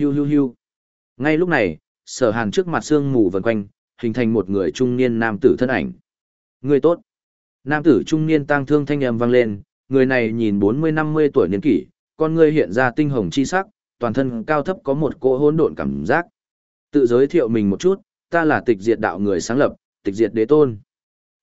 Hiu hiu hiu. Ngay lúc này, sở hàn trước mặt sương mù vần quanh, hình thành một người trung niên nam tử thân ảnh. Người tốt. Nam tử trung niên tang thương thanh âm vang lên, người này nhìn 40-50 tuổi niên kỷ, con người hiện ra tinh hồng chi sắc, toàn thân cao thấp có một cỗ hỗn độn cảm giác. Tự giới thiệu mình một chút, ta là tịch diệt đạo người sáng lập, tịch diệt đế tôn.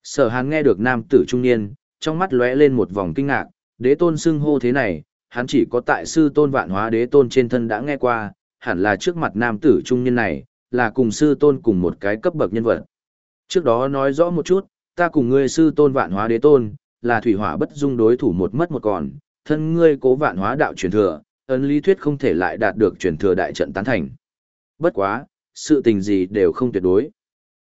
Sở hàn nghe được nam tử trung niên, trong mắt lóe lên một vòng kinh ngạc, đế tôn xưng hô thế này, hắn chỉ có tại sư tôn vạn hóa đế tôn trên thân đã nghe qua, hẳn là trước mặt nam tử trung niên này, là cùng sư tôn cùng một cái cấp bậc nhân vật. Trước đó nói rõ một chút, ta cùng ngươi sư tôn vạn hóa đế tôn, là thủy hỏa bất dung đối thủ một mất một còn, thân ngươi cố vạn hóa đạo truyền thừa, ấn lý thuyết không thể lại đạt được truyền thừa đại trận tán thành. Bất quá, sự tình gì đều không tuyệt đối.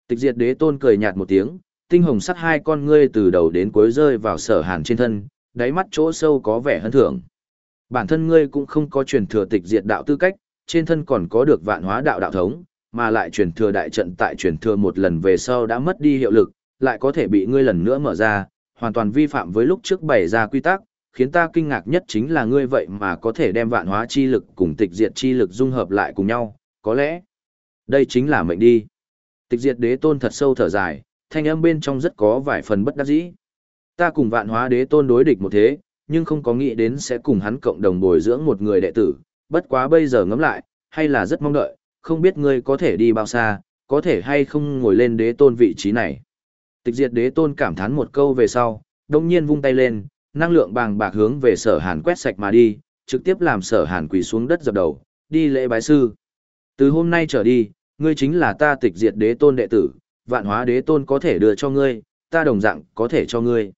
Tịch diệt đế tôn cười nhạt một tiếng, tinh hồng sắt hai con ngươi từ đầu đến cuối rơi vào sở hàn trên thân, đáy mắt chỗ sâu có vẻ hân thưởng. Bản thân ngươi cũng không có truyền thừa tịch diệt đạo tư cách, trên thân còn có được vạn hóa đạo đạo thống, mà lại truyền thừa đại trận tại truyền thừa một lần về sau đã mất đi hiệu lực, lại có thể bị ngươi lần nữa mở ra, hoàn toàn vi phạm với lúc trước bày ra quy tắc, khiến ta kinh ngạc nhất chính là ngươi vậy mà có thể đem vạn hóa chi lực cùng tịch diệt chi lực dung hợp lại cùng nhau, có lẽ đây chính là mệnh đi. Tịch diệt đế tôn thật sâu thở dài, thanh âm bên trong rất có vài phần bất đắc dĩ. Ta cùng vạn hóa đế tôn đối địch một thế, nhưng không có nghĩ đến sẽ cùng hắn cộng đồng bồi dưỡng một người đệ tử, bất quá bây giờ ngẫm lại, hay là rất mong đợi, không biết ngươi có thể đi bao xa, có thể hay không ngồi lên đế tôn vị trí này. Tịch diệt đế tôn cảm thán một câu về sau, đồng nhiên vung tay lên, năng lượng bàng bạc hướng về sở hàn quét sạch mà đi, trực tiếp làm sở hàn quỳ xuống đất dập đầu, đi lễ bái sư. Từ hôm nay trở đi, ngươi chính là ta tịch diệt đế tôn đệ tử, vạn hóa đế tôn có thể đưa cho ngươi, ta đồng dạng có thể cho ngươi.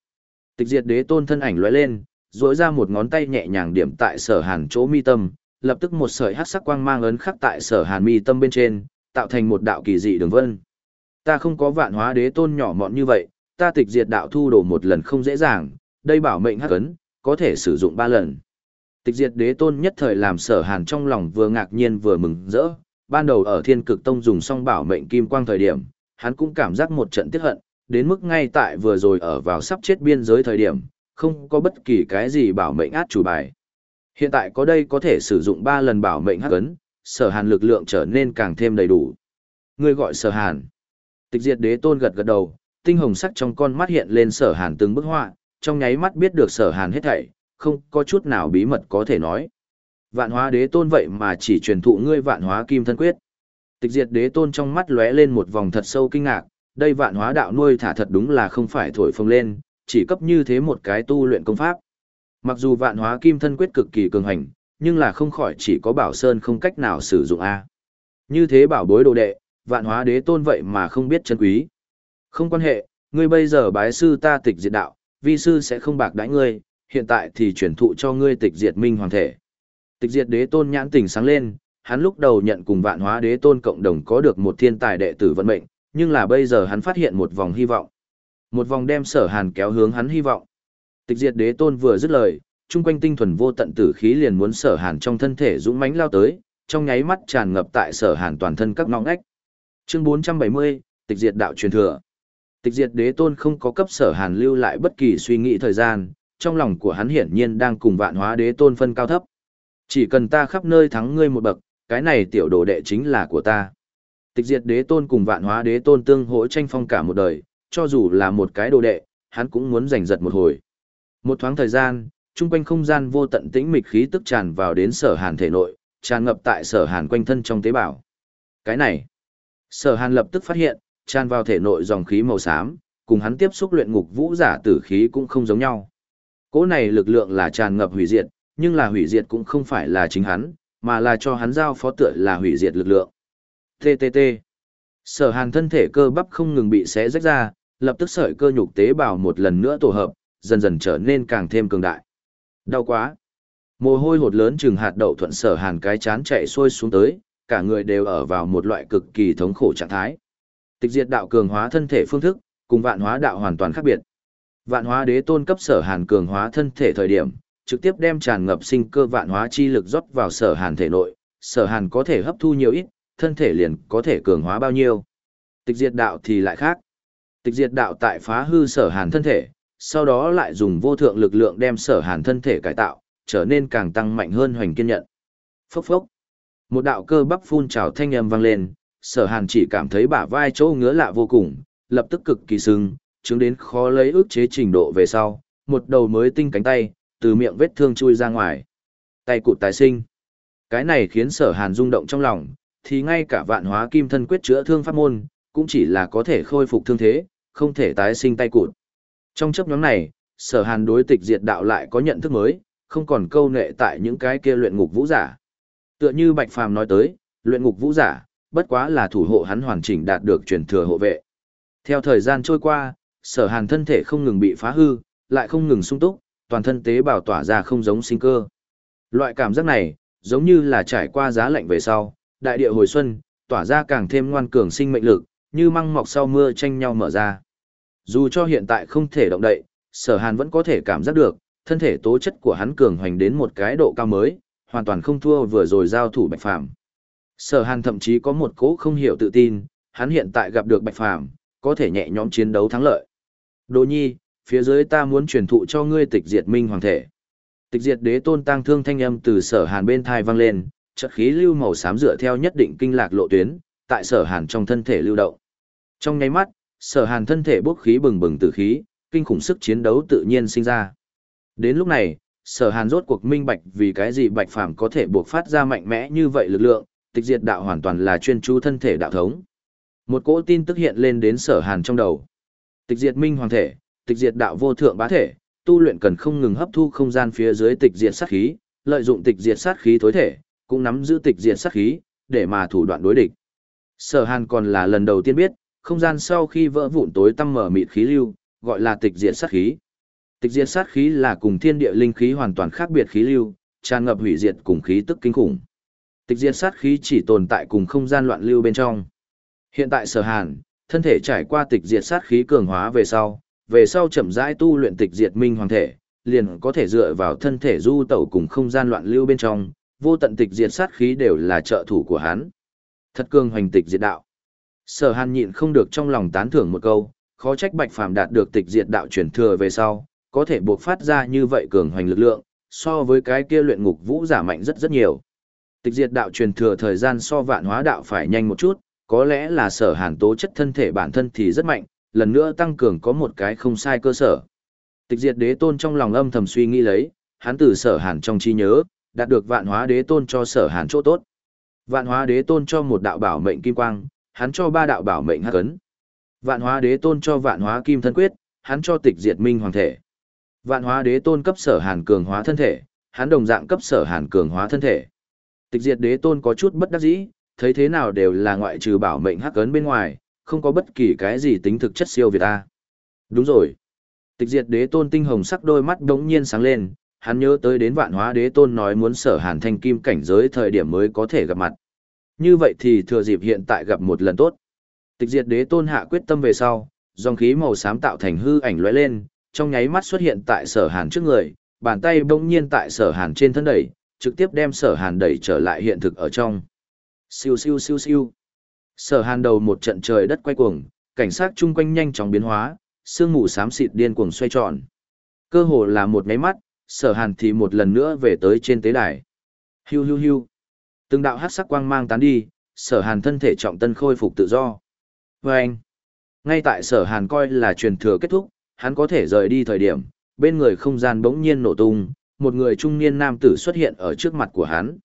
Tịch diệt đế tôn thân ảnh lóe lên, duỗi ra một ngón tay nhẹ nhàng điểm tại sở hàn chỗ mi tâm, lập tức một sợi hắc sắc quang mang ấn khắc tại sở hàn mi tâm bên trên, tạo thành một đạo kỳ dị đường vân. Ta không có vạn hóa đế tôn nhỏ mọn như vậy, ta tịch diệt đạo thu đồ một lần không dễ dàng, đây bảo mệnh hắc ấn, có thể sử dụng ba lần. Tịch diệt đế tôn nhất thời làm sở hàn trong lòng vừa ngạc nhiên vừa mừng rỡ, ban đầu ở thiên cực tông dùng xong bảo mệnh kim quang thời điểm, hắn cũng cảm giác một trận tiếc hận, đến mức ngay tại vừa rồi ở vào sắp chết biên giới thời điểm, không có bất kỳ cái gì bảo mệnh át chủ bài. Hiện tại có đây có thể sử dụng 3 lần bảo mệnh hắc ấn, sở hàn lực lượng trở nên càng thêm đầy đủ. Người gọi sở hàn. Tịch diệt đế tôn gật gật đầu, tinh hồng sắc trong con mắt hiện lên sở hàn từng bức họa, trong nháy mắt biết được sở hàn hết thảy, không có chút nào bí mật có thể nói. Vạn hóa đế tôn vậy mà chỉ truyền thụ ngươi vạn hóa kim thân quyết. Tịch diệt đế tôn trong mắt lóe lên một vòng thật sâu kinh ngạc, đây vạn hóa đạo nuôi thả thật đúng là không phải thổi phồng lên, chỉ cấp như thế một cái tu luyện công pháp. Mặc dù vạn hóa kim thân quyết cực kỳ cường hành, nhưng là không khỏi chỉ có bảo sơn không cách nào sử dụng A. Như thế bảo bối đồ đệ, vạn hóa đế tôn vậy mà không biết chân quý. Không quan hệ, ngươi bây giờ bái sư ta tịch diệt đạo, vi sư sẽ không bạc đãi ngươi, hiện tại thì chuyển thụ cho ngươi tịch diệt minh hoàng thể. Tịch diệt đế tôn nhãn tình sáng lên, hắn lúc đầu nhận cùng vạn hóa đế tôn cộng đồng có được một thiên tài đệ tử vận mệnh, nhưng là bây giờ hắn phát hiện một vòng hy vọng. Một vòng đem sở hàn kéo hướng hắn hy vọng. Tịch diệt đế tôn vừa dứt lời, chung quanh tinh thuần vô tận tử khí liền muốn sở hàn trong thân thể dũng mãnh lao tới, trong nháy mắt tràn ngập tại sở hàn toàn thân các ngõ ngách. Chương 470, tịch diệt đạo truyền thừa. Tịch diệt đế tôn không có cấp sở hàn lưu lại bất kỳ suy nghĩ thời gian, trong lòng của hắn hiển nhiên đang cùng vạn hóa đế tôn phân cao thấp. Chỉ cần ta khắp nơi thắng ngươi một bậc, cái này tiểu đồ đệ chính là của ta. Tịch diệt đế tôn cùng vạn hóa đế tôn tương hỗ tranh phong cả một đời, cho dù là một cái đồ đệ, hắn cũng muốn giành giật một hồi. Một thoáng thời gian, chung quanh không gian vô tận tĩnh mịch khí tức tràn vào đến sở hàn thể nội, tràn ngập tại sở hàn quanh thân trong tế bào. Cái này, sở hàn lập tức phát hiện, tràn vào thể nội dòng khí màu xám, cùng hắn tiếp xúc luyện ngục vũ giả tử khí cũng không giống nhau. Cỗ này lực lượng là tràn ngập hủy diệt, nhưng là hủy diệt cũng không phải là chính hắn, mà là cho hắn giao phó tựa là hủy diệt lực lượng. TTT. Sở hàn thân thể cơ bắp không ngừng bị xé rách ra, lập tức sợi cơ nhục tế bào một lần nữa tổ hợp, dần dần trở nên càng thêm cường đại. Đau quá. Mồ hôi hột lớn chừng hạt đậu thuận sở hàn cái chán chạy xuôi xuống tới, cả người đều ở vào một loại cực kỳ thống khổ trạng thái. Tịch diệt đạo cường hóa thân thể phương thức, cùng vạn hóa đạo hoàn toàn khác biệt. Vạn hóa đế tôn cấp sở hàn cường hóa thân thể thời điểm, trực tiếp đem tràn ngập sinh cơ vạn hóa chi lực rót vào sở hàn thể nội, sở hàn có thể hấp thu nhiều ít, thân thể liền có thể cường hóa bao nhiêu. Tịch diệt đạo thì lại khác. Tịch diệt đạo tại phá hư sở hàn thân thể, sau đó lại dùng vô thượng lực lượng đem sở hàn thân thể cải tạo, trở nên càng tăng mạnh hơn hoành kiên nhận. Phốc phốc. Một đạo cơ bắp phun trào thanh âm vang lên, sở hàn chỉ cảm thấy bả vai chỗ ngứa lạ vô cùng, lập tức cực kỳ sưng, chứng đến khó lấy ước chế trình độ về sau, một đầu mới tinh cánh tay, từ miệng vết thương chui ra ngoài. Tay cụt tái sinh. Cái này khiến sở hàn rung động trong lòng, thì ngay cả vạn hóa kim thân quyết chữa thương pháp môn, cũng chỉ là có thể khôi phục thương thế, không thể tái sinh tay cụt. Trong chấp nhóm này, sở hàn đối tịch diệt đạo lại có nhận thức mới, không còn câu nệ tại những cái kia luyện ngục vũ giả. Tựa như Bạch Phàm nói tới, luyện ngục vũ giả, bất quá là thủ hộ hắn hoàn chỉnh đạt được truyền thừa hộ vệ. Theo thời gian trôi qua, sở hàn thân thể không ngừng bị phá hư, lại không ngừng sung túc, toàn thân tế bào tỏa ra không giống sinh cơ. Loại cảm giác này, giống như là trải qua giá lạnh về sau, đại địa hồi xuân, tỏa ra càng thêm ngoan cường sinh mệnh lực, như măng mọc sau mưa tranh nhau mở ra. Dù cho hiện tại không thể động đậy, sở hàn vẫn có thể cảm giác được, thân thể tố chất của hắn cường hoành đến một cái độ cao mới, hoàn toàn không thua vừa rồi giao thủ bạch phàm. Sở hàn thậm chí có một cố không hiểu tự tin, hắn hiện tại gặp được bạch phàm, có thể nhẹ nhõm chiến đấu thắng lợi. Đồ nhi, phía dưới ta muốn truyền thụ cho ngươi tịch diệt minh hoàng thể. Tịch diệt đế tôn tăng thương thanh âm từ sở hàn bên thai vang lên, chất khí lưu màu xám dựa theo nhất định kinh lạc lộ tuyến, tại sở hàn trong thân thể lưu động. Trong nháy mắt, sở hàn thân thể bốc khí bừng bừng từ khí, kinh khủng sức chiến đấu tự nhiên sinh ra. Đến lúc này, sở hàn rốt cuộc minh bạch vì cái gì bạch phàm có thể buộc phát ra mạnh mẽ như vậy lực lượng, tịch diệt đạo hoàn toàn là chuyên chú thân thể đạo thống. Một cỗ tin tức hiện lên đến sở hàn trong đầu. Tịch diệt minh hoàng thể, tịch diệt đạo vô thượng bá thể, tu luyện cần không ngừng hấp thu không gian phía dưới tịch diệt sát khí, lợi dụng tịch diệt sát khí tối thể, cũng nắm giữ tịch diệt sát khí, để mà thủ đoạn đối địch. Sở Hàn còn là lần đầu tiên biết, không gian sau khi vỡ vụn tối tăm mở mịt khí lưu, gọi là tịch diệt sát khí. Tịch diệt sát khí là cùng thiên địa linh khí hoàn toàn khác biệt khí lưu, tràn ngập hủy diệt cùng khí tức kinh khủng. Tịch diệt sát khí chỉ tồn tại cùng không gian loạn lưu bên trong. Hiện tại Sở Hàn, thân thể trải qua tịch diệt sát khí cường hóa về sau, về sau chậm rãi tu luyện tịch diệt minh hoàng thể, liền có thể dựa vào thân thể du tẩu cùng không gian loạn lưu bên trong, vô tận tịch diệt sát khí đều là trợ thủ của hắn. Thật cường hoành tịch diệt đạo. Sở Hàn nhịn không được trong lòng tán thưởng một câu, khó trách Bạch Phàm đạt được tịch diệt đạo truyền thừa về sau, có thể buộc phát ra như vậy cường hoành lực lượng, so với cái kia luyện ngục vũ giả mạnh rất rất nhiều. Tịch diệt đạo truyền thừa thời gian so vạn hóa đạo phải nhanh một chút, có lẽ là sở hàn tố chất thân thể bản thân thì rất mạnh, lần nữa tăng cường có một cái không sai cơ sở. Tịch diệt đế tôn trong lòng âm thầm suy nghĩ lấy, hắn từ sở hàn trong trí nhớ, đạt được vạn hóa đế tôn cho sở hàn chỗ tốt. Vạn hóa đế tôn cho một đạo bảo mệnh kim quang, hắn cho ba đạo bảo mệnh hắc cấn, Vạn hóa đế tôn cho vạn hóa kim thân quyết, hắn cho tịch diệt minh hoàng thể. Vạn hóa đế tôn cấp sở hàn cường hóa thân thể, hắn đồng dạng cấp sở hàn cường hóa thân thể. Tịch diệt đế tôn có chút bất đắc dĩ, thấy thế nào đều là ngoại trừ bảo mệnh hắc cấn bên ngoài, không có bất kỳ cái gì tính thực chất siêu việt ta. Đúng rồi. Tịch diệt đế tôn tinh hồng sắc đôi mắt đống nhiên sáng lên, hắn nhớ tới đến vạn hóa đế tôn nói muốn sở hàn thanh kim cảnh giới thời điểm mới có thể gặp mặt. Như vậy thì thừa dịp hiện tại gặp một lần tốt. Tịch diệt đế tôn hạ quyết tâm về sau, dòng khí màu xám tạo thành hư ảnh lóe lên, trong nháy mắt xuất hiện tại sở hàn trước người, bàn tay bỗng nhiên tại sở hàn trên thân đẩy, trực tiếp đem sở hàn đẩy trở lại hiện thực ở trong. Siêu siêu siêu siêu. Sở hàn đầu một trận trời đất quay cuồng, cảnh sát chung quanh nhanh chóng biến hóa, sương mù xám xịt điên cuồng xoay tròn. Cơ hồ là một nháy mắt, sở hàn thì một lần nữa về tới trên tế đài. Hiu hiu hiu. Từng đạo hát sắc quang mang tán đi, sở hàn thân thể trọng tân khôi phục tự do. Và anh. Ngay tại sở hàn coi là truyền thừa kết thúc, hắn có thể rời đi thời điểm, bên người không gian bỗng nhiên nổ tung, một người trung niên nam tử xuất hiện ở trước mặt của hắn.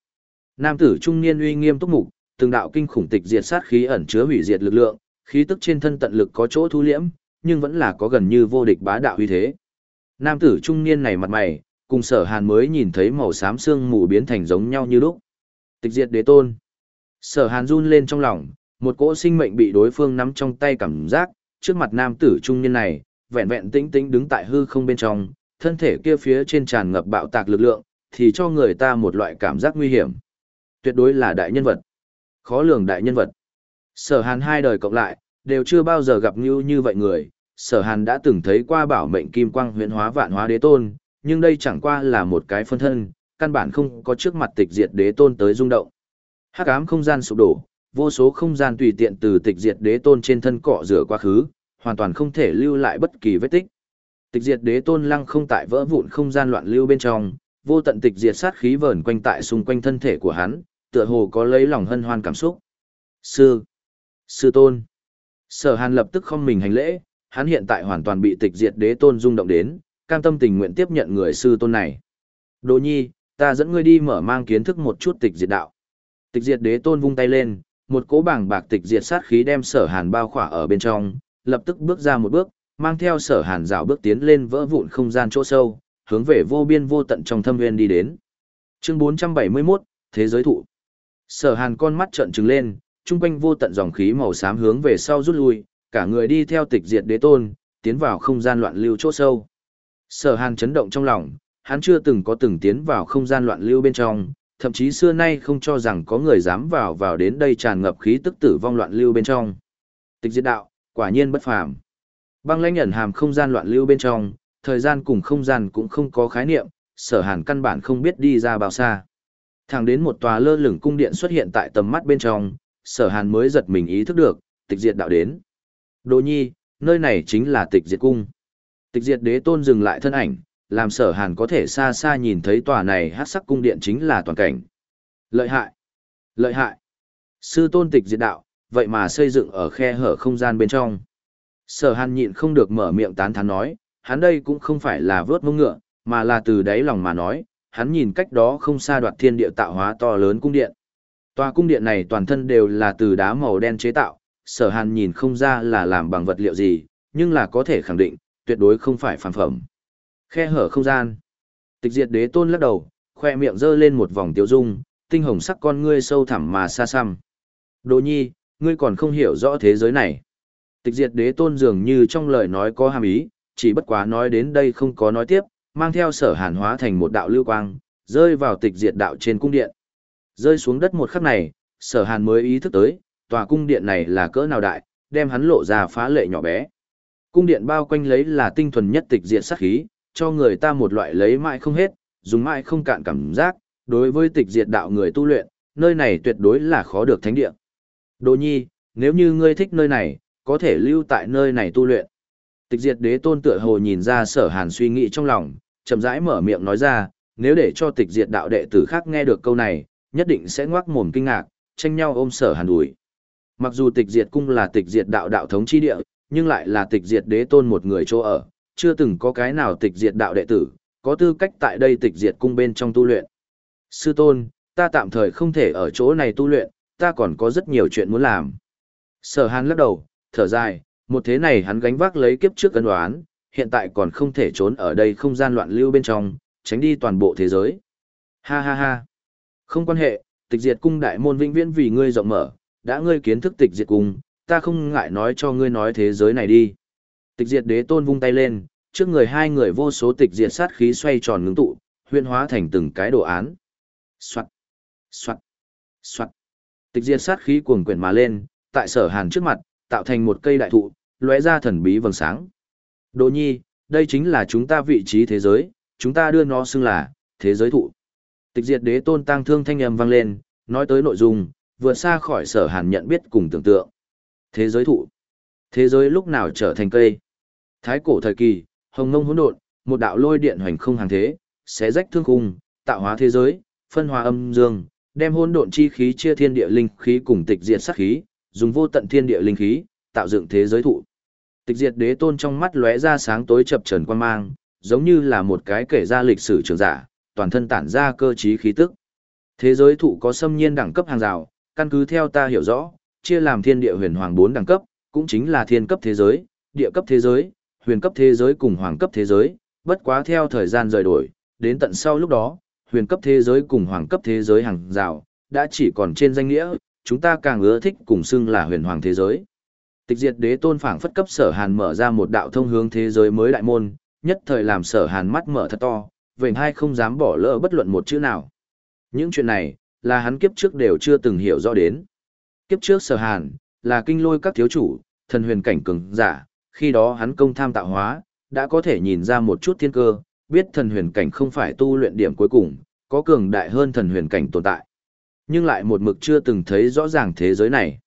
Nam tử trung niên uy nghiêm túc mục, từng đạo kinh khủng tịch diệt sát khí ẩn chứa hủy diệt lực lượng, khí tức trên thân tận lực có chỗ thu liễm, nhưng vẫn là có gần như vô địch bá đạo uy thế. Nam tử trung niên này mặt mày, cùng sở hàn mới nhìn thấy màu xám xương mù biến thành giống nhau như lúc. Tịch diệt đế tôn. Sở hàn run lên trong lòng, một cỗ sinh mệnh bị đối phương nắm trong tay cảm giác, trước mặt nam tử trung niên này, vẹn vẹn tĩnh tĩnh đứng tại hư không bên trong, thân thể kia phía trên tràn ngập bạo tạc lực lượng, thì cho người ta một loại cảm giác nguy hiểm. Tuyệt đối là đại nhân vật. Khó lường đại nhân vật. Sở hàn hai đời cộng lại, đều chưa bao giờ gặp như như vậy người. Sở hàn đã từng thấy qua bảo mệnh kim quang huyễn hóa vạn hóa đế tôn, nhưng đây chẳng qua là một cái phân thân, căn bản không có trước mặt tịch diệt đế tôn tới rung động. Hắc ám không gian sụp đổ, vô số không gian tùy tiện từ tịch diệt đế tôn trên thân cọ rửa quá khứ, hoàn toàn không thể lưu lại bất kỳ vết tích. Tịch diệt đế tôn lăng không tại vỡ vụn không gian loạn lưu bên trong, vô tận tịch diệt sát khí vờn quanh tại xung quanh thân thể của hắn, tựa hồ có lấy lòng hân hoan cảm xúc. Sư! Sư tôn! Sở hàn lập tức không mình hành lễ, hắn hiện tại hoàn toàn bị tịch diệt đế tôn rung động đến, cam tâm tình nguyện tiếp nhận người sư tôn này. Đồ nhi, ta dẫn ngươi đi mở mang kiến thức một chút tịch diệt đạo. Tịch diệt đế tôn vung tay lên, một cỗ bảng bạc tịch diệt sát khí đem sở hàn bao khỏa ở bên trong, lập tức bước ra một bước, mang theo sở hàn rào bước tiến lên vỡ vụn không gian chỗ sâu, hướng về vô biên vô tận trong thâm nguyên đi đến. Chương 471, Thế giới thụ. Sở hàn con mắt trợn trừng lên, trung quanh vô tận dòng khí màu xám hướng về sau rút lui, cả người đi theo tịch diệt đế tôn, tiến vào không gian loạn lưu chỗ sâu. Sở hàn chấn động trong lòng, hắn chưa từng có từng tiến vào không gian loạn lưu bên trong, thậm chí xưa nay không cho rằng có người dám vào vào đến đây tràn ngập khí tức tử vong loạn lưu bên trong. Tịch diệt đạo, quả nhiên bất phàm. Băng lãnh ẩn hàm không gian loạn lưu bên trong, thời gian cùng không gian cũng không có khái niệm, sở hàn căn bản không biết đi ra bao xa. Thẳng đến một tòa lơ lửng cung điện xuất hiện tại tầm mắt bên trong, sở hàn mới giật mình ý thức được, tịch diệt đạo đến. Đồ nhi, nơi này chính là tịch diệt cung. Tịch diệt đế tôn dừng lại thân ảnh, làm sở hàn có thể xa xa nhìn thấy tòa này hát sắc cung điện chính là toàn cảnh. Lợi hại! Lợi hại! Sư tôn tịch diệt đạo, vậy mà xây dựng ở khe hở không gian bên trong. Sở hàn nhịn không được mở miệng tán thán nói, hắn đây cũng không phải là vớt mông ngựa, mà là từ đáy lòng mà nói, hắn nhìn cách đó không xa đoạt thiên địa tạo hóa to lớn cung điện. Tòa cung điện này toàn thân đều là từ đá màu đen chế tạo, sở hàn nhìn không ra là làm bằng vật liệu gì, nhưng là có thể khẳng định, tuyệt đối không phải phản phẩm. Khe hở không gian. Tịch diệt đế tôn lắc đầu, khoe miệng giơ lên một vòng tiêu dung, tinh hồng sắc con ngươi sâu thẳm mà xa xăm. Đồ nhi, ngươi còn không hiểu rõ thế giới này. Tịch diệt đế tôn dường như trong lời nói có hàm ý, chỉ bất quá nói đến đây không có nói tiếp, mang theo sở hàn hóa thành một đạo lưu quang, rơi vào tịch diệt đạo trên cung điện. Rơi xuống đất một khắc này, sở hàn mới ý thức tới, tòa cung điện này là cỡ nào đại, đem hắn lộ ra phá lệ nhỏ bé. Cung điện bao quanh lấy là tinh thuần nhất tịch diệt sát khí, cho người ta một loại lấy mãi không hết, dùng mãi không cạn cảm giác, đối với tịch diệt đạo người tu luyện, nơi này tuyệt đối là khó được thánh địa. Đồ nhi, nếu như ngươi thích nơi này, có thể lưu tại nơi này tu luyện. Tịch diệt đế tôn tựa hồ nhìn ra sở hàn suy nghĩ trong lòng, chậm rãi mở miệng nói ra, nếu để cho tịch diệt đạo đệ tử khác nghe được câu này, nhất định sẽ ngoác mồm kinh ngạc, tranh nhau ôm sở hàn đuổi. Mặc dù tịch diệt cung là tịch diệt đạo đạo thống chi địa, nhưng lại là tịch diệt đế tôn một người chỗ ở, chưa từng có cái nào tịch diệt đạo đệ tử, có tư cách tại đây tịch diệt cung bên trong tu luyện. Sư tôn, ta tạm thời không thể ở chỗ này tu luyện, ta còn có rất nhiều chuyện muốn làm. Sở hàn lắc đầu, thở dài, một thế này hắn gánh vác lấy kiếp trước cân đoán, hiện tại còn không thể trốn ở đây không gian loạn lưu bên trong, tránh đi toàn bộ thế giới. Ha ha ha. Không quan hệ, tịch diệt cung đại môn vĩnh viễn vì ngươi rộng mở, đã ngươi kiến thức tịch diệt cung, ta không ngại nói cho ngươi nói thế giới này đi. Tịch diệt đế tôn vung tay lên, trước người hai người vô số tịch diệt sát khí xoay tròn ngưng tụ, huyên hóa thành từng cái đồ án. Soạt, soạt, soạt. Tịch diệt sát khí cuồng quyển mà lên, tại sở hàn trước mặt, tạo thành một cây đại thụ, lóe ra thần bí vầng sáng. Đồ nhi, đây chính là chúng ta vị trí thế giới, chúng ta đưa nó xưng là, thế giới thụ. Tịch diệt đế tôn tăng thương thanh âm vang lên, nói tới nội dung, vượt xa khỏi sở hàn nhận biết cùng tưởng tượng. Thế giới thụ. Thế giới lúc nào trở thành cây. Thái cổ thời kỳ, hồng ngông hỗn độn, một đạo lôi điện hoành không hàng thế, xé rách thương khung, tạo hóa thế giới, phân hóa âm dương, đem hỗn độn chi khí chia thiên địa linh khí cùng tịch diệt sát khí, dùng vô tận thiên địa linh khí, tạo dựng thế giới thụ. Tịch diệt đế tôn trong mắt lóe ra sáng tối chập trần quan mang, giống như là một cái kể ra lịch sử trường giả, toàn thân tản ra cơ trí khí tức. Thế giới thụ có xâm nhiên đẳng cấp hàng rào, căn cứ theo ta hiểu rõ, chia làm thiên địa huyền hoàng bốn đẳng cấp, cũng chính là thiên cấp thế giới, địa cấp thế giới, huyền cấp thế giới cùng hoàng cấp thế giới, bất quá theo thời gian rời đổi, đến tận sau lúc đó, huyền cấp thế giới cùng hoàng cấp thế giới hàng rào, đã chỉ còn trên danh nghĩa, chúng ta càng ưa thích cùng xưng là huyền hoàng thế giới. Tịch diệt đế tôn phảng phất cấp sở hàn mở ra một đạo thông hướng thế giới mới đại môn, nhất thời làm sở hàn mắt mở thật to, vệnh hai không dám bỏ lỡ bất luận một chữ nào. Những chuyện này, là hắn kiếp trước đều chưa từng hiểu rõ đến. Kiếp trước sở hàn, là kinh lôi các thiếu chủ, thần huyền cảnh cường giả, khi đó hắn công tham tạo hóa, đã có thể nhìn ra một chút thiên cơ, biết thần huyền cảnh không phải tu luyện điểm cuối cùng, có cường đại hơn thần huyền cảnh tồn tại. Nhưng lại một mực chưa từng thấy rõ ràng thế giới này.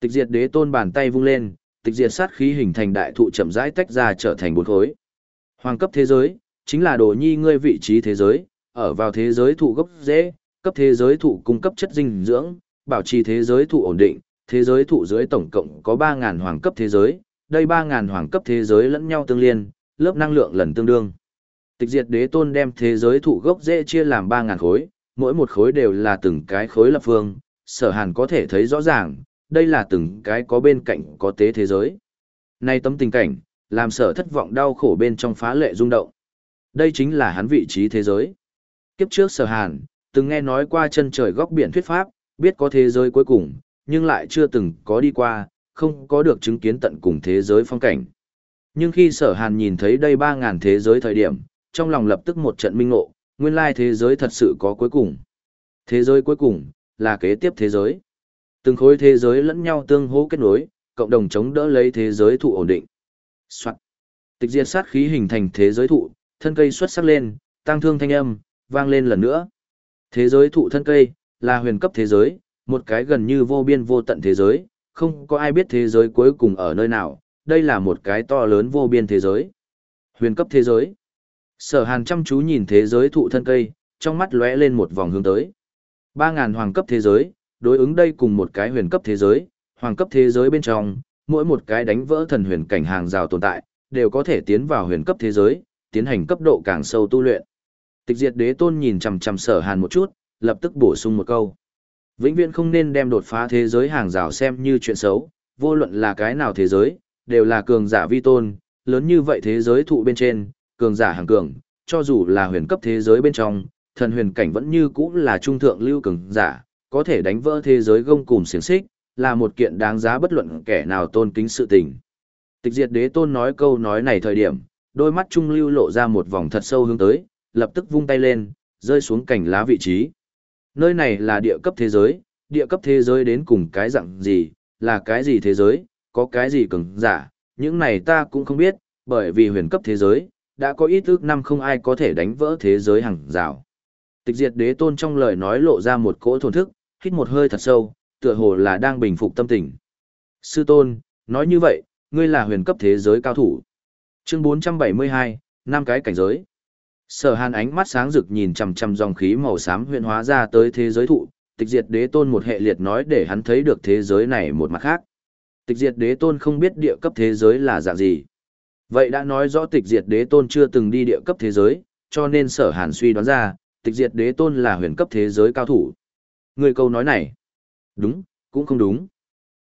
Tịch diệt đế tôn bàn tay vung lên, tịch diệt sát khí hình thành đại thụ chậm rãi tách ra trở thành bốn khối. Hoàng cấp thế giới, chính là đồ nhi ngươi vị trí thế giới, ở vào thế giới thụ gốc dễ, cấp thế giới thụ cung cấp chất dinh dưỡng, bảo trì thế giới thụ ổn định, thế giới thụ dưới tổng cộng có 3.000 hoàng cấp thế giới, đây 3.000 hoàng cấp thế giới lẫn nhau tương liên, lớp năng lượng lần tương đương. Tịch diệt đế tôn đem thế giới thụ gốc dễ chia làm 3.000 khối, mỗi một khối đều là từng cái khối lập phương, sở hàn có thể thấy rõ ràng, đây là từng cái có bên cạnh có tế thế giới. Nay tấm tình cảnh, làm sở thất vọng đau khổ bên trong phá lệ rung động. Đây chính là hắn vị trí thế giới. Kiếp trước sở hàn, từng nghe nói qua chân trời góc biển thuyết pháp, biết có thế giới cuối cùng, nhưng lại chưa từng có đi qua, không có được chứng kiến tận cùng thế giới phong cảnh. Nhưng khi sở hàn nhìn thấy đây 3.000 thế giới thời điểm, trong lòng lập tức một trận minh ngộ, nguyên lai thế giới thật sự có cuối cùng. Thế giới cuối cùng, là kế tiếp thế giới. Từng khối thế giới lẫn nhau tương hỗ kết nối, cộng đồng chống đỡ lấy thế giới thụ ổn định. Soạn. Tịch diệt sát khí hình thành thế giới thụ, thân cây xuất sắc lên, tăng thương thanh âm, vang lên lần nữa. Thế giới thụ thân cây, là huyền cấp thế giới, một cái gần như vô biên vô tận thế giới, không có ai biết thế giới cuối cùng ở nơi nào, đây là một cái to lớn vô biên thế giới. Huyền cấp thế giới. Sở hàn chăm chú nhìn thế giới thụ thân cây, trong mắt lóe lên một vòng hướng tới. 3.000 hoàng cấp thế giới, đối ứng đây cùng một cái huyền cấp thế giới, hoàng cấp thế giới bên trong, mỗi một cái đánh vỡ thần huyền cảnh hàng rào tồn tại, đều có thể tiến vào huyền cấp thế giới, tiến hành cấp độ càng sâu tu luyện. Tịch diệt đế tôn nhìn chằm chằm sở hàn một chút, lập tức bổ sung một câu. Vĩnh viễn không nên đem đột phá thế giới hàng rào xem như chuyện xấu, vô luận là cái nào thế giới, đều là cường giả vi tôn, lớn như vậy thế giới thụ bên trên, cường giả hàng cường, cho dù là huyền cấp thế giới bên trong, thần huyền cảnh vẫn như cũ là trung thượng lưu cường giả, có thể đánh vỡ thế giới gông cùng xiềng xích, là một kiện đáng giá bất luận kẻ nào tôn kính sự tình. Tịch diệt đế tôn nói câu nói này thời điểm, đôi mắt trung lưu lộ ra một vòng thật sâu hướng tới, lập tức vung tay lên, rơi xuống cảnh lá vị trí. Nơi này là địa cấp thế giới, địa cấp thế giới đến cùng cái dạng gì, là cái gì thế giới, có cái gì cường giả, những này ta cũng không biết, bởi vì huyền cấp thế giới, đã có ít ước năm không ai có thể đánh vỡ thế giới hàng rào. Tịch diệt đế tôn trong lời nói lộ ra một cỗ thổn thức, hít một hơi thật sâu, tựa hồ là đang bình phục tâm tình. Sư tôn, nói như vậy, ngươi là huyền cấp thế giới cao thủ. Chương 472, năm cái cảnh giới. Sở Hàn ánh mắt sáng rực nhìn chằm chằm dòng khí màu xám huyện hóa ra tới thế giới thụ, tịch diệt đế tôn một hệ liệt nói để hắn thấy được thế giới này một mặt khác. Tịch diệt đế tôn không biết địa cấp thế giới là dạng gì. Vậy đã nói rõ tịch diệt đế tôn chưa từng đi địa cấp thế giới, cho nên sở hàn suy đoán ra, tịch diệt đế tôn là huyền cấp thế giới cao thủ. Người câu nói này, đúng, cũng không đúng.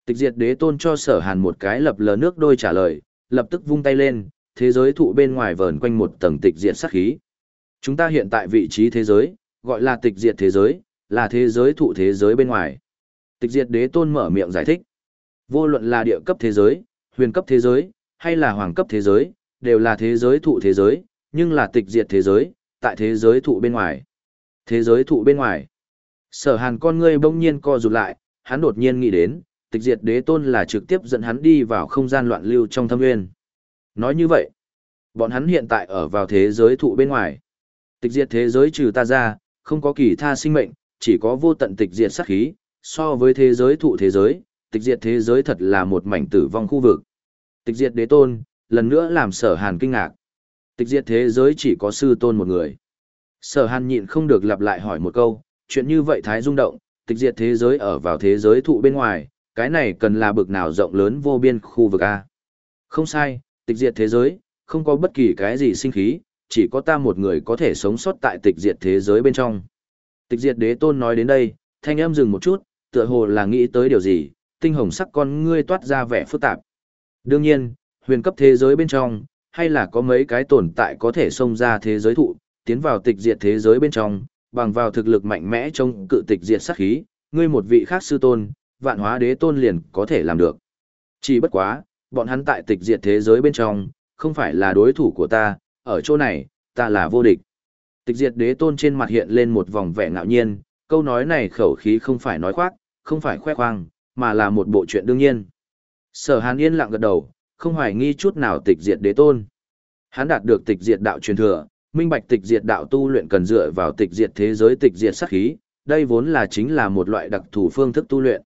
Tịch diệt đế tôn cho sở hàn một cái lập lờ nước đôi trả lời, lập tức vung tay lên, thế giới thụ bên ngoài vờn quanh một tầng tịch diệt sát khí. Chúng ta hiện tại vị trí thế giới, gọi là tịch diệt thế giới, là thế giới thụ thế giới bên ngoài. Tịch diệt đế tôn mở miệng giải thích. Vô luận là địa cấp thế giới, huyền cấp thế giới, hay là hoàng cấp thế giới, đều là thế giới thụ thế giới, nhưng là tịch diệt thế giới, tại thế giới thụ bên ngoài. Thế giới thụ bên ngoài. Sở hàn con ngươi bỗng nhiên co rụt lại, hắn đột nhiên nghĩ đến, tịch diệt đế tôn là trực tiếp dẫn hắn đi vào không gian loạn lưu trong thâm nguyên. Nói như vậy, bọn hắn hiện tại ở vào thế giới thụ bên ngoài. Tịch diệt thế giới trừ ta ra, không có kỳ tha sinh mệnh, chỉ có vô tận tịch diệt sát khí, so với thế giới thụ thế giới, tịch diệt thế giới thật là một mảnh tử vong khu vực. Tịch diệt đế tôn, lần nữa làm sở hàn kinh ngạc. Tịch diệt thế giới chỉ có sư tôn một người. Sở hàn nhịn không được lặp lại hỏi một câu, chuyện như vậy thái rung động, tịch diệt thế giới ở vào thế giới thụ bên ngoài, cái này cần là bực nào rộng lớn vô biên khu vực A. Không sai, tịch diệt thế giới, không có bất kỳ cái gì sinh khí, chỉ có ta một người có thể sống sót tại tịch diệt thế giới bên trong. Tịch diệt đế tôn nói đến đây, thanh âm dừng một chút, tựa hồ là nghĩ tới điều gì, tinh hồng sắc con ngươi toát ra vẻ phức tạp. Đương nhiên, huyền cấp thế giới bên trong, hay là có mấy cái tồn tại có thể xông ra thế giới thụ, tiến vào tịch diệt thế giới bên trong, bằng vào thực lực mạnh mẽ trong cự tịch diệt sát khí, ngươi một vị khác sư tôn, vạn hóa đế tôn liền có thể làm được. Chỉ bất quá, bọn hắn tại tịch diệt thế giới bên trong, không phải là đối thủ của ta, ở chỗ này, ta là vô địch. Tịch diệt đế tôn trên mặt hiện lên một vòng vẻ ngạo nhiên, câu nói này khẩu khí không phải nói khoác, không phải khoe khoang, mà là một bộ chuyện đương nhiên. Sở hàn yên lặng gật đầu, không hoài nghi chút nào tịch diệt đế tôn. Hắn đạt được tịch diệt đạo truyền thừa, minh bạch tịch diệt đạo tu luyện cần dựa vào tịch diệt thế giới tịch diệt sát khí, đây vốn là chính là một loại đặc thù phương thức tu luyện.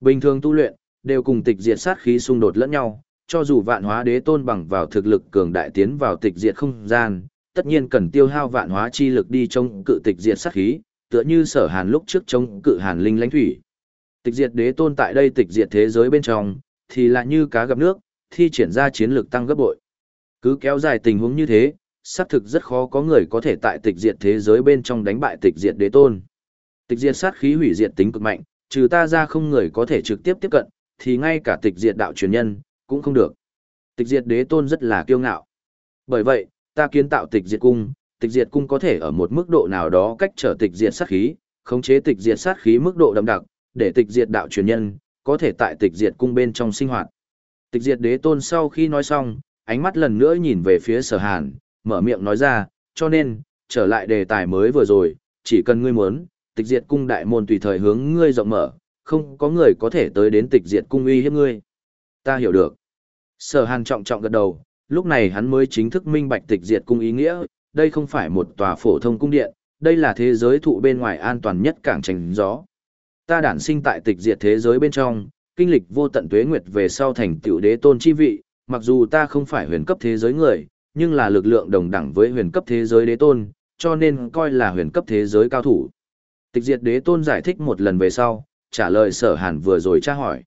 Bình thường tu luyện, đều cùng tịch diệt sát khí xung đột lẫn nhau, cho dù vạn hóa đế tôn bằng vào thực lực cường đại tiến vào tịch diệt không gian, tất nhiên cần tiêu hao vạn hóa chi lực đi chống cự tịch diệt sát khí, tựa như sở hàn lúc trước chống cự hàn linh lãnh thủy. Tịch diệt đế tôn tại đây tịch diệt thế giới bên trong, thì lại như cá gặp nước, thi triển ra chiến lược tăng gấp bội. Cứ kéo dài tình huống như thế, xác thực rất khó có người có thể tại tịch diệt thế giới bên trong đánh bại tịch diệt đế tôn. Tịch diệt sát khí hủy diệt tính cực mạnh, trừ ta ra không người có thể trực tiếp tiếp cận, thì ngay cả tịch diệt đạo truyền nhân, cũng không được. Tịch diệt đế tôn rất là kiêu ngạo. Bởi vậy, ta kiến tạo tịch diệt cung, tịch diệt cung có thể ở một mức độ nào đó cách trở tịch diệt sát khí, khống chế tịch diệt sát khí mức độ đậm đặc, để tịch diệt đạo truyền nhân, có thể tại tịch diệt cung bên trong sinh hoạt. Tịch diệt đế tôn sau khi nói xong, ánh mắt lần nữa nhìn về phía sở hàn, mở miệng nói ra, cho nên, trở lại đề tài mới vừa rồi, chỉ cần ngươi muốn, tịch diệt cung đại môn tùy thời hướng ngươi rộng mở, không có người có thể tới đến tịch diệt cung uy hiếp ngươi. Ta hiểu được. Sở hàn trọng trọng gật đầu, lúc này hắn mới chính thức minh bạch tịch diệt cung ý nghĩa, đây không phải một tòa phổ thông cung điện, đây là thế giới thụ bên ngoài an toàn nhất cảng tránh gió. Ta đản sinh tại tịch diệt thế giới bên trong, kinh lịch vô tận tuế nguyệt về sau thành tiểu đế tôn chi vị, mặc dù ta không phải huyền cấp thế giới người, nhưng là lực lượng đồng đẳng với huyền cấp thế giới đế tôn, cho nên coi là huyền cấp thế giới cao thủ. Tịch diệt đế tôn giải thích một lần về sau, trả lời sở hàn vừa rồi tra hỏi.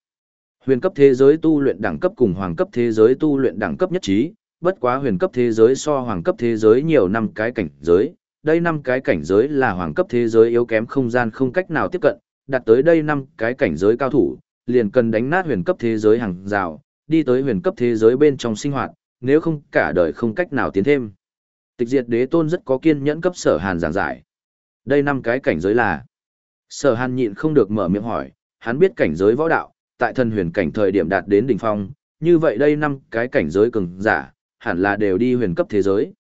Huyền cấp thế giới tu luyện đẳng cấp cùng hoàng cấp thế giới tu luyện đẳng cấp nhất trí, bất quá huyền cấp thế giới so hoàng cấp thế giới nhiều năm cái cảnh giới, đây năm cái cảnh giới là hoàng cấp thế giới yếu kém không gian không cách nào tiếp cận, đặt tới đây năm cái cảnh giới cao thủ, liền cần đánh nát huyền cấp thế giới hàng rào, đi tới huyền cấp thế giới bên trong sinh hoạt, nếu không cả đời không cách nào tiến thêm. Tịch diệt đế tôn rất có kiên nhẫn cấp sở hàn giảng giải. Đây năm cái cảnh giới là. Sở hàn nhịn không được mở miệng hỏi, hắn biết cảnh giới võ đạo, tại thần huyền cảnh thời điểm đạt đến đỉnh phong, như vậy đây năm cái cảnh giới cường giả, hẳn là đều đi huyền cấp thế giới.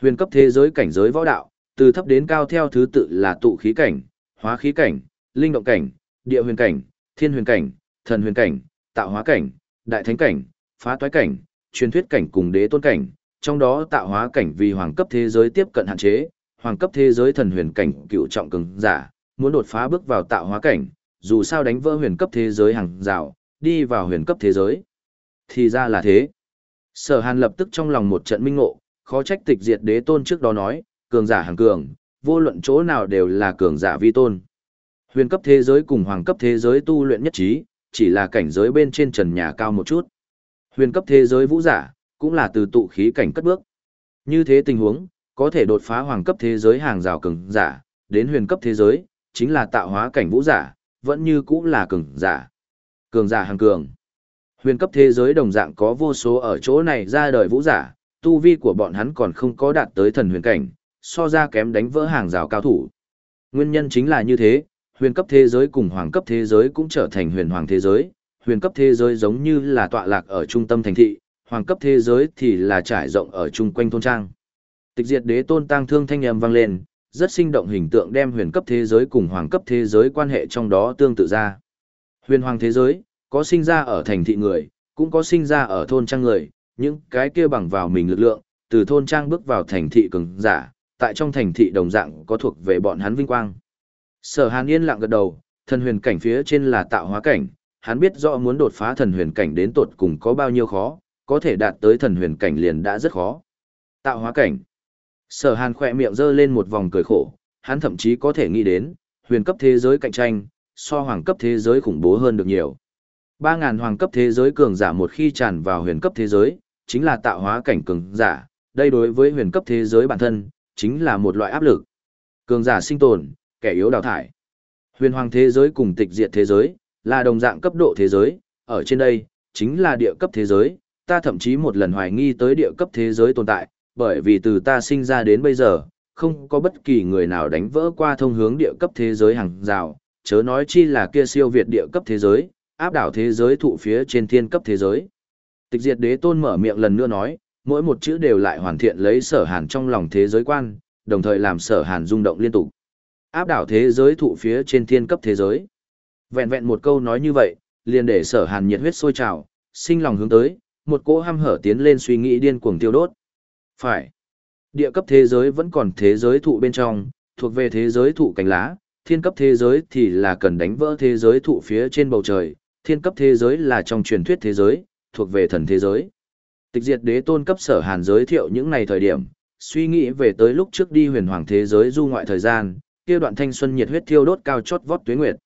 Huyền cấp thế giới cảnh giới võ đạo, từ thấp đến cao theo thứ tự là tụ khí cảnh, hóa khí cảnh, linh động cảnh, địa huyền cảnh, thiên huyền cảnh, thần huyền cảnh, tạo hóa cảnh, đại thánh cảnh, phá toái cảnh, truyền thuyết cảnh cùng đế tôn cảnh, trong đó tạo hóa cảnh vì hoàng cấp thế giới tiếp cận hạn chế, hoàng cấp thế giới thần huyền cảnh cựu trọng cường giả, muốn đột phá bước vào tạo hóa cảnh, dù sao đánh vỡ huyền cấp thế giới hàng rào, đi vào huyền cấp thế giới. Thì ra là thế. Sở Hàn lập tức trong lòng một trận minh ngộ, khó trách tịch diệt đế tôn trước đó nói, cường giả hàng cường, vô luận chỗ nào đều là cường giả vi tôn. Huyền cấp thế giới cùng hoàng cấp thế giới tu luyện nhất trí, chỉ là cảnh giới bên trên trần nhà cao một chút. Huyền cấp thế giới vũ giả, cũng là từ tụ khí cảnh cất bước. Như thế tình huống, có thể đột phá hoàng cấp thế giới hàng rào cường giả, đến huyền cấp thế giới, chính là tạo hóa cảnh vũ giả, vẫn như cũng là cường giả. Cường giả hàng cường. Huyền cấp thế giới đồng dạng có vô số ở chỗ này ra đời vũ giả, tu vi của bọn hắn còn không có đạt tới thần huyền cảnh, so ra kém đánh vỡ hàng rào cao thủ. Nguyên nhân chính là như thế, huyền cấp thế giới cùng hoàng cấp thế giới cũng trở thành huyền hoàng thế giới, huyền cấp thế giới giống như là tọa lạc ở trung tâm thành thị, hoàng cấp thế giới thì là trải rộng ở chung quanh thôn trang. Tịch diệt đế tôn tăng thương thanh âm vang lên, rất sinh động hình tượng đem huyền cấp thế giới cùng hoàng cấp thế giới quan hệ trong đó tương tự ra. Huyền hoàng thế giới, có sinh ra ở thành thị người, cũng có sinh ra ở thôn trang người, những cái kia bằng vào mình lực lượng, từ thôn trang bước vào thành thị cường giả, tại trong thành thị đồng dạng có thuộc về bọn hắn vinh quang. Sở Hàn yên lặng gật đầu, thần huyền cảnh phía trên là tạo hóa cảnh, hắn biết rõ muốn đột phá thần huyền cảnh đến tột cùng có bao nhiêu khó, có thể đạt tới thần huyền cảnh liền đã rất khó. Tạo hóa cảnh. Sở Hàn khỏe miệng giơ lên một vòng cười khổ, hắn thậm chí có thể nghĩ đến, huyền cấp thế giới cạnh tranh, so hoàng cấp thế giới khủng bố hơn được nhiều. 3.000 hoàng cấp thế giới cường giả một khi tràn vào huyền cấp thế giới, chính là tạo hóa cảnh cường giả, đây đối với huyền cấp thế giới bản thân, chính là một loại áp lực. Cường giả sinh tồn, kẻ yếu đào thải. Huyền hoàng thế giới cùng tịch diệt thế giới, là đồng dạng cấp độ thế giới, ở trên đây, chính là địa cấp thế giới, ta thậm chí một lần hoài nghi tới địa cấp thế giới tồn tại, bởi vì từ ta sinh ra đến bây giờ, không có bất kỳ người nào đánh vỡ qua thông hướng địa cấp thế giới hàng rào, chớ nói chi là kia siêu việt địa cấp thế giới, áp đảo thế giới thụ phía trên thiên cấp thế giới. Tịch diệt đế tôn mở miệng lần nữa nói, mỗi một chữ đều lại hoàn thiện lấy sở hàn trong lòng thế giới quan, đồng thời làm sở hàn rung động liên tục. Áp đảo thế giới thụ phía trên thiên cấp thế giới. Vẹn vẹn một câu nói như vậy, liền để sở hàn nhiệt huyết sôi trào, sinh lòng hướng tới, một cỗ hăm hở tiến lên suy nghĩ điên cuồng tiêu đốt. Phải. Địa cấp thế giới vẫn còn thế giới thụ bên trong, thuộc về thế giới thụ cánh lá, thiên cấp thế giới thì là cần đánh vỡ thế giới thụ phía trên bầu trời, thiên cấp thế giới là trong truyền thuyết thế giới, thuộc về thần thế giới. Tịch diệt đế tôn cấp sở hàn giới thiệu những ngày thời điểm, suy nghĩ về tới lúc trước đi huyền hoàng thế giới du ngoại thời gian, kia đoạn thanh xuân nhiệt huyết thiêu đốt cao chót vót tuyết nguyệt.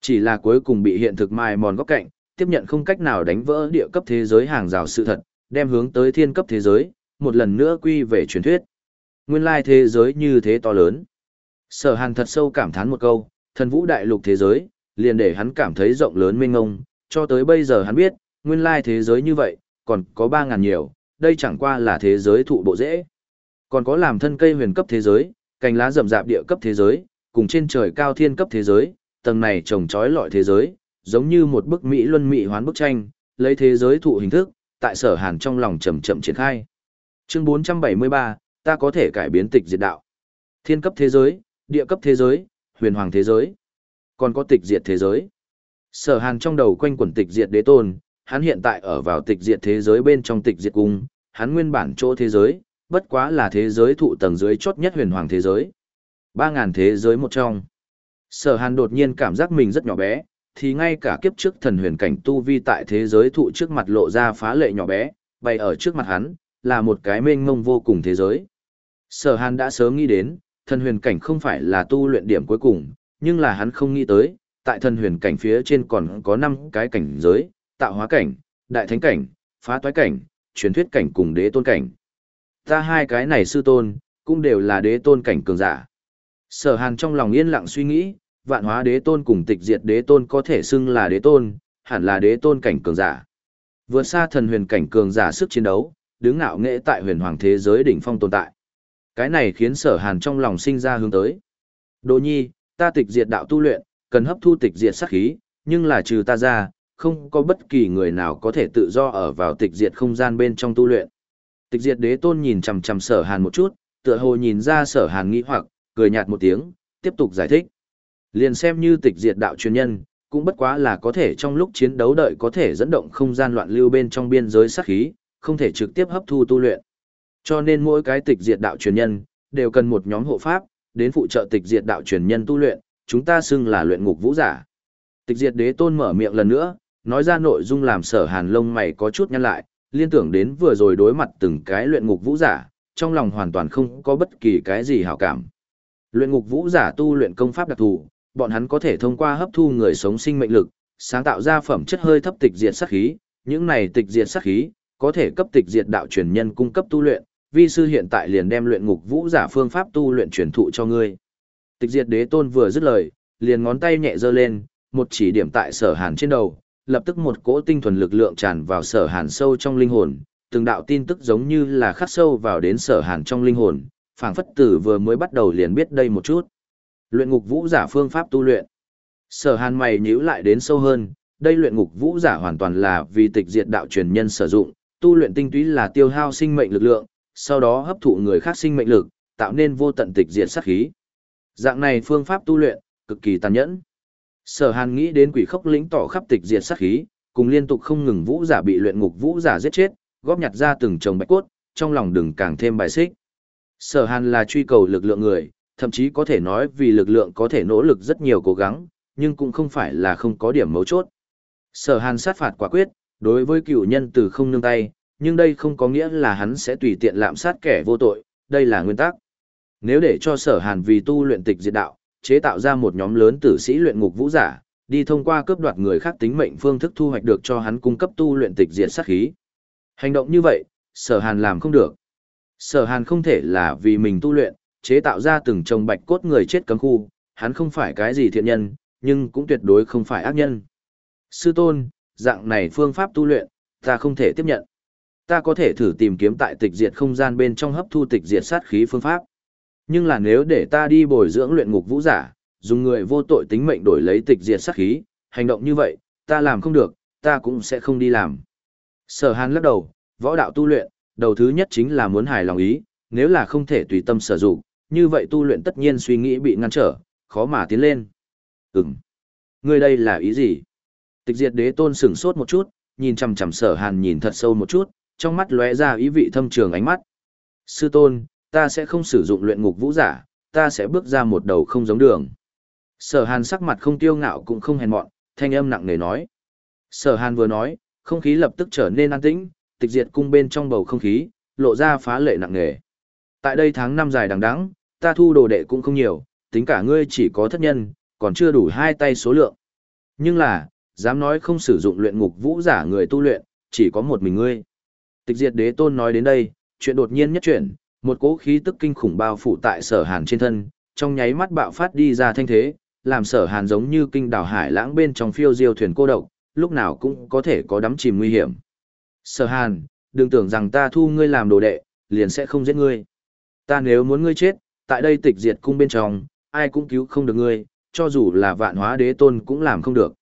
Chỉ là cuối cùng bị hiện thực mài mòn góc cạnh, tiếp nhận không cách nào đánh vỡ địa cấp thế giới hàng rào sự thật, đem hướng tới thiên cấp thế giới, một lần nữa quy về truyền thuyết. Nguyên lai thế giới như thế to lớn. Sở Hàn thật sâu cảm thán một câu, thần vũ đại lục thế giới, liền để hắn cảm thấy rộng lớn mênh mông, cho tới bây giờ hắn biết, nguyên lai thế giới như vậy, còn có 3.000 nhiều, đây chẳng qua là thế giới thụ bộ dễ. Còn có làm thân cây huyền cấp thế giới, cành lá rậm rạp địa cấp thế giới, cùng trên trời cao thiên cấp thế giới, tầng này trồng trói lọi thế giới, giống như một bức mỹ luân mỹ hoán bức tranh, lấy thế giới thụ hình thức, tại sở hàn trong lòng chậm chậm triển khai. Chương 473, ta có thể cải biến tịch diệt đạo. Thiên cấp thế giới, địa cấp thế giới, huyền hoàng thế giới, còn có tịch diệt thế giới. Sở hàn trong đầu quanh quẩn tịch diệt đế tôn, hắn hiện tại ở vào tịch diệt thế giới bên trong tịch diệt cung, hắn nguyên bản chỗ thế giới, bất quá là thế giới thụ tầng dưới chốt nhất huyền hoàng thế giới. Ba ngàn thế giới một trong. Sở hàn đột nhiên cảm giác mình rất nhỏ bé, thì ngay cả kiếp trước thần huyền cảnh tu vi tại thế giới thụ trước mặt lộ ra phá lệ nhỏ bé, bày ở trước mặt hắn, là một cái mênh mông vô cùng thế giới. Sở hàn đã sớm nghĩ đến, thần huyền cảnh không phải là tu luyện điểm cuối cùng, nhưng là hắn không nghĩ tới, tại thần huyền cảnh phía trên còn có 5 cái cảnh giới, tạo hóa cảnh, đại thánh cảnh, phá toái cảnh, truyền thuyết cảnh cùng đế tôn cảnh. Ta hai cái này sư tôn, cũng đều là đế tôn cảnh cường giả. Sở hàn trong lòng yên lặng suy nghĩ, vạn hóa đế tôn cùng tịch diệt đế tôn có thể xưng là đế tôn, hẳn là đế tôn cảnh cường giả. Vượt xa thần huyền cảnh cường giả sức chiến đấu, đứng ngạo nghệ tại huyền hoàng thế giới đỉnh phong tồn tại. Cái này khiến sở hàn trong lòng sinh ra hướng tới. Đồ nhi, ta tịch diệt đạo tu luyện, cần hấp thu tịch diệt sát khí, nhưng là trừ ta ra, không có bất kỳ người nào có thể tự do ở vào tịch diệt không gian bên trong tu luyện. Tịch diệt đế tôn nhìn chằm chằm sở hàn một chút, tựa hồ nhìn ra sở hàn nghĩ hoặc, cười nhạt một tiếng, tiếp tục giải thích. Liền xem như tịch diệt đạo truyền nhân, cũng bất quá là có thể trong lúc chiến đấu đợi có thể dẫn động không gian loạn lưu bên trong biên giới sát khí, không thể trực tiếp hấp thu tu luyện. Cho nên mỗi cái tịch diệt đạo truyền nhân, đều cần một nhóm hộ pháp, đến phụ trợ tịch diệt đạo truyền nhân tu luyện, chúng ta xưng là luyện ngục vũ giả. Tịch diệt đế tôn mở miệng lần nữa, nói ra nội dung làm sở hàn lông mày có chút nhăn lại, liên tưởng đến vừa rồi đối mặt từng cái luyện ngục vũ giả, trong lòng hoàn toàn không có bất kỳ cái gì hảo cảm. Luyện ngục vũ giả tu luyện công pháp đặc thù, bọn hắn có thể thông qua hấp thu người sống sinh mệnh lực, sáng tạo ra phẩm chất hơi thấp tịch diệt sát khí, những này tịch diệt sát khí có thể cấp tịch diệt đạo truyền nhân cung cấp tu luyện, vi sư hiện tại liền đem luyện ngục vũ giả phương pháp tu luyện truyền thụ cho ngươi. Tịch diệt đế tôn vừa dứt lời, liền ngón tay nhẹ giơ lên, một chỉ điểm tại sở hàn trên đầu, lập tức một cỗ tinh thuần lực lượng tràn vào sở hàn sâu trong linh hồn, từng đạo tin tức giống như là khắc sâu vào đến sở hàn trong linh hồn, phảng phất tử vừa mới bắt đầu liền biết đây một chút. Luyện ngục vũ giả phương pháp tu luyện. Sở hàn mày nhíu lại đến sâu hơn, đây luyện ngục vũ giả hoàn toàn là vì tịch diệt đạo truyền nhân sử dụng, tu luyện tinh túy là tiêu hao sinh mệnh lực lượng, sau đó hấp thụ người khác sinh mệnh lực, tạo nên vô tận tịch diệt sát khí. Dạng này phương pháp tu luyện, cực kỳ tàn nhẫn. Sở Hàn nghĩ đến quỷ khốc lĩnh tỏ khắp tịch diệt sát khí, cùng liên tục không ngừng vũ giả bị luyện ngục vũ giả giết chết, góp nhặt ra từng chồng bạch cốt, trong lòng đừng càng thêm bài xích. Sở Hàn là truy cầu lực lượng người, thậm chí có thể nói vì lực lượng có thể nỗ lực rất nhiều cố gắng, nhưng cũng không phải là không có điểm mấu chốt. Sở Hàn sát phạt quả quyết, đối với cựu nhân từ không nương tay, nhưng đây không có nghĩa là hắn sẽ tùy tiện lạm sát kẻ vô tội, đây là nguyên tắc. Nếu để cho sở hàn vì tu luyện tịch diệt đạo, chế tạo ra một nhóm lớn tử sĩ luyện ngục vũ giả, đi thông qua cướp đoạt người khác tính mệnh phương thức thu hoạch được cho hắn cung cấp tu luyện tịch diệt sát khí. Hành động như vậy, sở hàn làm không được. Sở hàn không thể là vì mình tu luyện, chế tạo ra từng chồng bạch cốt người chết cấm khu, hắn không phải cái gì thiện nhân, nhưng cũng tuyệt đối không phải ác nhân. Sư tôn, dạng này phương pháp tu luyện, ta không thể tiếp nhận. Ta có thể thử tìm kiếm tại tịch diệt không gian bên trong hấp thu tịch diệt sát khí phương pháp. Nhưng là nếu để ta đi bồi dưỡng luyện ngục vũ giả, dùng người vô tội tính mệnh đổi lấy tịch diệt sát khí, hành động như vậy, ta làm không được, ta cũng sẽ không đi làm. Sở Hàn lắc đầu, võ đạo tu luyện, đầu thứ nhất chính là muốn hài lòng ý, nếu là không thể tùy tâm sử dụng, như vậy tu luyện tất nhiên suy nghĩ bị ngăn trở, khó mà tiến lên. Ừm. Ngươi đây là ý gì? Tịch diệt đế tôn sửng sốt một chút, nhìn chằm chằm sở hàn nhìn thật sâu một chút, trong mắt lóe ra ý vị thâm trường ánh mắt. Sư tôn, ta sẽ không sử dụng luyện ngục vũ giả, ta sẽ bước ra một đầu không giống đường. Sở hàn sắc mặt không tiêu ngạo cũng không hèn mọn, thanh âm nặng nề nói. Sở hàn vừa nói, không khí lập tức trở nên an tĩnh, tịch diệt cung bên trong bầu không khí, lộ ra phá lệ nặng nề. Tại đây tháng năm dài đằng đẵng, ta thu đồ đệ cũng không nhiều, tính cả ngươi chỉ có thất nhân, còn chưa đủ hai tay số lượng. Nhưng là, dám nói không sử dụng luyện ngục vũ giả người tu luyện, chỉ có một mình ngươi. Tịch diệt đế tôn nói đến đây, chuyện đột nhiên nhất chuyển, một cỗ khí tức kinh khủng bao phủ tại sở hàn trên thân, trong nháy mắt bạo phát đi ra thanh thế, làm sở hàn giống như kinh đảo hải lãng bên trong phiêu diêu thuyền cô độc, lúc nào cũng có thể có đắm chìm nguy hiểm. Sở hàn, đừng tưởng rằng ta thu ngươi làm đồ đệ, liền sẽ không giết ngươi. Ta nếu muốn ngươi chết, tại đây tịch diệt cung bên trong, ai cũng cứu không được ngươi, cho dù là vạn hóa đế tôn cũng làm không được.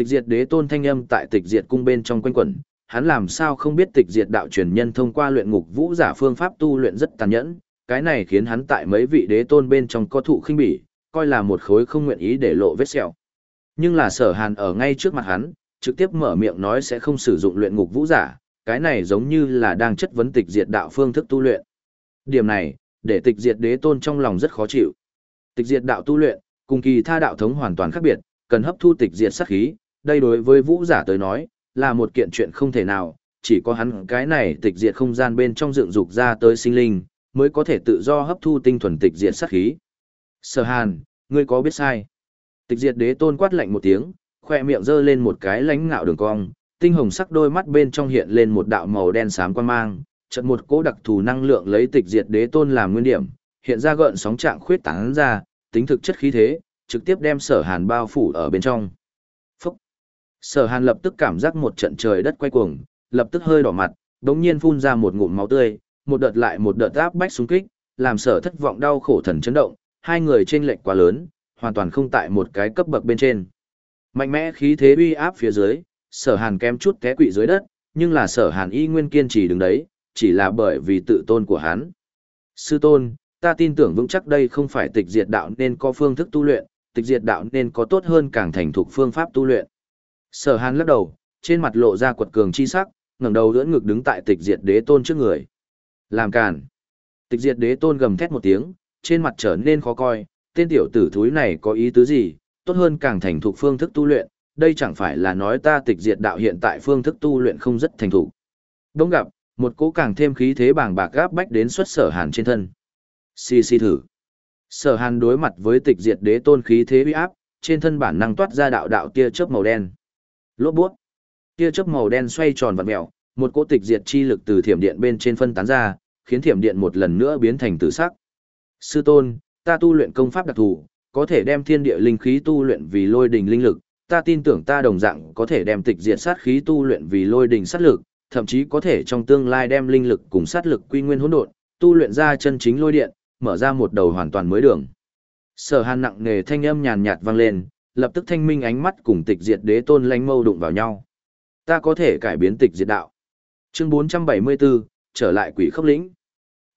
Tịch diệt đế tôn thanh âm tại tịch diệt cung bên trong quanh quẩn, hắn làm sao không biết tịch diệt đạo truyền nhân thông qua luyện ngục vũ giả phương pháp tu luyện rất tàn nhẫn, cái này khiến hắn tại mấy vị đế tôn bên trong có thụ khinh bỉ, coi là một khối không nguyện ý để lộ vết sẹo. Nhưng là sở hàn ở ngay trước mặt hắn, trực tiếp mở miệng nói sẽ không sử dụng luyện ngục vũ giả, cái này giống như là đang chất vấn tịch diệt đạo phương thức tu luyện. Điểm này, để tịch diệt đế tôn trong lòng rất khó chịu. Tịch diệt đạo tu luyện, cùng kỳ tha đạo thống hoàn toàn khác biệt, cần hấp thu tịch diệt sát khí, đây đối với vũ giả tới nói, là một kiện chuyện không thể nào, chỉ có hắn cái này tịch diệt không gian bên trong dựng dục ra tới sinh linh, mới có thể tự do hấp thu tinh thuần tịch diệt sát khí. Sở Hàn, ngươi có biết sai? Tịch diệt đế tôn quát lạnh một tiếng, khoe miệng giơ lên một cái lánh ngạo đường cong, tinh hồng sắc đôi mắt bên trong hiện lên một đạo màu đen xám quan mang, chợt một cỗ đặc thù năng lượng lấy tịch diệt đế tôn làm nguyên điểm, hiện ra gợn sóng trạng khuyết tán ra, tính thực chất khí thế, trực tiếp đem Sở Hàn bao phủ ở bên trong. Sở Hàn lập tức cảm giác một trận trời đất quay cuồng, lập tức hơi đỏ mặt, đống nhiên phun ra một ngụm máu tươi, một đợt lại một đợt áp bách xung kích, làm Sở thất vọng đau khổ thần chấn động, hai người trên lệch quá lớn, hoàn toàn không tại một cái cấp bậc bên trên. Mạnh mẽ khí thế uy áp phía dưới, Sở Hàn kém chút té quỵ dưới đất, nhưng là Sở Hàn y nguyên kiên trì đứng đấy, chỉ là bởi vì tự tôn của hắn. Sư tôn, ta tin tưởng vững chắc đây không phải tịch diệt đạo nên có phương thức tu luyện, tịch diệt đạo nên có tốt hơn càng thành thục phương pháp tu luyện. Sở Hàn lắc đầu, trên mặt lộ ra quật cường chi sắc, ngẩng đầu ưỡn ngực đứng tại tịch diệt đế tôn trước người. Làm càn. Tịch diệt đế tôn gầm thét một tiếng, trên mặt trở nên khó coi, tên tiểu tử thúi này có ý tứ gì, tốt hơn càng thành thục phương thức tu luyện, đây chẳng phải là nói ta tịch diệt đạo hiện tại phương thức tu luyện không rất thành thục. Đông gặp, một cỗ càng thêm khí thế bàng bạc gáp bách đến xuất sở hàn trên thân. Xì xì thử. Sở hàn đối mặt với tịch diệt đế tôn khí thế uy áp, trên thân bản năng toát ra đạo đạo tia chớp màu đen. Lốp bút. Tia chớp màu đen xoay tròn vặn mèo, một cỗ tịch diệt chi lực từ thiểm điện bên trên phân tán ra, khiến thiểm điện một lần nữa biến thành tử sắc. Sư tôn, ta tu luyện công pháp đặc thù, có thể đem thiên địa linh khí tu luyện vì lôi đình linh lực, ta tin tưởng ta đồng dạng có thể đem tịch diệt sát khí tu luyện vì lôi đình sát lực, thậm chí có thể trong tương lai đem linh lực cùng sát lực quy nguyên hỗn độn, tu luyện ra chân chính lôi điện, mở ra một đầu hoàn toàn mới đường. Sở Hàn nặng nề thanh âm nhàn nhạt vang lên, lập tức thanh minh ánh mắt cùng tịch diệt đế tôn lánh mâu đụng vào nhau. Ta có thể cải biến tịch diệt đạo. Chương 474, trở lại quỷ khốc lĩnh.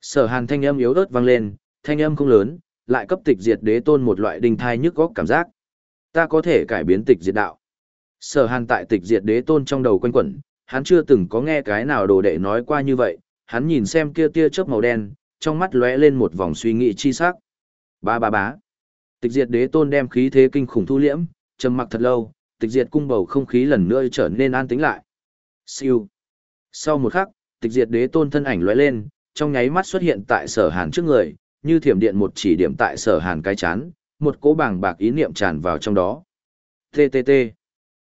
Sở Hàn thanh âm yếu ớt vang lên, thanh âm không lớn, lại cấp tịch diệt đế tôn một loại đình thai nhức góc cảm giác. Ta có thể cải biến tịch diệt đạo. Sở Hàn tại tịch diệt đế tôn trong đầu quanh quẩn, hắn chưa từng có nghe cái nào đồ đệ nói qua như vậy, hắn nhìn xem kia tia chớp màu đen, trong mắt lóe lên một vòng suy nghĩ chi sắc. Ba ba bá. Tịch diệt đế tôn đem khí thế kinh khủng thu liễm, trầm mặc thật lâu, tịch diệt cung bầu không khí lần nữa trở nên an tĩnh lại. Siêu. Sau một khắc, tịch diệt đế tôn thân ảnh lóe lên, trong nháy mắt xuất hiện tại sở hàn trước người, như thiểm điện một chỉ điểm tại sở hàn cái chán, một cỗ bảng bạc ý niệm tràn vào trong đó. TTT.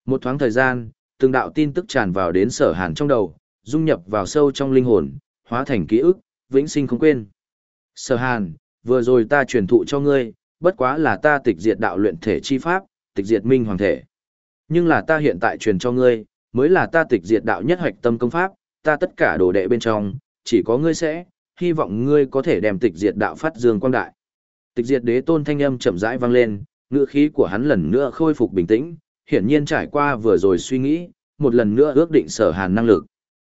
Một thoáng thời gian, từng đạo tin tức tràn vào đến sở hàn trong đầu, dung nhập vào sâu trong linh hồn, hóa thành ký ức, vĩnh sinh không quên. Sở hàn, vừa rồi ta truyền thụ cho ngươi, bất quá là ta tịch diệt đạo luyện thể chi pháp, tịch diệt minh hoàng thể. Nhưng là ta hiện tại truyền cho ngươi, mới là ta tịch diệt đạo nhất hoạch tâm công pháp, ta tất cả đồ đệ bên trong, chỉ có ngươi sẽ, hy vọng ngươi có thể đem tịch diệt đạo phát dương quang đại. Tịch diệt đế tôn thanh âm chậm rãi vang lên, ngựa khí của hắn lần nữa khôi phục bình tĩnh, hiển nhiên trải qua vừa rồi suy nghĩ, một lần nữa ước định sở hàn năng lực.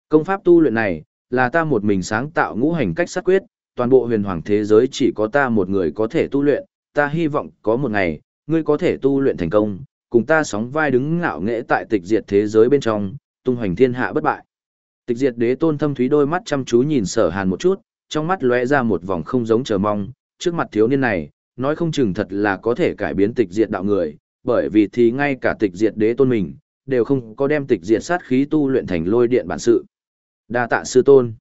Công pháp tu luyện này, là ta một mình sáng tạo ngũ hành cách sát quyết, toàn bộ huyền hoàng thế giới chỉ có ta một người có thể tu luyện, ta hy vọng có một ngày, ngươi có thể tu luyện thành công, cùng ta sóng vai đứng ngạo nghễ tại tịch diệt thế giới bên trong, tung hoành thiên hạ bất bại. Tịch diệt đế tôn thâm thúy đôi mắt chăm chú nhìn sở hàn một chút, trong mắt lóe ra một vòng không giống chờ mong, trước mặt thiếu niên này, nói không chừng thật là có thể cải biến tịch diệt đạo người, bởi vì thì ngay cả tịch diệt đế tôn mình, đều không có đem tịch diệt sát khí tu luyện thành lôi điện bản sự. Đa tạ sư tôn.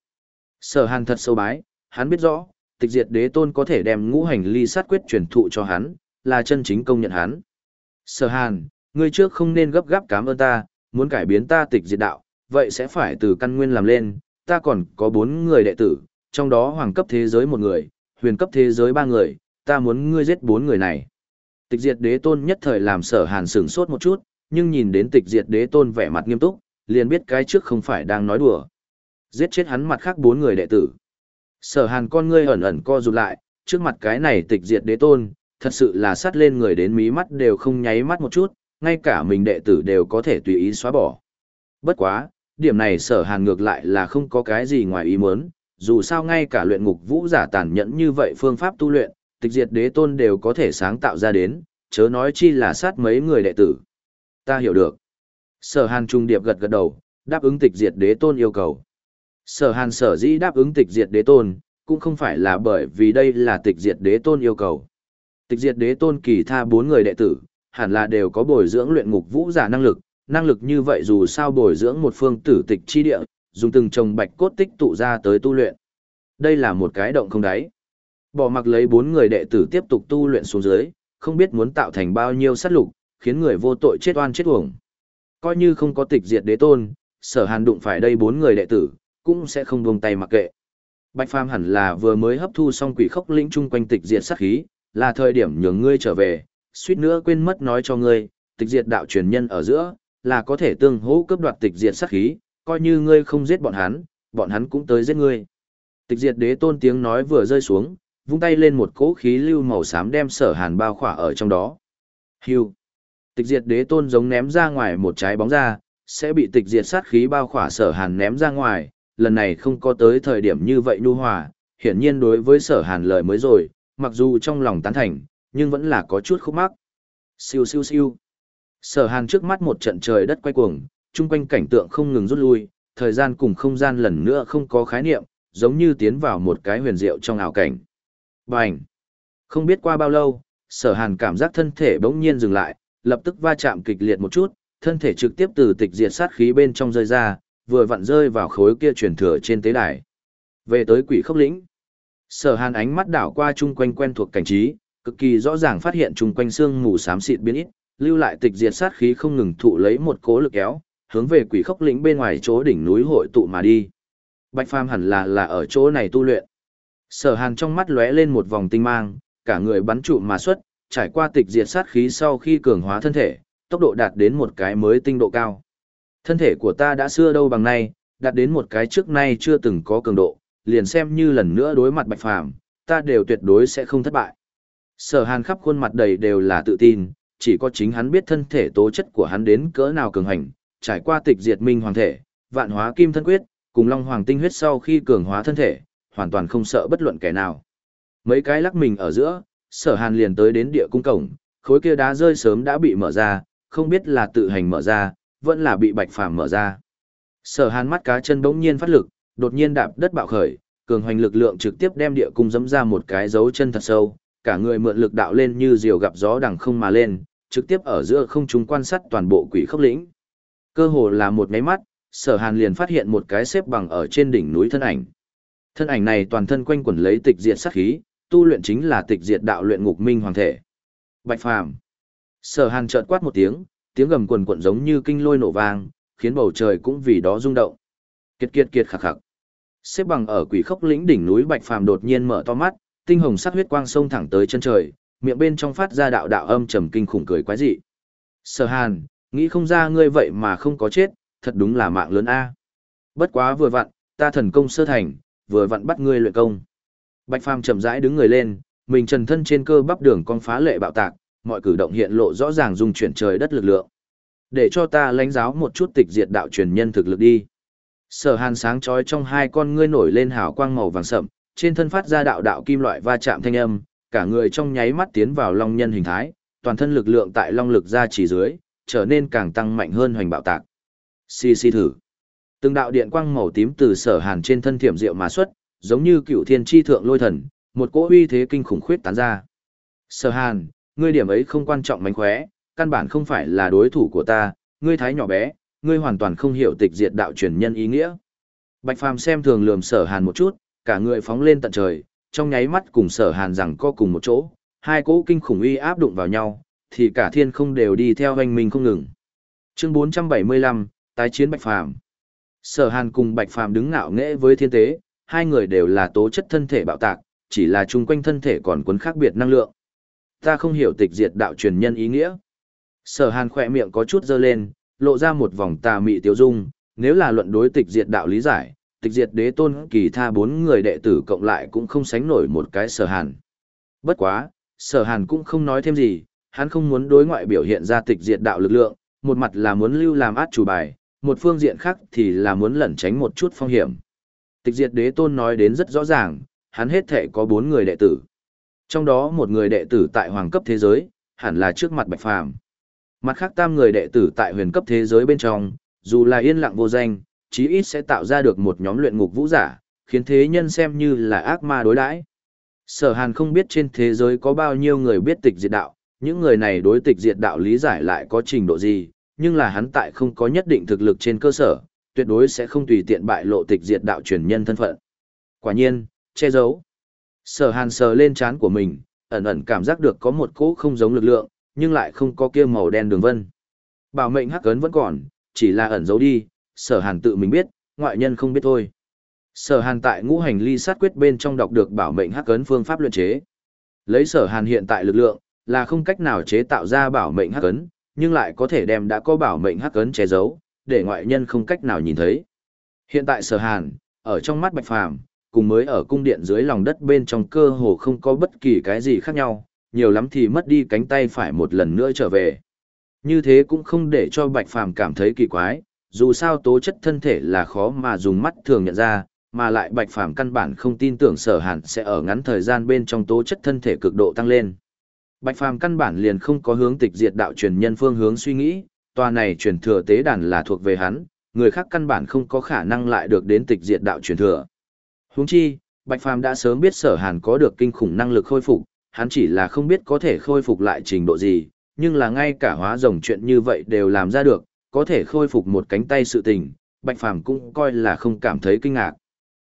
Sở hàn thật sâu bái, hắn biết rõ, tịch diệt đế tôn có thể đem ngũ hành ly sát quyết truyền thụ cho hắn, là chân chính công nhận hắn. Sở hàn, ngươi trước không nên gấp gáp cảm ơn ta, muốn cải biến ta tịch diệt đạo, vậy sẽ phải từ căn nguyên làm lên, ta còn có bốn người đệ tử, trong đó hoàng cấp thế giới một người, huyền cấp thế giới ba người, ta muốn ngươi giết bốn người này. Tịch diệt đế tôn nhất thời làm sở hàn sửng sốt một chút, nhưng nhìn đến tịch diệt đế tôn vẻ mặt nghiêm túc, liền biết cái trước không phải đang nói đùa. Giết chết hắn mặt khác bốn người đệ tử. Sở hàn con ngươi ẩn ẩn co rụt lại, trước mặt cái này tịch diệt đế tôn, thật sự là sát lên người đến mí mắt đều không nháy mắt một chút, ngay cả mình đệ tử đều có thể tùy ý xóa bỏ. Bất quá, điểm này sở hàn ngược lại là không có cái gì ngoài ý muốn, dù sao ngay cả luyện ngục vũ giả tàn nhẫn như vậy phương pháp tu luyện, tịch diệt đế tôn đều có thể sáng tạo ra đến, chớ nói chi là sát mấy người đệ tử. Ta hiểu được. Sở hàn trung điệp gật gật đầu, đáp ứng tịch diệt đế tôn yêu cầu. Sở hàn sở dĩ đáp ứng tịch diệt đế tôn, cũng không phải là bởi vì đây là tịch diệt đế tôn yêu cầu. Tịch diệt đế tôn kỳ tha bốn người đệ tử, hẳn là đều có bồi dưỡng luyện ngục vũ giả năng lực, năng lực như vậy dù sao bồi dưỡng một phương tử tịch chi địa, dùng từng trồng bạch cốt tích tụ ra tới tu luyện. Đây là một cái động không đáy. Bỏ mặc lấy bốn người đệ tử tiếp tục tu luyện xuống dưới, không biết muốn tạo thành bao nhiêu sát lục, khiến người vô tội chết oan chết uổng. Coi như không có tịch diệt đế tôn, sở hàn đụng phải đây bốn người đệ tử, cũng sẽ không buông tay mặc kệ. Bạch Phàm hẳn là vừa mới hấp thu xong quỷ khốc lĩnh chung quanh tịch diệt sát khí, là thời điểm nhường ngươi trở về, suýt nữa quên mất nói cho ngươi, tịch diệt đạo truyền nhân ở giữa, là có thể tương hỗ cướp đoạt tịch diệt sát khí, coi như ngươi không giết bọn hắn, bọn hắn cũng tới giết ngươi. Tịch diệt đế tôn tiếng nói vừa rơi xuống, vung tay lên một cỗ khí lưu màu xám đem sở hàn bao khỏa ở trong đó. Hưu. Tịch diệt đế tôn giống ném ra ngoài một trái bóng ra, sẽ bị tịch diệt sát khí bao khỏa sở hàn ném ra ngoài, lần này không có tới thời điểm như vậy nhu hòa, hiển nhiên đối với sở hàn lời mới rồi, mặc dù trong lòng tán thành, nhưng vẫn là có chút khúc mắc. Siêu siêu siêu. Sở hàn trước mắt một trận trời đất quay cuồng, chung quanh cảnh tượng không ngừng rút lui, thời gian cùng không gian lần nữa không có khái niệm, giống như tiến vào một cái huyền diệu trong ảo cảnh. Bành! Không biết qua bao lâu, sở hàn cảm giác thân thể bỗng nhiên dừng lại, lập tức va chạm kịch liệt một chút, thân thể trực tiếp từ tịch diệt sát khí bên trong rơi ra, vừa vặn rơi vào khối kia truyền thừa trên tế đài. Về tới quỷ khốc lĩnh, sở hàn ánh mắt đảo qua chung quanh quen thuộc cảnh trí, cực kỳ rõ ràng phát hiện chung quanh xương mù xám xịt biến ít, lưu lại tịch diệt sát khí không ngừng thụ lấy một cố lực kéo, hướng về quỷ khốc lĩnh bên ngoài chỗ đỉnh núi hội tụ mà đi. Bạch Phàm hẳn là là ở chỗ này tu luyện. Sở Hàn trong mắt lóe lên một vòng tinh mang, cả người bắn trụ mà xuất, trải qua tịch diệt sát khí sau khi cường hóa thân thể, tốc độ đạt đến một cái mới tinh độ cao. Thân thể của ta đã xưa đâu bằng nay, đạt đến một cái trước nay chưa từng có cường độ, liền xem như lần nữa đối mặt Bạch Phàm, ta đều tuyệt đối sẽ không thất bại. Sở Hàn khắp khuôn mặt đầy đều là tự tin, chỉ có chính hắn biết thân thể tố chất của hắn đến cỡ nào cường hành, trải qua tịch diệt minh hoàng thể, vạn hóa kim thân quyết, cùng long hoàng tinh huyết sau khi cường hóa thân thể, hoàn toàn không sợ bất luận kẻ nào. Mấy cái lắc mình ở giữa, sở hàn liền tới đến địa cung cổng, khối kia đá rơi sớm đã bị mở ra, không biết là tự hành mở ra, vẫn là bị bạch phàm mở ra. Sở hàn mắt cá chân bỗng nhiên phát lực, đột nhiên đạp đất bạo khởi, cường hoành lực lượng trực tiếp đem địa cung dẫm ra một cái dấu chân thật sâu, cả người mượn lực đạo lên như diều gặp gió đằng không mà lên, trực tiếp ở giữa không trung quan sát toàn bộ quỷ khốc lĩnh. Cơ hồ là một máy mắt, sở hàn liền phát hiện một cái xếp bằng ở trên đỉnh núi thân ảnh. Thân ảnh này toàn thân quanh quẩn lấy tịch diệt sát khí, tu luyện chính là tịch diệt đạo luyện ngục minh hoàng thể. Bạch phàm. Sở hàn chợt quát một tiếng, tiếng gầm quần quận giống như kinh lôi nổ vang, khiến bầu trời cũng vì đó rung động. Kiệt kiệt kiệt khạc khạc. Xếp bằng ở quỷ khốc lĩnh đỉnh núi Bạch phàm đột nhiên mở to mắt, tinh hồng sắc huyết quang sông thẳng tới chân trời, miệng bên trong phát ra đạo đạo âm trầm kinh khủng cười quái dị. Sở Hàn, nghĩ không ra ngươi vậy mà không có chết, thật đúng là mạng lớn a. Bất quá vừa vặn, ta thần công sơ thành, vừa vặn bắt ngươi luyện công. Bạch Phàm chậm rãi đứng người lên, mình trần thân trên cơ bắp đường con phá lệ bạo tạc, mọi cử động hiện lộ rõ ràng dung chuyển trời đất lực lượng. Để cho ta lãnh giáo một chút tịch diệt đạo truyền nhân thực lực đi. Sở Hàn sáng chói trong hai con ngươi nổi lên hào quang màu vàng sậm, trên thân phát ra đạo đạo kim loại va chạm thanh âm, cả người trong nháy mắt tiến vào long nhân hình thái, toàn thân lực lượng tại long lực ra chỉ dưới, trở nên càng tăng mạnh hơn hoành bạo tạc. Xì xì thử. Từng đạo điện quang màu tím từ sở hàn trên thân thiểm diệu mà xuất, giống như cựu thiên chi thượng lôi thần, một cỗ uy thế kinh khủng khuyết tán ra. Sở hàn, ngươi điểm ấy không quan trọng mánh khóe, căn bản không phải là đối thủ của ta, ngươi thái nhỏ bé, ngươi hoàn toàn không hiểu tịch diệt đạo truyền nhân ý nghĩa. Bạch Phàm xem thường lườm sở hàn một chút, cả người phóng lên tận trời, trong nháy mắt cùng sở hàn rằng co cùng một chỗ, hai cỗ kinh khủng uy áp đụng vào nhau, thì cả thiên không đều đi theo hoành mình không ngừng. Chương 475, tái chiến Bạch Phàm. Sở Hàn cùng Bạch Phàm đứng ngạo nghễ với thiên tế, hai người đều là tố chất thân thể bạo tạc, chỉ là chung quanh thân thể còn cuốn khác biệt năng lượng. Ta không hiểu tịch diệt đạo truyền nhân ý nghĩa. Sở Hàn khỏe miệng có chút dơ lên, lộ ra một vòng tà mị tiêu dung, nếu là luận đối tịch diệt đạo lý giải, tịch diệt đế tôn kỳ tha bốn người đệ tử cộng lại cũng không sánh nổi một cái sở hàn. Bất quá, sở hàn cũng không nói thêm gì, hắn không muốn đối ngoại biểu hiện ra tịch diệt đạo lực lượng, một mặt là muốn lưu làm át chủ bài, một phương diện khác thì là muốn lẩn tránh một chút phong hiểm. Tịch diệt đế tôn nói đến rất rõ ràng, hắn hết thể có bốn người đệ tử. Trong đó một người đệ tử tại hoàng cấp thế giới, hẳn là trước mặt bạch phàm. Mặt khác tam người đệ tử tại huyền cấp thế giới bên trong, dù là yên lặng vô danh, chí ít sẽ tạo ra được một nhóm luyện ngục vũ giả, khiến thế nhân xem như là ác ma đối đãi. Sở Hàn không biết trên thế giới có bao nhiêu người biết tịch diệt đạo, những người này đối tịch diệt đạo lý giải lại có trình độ gì, nhưng là hắn tại không có nhất định thực lực trên cơ sở, tuyệt đối sẽ không tùy tiện bại lộ tịch diệt đạo truyền nhân thân phận. Quả nhiên, che giấu. Sở Hàn sờ lên trán của mình, ẩn ẩn cảm giác được có một cỗ không giống lực lượng, nhưng lại không có kia màu đen đường vân. Bảo mệnh hắc ấn vẫn còn, chỉ là ẩn giấu đi, sở hàn tự mình biết, ngoại nhân không biết thôi. Sở hàn tại ngũ hành ly sát quyết bên trong đọc được bảo mệnh hắc ấn phương pháp luyện chế. Lấy sở hàn hiện tại lực lượng, là không cách nào chế tạo ra bảo mệnh hắc ấn, nhưng lại có thể đem đã có bảo mệnh hắc ấn che giấu, để ngoại nhân không cách nào nhìn thấy. Hiện tại sở hàn, ở trong mắt bạch phàm, cùng mới ở cung điện dưới lòng đất bên trong cơ hồ không có bất kỳ cái gì khác nhau, nhiều lắm thì mất đi cánh tay phải một lần nữa trở về. Như thế cũng không để cho Bạch Phàm cảm thấy kỳ quái, dù sao tố chất thân thể là khó mà dùng mắt thường nhận ra, mà lại Bạch Phàm căn bản không tin tưởng Sở Hàn sẽ ở ngắn thời gian bên trong tố chất thân thể cực độ tăng lên. Bạch Phàm căn bản liền không có hướng tịch diệt đạo truyền nhân phương hướng suy nghĩ, tòa này truyền thừa tế đàn là thuộc về hắn, người khác căn bản không có khả năng lại được đến tịch diệt đạo truyền thừa. Huống chi, Bạch Phàm đã sớm biết Sở Hàn có được kinh khủng năng lực khôi phục, hắn chỉ là không biết có thể khôi phục lại trình độ gì, nhưng là ngay cả hóa rồng chuyện như vậy đều làm ra được, có thể khôi phục một cánh tay sự tình, Bạch Phàm cũng coi là không cảm thấy kinh ngạc.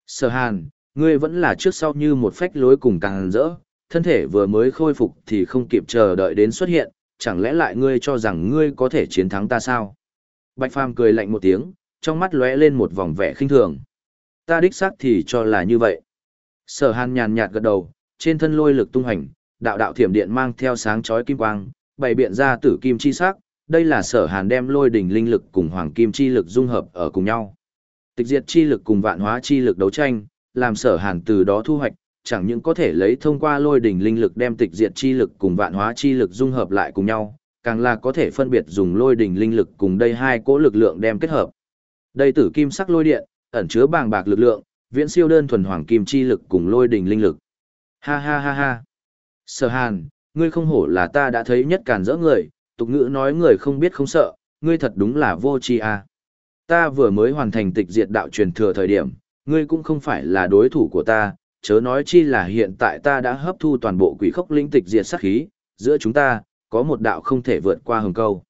Sở Hàn, ngươi vẫn là trước sau như một phách lối cùng càng rỡ, thân thể vừa mới khôi phục thì không kịp chờ đợi đến xuất hiện, chẳng lẽ lại ngươi cho rằng ngươi có thể chiến thắng ta sao? Bạch Phàm cười lạnh một tiếng, trong mắt lóe lên một vòng vẻ khinh thường. Ta đích xác thì cho là như vậy. Sở Hàn nhàn nhạt gật đầu, trên thân lôi lực tung hành, đạo đạo thiểm điện mang theo sáng chói kim quang, bày biện ra tử kim chi sắc, đây là sở hàn đem lôi đỉnh linh lực cùng hoàng kim chi lực dung hợp ở cùng nhau. Tịch diệt chi lực cùng vạn hóa chi lực đấu tranh, làm sở hàn từ đó thu hoạch, chẳng những có thể lấy thông qua lôi đỉnh linh lực đem tịch diệt chi lực cùng vạn hóa chi lực dung hợp lại cùng nhau, càng là có thể phân biệt dùng lôi đỉnh linh lực cùng đây hai cỗ lực lượng đem kết hợp. Đây tử kim sắc lôi điện, ẩn chứa bàng bạc lực lượng, viễn siêu đơn thuần hoàng kim chi lực cùng lôi đình linh lực. Ha ha ha ha. Sở Hàn, ngươi không hổ là ta đã thấy nhất càn rỡ người, tục ngữ nói người không biết không sợ, ngươi thật đúng là vô tri à. Ta vừa mới hoàn thành tịch diệt đạo truyền thừa thời điểm, ngươi cũng không phải là đối thủ của ta, chớ nói chi là hiện tại ta đã hấp thu toàn bộ quỷ khốc linh tịch diệt sát khí, giữa chúng ta, có một đạo không thể vượt qua hừng câu.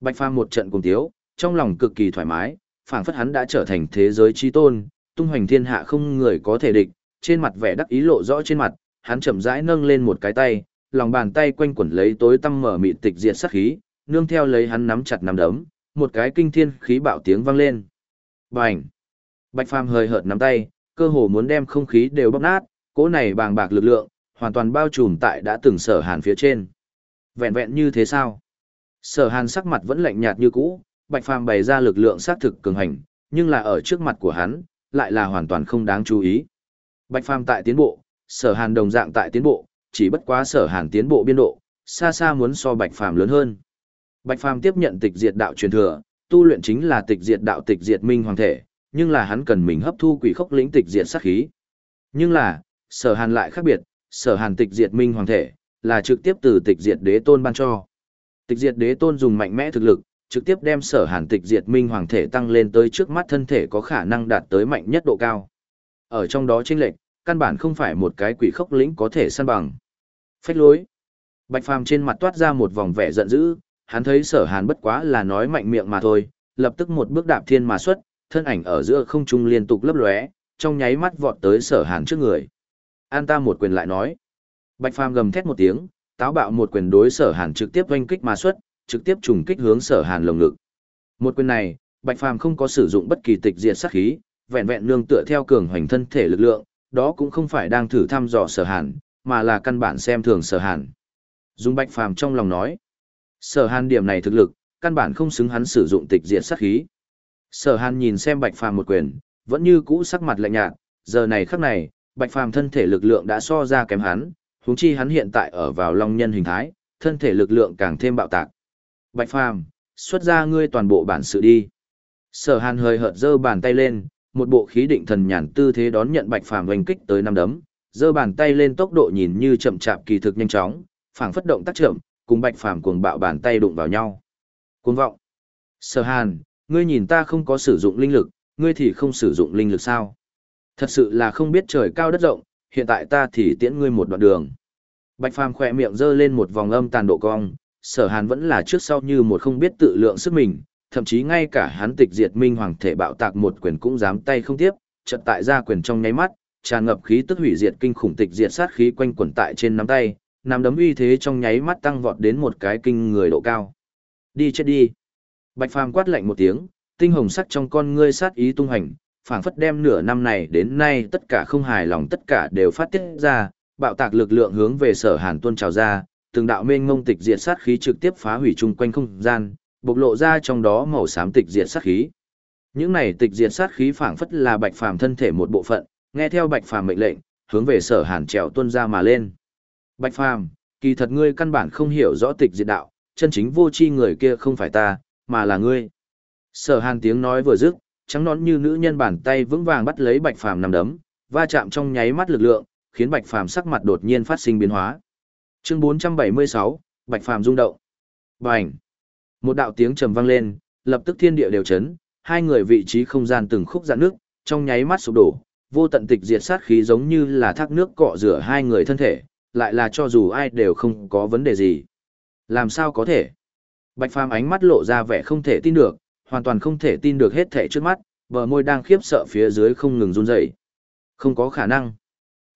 Bạch Phàm một trận cùng thiếu, trong lòng cực kỳ thoải mái, phảng phất hắn đã trở thành thế giới chi tôn, tung hoành thiên hạ không người có thể địch, trên mặt vẻ đắc ý lộ rõ trên mặt, hắn chậm rãi nâng lên một cái tay, lòng bàn tay quanh quẩn lấy tối tăm mở mịt tịch diệt sát khí, nương theo lấy hắn nắm chặt nắm đấm, một cái kinh thiên khí bạo tiếng vang lên. Bành! Bạch Phàm hơi hợt nắm tay, cơ hồ muốn đem không khí đều bóp nát, cỗ này bàng bạc lực lượng, hoàn toàn bao trùm tại đã từng sở hàn phía trên. Vẹn vẹn như thế sao? Sở hàn sắc mặt vẫn lạnh nhạt như cũ, Bạch Phàm bày ra lực lượng sát thực cường hành, nhưng là ở trước mặt của hắn, lại là hoàn toàn không đáng chú ý. Bạch Phàm tại tiến bộ, sở hàn đồng dạng tại tiến bộ, chỉ bất quá sở hàn tiến bộ biên độ, xa xa muốn so Bạch Phàm lớn hơn. Bạch Phàm tiếp nhận tịch diệt đạo truyền thừa, tu luyện chính là tịch diệt đạo tịch diệt minh hoàng thể, nhưng là hắn cần mình hấp thu quỷ khốc lĩnh tịch diệt sát khí. Nhưng là, sở hàn lại khác biệt, sở hàn tịch diệt minh hoàng thể, là trực tiếp từ tịch diệt đế tôn ban cho. Tịch diệt đế tôn dùng mạnh mẽ thực lực, trực tiếp đem sở hàn tịch diệt minh hoàng thể tăng lên tới trước mắt thân thể có khả năng đạt tới mạnh nhất độ cao. Ở trong đó chênh lệch, căn bản không phải một cái quỷ khốc lĩnh có thể săn bằng. Phách lối. Bạch Phàm trên mặt toát ra một vòng vẻ giận dữ, hắn thấy sở hàn bất quá là nói mạnh miệng mà thôi, lập tức một bước đạp thiên mà xuất, thân ảnh ở giữa không trung liên tục lấp lóe, trong nháy mắt vọt tới sở hàn trước người. An ta một quyền lại nói. Bạch Phàm gầm thét một tiếng, táo bạo một quyền đối sở hàn trực tiếp oanh kích mà xuất, trực tiếp trùng kích hướng sở hàn lồng ngực. Một quyền này, Bạch Phàm không có sử dụng bất kỳ tịch diệt sát khí, vẹn vẹn nương tựa theo cường hoành thân thể lực lượng, đó cũng không phải đang thử thăm dò sở hàn, mà là căn bản xem thường sở hàn. dùng Bạch Phàm trong lòng nói, sở hàn điểm này thực lực, căn bản không xứng hắn sử dụng tịch diệt sát khí. Sở hàn nhìn xem Bạch Phàm một quyền, vẫn như cũ sắc mặt lạnh nhạt, giờ này khắc này, Bạch Phàm thân thể lực lượng đã so ra kém hắn, huống chi hắn hiện tại ở vào long nhân hình thái, thân thể lực lượng càng thêm bạo tạc. Bạch Phàm, xuất ra ngươi toàn bộ bản sự đi. Sở Hàn hơi hợt giơ bàn tay lên, một bộ khí định thần nhàn tư thế đón nhận Bạch Phàm oanh kích tới năm đấm, giơ bàn tay lên tốc độ nhìn như chậm chạp kỳ thực nhanh chóng, phảng phất động tác chậm, cùng Bạch Phàm cuồng bạo bàn tay đụng vào nhau. Cuồng vọng. Sở Hàn, ngươi nhìn ta không có sử dụng linh lực, ngươi thì không sử dụng linh lực sao? Thật sự là không biết trời cao đất rộng, hiện tại ta thì tiễn ngươi một đoạn đường. Bạch Phàm khỏe miệng giơ lên một vòng âm tàn độ cong, sở hàn vẫn là trước sau như một không biết tự lượng sức mình, thậm chí ngay cả hắn tịch diệt minh hoàng thể bạo tạc một quyền cũng dám tay không tiếp, chợt tại ra quyền trong nháy mắt, tràn ngập khí tức hủy diệt kinh khủng tịch diệt sát khí quanh quẩn tại trên nắm tay, nắm đấm uy thế trong nháy mắt tăng vọt đến một cái kinh người độ cao. Đi chết đi. Bạch Phàm quát lạnh một tiếng, tinh hồng sắc trong con ngươi sát ý tung hành, phảng phất đem nửa năm này đến nay tất cả không hài lòng tất cả đều phát tiết ra, bạo tạc lực lượng hướng về sở hàn tuôn trào ra, từng đạo mênh ngông tịch diệt sát khí trực tiếp phá hủy chung quanh không gian, bộc lộ ra trong đó màu xám tịch diệt sát khí. Những này tịch diệt sát khí phảng phất là bạch phàm thân thể một bộ phận, nghe theo bạch phàm mệnh lệnh, hướng về sở hàn trèo tuôn ra mà lên. Bạch phàm, kỳ thật ngươi căn bản không hiểu rõ tịch diệt đạo, chân chính vô chi người kia không phải ta, mà là ngươi. Sở hàn tiếng nói vừa dứt, trắng nón như nữ nhân bàn tay vững vàng bắt lấy bạch phàm nằm đấm, va chạm trong nháy mắt lực lượng, khiến bạch phàm sắc mặt đột nhiên phát sinh biến hóa. Chương 476, bạch phàm rung động. Bành! Một đạo tiếng trầm vang lên, lập tức thiên địa đều chấn, hai người vị trí không gian từng khúc dạn nước, trong nháy mắt sụp đổ, vô tận tịch diệt sát khí giống như là thác nước cọ rửa hai người thân thể, lại là cho dù ai đều không có vấn đề gì. Làm sao có thể? Bạch Phàm ánh mắt lộ ra vẻ không thể tin được, hoàn toàn không thể tin được hết thể trước mắt, bờ môi đang khiếp sợ phía dưới không ngừng run rẩy. Không có khả năng.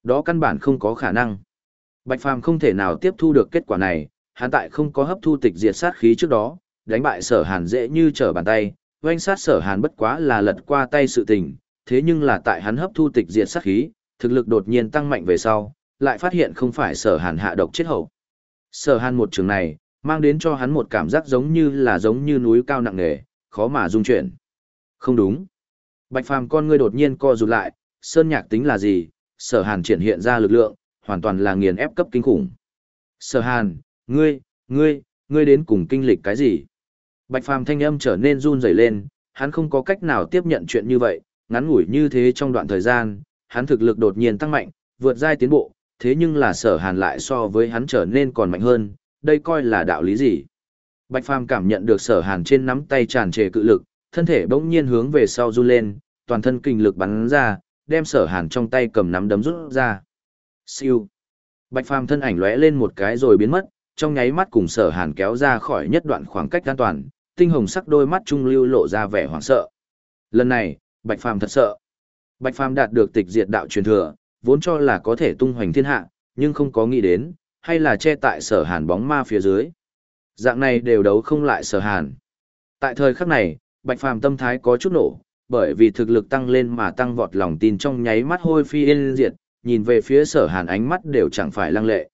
Đó căn bản không có khả năng. Bạch Phàm không thể nào tiếp thu được kết quả này, hắn tại không có hấp thu tịch diệt sát khí trước đó, đánh bại Sở Hàn dễ như trở bàn tay, oanh sát Sở Hàn bất quá là lật qua tay sự tình, thế nhưng là tại hắn hấp thu tịch diệt sát khí, thực lực đột nhiên tăng mạnh về sau, lại phát hiện không phải Sở Hàn hạ độc chết hậu. Sở Hàn một trường này, mang đến cho hắn một cảm giác giống như là giống như núi cao nặng nề, khó mà dung chuyển. Không đúng. Bạch phàm con ngươi đột nhiên co rụt lại, sơn nhạc tính là gì, sở hàn triển hiện ra lực lượng, hoàn toàn là nghiền ép cấp kinh khủng. Sở hàn, ngươi, ngươi, ngươi đến cùng kinh lịch cái gì? Bạch phàm thanh âm trở nên run rẩy lên, hắn không có cách nào tiếp nhận chuyện như vậy, ngắn ngủi như thế trong đoạn thời gian, hắn thực lực đột nhiên tăng mạnh, vượt giai tiến bộ, thế nhưng là sở hàn lại so với hắn trở nên còn mạnh hơn, đây coi là đạo lý gì? Bạch Phàm cảm nhận được sở hàn trên nắm tay tràn trề cự lực, thân thể bỗng nhiên hướng về sau run lên, toàn thân kinh lực bắn ra, đem sở hàn trong tay cầm nắm đấm rút ra. Siêu. Bạch Phàm thân ảnh lóe lên một cái rồi biến mất, trong nháy mắt cùng sở hàn kéo ra khỏi nhất đoạn khoảng cách an toàn, tinh hồng sắc đôi mắt trung lưu lộ ra vẻ hoảng sợ. Lần này, Bạch Phàm thật sợ. Bạch Phàm đạt được tịch diệt đạo truyền thừa, vốn cho là có thể tung hoành thiên hạ, nhưng không có nghĩ đến, hay là che tại sở hàn bóng ma phía dưới. Dạng này đều đấu không lại sở hàn. Tại thời khắc này, Bạch Phàm tâm thái có chút nổ, bởi vì thực lực tăng lên mà tăng vọt lòng tin trong nháy mắt hôi phi yên diệt, nhìn về phía sở hàn ánh mắt đều chẳng phải lăng lệ.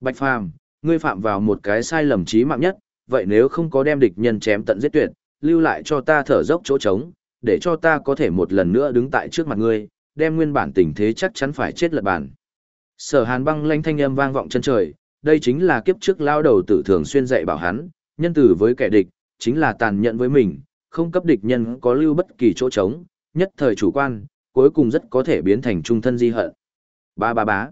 Bạch Phàm, ngươi phạm vào một cái sai lầm chí mạng nhất, vậy nếu không có đem địch nhân chém tận giết tuyệt, lưu lại cho ta thở dốc chỗ trống, để cho ta có thể một lần nữa đứng tại trước mặt ngươi, đem nguyên bản tình thế chắc chắn phải chết lật bản. Sở Hàn băng lanh thanh âm vang vọng chân trời, đây chính là kiếp trước lao đầu tử thường xuyên dạy bảo hắn, nhân tử với kẻ địch, chính là tàn nhẫn với mình, không cấp địch nhân có lưu bất kỳ chỗ trống, nhất thời chủ quan, cuối cùng rất có thể biến thành trung thân di hận. Ba ba bá.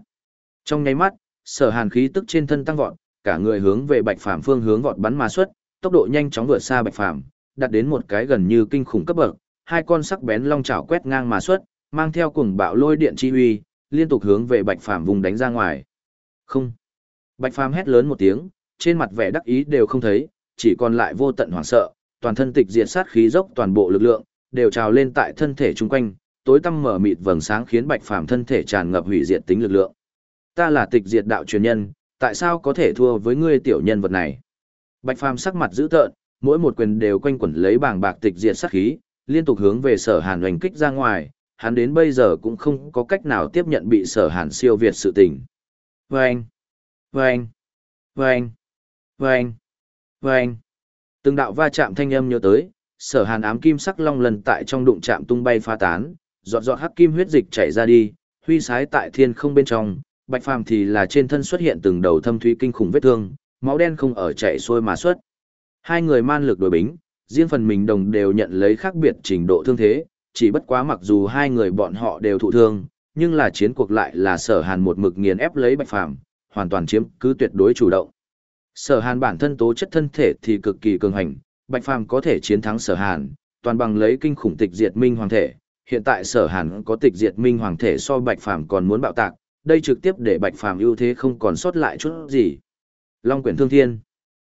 Trong nháy mắt, sở hàn khí tức trên thân tăng vọt, cả người hướng về bạch phàm phương hướng vọt bắn mà xuất, tốc độ nhanh chóng vượt xa bạch phàm, đạt đến một cái gần như kinh khủng cấp bậc, hai con sắc bén long chảo quét ngang mà xuất, mang theo cuồng bạo lôi điện chi uy, liên tục hướng về bạch phàm vùng đánh ra ngoài. Không. Bạch Phàm hét lớn một tiếng, trên mặt vẻ đắc ý đều không thấy, chỉ còn lại vô tận hoảng sợ, toàn thân tịch diệt sát khí dốc toàn bộ lực lượng, đều trào lên tại thân thể chung quanh, tối tăm mở mịt vầng sáng khiến Bạch Phàm thân thể tràn ngập hủy diệt tính lực lượng. Ta là tịch diệt đạo truyền nhân, tại sao có thể thua với ngươi tiểu nhân vật này? Bạch Phàm sắc mặt dữ tợn, mỗi một quyền đều quanh quẩn lấy bảng bạc tịch diệt sát khí, liên tục hướng về sở hàn hoành kích ra ngoài, hắn đến bây giờ cũng không có cách nào tiếp nhận bị sở hàn siêu việt sự tình. Vâng! Vâng! Vâng! Vâng! Vâng! Từng đạo va chạm thanh âm nhớ tới, sở hàn ám kim sắc long lần tại trong đụng chạm tung bay pha tán, giọt giọt hắc kim huyết dịch chảy ra đi, huy sái tại thiên không bên trong, bạch phàm thì là trên thân xuất hiện từng đầu thâm thúy kinh khủng vết thương, máu đen không ở chảy xuôi mà xuất. Hai người man lực đối bính, riêng phần mình đồng đều nhận lấy khác biệt trình độ thương thế, chỉ bất quá mặc dù hai người bọn họ đều thụ thương, nhưng là chiến cuộc lại là sở hàn một mực nghiền ép lấy bạch phàm, hoàn toàn chiếm cứ tuyệt đối chủ động. Sở hàn bản thân tố chất thân thể thì cực kỳ cường hành, bạch phàm có thể chiến thắng sở hàn, toàn bằng lấy kinh khủng tịch diệt minh hoàng thể. Hiện tại sở hàn có tịch diệt minh hoàng thể so bạch phàm còn muốn bạo tạc, đây trực tiếp để bạch phàm ưu thế không còn sót lại chút gì. Long quyển thương thiên.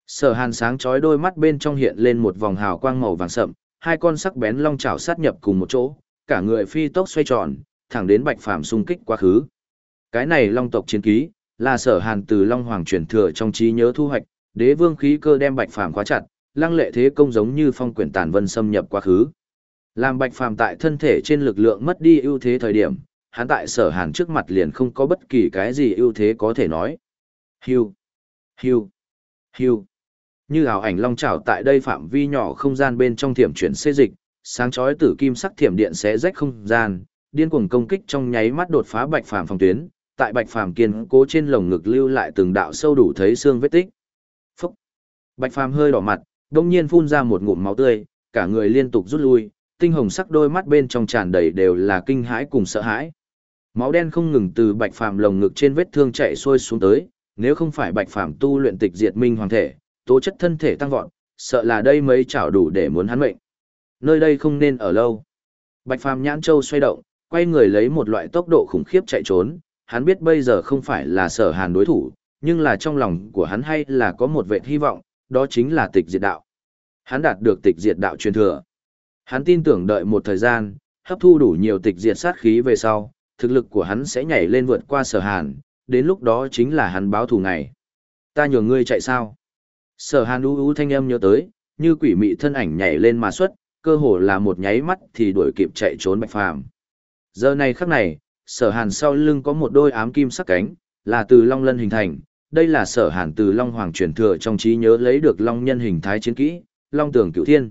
Sở hàn sáng chói đôi mắt bên trong hiện lên một vòng hào quang màu vàng sậm, hai con sắc bén long chảo sát nhập cùng một chỗ, cả người phi tốc xoay tròn, thẳng đến bạch phàm xung kích quá khứ. Cái này long tộc chiến ký, là sở hàn từ long hoàng truyền thừa trong trí nhớ thu hoạch, đế vương khí cơ đem bạch phàm khóa chặt, lăng lệ thế công giống như phong quyển tàn vân xâm nhập quá khứ. Làm bạch phàm tại thân thể trên lực lượng mất đi ưu thế thời điểm, hắn tại sở hàn trước mặt liền không có bất kỳ cái gì ưu thế có thể nói. Hiu, hiu, hiu. Như ảo ảnh long trảo tại đây phạm vi nhỏ không gian bên trong thiểm chuyển xê dịch, sáng chói tử kim sắc thiểm điện sẽ rách không gian, điên cuồng công kích trong nháy mắt đột phá bạch phàm phòng tuyến, tại bạch phàm kiên cố trên lồng ngực lưu lại từng đạo sâu đủ thấy xương vết tích. Phúc! Bạch phàm hơi đỏ mặt, đông nhiên phun ra một ngụm máu tươi, cả người liên tục rút lui, tinh hồng sắc đôi mắt bên trong tràn đầy đều là kinh hãi cùng sợ hãi. Máu đen không ngừng từ bạch phàm lồng ngực trên vết thương chạy xuôi xuống tới, nếu không phải bạch phàm tu luyện tịch diệt minh hoàng thể, tố chất thân thể tăng vọt, sợ là đây mấy chảo đủ để muốn hắn mệnh. Nơi đây không nên ở lâu. Bạch phàm nhãn châu xoay động, quay người lấy một loại tốc độ khủng khiếp chạy trốn, hắn biết bây giờ không phải là sở hàn đối thủ, nhưng là trong lòng của hắn hay là có một vệ hy vọng, đó chính là tịch diệt đạo. Hắn đạt được tịch diệt đạo truyền thừa. Hắn tin tưởng đợi một thời gian, hấp thu đủ nhiều tịch diệt sát khí về sau, thực lực của hắn sẽ nhảy lên vượt qua sở hàn, đến lúc đó chính là hắn báo thù ngày. Ta nhường ngươi chạy sao? Sở hàn ú ú thanh âm nhớ tới, như quỷ mị thân ảnh nhảy lên mà xuất, cơ hồ là một nháy mắt thì đuổi kịp chạy trốn bạch phàm. Giờ này khắc này, sở hàn sau lưng có một đôi ám kim sắc cánh, là từ long lân hình thành, đây là sở hàn từ long hoàng truyền thừa trong trí nhớ lấy được long nhân hình thái chiến kỹ, long tường cửu thiên.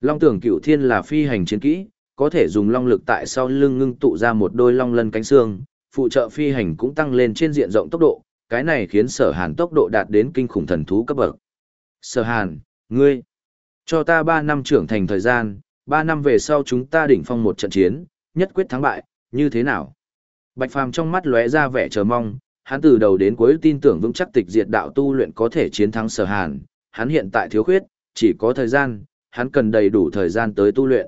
Long tường cửu thiên là phi hành chiến kỹ, có thể dùng long lực tại sau lưng ngưng tụ ra một đôi long lân cánh xương, phụ trợ phi hành cũng tăng lên trên diện rộng tốc độ, cái này khiến sở hàn tốc độ đạt đến kinh khủng thần thú cấp bậc. Sở hàn, ngươi, cho ta 3 năm trưởng thành thời gian, 3 năm về sau chúng ta đỉnh phong một trận chiến, nhất quyết thắng bại, như thế nào? Bạch Phàm trong mắt lóe ra vẻ chờ mong, hắn từ đầu đến cuối tin tưởng vững chắc tịch diệt đạo tu luyện có thể chiến thắng Sở Hàn, hắn hiện tại thiếu khuyết, chỉ có thời gian, hắn cần đầy đủ thời gian tới tu luyện.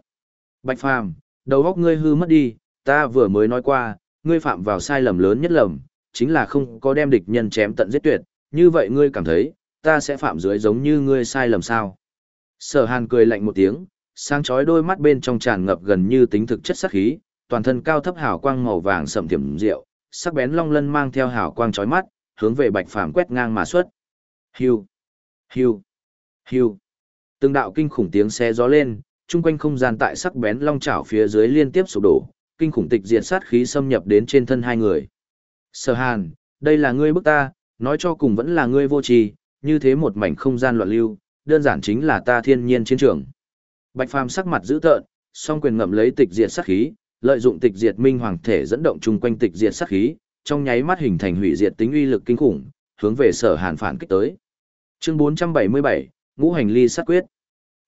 Bạch Phàm, đầu óc ngươi hư mất đi, ta vừa mới nói qua, ngươi phạm vào sai lầm lớn nhất lầm, chính là không có đem địch nhân chém tận giết tuyệt, như vậy ngươi cảm thấy, ta sẽ phạm dưới giống như ngươi sai lầm sao? Sở Hàn cười lạnh một tiếng, sáng chói đôi mắt bên trong tràn ngập gần như tính thực chất sắc khí, toàn thân cao thấp hào quang màu vàng sẩm thiểm rượu, sắc bén long lân mang theo hào quang chói mắt, hướng về Bạch Phàm quét ngang mà xuất. Hưu, hưu, hưu. Từng đạo kinh khủng tiếng xé gió lên, chung quanh không gian tại sắc bén long chảo phía dưới liên tiếp sụp đổ, kinh khủng tịch diệt sát khí xâm nhập đến trên thân hai người. Sở Hàn, đây là ngươi bức ta, nói cho cùng vẫn là ngươi vô tri, như thế một mảnh không gian loạn lưu, đơn giản chính là ta thiên nhiên chiến trường. Bạch Phàm sắc mặt dữ tợn, song quyền ngậm lấy tịch diệt sát khí, lợi dụng tịch diệt minh hoàng thể dẫn động chung quanh tịch diệt sát khí, trong nháy mắt hình thành hủy diệt tính uy lực kinh khủng, hướng về Sở Hàn phản kích tới. Chương 477, Ngũ hành ly sát quyết.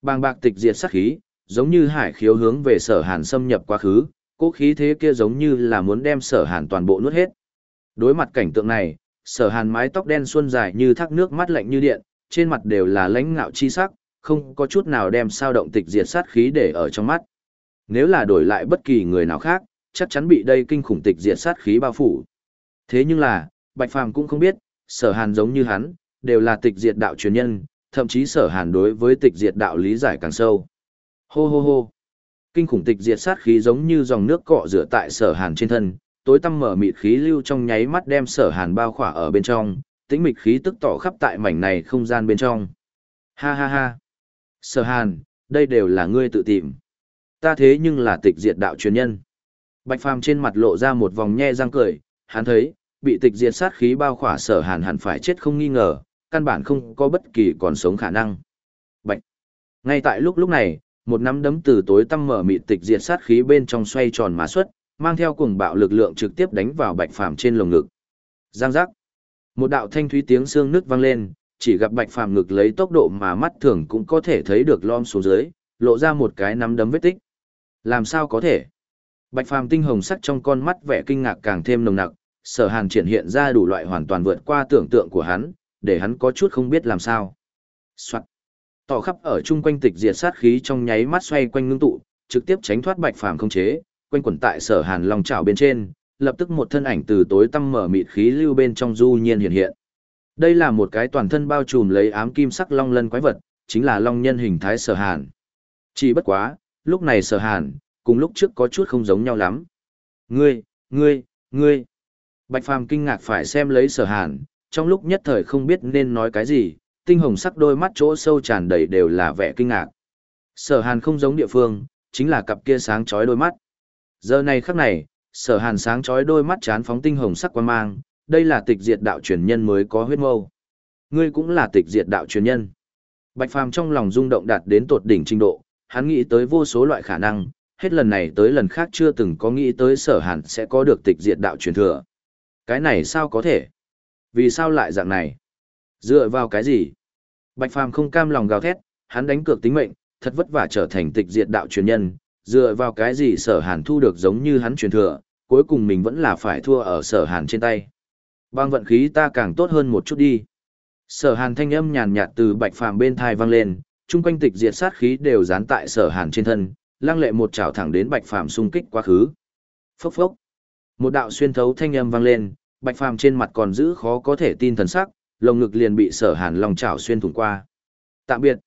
Bàng bạc tịch diệt sát khí, giống như hải khiếu hướng về Sở Hàn xâm nhập quá khứ, cố khí thế kia giống như là muốn đem Sở Hàn toàn bộ nuốt hết. Đối mặt cảnh tượng này, Sở Hàn mái tóc đen xuân dài như thác nước mắt lạnh như điện, trên mặt đều là lãnh ngạo chi sắc, không có chút nào đem sao động tịch diệt sát khí để ở trong mắt. Nếu là đổi lại bất kỳ người nào khác, chắc chắn bị đây kinh khủng tịch diệt sát khí bao phủ. Thế nhưng là, Bạch Phàm cũng không biết, sở hàn giống như hắn, đều là tịch diệt đạo truyền nhân, thậm chí sở hàn đối với tịch diệt đạo lý giải càng sâu. Hô hô hô. Kinh khủng tịch diệt sát khí giống như dòng nước cọ rửa tại sở hàn trên thân, tối tăm mở mịt khí lưu trong nháy mắt đem sở hàn bao khỏa ở bên trong, tĩnh mịch khí tức tỏ khắp tại mảnh này không gian bên trong. Ha ha ha. Sở hàn, đây đều là ngươi tự tìm. Ta thế nhưng là tịch diệt đạo truyền nhân. Bạch phàm trên mặt lộ ra một vòng nhe răng cười, hắn thấy, bị tịch diệt sát khí bao khỏa sở hàn hẳn phải chết không nghi ngờ, căn bản không có bất kỳ còn sống khả năng. Bạch. Ngay tại lúc lúc này, một nắm đấm từ tối tăm mở mịt tịch diệt sát khí bên trong xoay tròn mà xuất, mang theo cuồng bạo lực lượng trực tiếp đánh vào Bạch Phàm trên lồng ngực. Giang giác. Một đạo thanh thúy tiếng xương nứt vang lên, chỉ gặp Bạch Phàm ngực lấy tốc độ mà mắt thường cũng có thể thấy được lom xuống dưới, lộ ra một cái nắm đấm vết tích. Làm sao có thể? Bạch Phàm tinh hồng sắc trong con mắt vẻ kinh ngạc càng thêm nồng nặc, Sở Hàn triển hiện ra đủ loại hoàn toàn vượt qua tưởng tượng của hắn, để hắn có chút không biết làm sao. Soạt. Tỏ khắp ở chung quanh tịch diệt sát khí trong nháy mắt xoay quanh ngưng tụ, trực tiếp tránh thoát Bạch Phàm không chế, quanh quẩn tại Sở Hàn long chảo bên trên, lập tức một thân ảnh từ tối tăm mở mịt khí lưu bên trong du nhiên hiện hiện. Đây là một cái toàn thân bao trùm lấy ám kim sắc long lân quái vật, chính là long nhân hình thái Sở Hàn. Chỉ bất quá, lúc này Sở Hàn, cùng lúc trước có chút không giống nhau lắm. Ngươi, ngươi, ngươi. Bạch Phàm kinh ngạc phải xem lấy Sở Hàn, trong lúc nhất thời không biết nên nói cái gì, tinh hồng sắc đôi mắt chỗ sâu tràn đầy đều là vẻ kinh ngạc. Sở Hàn không giống địa phương, chính là cặp kia sáng chói đôi mắt. Giờ này khắc này, Sở Hàn sáng chói đôi mắt chán phóng tinh hồng sắc quan mang, đây là tịch diệt đạo truyền nhân mới có huyết mâu. Ngươi cũng là tịch diệt đạo truyền nhân. Bạch Phàm trong lòng rung động đạt đến tột đỉnh trình độ, hắn nghĩ tới vô số loại khả năng, hết lần này tới lần khác chưa từng có nghĩ tới Sở Hàn sẽ có được tịch diệt đạo truyền thừa. Cái này sao có thể? Vì sao lại dạng này? Dựa vào cái gì? Bạch Phàm không cam lòng gào thét, hắn đánh cược tính mệnh, thật vất vả trở thành tịch diệt đạo truyền nhân, dựa vào cái gì sở hàn thu được giống như hắn truyền thừa, cuối cùng mình vẫn là phải thua ở sở hàn trên tay. Bang vận khí ta càng tốt hơn một chút đi. Sở hàn thanh âm nhàn nhạt từ Bạch Phàm bên thai vang lên, chung quanh tịch diệt sát khí đều dán tại sở hàn trên thân, lăng lệ một chảo thẳng đến Bạch Phàm xung kích quá khứ. Phốc phốc. Một đạo xuyên thấu thanh âm vang lên, Bạch Phàm trên mặt còn giữ khó có thể tin thần sắc, lồng ngực liền bị Sở Hàn lòng chảo xuyên thủng qua. Tạm biệt.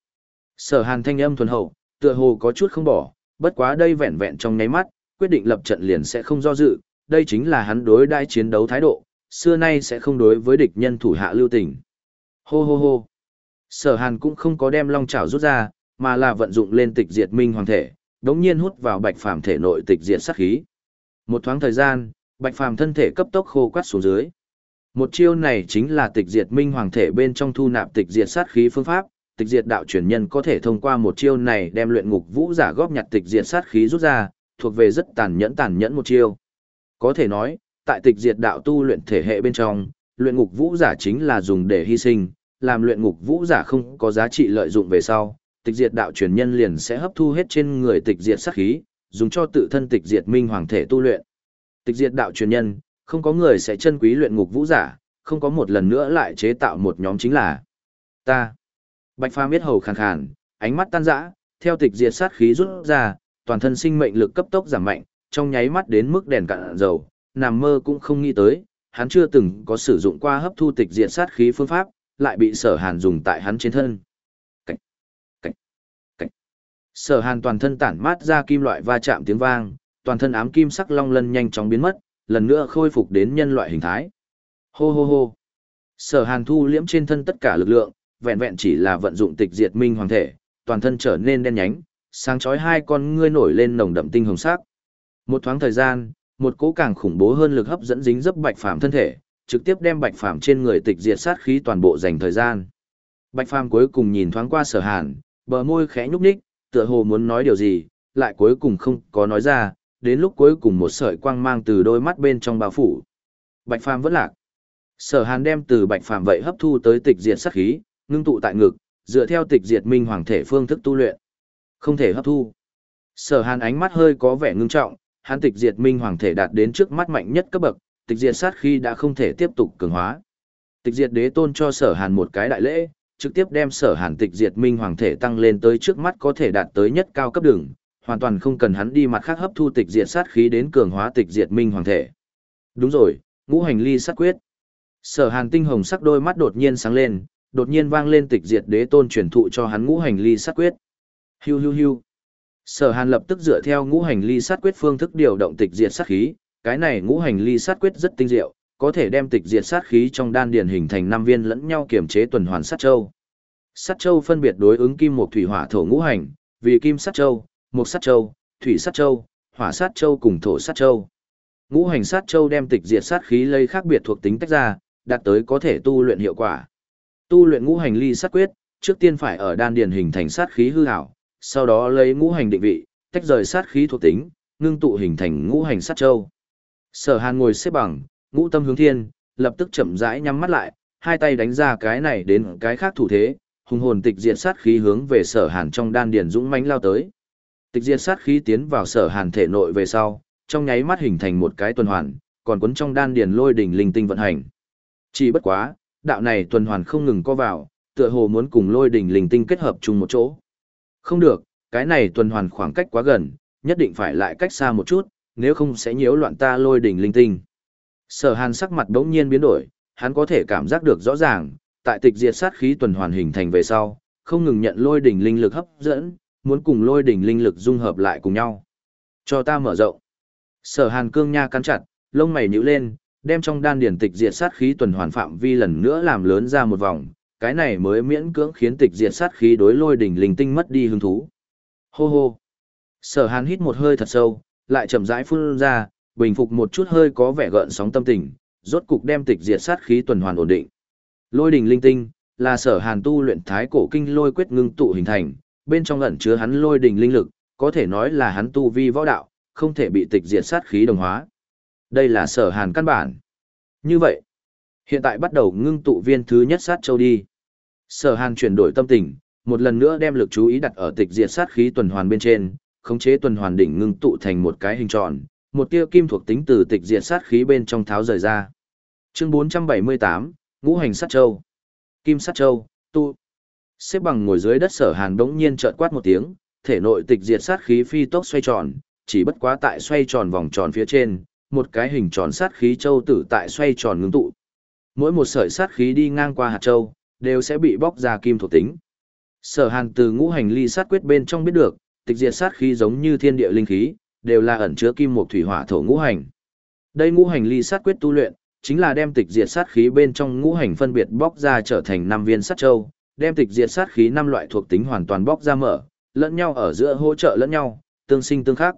Sở Hàn thanh âm thuần hậu, tựa hồ có chút không bỏ, bất quá đây vẹn vẹn trong nháy mắt, quyết định lập trận liền sẽ không do dự, đây chính là hắn đối đãi chiến đấu thái độ, xưa nay sẽ không đối với địch nhân thủ hạ lưu tình. Hô hô hô. Sở Hàn cũng không có đem long chảo rút ra, mà là vận dụng lên tịch diệt minh hoàng thể, đống nhiên hút vào bạch phàm thể nội tịch diệt sát khí. Một thoáng thời gian, Bạch Phàm thân thể cấp tốc khô quắt xuống dưới. Một chiêu này chính là tịch diệt minh hoàng thể bên trong thu nạp tịch diệt sát khí phương pháp, tịch diệt đạo truyền nhân có thể thông qua một chiêu này đem luyện ngục vũ giả góp nhặt tịch diệt sát khí rút ra, thuộc về rất tàn nhẫn tàn nhẫn một chiêu. Có thể nói, tại tịch diệt đạo tu luyện thể hệ bên trong, luyện ngục vũ giả chính là dùng để hy sinh, làm luyện ngục vũ giả không có giá trị lợi dụng về sau, tịch diệt đạo truyền nhân liền sẽ hấp thu hết trên người tịch diệt sát khí, dùng cho tự thân tịch diệt minh hoàng thể tu luyện. Tịch diệt đạo truyền nhân, không có người sẽ chân quý luyện ngục vũ giả, không có một lần nữa lại chế tạo một nhóm chính là ta. Bạch Phàm biết hầu khàn khàn, ánh mắt tan rã, theo tịch diệt sát khí rút ra, toàn thân sinh mệnh lực cấp tốc giảm mạnh, trong nháy mắt đến mức đèn cạn dầu, nằm mơ cũng không nghĩ tới, hắn chưa từng có sử dụng qua hấp thu tịch diệt sát khí phương pháp, lại bị Sở Hàn dùng tại hắn trên thân. Cảnh, cảnh, cảnh. Sở Hàn toàn thân tản mát ra kim loại va chạm tiếng vang, toàn thân ám kim sắc long lân nhanh chóng biến mất, lần nữa khôi phục đến nhân loại hình thái. Hô hô hô. Sở Hàn thu liễm trên thân tất cả lực lượng, vẹn vẹn chỉ là vận dụng tịch diệt minh hoàng thể, toàn thân trở nên đen nhánh, sáng chói hai con ngươi nổi lên nồng đậm tinh hồng sắc. Một thoáng thời gian, một cỗ càng khủng bố hơn lực hấp dẫn dính dấp Bạch Phàm thân thể, trực tiếp đem Bạch Phàm trên người tịch diệt sát khí toàn bộ dành thời gian. Bạch Phàm cuối cùng nhìn thoáng qua Sở Hàn, bờ môi khẽ nhúc nhích, tựa hồ muốn nói điều gì, lại cuối cùng không có nói ra, đến lúc cuối cùng một sợi quang mang từ đôi mắt bên trong bao phủ. Bạch Phàm vẫn lạc. Sở Hàn đem từ Bạch Phàm vậy hấp thu tới tịch diệt sát khí, ngưng tụ tại ngực, dựa theo tịch diệt minh hoàng thể phương thức tu luyện. Không thể hấp thu. Sở Hàn ánh mắt hơi có vẻ ngưng trọng, hắn tịch diệt minh hoàng thể đạt đến trước mắt mạnh nhất cấp bậc, tịch diệt sát khí đã không thể tiếp tục cường hóa. Tịch diệt đế tôn cho Sở Hàn một cái đại lễ, trực tiếp đem Sở Hàn tịch diệt minh hoàng thể tăng lên tới trước mắt có thể đạt tới nhất cao cấp đường, hoàn toàn không cần hắn đi mặt khác hấp thu tịch diệt sát khí đến cường hóa tịch diệt minh hoàng thể. Đúng rồi, ngũ hành ly sát quyết. Sở Hàn tinh hồng sắc đôi mắt đột nhiên sáng lên, đột nhiên vang lên tịch diệt đế tôn truyền thụ cho hắn ngũ hành ly sát quyết. Hiu hiu hiu. Sở Hàn lập tức dựa theo ngũ hành ly sát quyết phương thức điều động tịch diệt sát khí, cái này ngũ hành ly sát quyết rất tinh diệu, có thể đem tịch diệt sát khí trong đan điền hình thành năm viên lẫn nhau kiểm chế tuần hoàn sát châu. Sát châu phân biệt đối ứng kim một thủy hỏa thổ ngũ hành, vì kim sát châu, mộc sát châu, thủy sát châu, hỏa sát châu cùng thổ sát châu. Ngũ hành sát châu đem tịch diệt sát khí lây khác biệt thuộc tính tách ra, đạt tới có thể tu luyện hiệu quả. Tu luyện ngũ hành ly sát quyết, trước tiên phải ở đan điền hình thành sát khí hư ảo, sau đó lấy ngũ hành định vị, tách rời sát khí thuộc tính, ngưng tụ hình thành ngũ hành sát châu. Sở Hàn ngồi xếp bằng, ngũ tâm hướng thiên, lập tức chậm rãi nhắm mắt lại, hai tay đánh ra cái này đến cái khác thủ thế, hùng hồn tịch diệt sát khí hướng về Sở Hàn trong đan điền dũng mãnh lao tới. Tịch diệt sát khí tiến vào Sở Hàn thể nội về sau, trong nháy mắt hình thành một cái tuần hoàn, còn cuốn trong đan điền lôi đỉnh linh tinh vận hành. Chỉ bất quá, đạo này tuần hoàn không ngừng co vào, tựa hồ muốn cùng lôi đỉnh linh tinh kết hợp chung một chỗ. Không được, cái này tuần hoàn khoảng cách quá gần, nhất định phải lại cách xa một chút, nếu không sẽ nhiễu loạn ta lôi đỉnh linh tinh. Sở Hàn sắc mặt đống nhiên biến đổi, hắn có thể cảm giác được rõ ràng, tại tịch diệt sát khí tuần hoàn hình thành về sau, không ngừng nhận lôi đỉnh linh lực hấp dẫn, muốn cùng lôi đỉnh linh lực dung hợp lại cùng nhau. Cho ta mở rộng. Sở Hàn cương nha cắn chặt, lông mày nhíu lên, đem trong đan điển tịch diệt sát khí tuần hoàn phạm vi lần nữa làm lớn ra một vòng, cái này mới miễn cưỡng khiến tịch diệt sát khí đối lôi đỉnh linh tinh mất đi hứng thú. Hô hô. Sở Hàn hít một hơi thật sâu, lại chậm rãi phun ra, bình phục một chút hơi có vẻ gợn sóng tâm tình, rốt cục đem tịch diệt sát khí tuần hoàn ổn định. Lôi đỉnh linh tinh là Sở Hàn tu luyện thái cổ kinh lôi quyết ngưng tụ hình thành, bên trong ẩn chứa hắn lôi đình linh lực, có thể nói là hắn tu vi võ đạo, không thể bị tịch diệt sát khí đồng hóa. Đây là Sở Hàn căn bản. Như vậy, hiện tại bắt đầu ngưng tụ viên thứ nhất sát châu đi. Sở Hàn chuyển đổi tâm tình, một lần nữa đem lực chú ý đặt ở tịch diệt sát khí tuần hoàn bên trên, khống chế tuần hoàn đỉnh ngưng tụ thành một cái hình tròn, một tia kim thuộc tính từ tịch diệt sát khí bên trong tháo rời ra. Chương 478, Ngũ hành sát châu. Kim sát châu, tu. Xếp bằng ngồi dưới đất Sở Hàn đống nhiên chợt quát một tiếng, thể nội tịch diệt sát khí phi tốc xoay tròn, chỉ bất quá tại xoay tròn vòng tròn phía trên, một cái hình tròn sát khí châu tử tại xoay tròn ngưng tụ. Mỗi một sợi sát khí đi ngang qua hạt châu, đều sẽ bị bóc ra kim thuộc tính. Sở Hàn từ ngũ hành ly sát quyết bên trong biết được, tịch diệt sát khí giống như thiên địa linh khí, đều là ẩn chứa kim một thủy hỏa thổ ngũ hành. Đây ngũ hành ly sát quyết tu luyện, chính là đem tịch diệt sát khí bên trong ngũ hành phân biệt bóc ra trở thành năm viên sát châu, đem tịch diệt sát khí năm loại thuộc tính hoàn toàn bóc ra mở, lẫn nhau ở giữa hỗ trợ lẫn nhau, tương sinh tương khắc.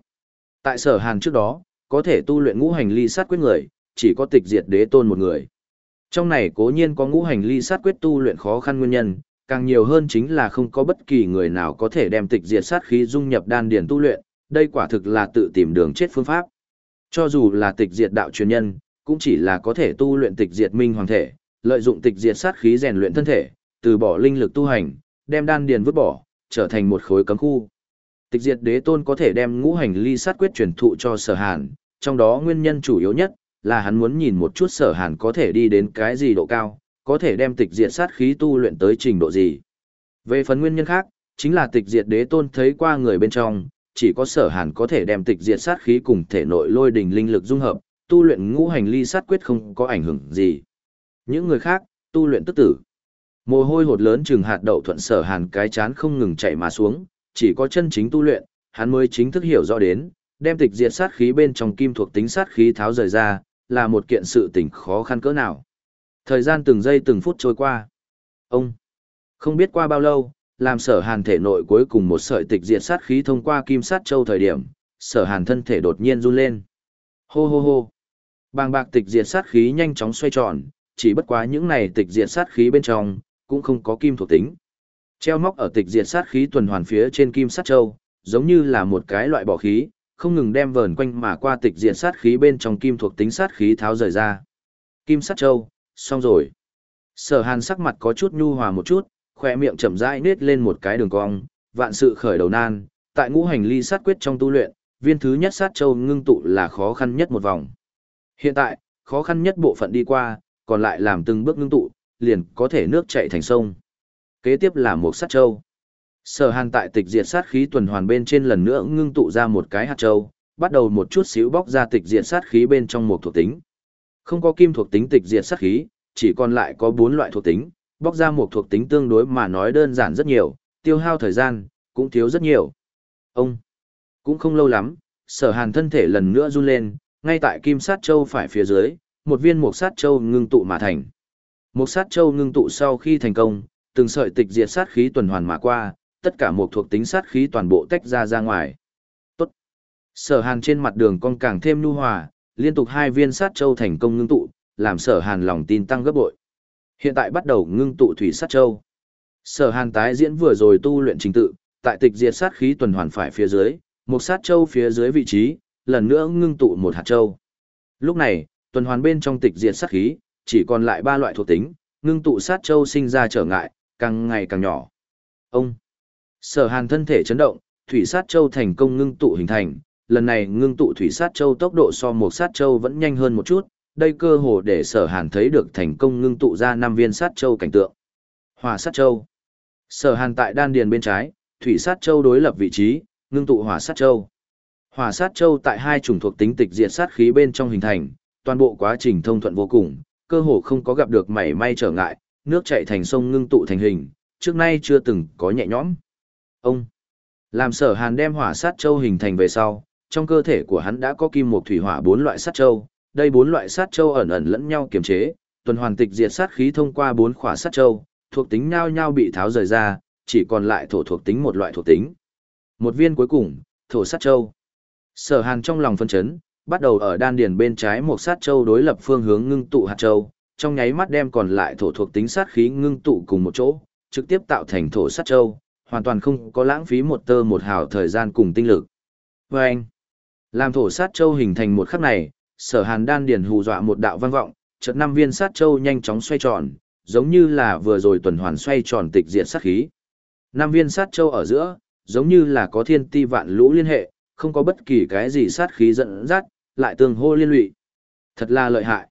Tại Sở Hàn trước đó, có thể tu luyện ngũ hành ly sát quyết người, chỉ có tịch diệt đế tôn một người. Trong này cố nhiên có ngũ hành ly sát quyết tu luyện khó khăn nguyên nhân, càng nhiều hơn chính là không có bất kỳ người nào có thể đem tịch diệt sát khí dung nhập đan điển tu luyện, đây quả thực là tự tìm đường chết phương pháp. Cho dù là tịch diệt đạo truyền nhân, cũng chỉ là có thể tu luyện tịch diệt minh hoàng thể, lợi dụng tịch diệt sát khí rèn luyện thân thể, từ bỏ linh lực tu hành, đem đan điền vứt bỏ, trở thành một khối cấm khu. Tịch diệt đế tôn có thể đem ngũ hành ly sát quyết truyền thụ cho sở hàn, trong đó nguyên nhân chủ yếu nhất là hắn muốn nhìn một chút sở hàn có thể đi đến cái gì độ cao, có thể đem tịch diệt sát khí tu luyện tới trình độ gì. Về phần nguyên nhân khác, chính là tịch diệt đế tôn thấy qua người bên trong, chỉ có sở hàn có thể đem tịch diệt sát khí cùng thể nội lôi đình linh lực dung hợp, tu luyện ngũ hành ly sát quyết không có ảnh hưởng gì. Những người khác, tu luyện tức tử. Mồ hôi hột lớn chừng hạt đậu thuận sở hàn cái chán không ngừng chạy mà xuống, chỉ có chân chính tu luyện, hắn mới chính thức hiểu rõ đến, đem tịch diệt sát khí bên trong kim thuộc tính sát khí tháo rời ra, là một kiện sự tình khó khăn cỡ nào. Thời gian từng giây từng phút trôi qua. Ông, không biết qua bao lâu, làm sở hàn thể nội cuối cùng một sợi tịch diệt sát khí thông qua kim sát châu thời điểm, sở hàn thân thể đột nhiên run lên. Hô hô hô. Bàng bạc tịch diệt sát khí nhanh chóng xoay tròn, chỉ bất quá những này tịch diệt sát khí bên trong, cũng không có kim thuộc tính. Treo móc ở tịch diệt sát khí tuần hoàn phía trên kim sát châu, giống như là một cái loại bỏ khí, không ngừng đem vờn quanh mà qua tịch diệt sát khí bên trong kim thuộc tính sát khí tháo rời ra. Kim sát châu, xong rồi. Sở hàn sắc mặt có chút nhu hòa một chút, khỏe miệng chậm rãi nết lên một cái đường cong, vạn sự khởi đầu nan, tại ngũ hành ly sát quyết trong tu luyện, viên thứ nhất sát châu ngưng tụ là khó khăn nhất một vòng. Hiện tại, khó khăn nhất bộ phận đi qua, còn lại làm từng bước ngưng tụ, liền có thể nước chảy thành sông. Kế tiếp là một sát châu. Sở Hàn tại tịch diệt sát khí tuần hoàn bên trên lần nữa ngưng tụ ra một cái hạt châu, bắt đầu một chút xíu bóc ra tịch diệt sát khí bên trong một thuộc tính. Không có kim thuộc tính tịch diệt sát khí, chỉ còn lại có bốn loại thuộc tính, bóc ra một thuộc tính tương đối mà nói đơn giản rất nhiều, tiêu hao thời gian cũng thiếu rất nhiều. Ông cũng không lâu lắm, Sở Hàn thân thể lần nữa run lên, ngay tại kim sát châu phải phía dưới, một viên mục sát châu ngưng tụ mà thành. Một sát châu ngưng tụ sau khi thành công, từng sợi tịch diệt sát khí tuần hoàn mà qua, tất cả một thuộc tính sát khí toàn bộ tách ra ra ngoài. Tốt. Sở Hàn trên mặt đường con càng thêm nhu hòa, liên tục hai viên sát châu thành công ngưng tụ, làm Sở Hàn lòng tin tăng gấp bội. Hiện tại bắt đầu ngưng tụ thủy sát châu. Sở Hàn tái diễn vừa rồi tu luyện trình tự, tại tịch diệt sát khí tuần hoàn phải phía dưới, một sát châu phía dưới vị trí, lần nữa ngưng tụ một hạt châu. Lúc này, tuần hoàn bên trong tịch diệt sát khí, chỉ còn lại ba loại thuộc tính, ngưng tụ sát châu sinh ra trở ngại, càng ngày càng nhỏ. Ông Sở Hàn thân thể chấn động, thủy sát châu thành công ngưng tụ hình thành, lần này ngưng tụ thủy sát châu tốc độ so một sát châu vẫn nhanh hơn một chút, đây cơ hồ để Sở Hàn thấy được thành công ngưng tụ ra năm viên sát châu cảnh tượng. Hỏa sát châu. Sở Hàn tại đan điền bên trái, thủy sát châu đối lập vị trí, ngưng tụ hỏa sát châu. Hỏa sát châu tại hai chủng thuộc tính tịch diệt sát khí bên trong hình thành, toàn bộ quá trình thông thuận vô cùng, cơ hồ không có gặp được mảy may trở ngại, nước chảy thành sông ngưng tụ thành hình, trước nay chưa từng có nhẹ nhõm. Ông làm Sở Hàn đem hỏa sát châu hình thành về sau, trong cơ thể của hắn đã có kim một thủy hỏa bốn loại sát châu, đây bốn loại sát châu ẩn ẩn lẫn nhau kiềm chế, tuần hoàn tịch diệt sát khí thông qua bốn khỏa sát châu, thuộc tính nhau nhau bị tháo rời ra, chỉ còn lại thổ thuộc tính một loại thuộc tính. Một viên cuối cùng, thổ sát châu. Sở Hàn trong lòng phân chấn, bắt đầu ở đan điền bên trái một sát châu đối lập phương hướng ngưng tụ hạt châu, trong nháy mắt đem còn lại thổ thuộc tính sát khí ngưng tụ cùng một chỗ, trực tiếp tạo thành thổ sát châu, hoàn toàn không có lãng phí một tơ một hào thời gian cùng tinh lực. Và anh, làm thổ sát châu hình thành một khắc này, sở hàn đan điền hù dọa một đạo vang vọng, chợt năm viên sát châu nhanh chóng xoay tròn, giống như là vừa rồi tuần hoàn xoay tròn tịch diệt sát khí. Năm viên sát châu ở giữa, giống như là có thiên ti vạn lũ liên hệ, không có bất kỳ cái gì sát khí dẫn dắt, lại tương hô liên lụy. Thật là lợi hại.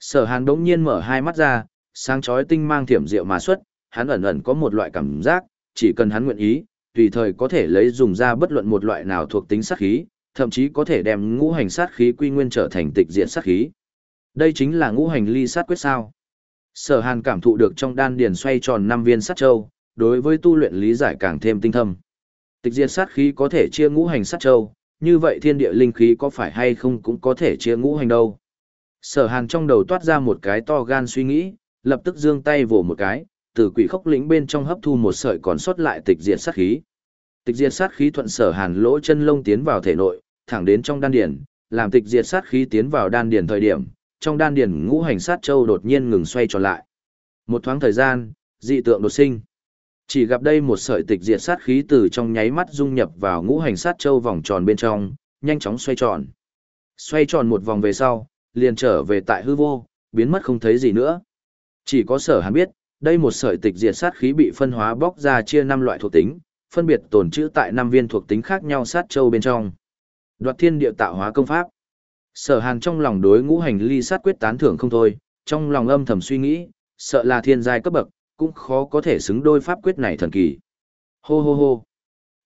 Sở Hàn đống nhiên mở hai mắt ra, sáng chói tinh mang thiểm diệu mà xuất, hắn ẩn ẩn có một loại cảm giác, chỉ cần hắn nguyện ý, tùy thời có thể lấy dùng ra bất luận một loại nào thuộc tính sát khí, thậm chí có thể đem ngũ hành sát khí quy nguyên trở thành tịch diện sát khí. Đây chính là ngũ hành ly sát quyết sao. Sở Hàn cảm thụ được trong đan điền xoay tròn năm viên sát châu, đối với tu luyện lý giải càng thêm tinh thâm. Tịch diện sát khí có thể chia ngũ hành sát châu, như vậy thiên địa linh khí có phải hay không cũng có thể chia ngũ hành đâu. Sở Hàn trong đầu toát ra một cái to gan suy nghĩ, lập tức giương tay vỗ một cái, từ quỷ khốc lĩnh bên trong hấp thu một sợi còn sót lại tịch diệt sát khí. Tịch diệt sát khí thuận Sở Hàn lỗ chân lông tiến vào thể nội, thẳng đến trong đan điền, làm tịch diệt sát khí tiến vào đan điền thời điểm, trong đan điền ngũ hành sát châu đột nhiên ngừng xoay tròn lại. Một thoáng thời gian, dị tượng đột sinh. Chỉ gặp đây một sợi tịch diệt sát khí từ trong nháy mắt dung nhập vào ngũ hành sát châu vòng tròn bên trong, nhanh chóng xoay tròn. Xoay tròn một vòng về sau, liền trở về tại hư vô, biến mất không thấy gì nữa. Chỉ có sở hàn biết, đây một sợi tịch diệt sát khí bị phân hóa bóc ra chia năm loại thuộc tính, phân biệt tồn trữ tại năm viên thuộc tính khác nhau sát châu bên trong. Đoạt thiên địa tạo hóa công pháp. Sở hàn trong lòng đối ngũ hành ly sát quyết tán thưởng không thôi, trong lòng âm thầm suy nghĩ, sợ là thiên giai cấp bậc, cũng khó có thể xứng đôi pháp quyết này thần kỳ. Hô hô hô.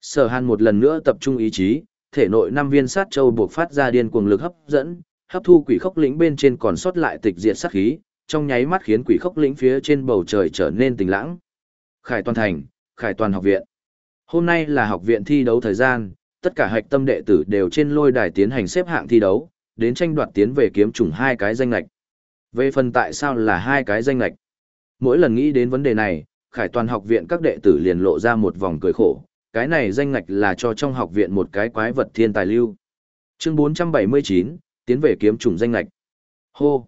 Sở Hàn một lần nữa tập trung ý chí, thể nội năm viên sát châu buộc phát ra điên cuồng lực hấp dẫn, hấp thu quỷ khốc lĩnh bên trên còn sót lại tịch diệt sát khí, trong nháy mắt khiến quỷ khốc lĩnh phía trên bầu trời trở nên tình lãng. Khải Toàn Thành, Khải Toàn học viện. Hôm nay là học viện thi đấu thời gian, tất cả hạch tâm đệ tử đều trên lôi đài tiến hành xếp hạng thi đấu, đến tranh đoạt tiến về kiếm trùng hai cái danh lệch. Về phần tại sao là hai cái danh lệch? Mỗi lần nghĩ đến vấn đề này, Khải Toàn học viện các đệ tử liền lộ ra một vòng cười khổ, cái này danh ngạch là cho trong học viện một cái quái vật thiên tài lưu. Chương 479, tiến về kiếm trùng danh ngạch. Hô.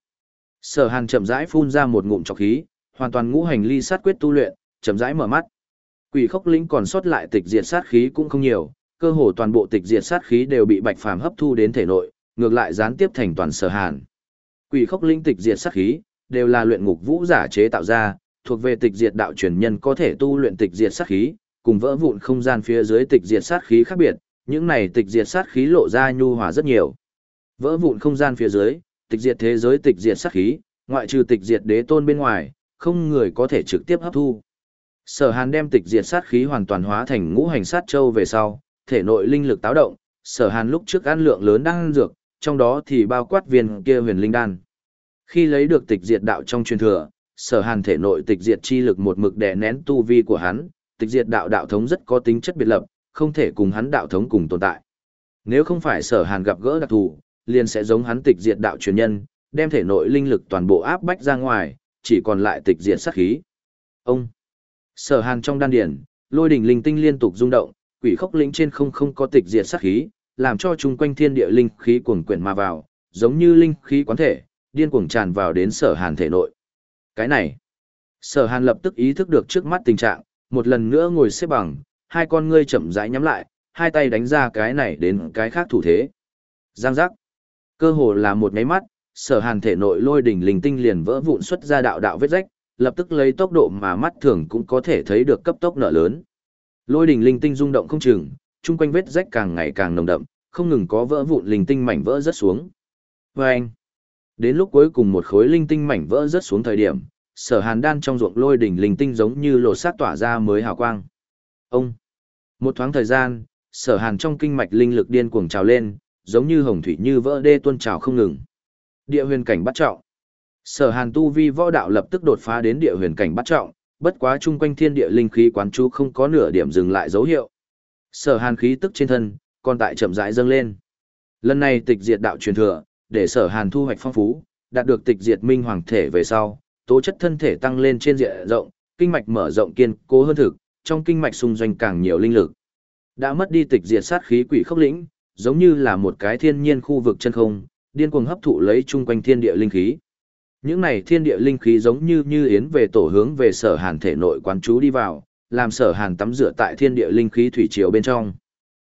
Sở Hàn chậm rãi phun ra một ngụm trọc khí, hoàn toàn ngũ hành ly sát quyết tu luyện, chậm rãi mở mắt. Quỷ khốc linh còn sót lại tịch diệt sát khí cũng không nhiều, cơ hồ toàn bộ tịch diệt sát khí đều bị Bạch Phàm hấp thu đến thể nội, ngược lại gián tiếp thành toàn Sở Hàn. Quỷ khốc linh tịch diệt sát khí, đều là luyện ngục vũ giả chế tạo ra, thuộc về tịch diệt đạo truyền nhân có thể tu luyện tịch diệt sát khí, cùng vỡ vụn không gian phía dưới tịch diệt sát khí khác biệt, những này tịch diệt sát khí lộ ra nhu hòa rất nhiều. Vỡ vụn không gian phía dưới, tịch diệt thế giới tịch diệt sát khí, ngoại trừ tịch diệt đế tôn bên ngoài, không người có thể trực tiếp hấp thu. Sở Hàn đem tịch diệt sát khí hoàn toàn hóa thành ngũ hành sát châu về sau, thể nội linh lực táo động, Sở Hàn lúc trước ăn lượng lớn đang dược, trong đó thì bao quát viên kia huyền linh đan. Khi lấy được tịch diệt đạo trong truyền thừa, sở hàn thể nội tịch diệt chi lực một mực đè nén tu vi của hắn, tịch diệt đạo đạo thống rất có tính chất biệt lập, không thể cùng hắn đạo thống cùng tồn tại. Nếu không phải sở hàn gặp gỡ đặc thù, liền sẽ giống hắn tịch diệt đạo truyền nhân, đem thể nội linh lực toàn bộ áp bách ra ngoài, chỉ còn lại tịch diệt sát khí. Ông Sở Hàn trong đan điển, lôi đỉnh linh tinh liên tục rung động, quỷ khốc lĩnh trên không không có tịch diệt sát khí, làm cho chung quanh thiên địa linh khí cuồn quyển mà vào, giống như linh khí quán thể, điên cuồng tràn vào đến Sở Hàn thể nội. Cái này, Sở Hàn lập tức ý thức được trước mắt tình trạng, một lần nữa ngồi xếp bằng, hai con ngươi chậm rãi nhắm lại, hai tay đánh ra cái này đến cái khác thủ thế. Giang giác. Cơ hồ là một nháy mắt, sở hàn thể nội lôi đỉnh linh tinh liền vỡ vụn xuất ra đạo đạo vết rách, lập tức lấy tốc độ mà mắt thường cũng có thể thấy được cấp tốc nở lớn. Lôi đỉnh linh tinh rung động không chừng, chung quanh vết rách càng ngày càng nồng đậm, không ngừng có vỡ vụn linh tinh mảnh vỡ rớt xuống. Và anh, đến lúc cuối cùng một khối linh tinh mảnh vỡ rớt xuống thời điểm, sở hàn đan trong ruộng lôi đỉnh linh tinh giống như lột sát tỏa ra mới hào quang. Ông, một thoáng thời gian, sở hàn trong kinh mạch linh lực điên cuồng trào lên, giống như hồng thủy như vỡ đê tuôn trào không ngừng. Địa huyền cảnh bắt trọng. Sở Hàn tu vi võ đạo lập tức đột phá đến địa huyền cảnh bắt trọng, bất quá chung quanh thiên địa linh khí quán chú không có nửa điểm dừng lại dấu hiệu. Sở Hàn khí tức trên thân, còn tại chậm rãi dâng lên. Lần này tịch diệt đạo truyền thừa, để Sở Hàn thu hoạch phong phú, đạt được tịch diệt minh hoàng thể về sau, tố chất thân thể tăng lên trên diện rộng, kinh mạch mở rộng kiên cố hơn thực, trong kinh mạch xung doanh càng nhiều linh lực. Đã mất đi tịch diệt sát khí quỷ khốc lĩnh, giống như là một cái thiên nhiên khu vực chân không, điên cuồng hấp thụ lấy chung quanh thiên địa linh khí. Những này thiên địa linh khí giống như như yến về tổ hướng về sở hàn thể nội quán chú đi vào, làm sở hàn tắm rửa tại thiên địa linh khí thủy triều bên trong.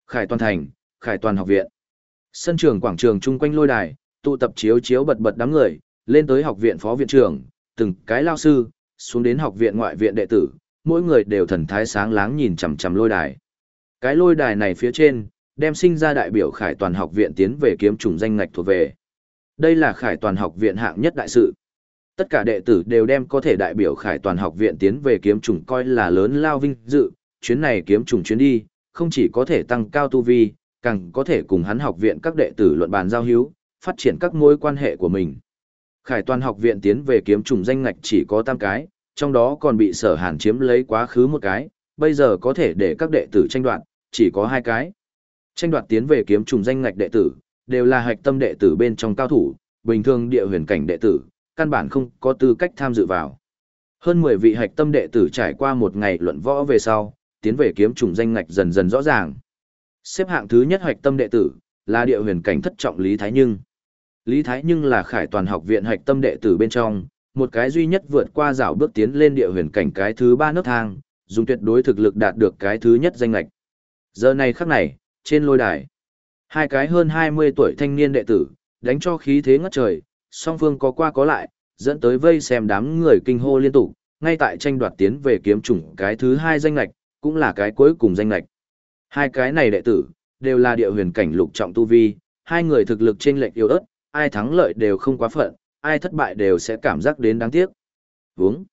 Khải toàn thành, khải toàn học viện. Sân trường quảng trường chung quanh lôi đài, tụ tập chiếu chiếu bật bật đám người, lên tới học viện phó viện trưởng, từng cái lao sư, xuống đến học viện ngoại viện đệ tử, mỗi người đều thần thái sáng láng nhìn chằm chằm lôi đài. Cái lôi đài này phía trên, đem sinh ra đại biểu khải toàn học viện tiến về kiếm trùng danh ngạch thuộc về. Đây là khải toàn học viện hạng nhất đại sự. Tất cả đệ tử đều đem có thể đại biểu khải toàn học viện tiến về kiếm trùng coi là lớn lao vinh dự, chuyến này kiếm trùng chuyến đi, không chỉ có thể tăng cao tu vi, càng có thể cùng hắn học viện các đệ tử luận bàn giao hữu, phát triển các mối quan hệ của mình. Khải toàn học viện tiến về kiếm trùng danh ngạch chỉ có tam cái, trong đó còn bị sở hàn chiếm lấy quá khứ một cái, bây giờ có thể để các đệ tử tranh đoạt, chỉ có hai cái. Tranh đoạt tiến về kiếm trùng danh ngạch đệ tử, đều là hạch tâm đệ tử bên trong cao thủ, bình thường địa huyền cảnh đệ tử, căn bản không có tư cách tham dự vào. Hơn 10 vị hạch tâm đệ tử trải qua một ngày luận võ về sau, tiến về kiếm trùng danh ngạch dần dần rõ ràng. Xếp hạng thứ nhất hạch tâm đệ tử, là địa huyền cảnh thất trọng Lý Thái Nhưng. Lý Thái Nhưng là khải toàn học viện hạch tâm đệ tử bên trong, một cái duy nhất vượt qua rào bước tiến lên địa huyền cảnh cái thứ ba nước thang, dùng tuyệt đối thực lực đạt được cái thứ nhất danh lạch. Giờ này khắc này, trên lôi đài. Hai cái hơn 20 tuổi thanh niên đệ tử, đánh cho khí thế ngất trời, song phương có qua có lại, dẫn tới vây xem đám người kinh hô liên tục, ngay tại tranh đoạt tiến về kiếm chủng cái thứ hai danh lạch, cũng là cái cuối cùng danh lạch. Hai cái này đệ tử, đều là địa huyền cảnh lục trọng tu vi, hai người thực lực trên lệch yếu ớt, ai thắng lợi đều không quá phận, ai thất bại đều sẽ cảm giác đến đáng tiếc. Vướng.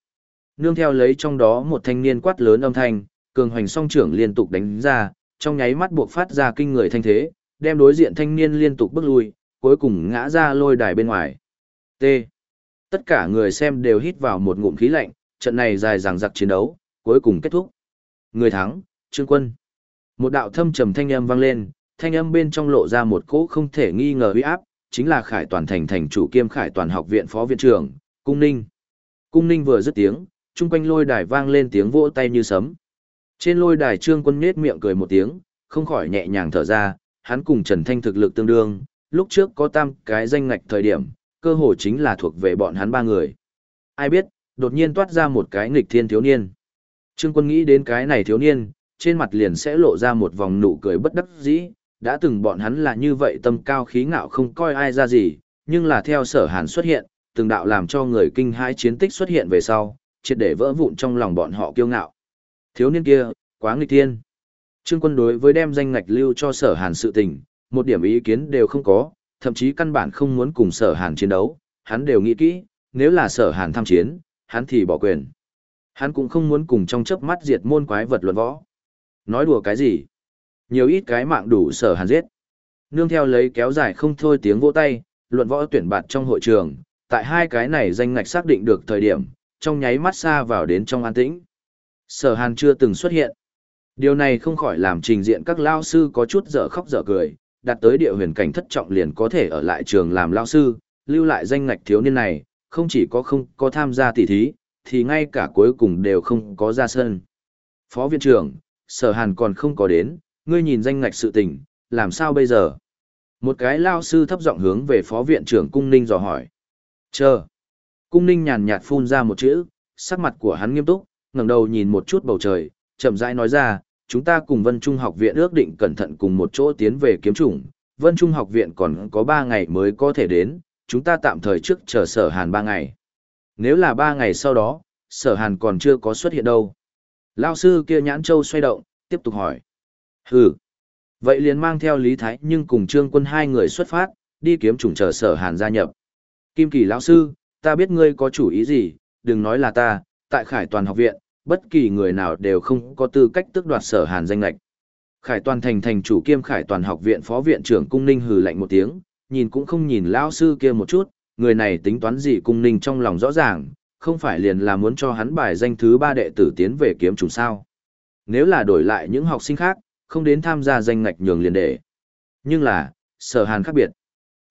Nương theo lấy trong đó một thanh niên quát lớn âm thanh, cường hoành song trưởng liên tục đánh ra, trong nháy mắt buộc phát ra kinh người thanh thế, đem đối diện thanh niên liên tục bước lui, cuối cùng ngã ra lôi đài bên ngoài. T. Tất cả người xem đều hít vào một ngụm khí lạnh, trận này dài dằng dặc chiến đấu, cuối cùng kết thúc. Người thắng, Trương Quân. Một đạo thâm trầm thanh âm vang lên, thanh âm bên trong lộ ra một cỗ không thể nghi ngờ uy áp, chính là Khải Toàn thành thành chủ kiêm Khải Toàn học viện phó viện trưởng, Cung Ninh. Cung Ninh vừa dứt tiếng, chung quanh lôi đài vang lên tiếng vỗ tay như sấm. Trên lôi đài trương quân nết miệng cười một tiếng, không khỏi nhẹ nhàng thở ra, hắn cùng Trần Thanh thực lực tương đương, lúc trước có tam cái danh ngạch thời điểm, cơ hồ chính là thuộc về bọn hắn ba người. Ai biết, đột nhiên toát ra một cái nghịch thiên thiếu niên. Trương quân nghĩ đến cái này thiếu niên, trên mặt liền sẽ lộ ra một vòng nụ cười bất đắc dĩ, đã từng bọn hắn là như vậy tâm cao khí ngạo không coi ai ra gì, nhưng là theo sở hàn xuất hiện, từng đạo làm cho người kinh hãi chiến tích xuất hiện về sau, triệt để vỡ vụn trong lòng bọn họ kiêu ngạo. Thiếu niên kia, quá nghịch thiên. Trương quân đối với đem danh ngạch lưu cho sở hàn sự tình, một điểm ý kiến đều không có, thậm chí căn bản không muốn cùng sở hàn chiến đấu, hắn đều nghĩ kỹ, nếu là sở hàn tham chiến, hắn thì bỏ quyền. Hắn cũng không muốn cùng trong chớp mắt diệt môn quái vật luận võ. Nói đùa cái gì? Nhiều ít cái mạng đủ sở hàn giết. Nương theo lấy kéo dài không thôi tiếng vỗ tay, luận võ tuyển bạt trong hội trường, tại hai cái này danh ngạch xác định được thời điểm, trong nháy mắt xa vào đến trong an tĩnh. Sở hàn chưa từng xuất hiện. Điều này không khỏi làm trình diện các lao sư có chút dở khóc dở cười, đạt tới địa huyền cảnh thất trọng liền có thể ở lại trường làm lao sư, lưu lại danh ngạch thiếu niên này, không chỉ có không có tham gia tỷ thí, thì ngay cả cuối cùng đều không có ra sân. Phó viện trưởng, sở hàn còn không có đến, ngươi nhìn danh ngạch sự tình, làm sao bây giờ? Một cái lao sư thấp giọng hướng về phó viện trưởng cung ninh dò hỏi. Chờ. Cung ninh nhàn nhạt phun ra một chữ, sắc mặt của hắn nghiêm túc, ngẩng đầu nhìn một chút bầu trời, chậm rãi nói ra, chúng ta cùng Vân Trung học viện ước định cẩn thận cùng một chỗ tiến về kiếm chủng. Vân Trung học viện còn có 3 ngày mới có thể đến, chúng ta tạm thời trước chờ sở hàn 3 ngày. Nếu là 3 ngày sau đó, sở hàn còn chưa có xuất hiện đâu. Lao sư kia nhãn châu xoay động, tiếp tục hỏi. Hừ. Vậy liền mang theo Lý Thái nhưng cùng trương quân hai người xuất phát, đi kiếm chủng chờ sở hàn gia nhập. Kim Kỳ lão sư, ta biết ngươi có chủ ý gì, đừng nói là ta, tại khải toàn học viện, bất kỳ người nào đều không có tư cách tước đoạt sở hàn danh lệch. Khải toàn thành thành chủ kiêm khải toàn học viện phó viện trưởng cung ninh hừ lạnh một tiếng, nhìn cũng không nhìn lão sư kia một chút, người này tính toán gì cung ninh trong lòng rõ ràng, không phải liền là muốn cho hắn bài danh thứ ba đệ tử tiến về kiếm trùng sao. Nếu là đổi lại những học sinh khác, không đến tham gia danh ngạch nhường liền để. Nhưng là, sở hàn khác biệt.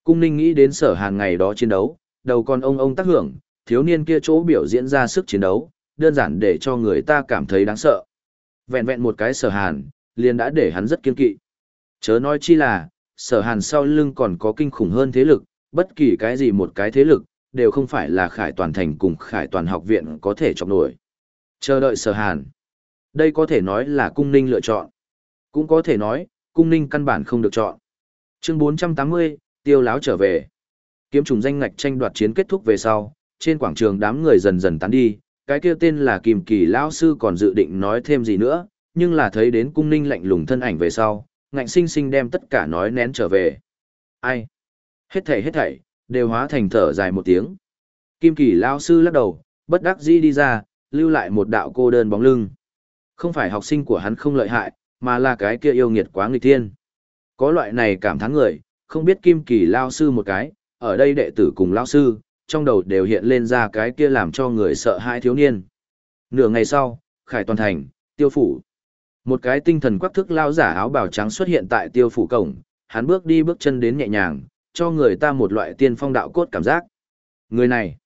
Cung ninh nghĩ đến sở hàn ngày đó chiến đấu, đầu con ông ông tác hưởng, thiếu niên kia chỗ biểu diễn ra sức chiến đấu, đơn giản để cho người ta cảm thấy đáng sợ. Vẹn vẹn một cái sở hàn, liền đã để hắn rất kiên kỵ. Chớ nói chi là, sở hàn sau lưng còn có kinh khủng hơn thế lực, bất kỳ cái gì một cái thế lực, đều không phải là khải toàn thành cùng khải toàn học viện có thể chọc nổi. Chờ đợi sở hàn. Đây có thể nói là cung ninh lựa chọn. Cũng có thể nói, cung ninh căn bản không được chọn. Chương 480, tiêu láo trở về. Kiếm trùng danh ngạch tranh đoạt chiến kết thúc về sau, trên quảng trường đám người dần dần tán đi, cái kia tên là Kim Kỳ lão sư còn dự định nói thêm gì nữa, nhưng là thấy đến cung ninh lạnh lùng thân ảnh về sau, ngạnh sinh sinh đem tất cả nói nén trở về. Ai? Hết thảy hết thảy, đều hóa thành thở dài một tiếng. Kim Kỳ lão sư lắc đầu, bất đắc dĩ đi ra, lưu lại một đạo cô đơn bóng lưng. Không phải học sinh của hắn không lợi hại, mà là cái kia yêu nghiệt quá nghịch thiên. Có loại này cảm thán người, không biết Kim Kỳ lão sư một cái, ở đây đệ tử cùng lão sư, trong đầu đều hiện lên ra cái kia làm cho người sợ hãi thiếu niên. Nửa ngày sau, Khải Toàn Thành, tiêu phủ. Một cái tinh thần quắc thức lao giả áo bào trắng xuất hiện tại tiêu phủ cổng, hắn bước đi bước chân đến nhẹ nhàng, cho người ta một loại tiên phong đạo cốt cảm giác. Người này,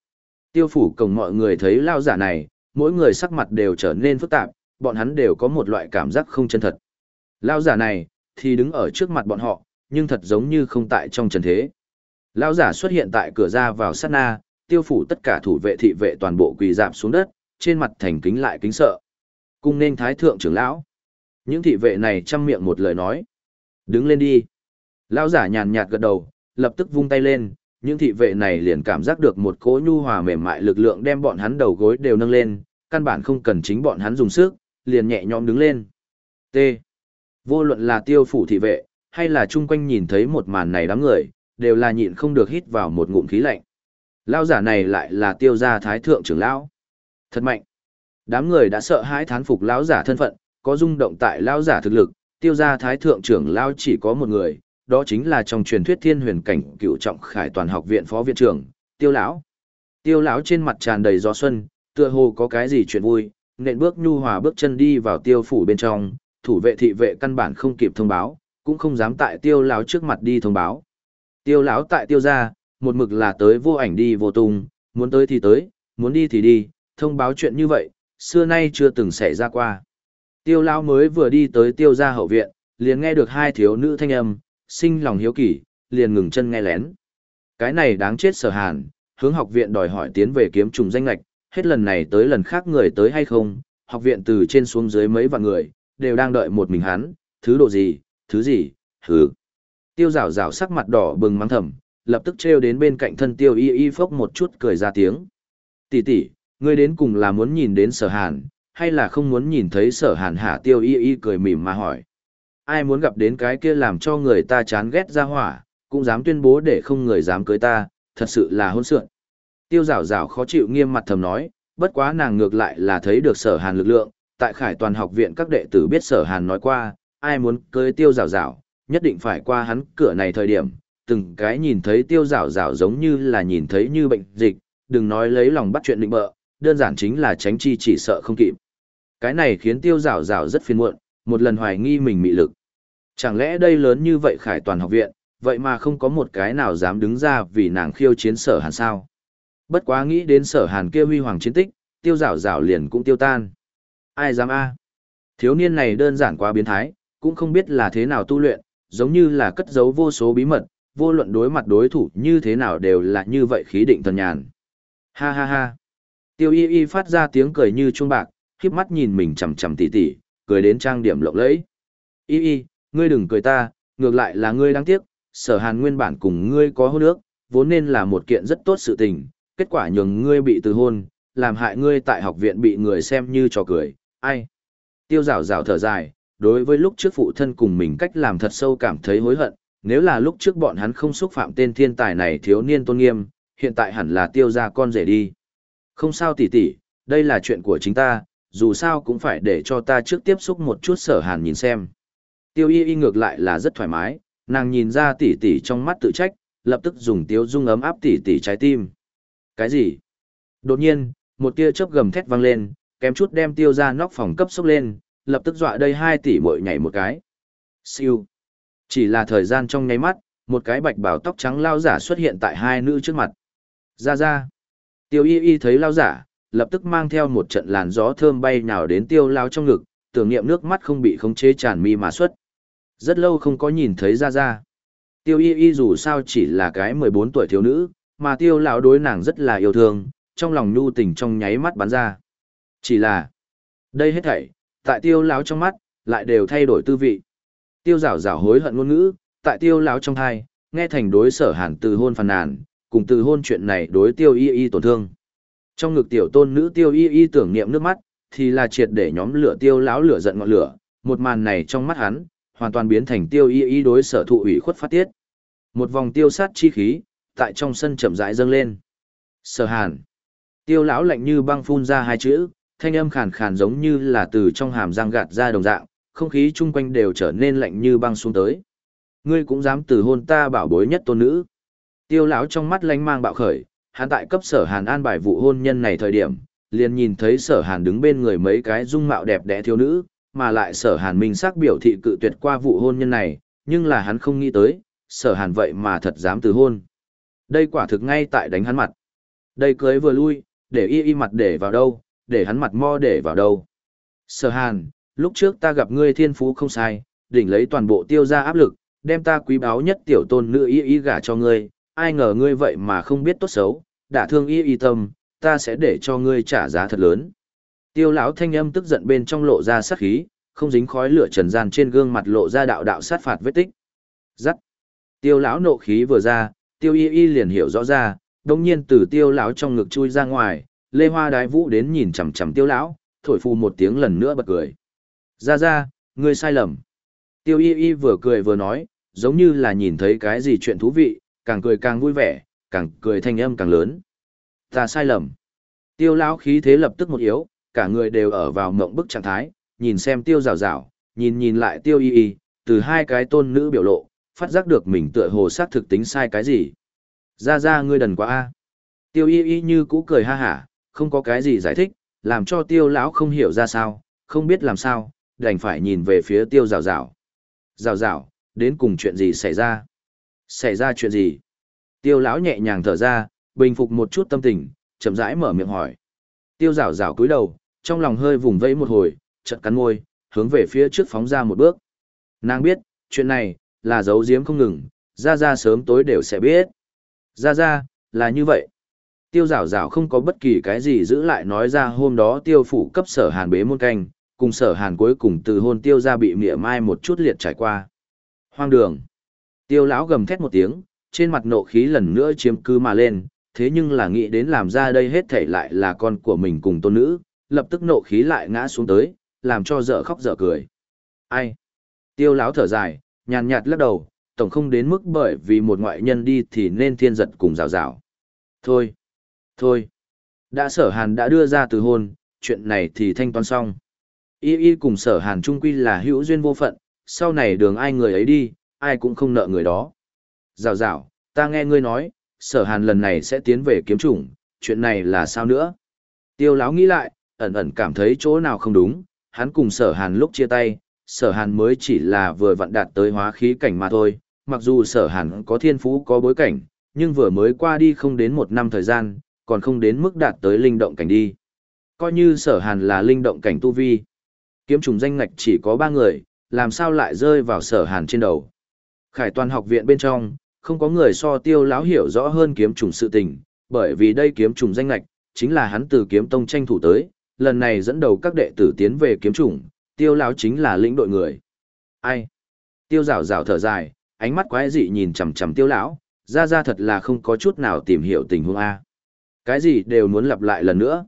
tiêu phủ cổng mọi người thấy lao giả này, mỗi người sắc mặt đều trở nên phức tạp, bọn hắn đều có một loại cảm giác không chân thật. Lao giả này, thì đứng ở trước mặt bọn họ, nhưng thật giống như không tại trong trần thế. Lão giả xuất hiện tại cửa ra vào sát na, tiêu phủ tất cả thủ vệ thị vệ toàn bộ quỳ dạp xuống đất, trên mặt thành kính lại kính sợ. Cung nên thái thượng trưởng lão. Những thị vệ này chăm miệng một lời nói. Đứng lên đi. Lão giả nhàn nhạt gật đầu, lập tức vung tay lên, những thị vệ này liền cảm giác được một cỗ nhu hòa mềm mại lực lượng đem bọn hắn đầu gối đều nâng lên, căn bản không cần chính bọn hắn dùng sức, liền nhẹ nhõm đứng lên. T. Vô luận là tiêu phủ thị vệ, hay là chung quanh nhìn thấy một màn này đám người, đều là nhịn không được hít vào một ngụm khí lạnh. Lão giả này lại là tiêu gia thái thượng trưởng lão. Thật mạnh. Đám người đã sợ hãi thán phục lão giả thân phận, có rung động tại lão giả thực lực, tiêu gia thái thượng trưởng lão chỉ có một người, đó chính là trong truyền thuyết thiên huyền cảnh cựu trọng khải toàn học viện phó viện trưởng, tiêu lão. Tiêu lão trên mặt tràn đầy gió xuân, tựa hồ có cái gì chuyện vui, nện bước nhu hòa bước chân đi vào tiêu phủ bên trong, thủ vệ thị vệ căn bản không kịp thông báo, cũng không dám tại tiêu lão trước mặt đi thông báo. Tiêu lão tại tiêu gia, một mực là tới vô ảnh đi vô tung, muốn tới thì tới, muốn đi thì đi, thông báo chuyện như vậy, xưa nay chưa từng xảy ra qua. Tiêu lão mới vừa đi tới tiêu gia hậu viện, liền nghe được hai thiếu nữ thanh âm, sinh lòng hiếu kỳ, liền ngừng chân nghe lén. Cái này đáng chết sở hàn, hướng học viện đòi hỏi tiến về kiếm trùng danh lạch, hết lần này tới lần khác người tới hay không, học viện từ trên xuống dưới mấy vạn người, đều đang đợi một mình hắn, thứ độ gì, thứ gì, thứ Tiêu rào rào sắc mặt đỏ bừng mắng thầm, lập tức treo đến bên cạnh thân tiêu y y phốc một chút cười ra tiếng. Tỷ tỷ, ngươi đến cùng là muốn nhìn đến sở hàn, hay là không muốn nhìn thấy sở hàn hả tiêu y y cười mỉm mà hỏi. Ai muốn gặp đến cái kia làm cho người ta chán ghét ra hỏa, cũng dám tuyên bố để không người dám cưới ta, thật sự là hỗn sượng. Tiêu rào rào khó chịu nghiêm mặt thầm nói, bất quá nàng ngược lại là thấy được sở hàn lực lượng, tại khải toàn học viện các đệ tử biết sở hàn nói qua, ai muốn cưới tiêu rào rào, nhất định phải qua hắn cửa này thời điểm, từng cái nhìn thấy tiêu rào rào giống như là nhìn thấy như bệnh dịch, đừng nói lấy lòng bắt chuyện định bợ, đơn giản chính là tránh chi chỉ sợ không kịp. Cái này khiến tiêu rào rào rất phiền muộn, một lần hoài nghi mình mị lực. Chẳng lẽ đây lớn như vậy khải toàn học viện, vậy mà không có một cái nào dám đứng ra vì nàng khiêu chiến sở hàn sao. Bất quá nghĩ đến sở hàn kia huy hoàng chiến tích, tiêu rảo rảo liền cũng tiêu tan. Ai dám a? Thiếu niên này đơn giản quá biến thái, cũng không biết là thế nào tu luyện, giống như là cất giấu vô số bí mật, vô luận đối mặt đối thủ như thế nào đều là như vậy khí định thần nhàn. Ha ha ha. Tiêu y y phát ra tiếng cười như chuông bạc, khiếp mắt nhìn mình chầm chầm tỉ tỉ, cười đến trang điểm lộng lẫy. Y y, ngươi đừng cười ta, ngược lại là ngươi đáng tiếc, sở hàn nguyên bản cùng ngươi có hôn ước, vốn nên là một kiện rất tốt sự tình, kết quả nhường ngươi bị từ hôn, làm hại ngươi tại học viện bị người xem như trò cười, ai. Tiêu rào rào thở dài, đối với lúc trước phụ thân cùng mình cách làm thật sâu cảm thấy hối hận, nếu là lúc trước bọn hắn không xúc phạm tên thiên tài này thiếu niên tôn nghiêm, hiện tại hẳn là tiêu ra con rể đi. Không sao tỷ tỷ, đây là chuyện của chính ta, dù sao cũng phải để cho ta trước tiếp xúc một chút sở hàn nhìn xem. Tiêu y y ngược lại là rất thoải mái, nàng nhìn ra tỷ tỷ trong mắt tự trách, lập tức dùng tiếu dung ấm áp tỷ tỷ trái tim. Cái gì? Đột nhiên, một tia chớp gầm thét vang lên, kém chút đem tiêu ra nóc phòng cấp sốc lên, lập tức dọa đây hai tỷ muội nhảy một cái. Siêu. Chỉ là thời gian trong nháy mắt, một cái bạch bào tóc trắng lao giả xuất hiện tại hai nữ trước mặt. Ra ra. Tiêu y y thấy lao giả, lập tức mang theo một trận làn gió thơm bay nào đến tiêu lao trong ngực, tưởng niệm nước mắt không bị khống chế tràn mi mà xuất. Rất lâu không có nhìn thấy ra ra. Tiêu y y dù sao chỉ là cái 14 tuổi thiếu nữ, mà tiêu lão đối nàng rất là yêu thương, trong lòng nhu tình trong nháy mắt bắn ra. Chỉ là, đây hết thảy, tại tiêu lão trong mắt, lại đều thay đổi tư vị. Tiêu rảo rảo hối hận ngôn ngữ, tại tiêu lão trong thai, nghe thành đối sở hàn từ hôn phàn nàn, cùng từ hôn chuyện này đối tiêu y y tổn thương. Trong ngực tiểu tôn nữ tiêu y y tưởng niệm nước mắt, thì là triệt để nhóm lửa tiêu lão lửa giận ngọn lửa, một màn này trong mắt hắn, hoàn toàn biến thành tiêu y y đối sở thụ ủy khuất phát tiết. Một vòng tiêu sát chi khí, tại trong sân chậm rãi dâng lên. Sở hàn. Tiêu lão lạnh như băng phun ra hai chữ, thanh âm khàn khàn giống như là từ trong hàm răng gạt ra đồng dạng, không khí chung quanh đều trở nên lạnh như băng xuống tới. Ngươi cũng dám từ hôn ta bảo bối nhất tôn nữ. Tiêu lão trong mắt lánh mang bạo khởi, hắn tại cấp sở hàn an bài vụ hôn nhân này thời điểm, liền nhìn thấy sở hàn đứng bên người mấy cái dung mạo đẹp đẽ thiếu nữ, mà lại sở hàn minh xác biểu thị cự tuyệt qua vụ hôn nhân này, nhưng là hắn không nghĩ tới, sở hàn vậy mà thật dám từ hôn. Đây quả thực ngay tại đánh hắn mặt. Đây cưới vừa lui, để y y mặt để vào đâu, để hắn mặt mo để vào đâu. Sở hàn, lúc trước ta gặp ngươi thiên phú không sai, đỉnh lấy toàn bộ tiêu ra áp lực, đem ta quý báu nhất tiểu tôn nữ y y gả cho ngươi, ai ngờ ngươi vậy mà không biết tốt xấu, đã thương y y tâm, ta sẽ để cho ngươi trả giá thật lớn. Tiêu lão thanh âm tức giận bên trong lộ ra sát khí, không dính khói lửa trần gian trên gương mặt lộ ra đạo đạo sát phạt vết tích. Dắt. Tiêu lão nộ khí vừa ra, Tiêu Y Y liền hiểu rõ ra, đồng nhiên từ Tiêu lão trong ngực chui ra ngoài, Lê Hoa Đái Vũ đến nhìn chằm chằm Tiêu lão, thổi phù một tiếng lần nữa bật cười. "Ra ra, ngươi sai lầm." Tiêu Y Y vừa cười vừa nói, giống như là nhìn thấy cái gì chuyện thú vị, càng cười càng vui vẻ, càng cười thanh âm càng lớn. "Ta sai lầm." Tiêu lão khí thế lập tức một yếu, cả người đều ở vào mộng bức trạng thái, nhìn xem tiêu rào rào, nhìn nhìn lại tiêu y y, từ hai cái tôn nữ biểu lộ, phát giác được mình tựa hồ xác thực tính sai cái gì. Ra ra ngươi đần quá a. Tiêu y y như cũ cười ha hả, không có cái gì giải thích, làm cho tiêu lão không hiểu ra sao, không biết làm sao, đành phải nhìn về phía tiêu rào rào. Rào rào, đến cùng chuyện gì xảy ra? Xảy ra chuyện gì? Tiêu lão nhẹ nhàng thở ra, bình phục một chút tâm tình, chậm rãi mở miệng hỏi. Tiêu rảo rảo cúi đầu, trong lòng hơi vùng vẫy một hồi, chợt cắn môi, hướng về phía trước phóng ra một bước. Nàng biết, chuyện này, là giấu giếm không ngừng, ra ra sớm tối đều sẽ biết. Ra ra, là như vậy. Tiêu rảo rảo không có bất kỳ cái gì giữ lại nói ra hôm đó tiêu phủ cấp sở hàn bế môn canh, cùng sở hàn cuối cùng từ hôn tiêu ra bị mỉa mai một chút liệt trải qua. Hoang đường. Tiêu lão gầm thét một tiếng, trên mặt nộ khí lần nữa chiếm cứ mà lên, thế nhưng là nghĩ đến làm ra đây hết thảy lại là con của mình cùng tôn nữ, lập tức nộ khí lại ngã xuống tới, làm cho dở khóc dở cười. Ai? Tiêu láo thở dài, nhàn nhạt lắc đầu, tổng không đến mức bởi vì một ngoại nhân đi thì nên thiên giật cùng rào rào. Thôi, thôi. Đã sở hàn đã đưa ra từ hôn, chuyện này thì thanh toán xong. Y y cùng sở hàn trung quy là hữu duyên vô phận, sau này đường ai người ấy đi, ai cũng không nợ người đó. Rào rào, ta nghe ngươi nói, sở hàn lần này sẽ tiến về kiếm chủng, chuyện này là sao nữa? Tiêu Láo nghĩ lại, ẩn ẩn cảm thấy chỗ nào không đúng, hắn cùng sở hàn lúc chia tay, sở hàn mới chỉ là vừa vặn đạt tới hóa khí cảnh mà thôi, mặc dù sở hàn có thiên phú có bối cảnh, nhưng vừa mới qua đi không đến một năm thời gian, còn không đến mức đạt tới linh động cảnh đi. Coi như sở hàn là linh động cảnh tu vi. Kiếm trùng danh ngạch chỉ có ba người, làm sao lại rơi vào sở hàn trên đầu. Khải toàn học viện bên trong, không có người so tiêu lão hiểu rõ hơn kiếm trùng sự tình, bởi vì đây kiếm trùng danh ngạch, chính là hắn từ kiếm tông tranh thủ tới, lần này dẫn đầu các đệ tử tiến về kiếm trùng, tiêu lão chính là lĩnh đội người. Ai? Tiêu rào rào thở dài, ánh mắt quái dị nhìn chằm chằm tiêu lão, ra ra thật là không có chút nào tìm hiểu tình huống A. Cái gì đều muốn lặp lại lần nữa.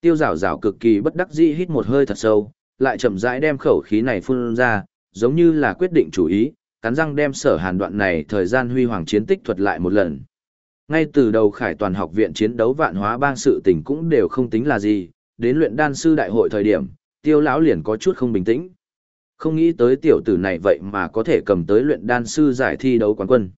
Tiêu rào rào cực kỳ bất đắc dĩ hít một hơi thật sâu, lại chậm rãi đem khẩu khí này phun ra, giống như là quyết định chủ ý, cắn răng đem sở hàn đoạn này thời gian huy hoàng chiến tích thuật lại một lần. Ngay từ đầu khải toàn học viện chiến đấu vạn hóa bang sự tình cũng đều không tính là gì, đến luyện đan sư đại hội thời điểm, tiêu lão liền có chút không bình tĩnh. Không nghĩ tới tiểu tử này vậy mà có thể cầm tới luyện đan sư giải thi đấu quán quân.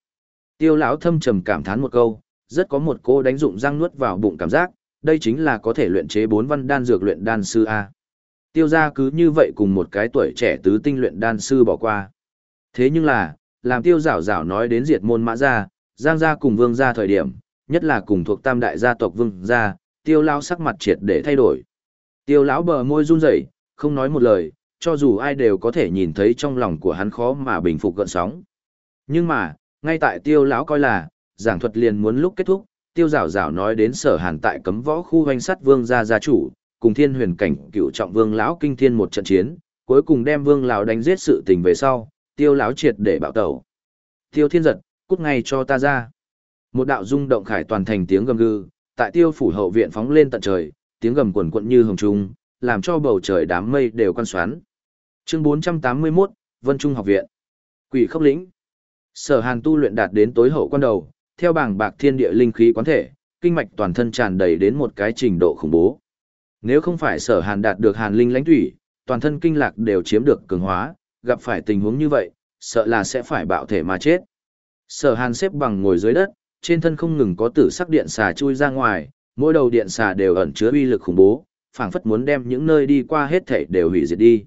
Tiêu lão thâm trầm cảm thán một câu, rất có một cô đánh dụng răng nuốt vào bụng cảm giác, đây chính là có thể luyện chế bốn văn đan dược luyện đan sư a. Tiêu gia cứ như vậy cùng một cái tuổi trẻ tứ tinh luyện đan sư bỏ qua. Thế nhưng là, làm tiêu rảo rảo nói đến diệt môn mã gia, giang gia cùng vương gia thời điểm, nhất là cùng thuộc tam đại gia tộc vương gia, tiêu lão sắc mặt triệt để thay đổi. Tiêu lão bờ môi run rẩy, không nói một lời, cho dù ai đều có thể nhìn thấy trong lòng của hắn khó mà bình phục gợn sóng. Nhưng mà, ngay tại tiêu lão coi là, giảng thuật liền muốn lúc kết thúc, tiêu rảo rảo nói đến sở hàn tại cấm võ khu hoành sắt vương gia gia chủ, cùng thiên huyền cảnh cựu trọng vương lão kinh thiên một trận chiến, cuối cùng đem vương lão đánh giết sự tình về sau, tiêu lão triệt để bạo tẩu. Tiêu thiên giật, cút ngay cho ta ra. Một đạo rung động khải toàn thành tiếng gầm gừ, tại tiêu phủ hậu viện phóng lên tận trời, tiếng gầm quần quận như hồng trung, làm cho bầu trời đám mây đều quan xoắn. Chương 481, Vân Trung học viện. Quỷ khốc lĩnh. Sở Hàn tu luyện đạt đến tối hậu quan đầu, theo bảng bạc thiên địa linh khí quán thể, kinh mạch toàn thân tràn đầy đến một cái trình độ khủng bố. Nếu không phải Sở Hàn đạt được Hàn linh lãnh thủy, toàn thân kinh lạc đều chiếm được cường hóa, gặp phải tình huống như vậy, sợ là sẽ phải bạo thể mà chết. Sở Hàn xếp bằng ngồi dưới đất, trên thân không ngừng có tử sắc điện xà chui ra ngoài, mỗi đầu điện xà đều ẩn chứa uy lực khủng bố, phảng phất muốn đem những nơi đi qua hết thảy đều hủy diệt đi.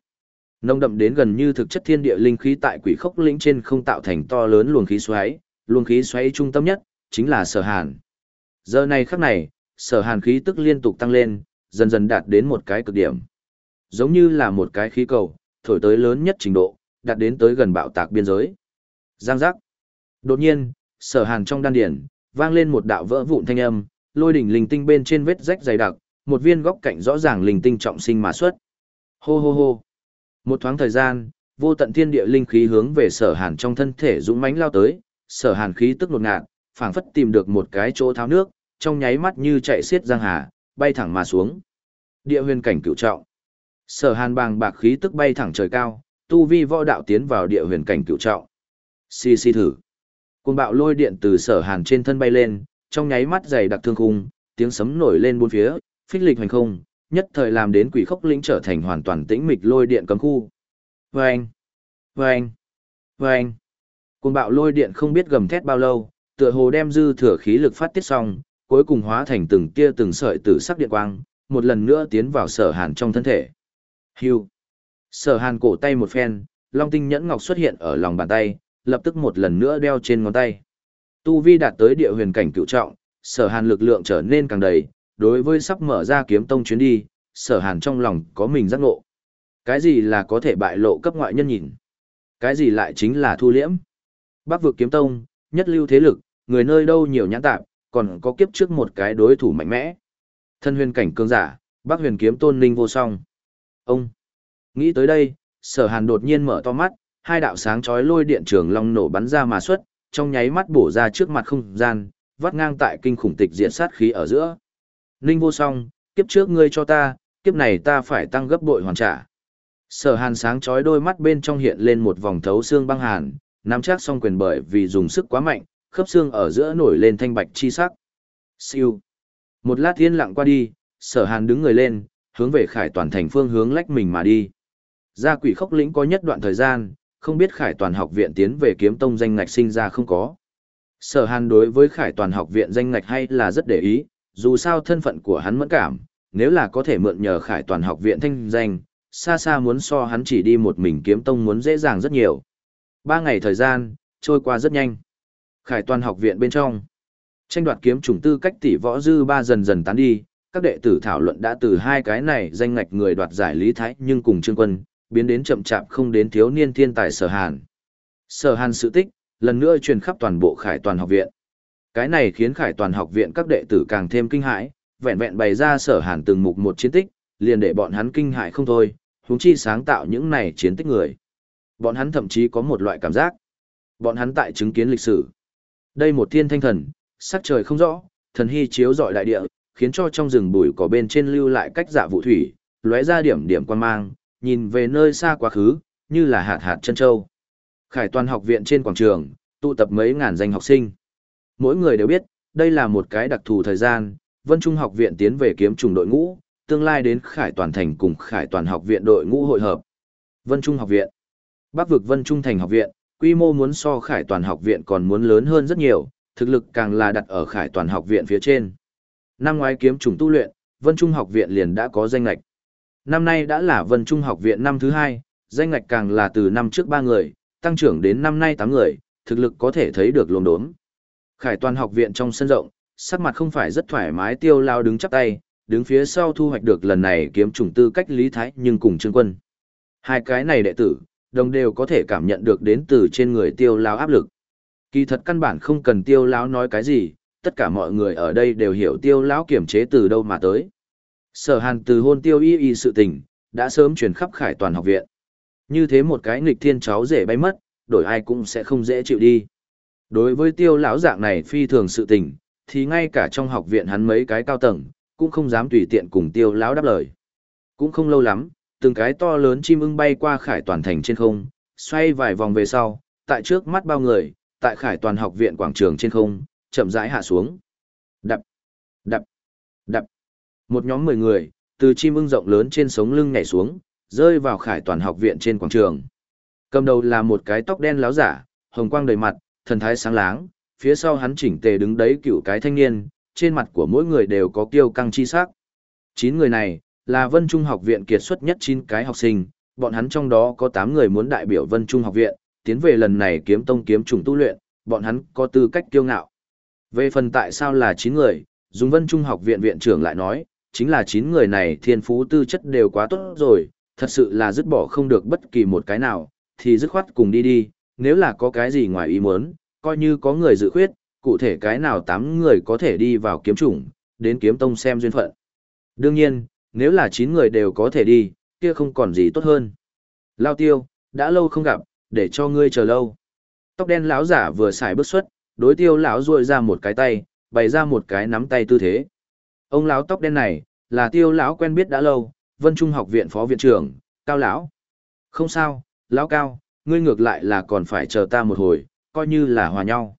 Nông đậm đến gần như thực chất thiên địa linh khí tại quỷ khốc lĩnh trên không tạo thành to lớn luồng khí xoáy, luồng khí xoáy trung tâm nhất chính là Sở Hàn. Giờ này khắc này, Sở Hàn khí tức liên tục tăng lên, dần dần đạt đến một cái cực điểm. Giống như là một cái khí cầu, thổi tới lớn nhất trình độ, đạt đến tới gần bạo tạc biên giới. Giang giác. Đột nhiên, Sở Hàn trong đan điển vang lên một đạo vỡ vụn thanh âm, lôi đỉnh linh tinh bên trên vết rách dày đặc, một viên góc cạnh rõ ràng linh tinh trọng sinh mà xuất. Hô hô hô. Một thoáng thời gian, vô tận thiên địa linh khí hướng về sở hàn trong thân thể dũng mãnh lao tới, sở hàn khí tức nột ngạt, phảng phất tìm được một cái chỗ tháo nước, trong nháy mắt như chạy xiết giang hà, bay thẳng mà xuống. Địa huyền cảnh cửu trọng. Sở hàn bàng bạc khí tức bay thẳng trời cao, tu vi võ đạo tiến vào địa huyền cảnh cựu trọng. Xì xì thử. Côn bạo lôi điện từ sở hàn trên thân bay lên, trong nháy mắt dày đặc thương khung, tiếng sấm nổi lên bốn phía, phích lịch hành không, nhất thời làm đến quỷ khốc lĩnh trở thành hoàn toàn tĩnh mịch lôi điện cấm khu. Vâng! Vâng! Vâng! Côn bạo lôi điện không biết gầm thét bao lâu, tựa hồ đem dư thừa khí lực phát tiết xong, cuối cùng hóa thành từng tia từng sợi tử sắc điện quang, một lần nữa tiến vào sở hàn trong thân thể. Hưu! Sở hàn cổ tay một phen, long tinh nhẫn ngọc xuất hiện ở lòng bàn tay, lập tức một lần nữa đeo trên ngón tay. Tu vi đạt tới địa huyền cảnh cựu trọng, sở hàn lực lượng trở nên càng đầy, đối với sắp mở ra kiếm tông chuyến đi, sở hàn trong lòng có mình giác ngộ. Cái gì là có thể bại lộ cấp ngoại nhân nhìn? Cái gì lại chính là thu liễm? Bắc vực kiếm tông, nhất lưu thế lực, người nơi đâu nhiều nhãn tạp, còn có kiếp trước một cái đối thủ mạnh mẽ. Thân huyền cảnh cương giả, Bắc huyền kiếm tôn ninh vô song. Ông! Nghĩ tới đây, sở hàn đột nhiên mở to mắt, hai đạo sáng chói lôi điện trường long nổ bắn ra mà xuất, trong nháy mắt bổ ra trước mặt không gian, vắt ngang tại kinh khủng tịch diện sát khí ở giữa. Ninh vô song, kiếp trước ngươi cho ta, kiếp này ta phải tăng gấp bội hoàn trả. Sở hàn sáng chói đôi mắt bên trong hiện lên một vòng thấu xương băng hàn, nắm chắc song quyền bởi vì dùng sức quá mạnh, khớp xương ở giữa nổi lên thanh bạch chi sắc. Siêu. Một lát thiên lặng qua đi, sở hàn đứng người lên, hướng về khải toàn thành phương hướng lách mình mà đi. Ra quỷ khốc lĩnh có nhất đoạn thời gian, không biết khải toàn học viện tiến về kiếm tông danh ngạch sinh ra không có. Sở hàn đối với khải toàn học viện danh ngạch hay là rất để ý, dù sao thân phận của hắn mẫn cảm, nếu là có thể mượn nhờ khải toàn học viện thanh danh, xa xa muốn so hắn chỉ đi một mình kiếm tông muốn dễ dàng rất nhiều. Ba ngày thời gian, trôi qua rất nhanh. Khải toàn học viện bên trong. Tranh đoạt kiếm chủng tư cách tỷ võ dư ba dần dần tán đi, các đệ tử thảo luận đã từ hai cái này danh ngạch người đoạt giải lý thái nhưng cùng trương quân, biến đến chậm chạp không đến thiếu niên thiên tài sở hàn. Sở hàn sự tích, lần nữa truyền khắp toàn bộ khải toàn học viện. Cái này khiến khải toàn học viện các đệ tử càng thêm kinh hãi, vẹn vẹn bày ra sở hàn từng mục một chiến tích, liền để bọn hắn kinh hãi không thôi, huống chi sáng tạo những này chiến tích người. Bọn hắn thậm chí có một loại cảm giác. Bọn hắn tại chứng kiến lịch sử. Đây một thiên thanh thần, sắc trời không rõ, thần hy chiếu rọi đại địa, khiến cho trong rừng bụi cỏ bên trên lưu lại cách dạ vụ thủy, lóe ra điểm điểm quan mang, nhìn về nơi xa quá khứ, như là hạt hạt chân châu. Khải toàn học viện trên quảng trường, tụ tập mấy ngàn danh học sinh. Mỗi người đều biết, đây là một cái đặc thù thời gian, Vân Trung học viện tiến về kiếm trùng đội ngũ, tương lai đến Khải toàn thành cùng Khải toàn học viện đội ngũ hội hợp. Vân Trung học viện, Bắc vực Vân Trung thành học viện, quy mô muốn so Khải toàn học viện còn muốn lớn hơn rất nhiều, thực lực càng là đặt ở Khải toàn học viện phía trên. Năm ngoái kiếm trùng tu luyện, Vân Trung học viện liền đã có danh ngạch. Năm nay đã là Vân Trung học viện năm thứ hai, danh ngạch càng là từ năm trước ba người, tăng trưởng đến năm nay tám người, thực lực có thể thấy được lồn đốm. Khải toàn học viện trong sân rộng, sắc mặt không phải rất thoải mái tiêu lao đứng chắp tay, đứng phía sau thu hoạch được lần này kiếm trùng tư cách lý thái nhưng cùng trương quân. Hai cái này đệ tử, đồng đều có thể cảm nhận được đến từ trên người tiêu lao áp lực. Kỳ thật căn bản không cần tiêu lao nói cái gì, tất cả mọi người ở đây đều hiểu tiêu lão kiểm chế từ đâu mà tới. Sở hàn từ hôn tiêu y y sự tình, đã sớm truyền khắp khải toàn học viện. Như thế một cái nghịch thiên cháu rể bay mất, đổi ai cũng sẽ không dễ chịu đi. Đối với tiêu lão dạng này phi thường sự tình, thì ngay cả trong học viện hắn mấy cái cao tầng, cũng không dám tùy tiện cùng tiêu lão đáp lời. Cũng không lâu lắm, từng cái to lớn chim ưng bay qua khải toàn thành trên không, xoay vài vòng về sau, tại trước mắt bao người, tại khải toàn học viện quảng trường trên không, chậm rãi hạ xuống. Đập, đập, đập. Một nhóm mười người, từ chim ưng rộng lớn trên sống lưng nhảy xuống, rơi vào khải toàn học viện trên quảng trường. Cầm đầu là một cái tóc đen láo giả, hồng quang đầy mặt, thần thái sáng láng, phía sau hắn chỉnh tề đứng đấy cựu cái thanh niên, trên mặt của mỗi người đều có kiêu căng chi sắc. Chín người này, là Vân Trung học viện kiệt xuất nhất chín cái học sinh, bọn hắn trong đó có tám người muốn đại biểu Vân Trung học viện, tiến về lần này kiếm tông kiếm trùng tu luyện, bọn hắn có tư cách kiêu ngạo. Về phần tại sao là chín người, Dung Vân Trung học viện viện trưởng lại nói, chính là chín người này thiên phú tư chất đều quá tốt rồi, thật sự là dứt bỏ không được bất kỳ một cái nào, thì dứt khoát cùng đi đi, nếu là có cái gì ngoài ý muốn, coi như có người dự khuyết, cụ thể cái nào tám người có thể đi vào kiếm chủng, đến kiếm tông xem duyên phận. Đương nhiên, nếu là chín người đều có thể đi, kia không còn gì tốt hơn. Lao tiêu, đã lâu không gặp, để cho ngươi chờ lâu. Tóc đen lão giả vừa xài bước xuất, đối tiêu lão duỗi ra một cái tay, bày ra một cái nắm tay tư thế. Ông lão tóc đen này, là tiêu lão quen biết đã lâu, Vân Trung học viện phó viện trưởng, Cao lão. Không sao, lão Cao, ngươi ngược lại là còn phải chờ ta một hồi, coi như là hòa nhau.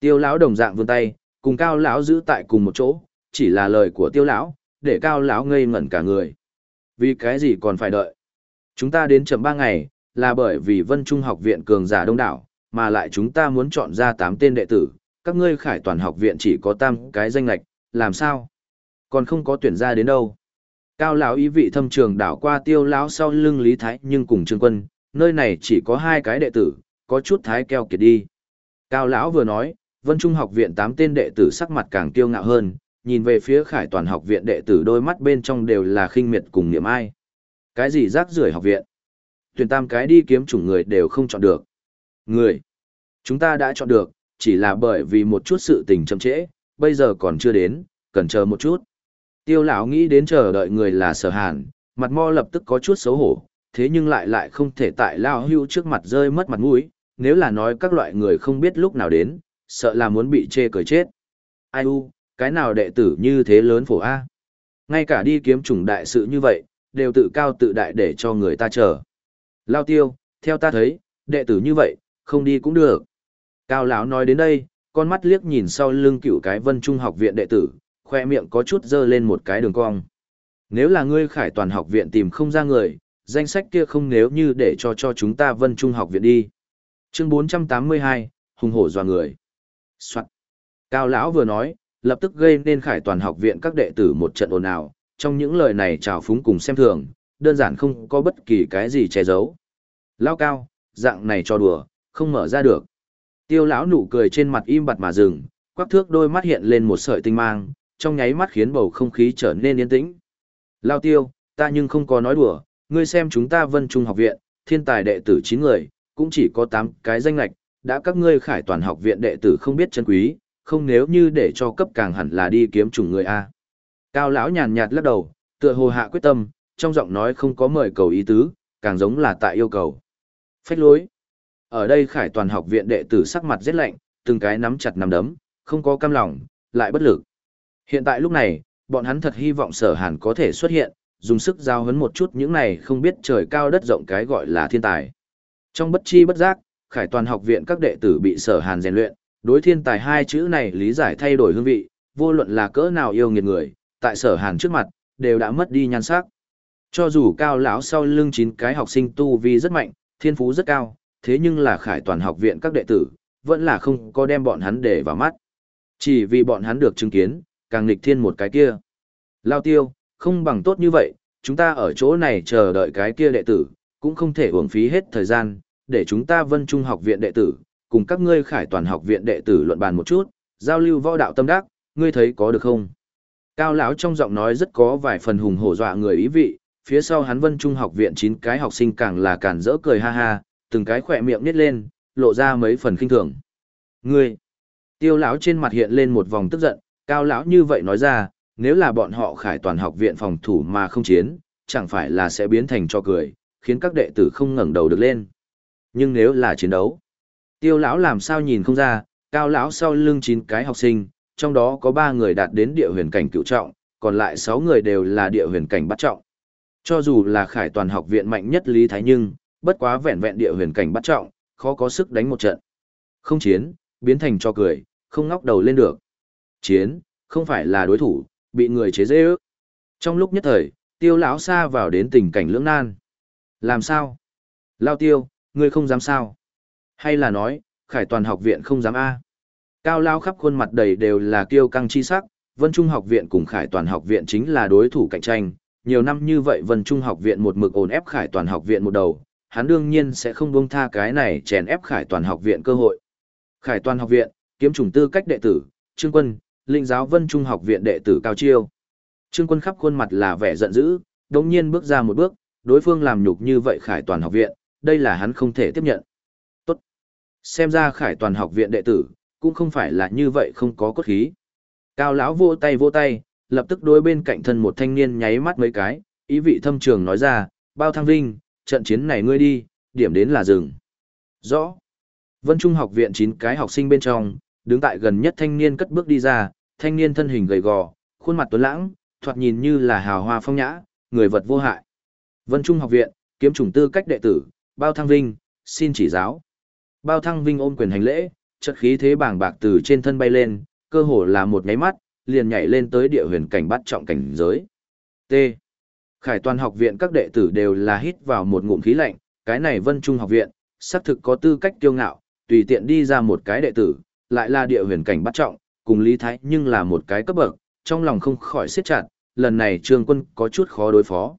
Tiêu lão đồng dạng vươn tay, cùng Cao lão giữ tại cùng một chỗ, chỉ là lời của Tiêu lão, để Cao lão ngây ngẩn cả người. Vì cái gì còn phải đợi? Chúng ta đến chậm ba ngày, là bởi vì Vân Trung học viện cường giả đông đảo, mà lại chúng ta muốn chọn ra tám tên đệ tử, các ngươi khải toàn học viện chỉ có tam cái danh lạch, làm sao? Còn không có tuyển ra đến đâu. Cao lão ý vị thâm trường đảo qua tiêu lão sau lưng Lý Thái nhưng cùng Trương Quân, nơi này chỉ có hai cái đệ tử, có chút thái keo kiệt đi. Cao lão vừa nói, Vân Trung học viện tám tên đệ tử sắc mặt càng kiêu ngạo hơn, nhìn về phía Khải Toàn học viện đệ tử đôi mắt bên trong đều là khinh miệt cùng niệm ai. Cái gì rác rưởi học viện? Tuyển tam cái đi kiếm chủng người đều không chọn được. Người. Chúng ta đã chọn được, chỉ là bởi vì một chút sự tình chậm trễ, bây giờ còn chưa đến, cần chờ một chút. Tiêu lão nghĩ đến chờ đợi người là sở hàn, mặt mo lập tức có chút xấu hổ, thế nhưng lại lại không thể tại lao hưu trước mặt rơi mất mặt mũi, nếu là nói các loại người không biết lúc nào đến, sợ là muốn bị chê cười chết. Ai u, cái nào đệ tử như thế lớn phổ A. Ngay cả đi kiếm chủng đại sự như vậy, đều tự cao tự đại để cho người ta chờ. Lao tiêu, theo ta thấy, đệ tử như vậy, không đi cũng được. Cao lão nói đến đây, con mắt liếc nhìn sau lưng cựu cái vân trung học viện đệ tử, khoe miệng có chút dơ lên một cái đường cong. Nếu là ngươi khải toàn học viện tìm không ra người, danh sách kia không nếu như để cho cho chúng ta vân trung học viện đi. Chương 482, hùng hổ dọa người. Soạn. Cao lão vừa nói, lập tức gây nên khải toàn học viện các đệ tử một trận ồn ào, trong những lời này trào phúng cùng xem thường, đơn giản không có bất kỳ cái gì che giấu. Lao cao, dạng này cho đùa, không mở ra được. Tiêu lão nụ cười trên mặt im bặt mà dừng, quắc thước đôi mắt hiện lên một sợi tinh mang, trong nháy mắt khiến bầu không khí trở nên yên tĩnh. Lao tiêu, ta nhưng không có nói đùa, ngươi xem chúng ta vân trung học viện, thiên tài đệ tử 9 người, cũng chỉ có 8 cái danh lạch, đã các ngươi khải toàn học viện đệ tử không biết chân quý, không nếu như để cho cấp càng hẳn là đi kiếm chủng người A. Cao lão nhàn nhạt lắc đầu, tựa hồ hạ quyết tâm, trong giọng nói không có mời cầu ý tứ, càng giống là tại yêu cầu. Phách lối. Ở đây khải toàn học viện đệ tử sắc mặt rất lạnh, từng cái nắm chặt nắm đấm, không có cam lòng, lại bất lực. Hiện tại lúc này, bọn hắn thật hy vọng sở hàn có thể xuất hiện, dùng sức giao hấn một chút những này không biết trời cao đất rộng cái gọi là thiên tài. Trong bất chi bất giác, khải toàn học viện các đệ tử bị sở hàn rèn luyện, đối thiên tài hai chữ này lý giải thay đổi hương vị, vô luận là cỡ nào yêu nghiệt người, tại sở hàn trước mặt, đều đã mất đi nhan sắc. Cho dù cao lão sau lưng chín cái học sinh tu vi rất mạnh, thiên phú rất cao, thế nhưng là khải toàn học viện các đệ tử, vẫn là không có đem bọn hắn để vào mắt. Chỉ vì bọn hắn được chứng kiến, càng nghịch thiên một cái kia. Lao tiêu, không bằng tốt như vậy, chúng ta ở chỗ này chờ đợi cái kia đệ tử, cũng không thể uổng phí hết thời gian, để chúng ta vân trung học viện đệ tử, cùng các ngươi khải toàn học viện đệ tử luận bàn một chút, giao lưu võ đạo tâm đắc, ngươi thấy có được không? Cao lão trong giọng nói rất có vài phần hùng hổ dọa người ý vị, phía sau hắn vân trung học viện chín cái học sinh càng là cản rỡ cười ha ha, từng cái khỏe miệng nít lên, lộ ra mấy phần kinh thường. Ngươi! Tiêu lão trên mặt hiện lên một vòng tức giận, cao lão như vậy nói ra, nếu là bọn họ khải toàn học viện phòng thủ mà không chiến, chẳng phải là sẽ biến thành cho cười, khiến các đệ tử không ngẩng đầu được lên. Nhưng nếu là chiến đấu, tiêu lão làm sao nhìn không ra, cao lão sau lưng chín cái học sinh, trong đó có ba người đạt đến địa huyền cảnh cựu trọng, còn lại sáu người đều là địa huyền cảnh bắt trọng. Cho dù là khải toàn học viện mạnh nhất Lý Thái Nhưng, bất quá vẹn vẹn địa huyền cảnh bắt trọng, khó có sức đánh một trận. Không chiến, biến thành cho cười, không ngóc đầu lên được. Chiến, không phải là đối thủ, bị người chế dễ ước. Trong lúc nhất thời, tiêu lão xa vào đến tình cảnh lưỡng nan. Làm sao? Lao tiêu, ngươi không dám sao? Hay là nói, khải toàn học viện không dám A? Cao lao khắp khuôn mặt đầy đều là kiêu căng chi sắc, Vân Trung học viện cùng khải toàn học viện chính là đối thủ cạnh tranh. Nhiều năm như vậy Vân Trung học viện một mực ổn ép khải toàn học viện một đầu, hắn đương nhiên sẽ không buông tha cái này chèn ép khải toàn học viện cơ hội. Khải toàn học viện, kiếm trùng tư cách đệ tử, Trương Quân, linh giáo Vân Trung học viện đệ tử Cao Chiêu. Trương Quân khắp khuôn mặt là vẻ giận dữ, đồng nhiên bước ra một bước, đối phương làm nhục như vậy khải toàn học viện, đây là hắn không thể tiếp nhận. Tốt. Xem ra khải toàn học viện đệ tử, cũng không phải là như vậy không có cốt khí. Cao lão vô tay vô tay, lập tức đối bên cạnh thân một thanh niên nháy mắt mấy cái, ý vị thâm trường nói ra, bao thăng vinh, trận chiến này ngươi đi, điểm đến là rừng. Rõ. Vân Trung học viện 9 cái học sinh bên trong, đứng tại gần nhất thanh niên cất bước đi ra, thanh niên thân hình gầy gò, khuôn mặt tuấn lãng, thoạt nhìn như là hào hoa phong nhã, người vật vô hại. Vân Trung học viện, kiếm chủng tư cách đệ tử, Bao Thăng Vinh, xin chỉ giáo. Bao Thăng Vinh ôm quyền hành lễ, chất khí thế bảng bạc từ trên thân bay lên, cơ hồ là một nháy mắt, liền nhảy lên tới địa huyền cảnh bắt trọng cảnh giới. T. Khải toàn học viện các đệ tử đều là hít vào một ngụm khí lạnh, cái này Vân Trung học viện, xác thực có tư cách kiêu ngạo, tùy tiện đi ra một cái đệ tử, lại là địa huyền cảnh bắt trọng, cùng Lý Thái nhưng là một cái cấp bậc, trong lòng không khỏi siết chặt, lần này Trương Quân có chút khó đối phó.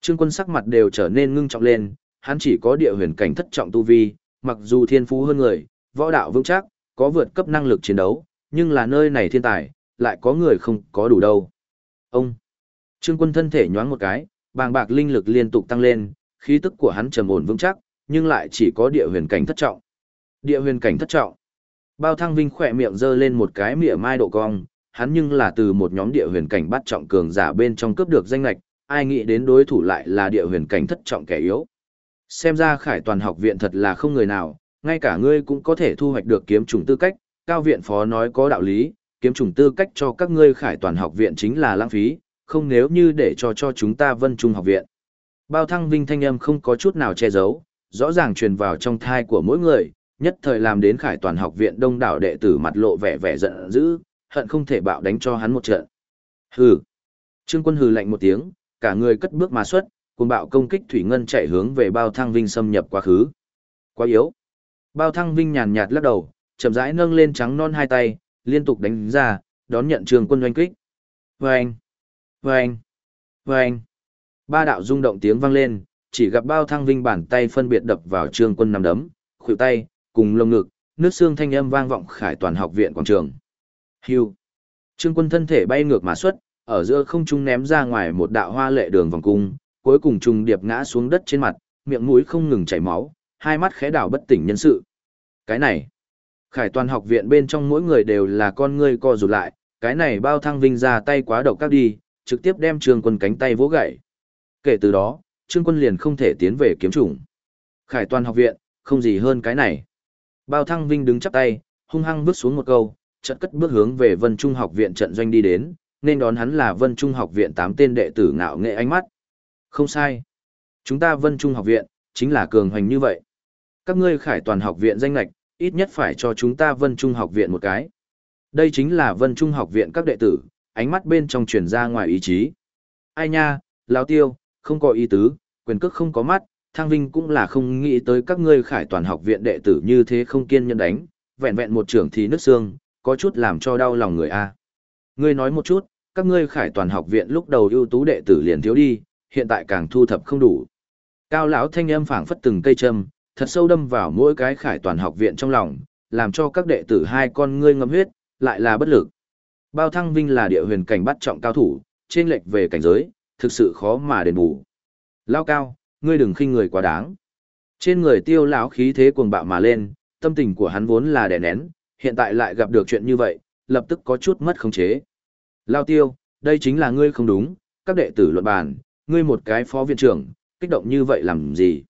Trương Quân sắc mặt đều trở nên ngưng trọng lên, hắn chỉ có địa huyền cảnh thất trọng tu vi, mặc dù thiên phú hơn người, võ đạo vững chắc, có vượt cấp năng lực chiến đấu, nhưng là nơi này thiên tài, lại có người không có đủ đâu. Ông Trương Quân thân thể nhoáng một cái, bàng bạc linh lực liên tục tăng lên, khí tức của hắn trầm ổn vững chắc, nhưng lại chỉ có địa huyền cảnh thất trọng. Địa huyền cảnh thất trọng. Bao Thăng Vinh khỏe miệng giơ lên một cái mỉa mai độ cong, hắn nhưng là từ một nhóm địa huyền cảnh bắt trọng cường giả bên trong cướp được danh lệch, ai nghĩ đến đối thủ lại là địa huyền cảnh thất trọng kẻ yếu. Xem ra khải toàn học viện thật là không người nào, ngay cả ngươi cũng có thể thu hoạch được kiếm trùng tư cách, cao viện phó nói có đạo lý, kiếm trùng tư cách cho các ngươi khải toàn học viện chính là lãng phí, không nếu như để cho cho chúng ta vân trung học viện. Bao thăng vinh thanh âm không có chút nào che giấu, rõ ràng truyền vào trong thai của mỗi người, nhất thời làm đến khải toàn học viện đông đảo đệ tử mặt lộ vẻ vẻ giận dữ, hận không thể bạo đánh cho hắn một trận. Hừ. Trương quân hừ lạnh một tiếng, cả người cất bước mà xuất, cùng bạo công kích thủy ngân chạy hướng về bao thăng vinh xâm nhập quá khứ. Quá yếu. Bao thăng vinh nhàn nhạt lắc đầu, chậm rãi nâng lên trắng non hai tay, liên tục đánh ra, đón nhận trường quân doanh kích. Vâng! Vâng! Vâng! Ba đạo rung động tiếng vang lên, chỉ gặp bao thăng vinh bàn tay phân biệt đập vào trương quân nằm đấm, khuỷu tay, cùng lồng ngực, nước xương thanh âm vang vọng khải toàn học viện quảng trường. Hưu. Trương quân thân thể bay ngược mà xuất, ở giữa không trung ném ra ngoài một đạo hoa lệ đường vòng cung, cuối cùng trùng điệp ngã xuống đất trên mặt, miệng mũi không ngừng chảy máu, hai mắt khẽ đảo bất tỉnh nhân sự. Cái này, khải toàn học viện bên trong mỗi người đều là con ngươi co rụt lại, cái này bao thăng vinh ra tay quá độc các đi, trực tiếp đem trương quân cánh tay vỗ gậy Kể từ đó, trương quân liền không thể tiến về kiếm chủng. Khải toàn học viện, không gì hơn cái này. Bao thăng vinh đứng chắp tay, hung hăng bước xuống một câu, chợt cất bước hướng về vân trung học viện trận doanh đi đến, nên đón hắn là vân trung học viện tám tên đệ tử ngạo nghệ ánh mắt. Không sai. Chúng ta vân trung học viện, chính là cường hoành như vậy. Các ngươi khải toàn học viện danh lạch, ít nhất phải cho chúng ta vân trung học viện một cái. Đây chính là vân trung học viện các đệ tử, ánh mắt bên trong truyền ra ngoài ý chí. Ai nha, lão tiêu, không có ý tứ, quyền cước không có mắt, thang vinh cũng là không nghĩ tới các ngươi khải toàn học viện đệ tử như thế không kiên nhẫn đánh, vẹn vẹn một trưởng thì nứt xương, có chút làm cho đau lòng người a. Ngươi nói một chút, các ngươi khải toàn học viện lúc đầu ưu tú đệ tử liền thiếu đi, hiện tại càng thu thập không đủ. Cao lão thanh âm phảng phất từng cây châm, thật sâu đâm vào mỗi cái khải toàn học viện trong lòng, làm cho các đệ tử hai con ngươi ngâm huyết, lại là bất lực. Bao Thăng Vinh là địa huyền cảnh bắt trọng cao thủ, trên lệch về cảnh giới, thực sự khó mà đền bù. Lao cao, ngươi đừng khinh người quá đáng. Trên người tiêu lão khí thế cuồng bạo mà lên, tâm tình của hắn vốn là đè nén, hiện tại lại gặp được chuyện như vậy, lập tức có chút mất khống chế. Lao tiêu, đây chính là ngươi không đúng, các đệ tử luận bàn, ngươi một cái phó viện trưởng, kích động như vậy làm gì?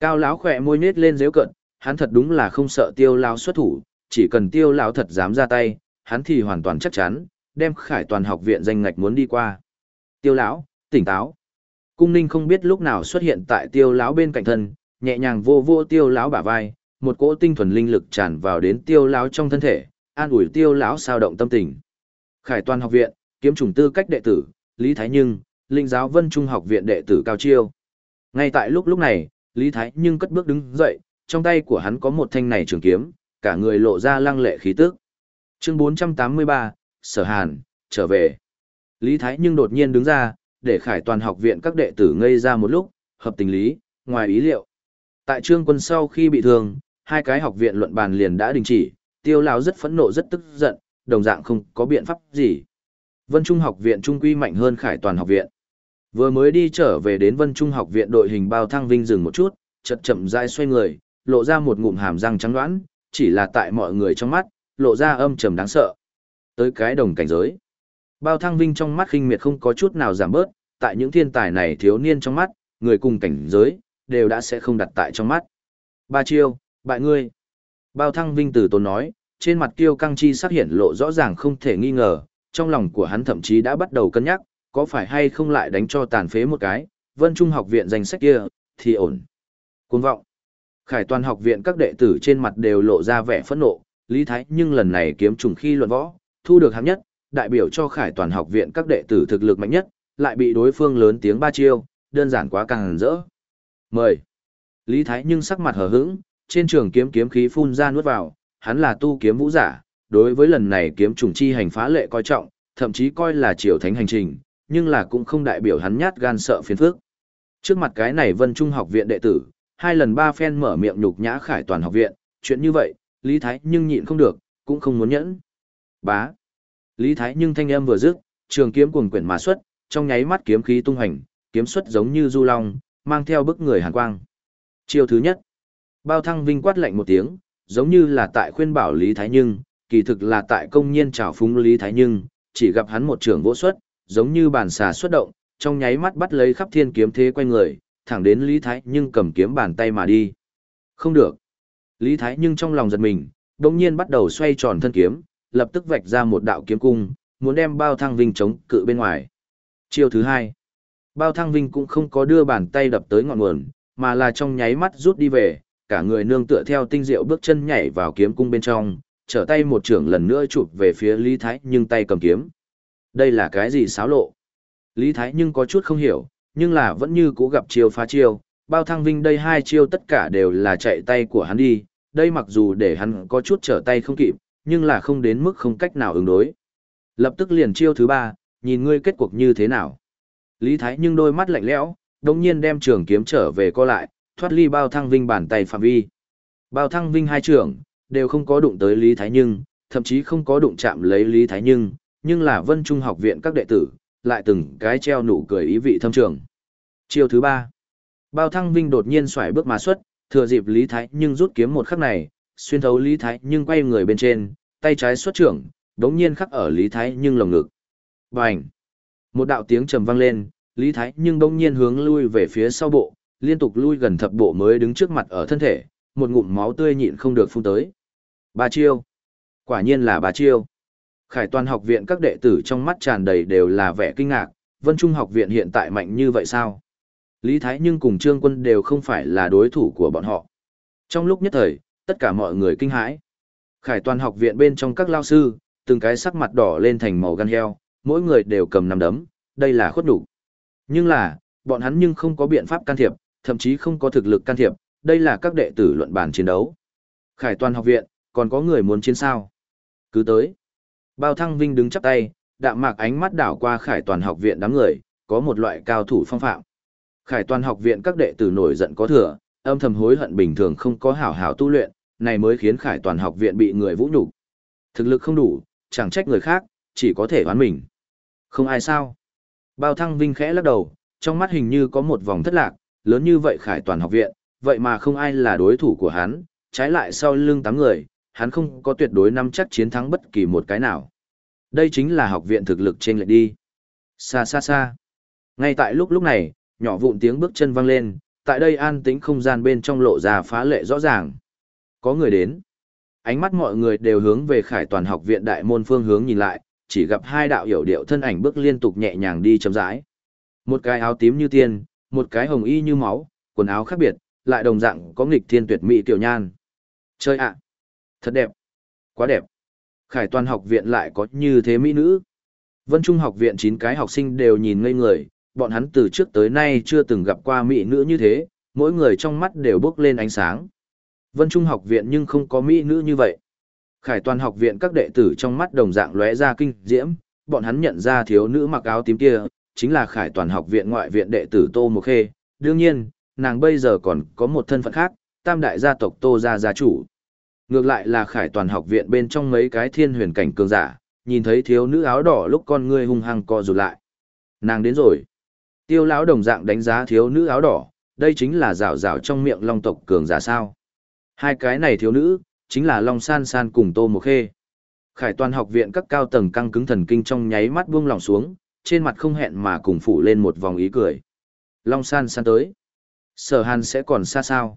Cao lão khỏe môi nết lên dếu cận, hắn thật đúng là không sợ tiêu lão xuất thủ, chỉ cần tiêu lão thật dám ra tay, hắn thì hoàn toàn chắc chắn, đem khải toàn học viện danh ngạch muốn đi qua. Tiêu lão, tỉnh táo. Cung ninh không biết lúc nào xuất hiện tại tiêu lão bên cạnh thân, nhẹ nhàng vô vô tiêu lão bả vai, một cỗ tinh thuần linh lực tràn vào đến tiêu lão trong thân thể, an ủi tiêu lão sao động tâm tình. Khải toàn học viện, kiếm trùng tư cách đệ tử, Lý Thái Nhưng, linh giáo vân trung học viện đệ tử Cao Chiêu. Ngay tại lúc lúc này, Lý Thái Nhưng cất bước đứng dậy, trong tay của hắn có một thanh này trường kiếm, cả người lộ ra lăng lệ khí tức. Chương 483, Sở Hàn, trở về. Lý Thái Nhưng đột nhiên đứng ra, để khải toàn học viện các đệ tử ngây ra một lúc, hợp tình lý, ngoài ý liệu. Tại trương quân sau khi bị thương, hai cái học viện luận bàn liền đã đình chỉ, tiêu lão rất phẫn nộ rất tức giận, đồng dạng không có biện pháp gì. Vân Trung học viện trung quy mạnh hơn khải toàn học viện. Vừa mới đi trở về đến Vân Trung học viện đội hình bao thăng vinh dừng một chút, chậm chậm dai xoay người, lộ ra một ngụm hàm răng trắng đoán, chỉ là tại mọi người trong mắt, lộ ra âm trầm đáng sợ. Tới cái đồng cảnh giới. Bao thăng vinh trong mắt khinh miệt không có chút nào giảm bớt, tại những thiên tài này thiếu niên trong mắt, người cùng cảnh giới, đều đã sẽ không đặt tại trong mắt. Ba chiêu, bại ngươi. Bao thăng vinh từ tốn nói, trên mặt kiêu căng chi sắc hiện lộ rõ ràng không thể nghi ngờ, trong lòng của hắn thậm chí đã bắt đầu cân nhắc, có phải hay không lại đánh cho tàn phế một cái, vân trung học viện danh sách kia, thì ổn. cuốn vọng. Khải toàn học viện các đệ tử trên mặt đều lộ ra vẻ phẫn nộ, lý thái nhưng lần này kiếm trùng khi luận võ, thu được hạng nhất, đại biểu cho khải toàn học viện các đệ tử thực lực mạnh nhất, lại bị đối phương lớn tiếng ba chiêu, đơn giản quá càng rỡ. Mời. Lý Thái nhưng sắc mặt hờ hững, trên trường kiếm kiếm khí phun ra nuốt vào, hắn là tu kiếm vũ giả, đối với lần này kiếm trùng chi hành phá lệ coi trọng, thậm chí coi là triều thánh hành trình, nhưng là cũng không đại biểu hắn nhát gan sợ phiền phức. Trước mặt cái này Vân Trung học viện đệ tử, hai lần ba phen mở miệng nhục nhã khải toàn học viện, chuyện như vậy, Lý Thái nhưng nhịn không được, cũng không muốn nhẫn. Bá. Lý Thái nhưng thanh âm vừa dứt, trường kiếm cuồng quyển mà xuất, trong nháy mắt kiếm khí tung hành, kiếm xuất giống như du long, mang theo bức người hàn quang. Chiêu thứ nhất. Bao Thăng Vinh quát lạnh một tiếng, giống như là tại khuyên bảo Lý Thái Nhưng, kỳ thực là tại công nhiên trào phúng Lý Thái Nhưng, chỉ gặp hắn một trường vỗ xuất, giống như bàn xà xuất động, trong nháy mắt bắt lấy khắp thiên kiếm thế quanh người, thẳng đến Lý Thái Nhưng cầm kiếm bàn tay mà đi. Không được. Lý Thái Nhưng trong lòng giật mình, đồng nhiên bắt đầu xoay tròn thân kiếm, lập tức vạch ra một đạo kiếm cung, muốn đem bao thăng vinh chống cự bên ngoài. Chiêu thứ hai. Bao thăng vinh cũng không có đưa bàn tay đập tới ngọn nguồn, mà là trong nháy mắt rút đi về, cả người nương tựa theo tinh diệu bước chân nhảy vào kiếm cung bên trong, trở tay một trưởng lần nữa chụp về phía Lý Thái nhưng tay cầm kiếm. Đây là cái gì xáo lộ? Lý Thái nhưng có chút không hiểu, nhưng là vẫn như cố gặp chiêu phá chiêu, bao thăng vinh đây hai chiêu tất cả đều là chạy tay của hắn đi, đây mặc dù để hắn có chút trở tay không kịp, nhưng là không đến mức không cách nào ứng đối. Lập tức liền chiêu thứ ba, nhìn ngươi kết cuộc như thế nào. Lý Thái nhưng đôi mắt lạnh lẽo, đồng nhiên đem trường kiếm trở về co lại, thoát ly bao thăng vinh bàn tay phạm vi. Bao thăng vinh hai trưởng, đều không có đụng tới Lý Thái Nhưng, thậm chí không có đụng chạm lấy Lý Thái Nhưng, nhưng là vân trung học viện các đệ tử, lại từng cái treo nụ cười ý vị thâm trường. Chiêu thứ ba, bao thăng vinh đột nhiên xoải bước mà xuất, thừa dịp Lý Thái Nhưng rút kiếm một khắc này, xuyên thấu Lý Thái Nhưng quay người bên trên, tay trái xuất trưởng, đống nhiên khắc ở Lý Thái Nhưng lồng ngực. Bành! Một đạo tiếng trầm vang lên, Lý Thái Nhưng đống nhiên hướng lui về phía sau bộ, liên tục lui gần thập bộ mới đứng trước mặt ở thân thể, một ngụm máu tươi nhịn không được phun tới. Ba chiêu. Quả nhiên là ba chiêu. Khải toàn học viện các đệ tử trong mắt tràn đầy đều là vẻ kinh ngạc, Vân Trung học viện hiện tại mạnh như vậy sao? Lý Thái nhưng cùng Trương Quân đều không phải là đối thủ của bọn họ. Trong lúc nhất thời, tất cả mọi người kinh hãi. Khải toàn học viện bên trong các lao sư, từng cái sắc mặt đỏ lên thành màu gan heo, mỗi người đều cầm nắm đấm, đây là khuất đủ. Nhưng là, bọn hắn nhưng không có biện pháp can thiệp, thậm chí không có thực lực can thiệp, đây là các đệ tử luận bàn chiến đấu. Khải toàn học viện, còn có người muốn chiến sao? Cứ tới. Bao Thăng Vinh đứng chắp tay, đạm mạc ánh mắt đảo qua Khải toàn học viện đám người, có một loại cao thủ phong phạm. Khải toàn học viện các đệ tử nổi giận có thừa, âm thầm hối hận bình thường không có hảo hảo tu luyện, này mới khiến Khải toàn học viện bị người vũ nhục. Thực lực không đủ, chẳng trách người khác, chỉ có thể oán mình. Không ai sao. Bao Thăng Vinh khẽ lắc đầu, trong mắt hình như có một vòng thất lạc, lớn như vậy Khải toàn học viện, vậy mà không ai là đối thủ của hắn, trái lại sau lưng tám người, hắn không có tuyệt đối nắm chắc chiến thắng bất kỳ một cái nào. Đây chính là học viện thực lực trên lệch đi. Xa xa xa. Ngay tại lúc lúc này, nhỏ vụn tiếng bước chân vang lên, tại đây an tĩnh không gian bên trong lộ ra phá lệ rõ ràng. Có người đến. Ánh mắt mọi người đều hướng về khải toàn học viện đại môn phương hướng nhìn lại, chỉ gặp hai đạo hiểu điệu thân ảnh bước liên tục nhẹ nhàng đi chậm rãi. Một cái áo tím như tiên, một cái hồng y như máu, quần áo khác biệt, lại đồng dạng có nghịch thiên tuyệt mỹ tiểu nhan. Chơi ạ! thật đẹp! Quá đẹp! Khải toàn học viện lại có như thế mỹ nữ. Vân Trung học viện chín cái học sinh đều nhìn ngây người, bọn hắn từ trước tới nay chưa từng gặp qua mỹ nữ như thế, mỗi người trong mắt đều bước lên ánh sáng. Vân Trung học viện nhưng không có mỹ nữ như vậy. Khải toàn học viện các đệ tử trong mắt đồng dạng lóe ra kinh diễm, bọn hắn nhận ra thiếu nữ mặc áo tím kia, chính là Khải toàn học viện ngoại viện đệ tử Tô Mộc Khê. Đương nhiên, nàng bây giờ còn có một thân phận khác, tam đại gia tộc Tô gia gia chủ. Ngược lại là Khải toàn học viện bên trong mấy cái thiên huyền cảnh cường giả, nhìn thấy thiếu nữ áo đỏ lúc con ngươi hung hăng co rụt lại. Nàng đến rồi. Tiêu lão đồng dạng đánh giá thiếu nữ áo đỏ, đây chính là rào rào trong miệng long tộc cường giả sao. Hai cái này thiếu nữ, chính là Long San San cùng Tô Mộc Khê. Khải toàn học viện các cao tầng căng cứng thần kinh trong nháy mắt buông lòng xuống, trên mặt không hẹn mà cùng phủ lên một vòng ý cười. Long San San tới. Sở Hàn sẽ còn xa sao.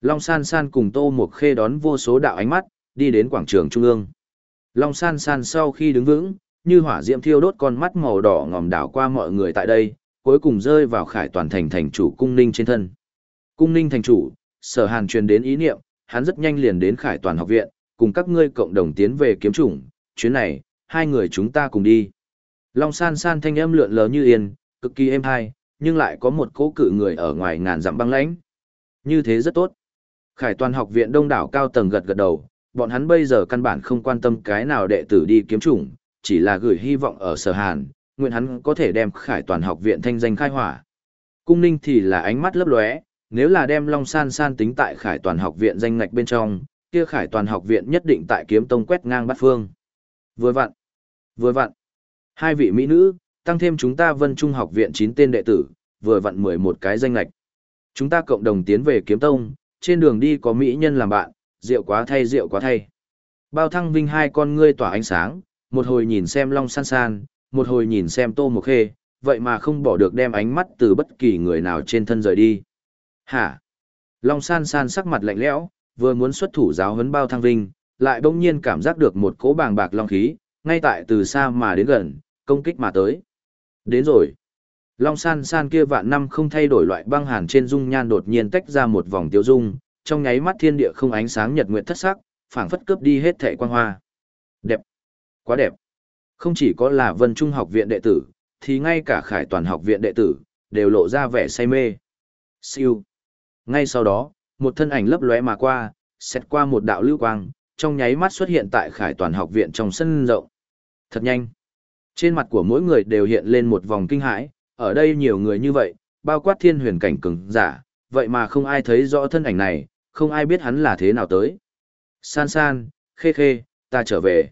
Long San San cùng Tô Mộc Khê đón vô số đạo ánh mắt, đi đến quảng trường trung ương. Long San San sau khi đứng vững, như hỏa diệm thiêu đốt con mắt màu đỏ ngòm đảo qua mọi người tại đây, cuối cùng rơi vào khải toàn thành thành chủ cung ninh trên thân. Cung ninh thành chủ, sở hàn truyền đến ý niệm, hắn rất nhanh liền đến khải toàn học viện, cùng các ngươi cộng đồng tiến về kiếm chủng, chuyến này, hai người chúng ta cùng đi. Long san san thanh âm lượn lờ như yên, cực kỳ êm hay, nhưng lại có một cố cự người ở ngoài ngàn dặm băng lãnh. Như thế rất tốt. Khải toàn học viện đông đảo cao tầng gật gật đầu, bọn hắn bây giờ căn bản không quan tâm cái nào đệ tử đi kiếm chủng, chỉ là gửi hy vọng ở sở hàn, nguyện hắn có thể đem khải toàn học viện thanh danh khai hỏa. Cung ninh thì là ánh mắt lấp lóe, nếu là đem Long San San tính tại khải toàn học viện danh ngạch bên trong, kia khải toàn học viện nhất định tại kiếm tông quét ngang bát phương. Vừa vặn, vừa vặn, hai vị mỹ nữ, tăng thêm chúng ta vân trung học viện 9 tên đệ tử, vừa vặn 11 cái danh ngạch. Chúng ta cộng đồng tiến về kiếm tông, trên đường đi có mỹ nhân làm bạn, rượu quá thay rượu quá thay. Bao thăng vinh hai con ngươi tỏa ánh sáng, một hồi nhìn xem Long San San, một hồi nhìn xem Tô Mộc Khê, vậy mà không bỏ được đem ánh mắt từ bất kỳ người nào trên thân rời đi. Hả? Long san san sắc mặt lạnh lẽo, vừa muốn xuất thủ giáo huấn bao thăng vinh, lại bỗng nhiên cảm giác được một cỗ bàng bạc long khí, ngay tại từ xa mà đến gần, công kích mà tới. Đến rồi. Long san san kia vạn năm không thay đổi loại băng hàn trên dung nhan đột nhiên tách ra một vòng tiêu dung, trong nháy mắt thiên địa không ánh sáng nhật nguyện thất sắc, phảng phất cướp đi hết thệ quang hoa. Đẹp. Quá đẹp. Không chỉ có là vân trung học viện đệ tử, thì ngay cả khải toàn học viện đệ tử, đều lộ ra vẻ say mê. Siêu. Ngay sau đó, một thân ảnh lấp lóe mà qua, xét qua một đạo lưu quang, trong nháy mắt xuất hiện tại khải toàn học viện trong sân rộng. Thật nhanh. Trên mặt của mỗi người đều hiện lên một vòng kinh hãi, ở đây nhiều người như vậy, bao quát thiên huyền cảnh cường giả, vậy mà không ai thấy rõ thân ảnh này, không ai biết hắn là thế nào tới. San san, khê khê, ta trở về.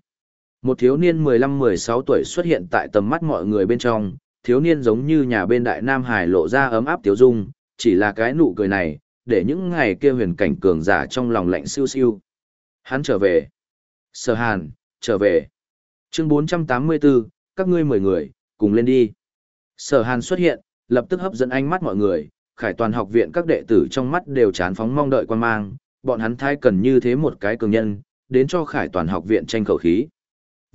Một thiếu niên 15-16 tuổi xuất hiện tại tầm mắt mọi người bên trong, thiếu niên giống như nhà bên đại Nam Hải lộ ra ấm áp tiếu dung, chỉ là cái nụ cười này, để những ngày kia huyền cảnh cường giả trong lòng lạnh siêu siêu. Hắn trở về. Sở Hàn, trở về. Chương 484, các ngươi mười người, cùng lên đi. Sở Hàn xuất hiện, lập tức hấp dẫn ánh mắt mọi người, khải toàn học viện các đệ tử trong mắt đều chán phóng mong đợi quan mang, bọn hắn thái cần như thế một cái cường nhân, đến cho khải toàn học viện tranh khẩu khí.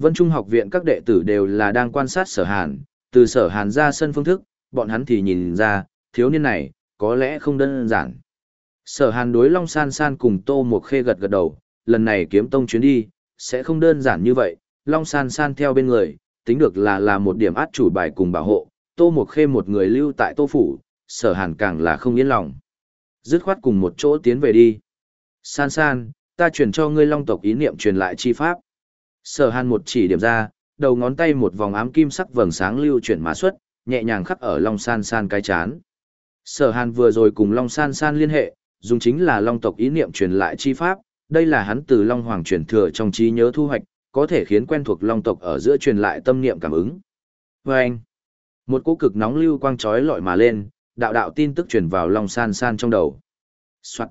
Vân Trung học viện các đệ tử đều là đang quan sát sở hàn, từ sở hàn ra sân phương thức, bọn hắn thì nhìn ra, thiếu niên này, có lẽ không đơn giản. Sở hàn đối Long San San cùng Tô Mộc Khê gật gật đầu, lần này kiếm tông chuyến đi, sẽ không đơn giản như vậy, Long San San theo bên người, tính được là là một điểm át chủ bài cùng bảo hộ, Tô Mộc Khê một người lưu tại Tô Phủ, sở hàn càng là không yên lòng. Dứt khoát cùng một chỗ tiến về đi. San San, ta truyền cho ngươi long tộc ý niệm truyền lại chi pháp. Sở hàn một chỉ điểm ra, đầu ngón tay một vòng ám kim sắc vầng sáng lưu chuyển mã xuất, nhẹ nhàng khắc ở long san san cái chán. Sở hàn vừa rồi cùng long san san liên hệ, dùng chính là long tộc ý niệm truyền lại chi pháp, đây là hắn từ long hoàng truyền thừa trong trí nhớ thu hoạch, có thể khiến quen thuộc long tộc ở giữa truyền lại tâm niệm cảm ứng. Và anh, một cỗ cực nóng lưu quang chói lọi mà lên, đạo đạo tin tức truyền vào long san san trong đầu. Soạn.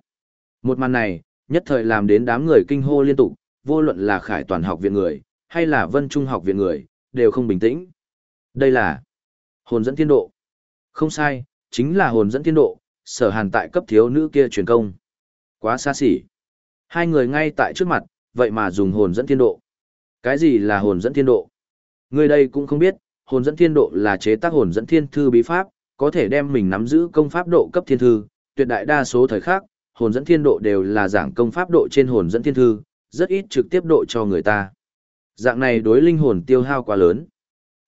Một màn này, nhất thời làm đến đám người kinh hô liên tục, vô luận là khải toàn học viện người, hay là vân trung học viện người, đều không bình tĩnh. Đây là hồn dẫn thiên độ. Không sai, chính là hồn dẫn thiên độ, sở hàn tại cấp thiếu nữ kia truyền công. Quá xa xỉ. Hai người ngay tại trước mặt, vậy mà dùng hồn dẫn thiên độ. Cái gì là hồn dẫn thiên độ? Người đây cũng không biết, hồn dẫn thiên độ là chế tác hồn dẫn thiên thư bí pháp, có thể đem mình nắm giữ công pháp độ cấp thiên thư, tuyệt đại đa số thời khác, hồn dẫn thiên độ đều là giảng công pháp độ trên hồn dẫn thiên thư, rất ít trực tiếp độ cho người ta. Dạng này đối linh hồn tiêu hao quá lớn.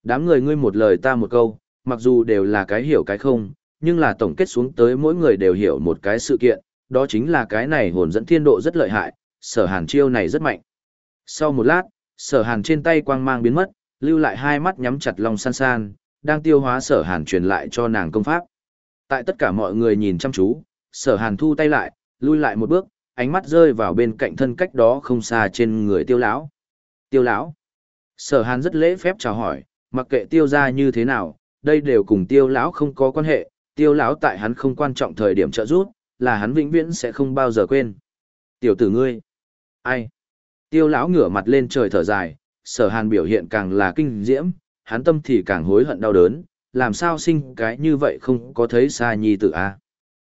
Đám người ngươi một lời ta một câu, mặc dù đều là cái hiểu cái không, nhưng là tổng kết xuống tới mỗi người đều hiểu một cái sự kiện, đó chính là cái này hồn dẫn thiên độ rất lợi hại, sở hàn chiêu này rất mạnh. Sau một lát, sở hàn trên tay quang mang biến mất, lưu lại hai mắt nhắm chặt lòng san san, đang tiêu hóa sở hàn truyền lại cho nàng công pháp. Tại tất cả mọi người nhìn chăm chú, sở hàn thu tay lại, lui lại một bước, ánh mắt rơi vào bên cạnh thân cách đó không xa trên người tiêu lão. Tiêu lão. Sở hàn rất lễ phép chào hỏi, mặc kệ tiêu ra như thế nào, đây đều cùng tiêu lão không có quan hệ, tiêu lão tại hắn không quan trọng thời điểm trợ giúp, là hắn vĩnh viễn sẽ không bao giờ quên. Tiểu tử ngươi. Ai? Tiêu lão ngửa mặt lên trời thở dài, sở hàn biểu hiện càng là kinh diễm, hắn tâm thì càng hối hận đau đớn, làm sao sinh cái như vậy không có thấy xa nhi tử a.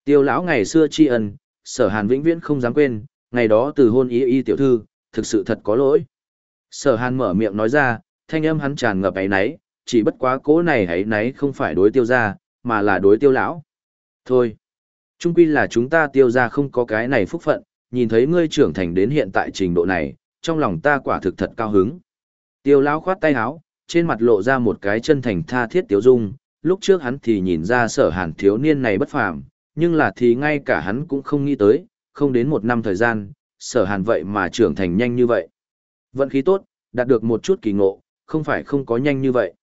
Tiêu lão ngày xưa tri ân, sở hàn vĩnh viễn không dám quên, ngày đó từ hôn Y y tiểu thư, thực sự thật có lỗi. Sở hàn mở miệng nói ra, thanh âm hắn tràn ngập ấy náy, chỉ bất quá cố này ấy náy không phải đối tiêu ra, mà là đối tiêu lão. Thôi, chung quy là chúng ta tiêu ra không có cái này phúc phận, nhìn thấy ngươi trưởng thành đến hiện tại trình độ này, trong lòng ta quả thực thật cao hứng. Tiêu lão khoát tay áo, trên mặt lộ ra một cái chân thành tha thiết tiếu dung, lúc trước hắn thì nhìn ra sở hàn thiếu niên này bất phàm, nhưng là thì ngay cả hắn cũng không nghĩ tới, không đến một năm thời gian, sở hàn vậy mà trưởng thành nhanh như vậy. Vận khí tốt, đạt được một chút kỳ ngộ, không phải không có nhanh như vậy.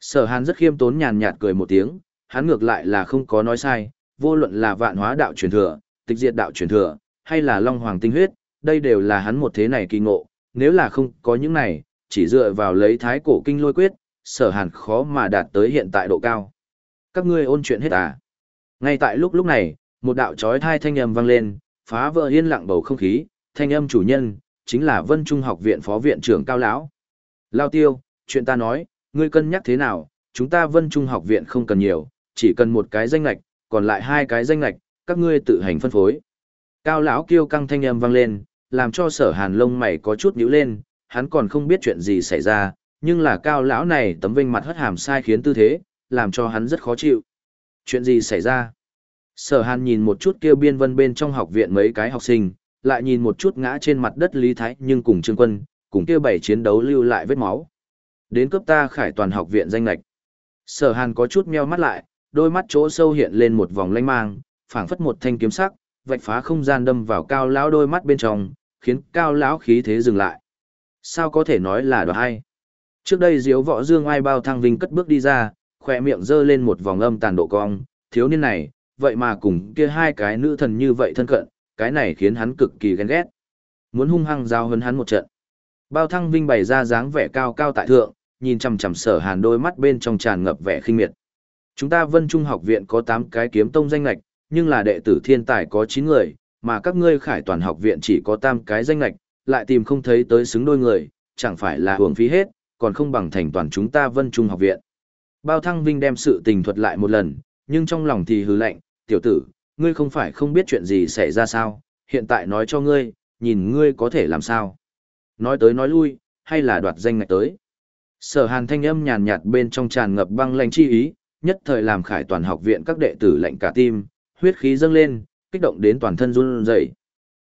Sở hàn rất khiêm tốn nhàn nhạt cười một tiếng, hắn ngược lại là không có nói sai, vô luận là vạn hóa đạo truyền thừa, tịch diệt đạo truyền thừa, hay là long hoàng tinh huyết, đây đều là hắn một thế này kỳ ngộ, nếu là không có những này, chỉ dựa vào lấy thái cổ kinh lôi quyết, sở hàn khó mà đạt tới hiện tại độ cao. Các ngươi ôn chuyện hết à? Ngay tại lúc lúc này, một đạo chói thai thanh âm vang lên, phá vỡ yên lặng bầu không khí, thanh âm chủ nhân, chính là Vân Trung học viện phó viện trưởng Cao Lão. Lao tiêu, chuyện ta nói, ngươi cân nhắc thế nào, chúng ta Vân Trung học viện không cần nhiều, chỉ cần một cái danh lạch, còn lại hai cái danh lạch, các ngươi tự hành phân phối. Cao Lão kêu căng thanh âm vang lên, làm cho sở hàn lông mày có chút nhíu lên, hắn còn không biết chuyện gì xảy ra, nhưng là Cao Lão này tấm vinh mặt hất hàm sai khiến tư thế, làm cho hắn rất khó chịu. Chuyện gì xảy ra? Sở hàn nhìn một chút kêu biên vân bên trong học viện mấy cái học sinh, lại nhìn một chút ngã trên mặt đất Lý Thái nhưng cùng Trương Quân, cùng kêu bảy chiến đấu lưu lại vết máu. Đến cấp ta khải toàn học viện danh lạch. Sở hàn có chút meo mắt lại, đôi mắt chỗ sâu hiện lên một vòng lanh mang, phảng phất một thanh kiếm sắc, vạch phá không gian đâm vào cao lão đôi mắt bên trong, khiến cao lão khí thế dừng lại. Sao có thể nói là đoạt hay? Trước đây diếu võ dương ai bao thăng vinh cất bước đi ra, khoe miệng giơ lên một vòng âm tàn độ cong, thiếu niên này, vậy mà cùng kia hai cái nữ thần như vậy thân cận, cái này khiến hắn cực kỳ ghen ghét. Muốn hung hăng giao hấn hắn một trận. Bao Thăng Vinh bày ra dáng vẻ cao cao tại thượng, nhìn chằm chằm Sở Hàn đôi mắt bên trong tràn ngập vẻ khinh miệt. Chúng ta Vân Trung học viện có 8 cái kiếm tông danh lạch, nhưng là đệ tử thiên tài có 9 người, mà các ngươi Khải Toàn học viện chỉ có tam cái danh lạch, lại tìm không thấy tới xứng đôi người, chẳng phải là hưởng phí hết, còn không bằng thành toàn chúng ta Vân Trung học viện. Bao Thăng Vinh đem sự tình thuật lại một lần, nhưng trong lòng thì hừ lạnh, tiểu tử, ngươi không phải không biết chuyện gì xảy ra sao, hiện tại nói cho ngươi, nhìn ngươi có thể làm sao. Nói tới nói lui, hay là đoạt danh ngạch tới. Sở hàn thanh âm nhàn nhạt bên trong tràn ngập băng lanh chi ý, nhất thời làm khải toàn học viện các đệ tử lạnh cả tim, huyết khí dâng lên, kích động đến toàn thân run rẩy.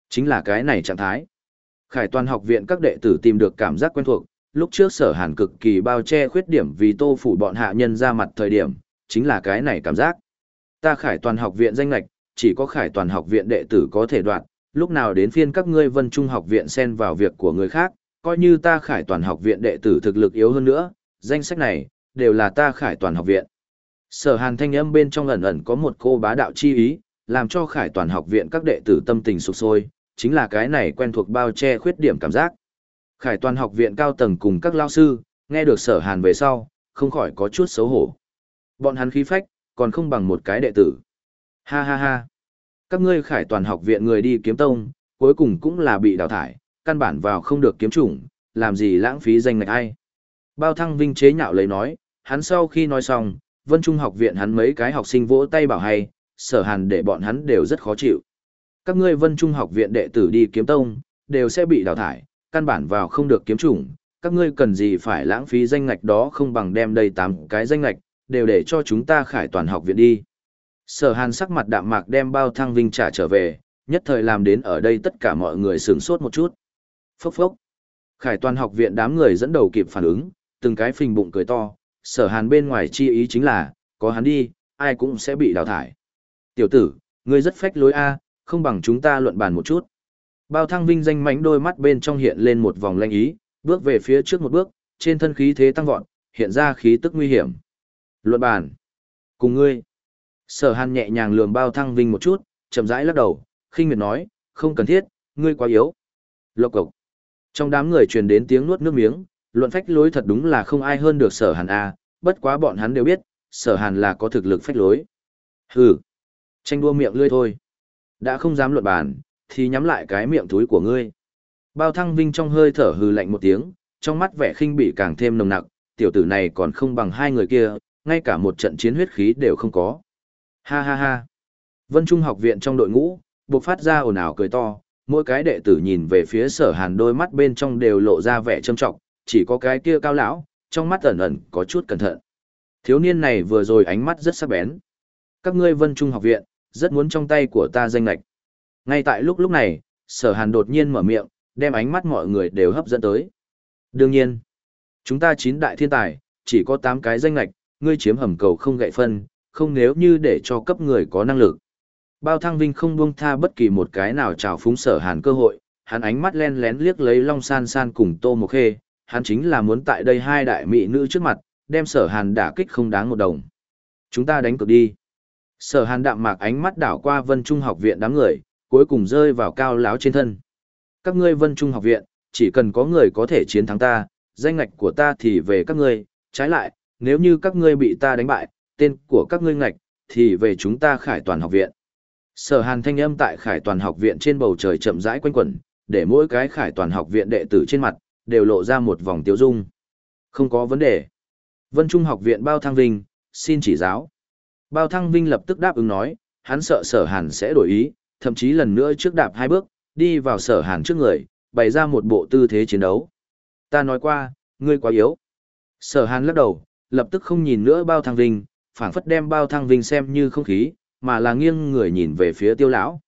Chính là cái này trạng thái. Khải toàn học viện các đệ tử tìm được cảm giác quen thuộc, lúc trước sở hàn cực kỳ bao che khuyết điểm vì tô phủ bọn hạ nhân ra mặt thời điểm, chính là cái này cảm giác. Ta khải toàn học viện danh lạch, chỉ có khải toàn học viện đệ tử có thể đoạt, lúc nào đến phiên các ngươi vân trung học viện xen vào việc của người khác, coi như ta khải toàn học viện đệ tử thực lực yếu hơn nữa, danh sách này, đều là ta khải toàn học viện. Sở hàn thanh âm bên trong ẩn ẩn có một cô bá đạo chi ý, làm cho khải toàn học viện các đệ tử tâm tình sụp sôi, chính là cái này quen thuộc bao che khuyết điểm cảm giác. Khải toàn học viện cao tầng cùng các lao sư, nghe được sở hàn về sau, không khỏi có chút xấu hổ. Bọn hắn khí phách, còn không bằng một cái đệ tử. Ha ha ha. Các ngươi khải toàn học viện người đi kiếm tông, cuối cùng cũng là bị đào thải, căn bản vào không được kiếm chủng, làm gì lãng phí danh ngạch ai. Bao thăng vinh chế nhạo lấy nói, hắn sau khi nói xong, vân trung học viện hắn mấy cái học sinh vỗ tay bảo hay, sở hàn để bọn hắn đều rất khó chịu. Các ngươi vân trung học viện đệ tử đi kiếm tông, đều sẽ bị đào thải, căn bản vào không được kiếm chủng, các ngươi cần gì phải lãng phí danh ngạch đó không bằng đem đây tám cái danh ngạch, đều để cho chúng ta khải toàn học viện đi. Sở hàn sắc mặt đạm mạc đem bao thăng vinh trả trở về, nhất thời làm đến ở đây tất cả mọi người sửng sốt một chút. Phốc phốc. Khải toàn học viện đám người dẫn đầu kịp phản ứng, từng cái phình bụng cười to, sở hàn bên ngoài chi ý chính là, có hắn đi, ai cũng sẽ bị đào thải. Tiểu tử, ngươi rất phách lối A, không bằng chúng ta luận bàn một chút. Bao thăng vinh danh mánh đôi mắt bên trong hiện lên một vòng lanh ý, bước về phía trước một bước, trên thân khí thế tăng vọt, hiện ra khí tức nguy hiểm. Luận bàn. Cùng ngươi. Sở hàn nhẹ nhàng lườm bao thăng vinh một chút, chậm rãi lắc đầu, khinh miệt nói, không cần thiết, ngươi quá yếu. Lộc cộc. Trong đám người truyền đến tiếng nuốt nước miếng, luận phách lối thật đúng là không ai hơn được sở hàn A, bất quá bọn hắn đều biết, sở hàn là có thực lực phách lối. Hừ. Tranh đua miệng lươi thôi. Đã không dám luận bàn, thì nhắm lại cái miệng túi của ngươi. Bao thăng vinh trong hơi thở hừ lạnh một tiếng, trong mắt vẻ khinh bị càng thêm nồng nặc, tiểu tử này còn không bằng hai người kia, ngay cả một trận chiến huyết khí đều không có. Ha ha ha. Vân Trung học viện trong đội ngũ, buộc phát ra ồn ào cười to, mỗi cái đệ tử nhìn về phía sở hàn đôi mắt bên trong đều lộ ra vẻ trâm trọng, chỉ có cái kia cao lão, trong mắt ẩn ẩn có chút cẩn thận. Thiếu niên này vừa rồi ánh mắt rất sắc bén. Các ngươi Vân Trung học viện, rất muốn trong tay của ta danh lạch. Ngay tại lúc lúc này, sở hàn đột nhiên mở miệng, đem ánh mắt mọi người đều hấp dẫn tới. Đương nhiên, chúng ta chín đại thiên tài, chỉ có 8 cái danh lạch, ngươi chiếm hầm cầu không gậy phân, không nếu như để cho cấp người có năng lực. Bao thăng vinh không buông tha bất kỳ một cái nào trào phúng sở hàn cơ hội, hắn ánh mắt len lén liếc lấy Long San San cùng Tô Mộc Khê, hắn chính là muốn tại đây hai đại mỹ nữ trước mặt, đem sở hàn đả kích không đáng một đồng. Chúng ta đánh cược đi. Sở hàn đạm mạc ánh mắt đảo qua vân trung học viện đám người, cuối cùng rơi vào cao láo trên thân. Các ngươi vân trung học viện, chỉ cần có người có thể chiến thắng ta, danh ngạch của ta thì về các ngươi, trái lại, nếu như các ngươi bị ta đánh bại, tên của các ngươi ngạch, thì về chúng ta khải toàn học viện. Sở hàn thanh âm tại khải toàn học viện trên bầu trời chậm rãi quanh quẩn, để mỗi cái khải toàn học viện đệ tử trên mặt, đều lộ ra một vòng tiêu dung. Không có vấn đề. Vân Trung học viện Bao Thăng Vinh, xin chỉ giáo. Bao Thăng Vinh lập tức đáp ứng nói, hắn sợ sở hàn sẽ đổi ý, thậm chí lần nữa trước đạp hai bước, đi vào sở hàn trước người, bày ra một bộ tư thế chiến đấu. Ta nói qua, ngươi quá yếu. Sở hàn lắc đầu, lập tức không nhìn nữa Bao Thăng Vinh, phảng phất đem Bao Thăng Vinh xem như không khí, mà là nghiêng người nhìn về phía tiêu lão.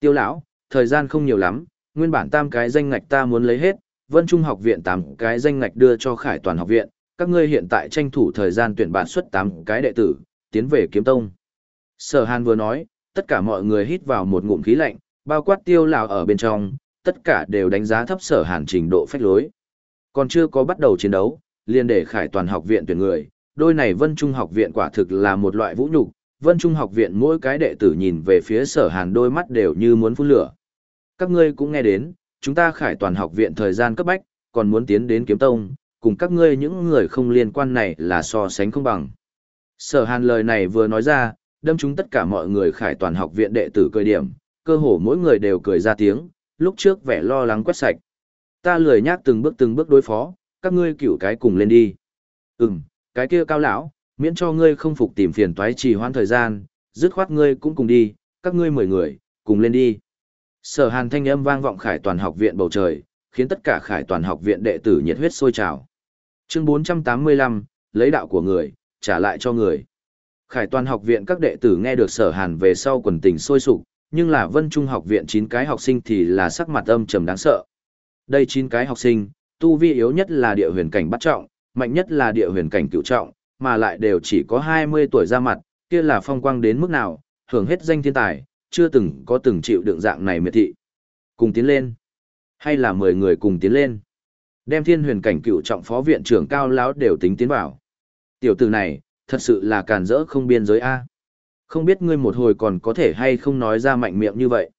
Tiêu lão, thời gian không nhiều lắm, nguyên bản tam cái danh ngạch ta muốn lấy hết, vân trung học viện tám cái danh ngạch đưa cho khải toàn học viện, các ngươi hiện tại tranh thủ thời gian tuyển bạn xuất tám cái đệ tử, tiến về kiếm tông. Sở hàn vừa nói, tất cả mọi người hít vào một ngụm khí lạnh, bao quát tiêu lào ở bên trong, tất cả đều đánh giá thấp sở hàn trình độ phách lối. Còn chưa có bắt đầu chiến đấu, liền để khải toàn học viện tuyển người, đôi này Vân Trung học viện quả thực là một loại vũ nhục, Vân Trung học viện mỗi cái đệ tử nhìn về phía sở hàn đôi mắt đều như muốn phun lửa. Các ngươi cũng nghe đến, chúng ta khải toàn học viện thời gian cấp bách, còn muốn tiến đến kiếm tông, cùng các ngươi những người không liên quan này là so sánh không bằng. Sở hàn lời này vừa nói ra, đâm chúng tất cả mọi người khải toàn học viện đệ tử cười điểm, cơ hồ mỗi người đều cười ra tiếng, lúc trước vẻ lo lắng quét sạch. Ta lười nhác từng bước từng bước đối phó, các ngươi cửu cái cùng lên đi. Ừm, cái kia cao lão, miễn cho ngươi không phục tìm phiền toái trì hoãn thời gian, dứt khoát ngươi cũng cùng đi, các ngươi mười người, cùng lên đi. Sở hàn thanh âm vang vọng khải toàn học viện bầu trời, khiến tất cả khải toàn học viện đệ tử nhiệt huyết sôi trào. Chương 485, lấy đạo của người, trả lại cho người. Khải toàn học viện các đệ tử nghe được sở hàn về sau quần tình sôi sục, nhưng là vân trung học viện 9 cái học sinh thì là sắc mặt âm trầm đáng sợ. Đây 9 cái học sinh, tu vi yếu nhất là địa huyền cảnh bắt trọng, mạnh nhất là địa huyền cảnh cựu trọng, mà lại đều chỉ có 20 tuổi ra mặt, kia là phong quang đến mức nào, hưởng hết danh thiên tài, chưa từng có từng chịu đựng dạng này miệt thị. Cùng tiến lên. Hay là 10 người cùng tiến lên. Đem thiên huyền cảnh cựu trọng phó viện trưởng cao lão đều tính tiến vào. Tiểu tử này, thật sự là càn rỡ không biên giới A. Không biết ngươi một hồi còn có thể hay không nói ra mạnh miệng như vậy.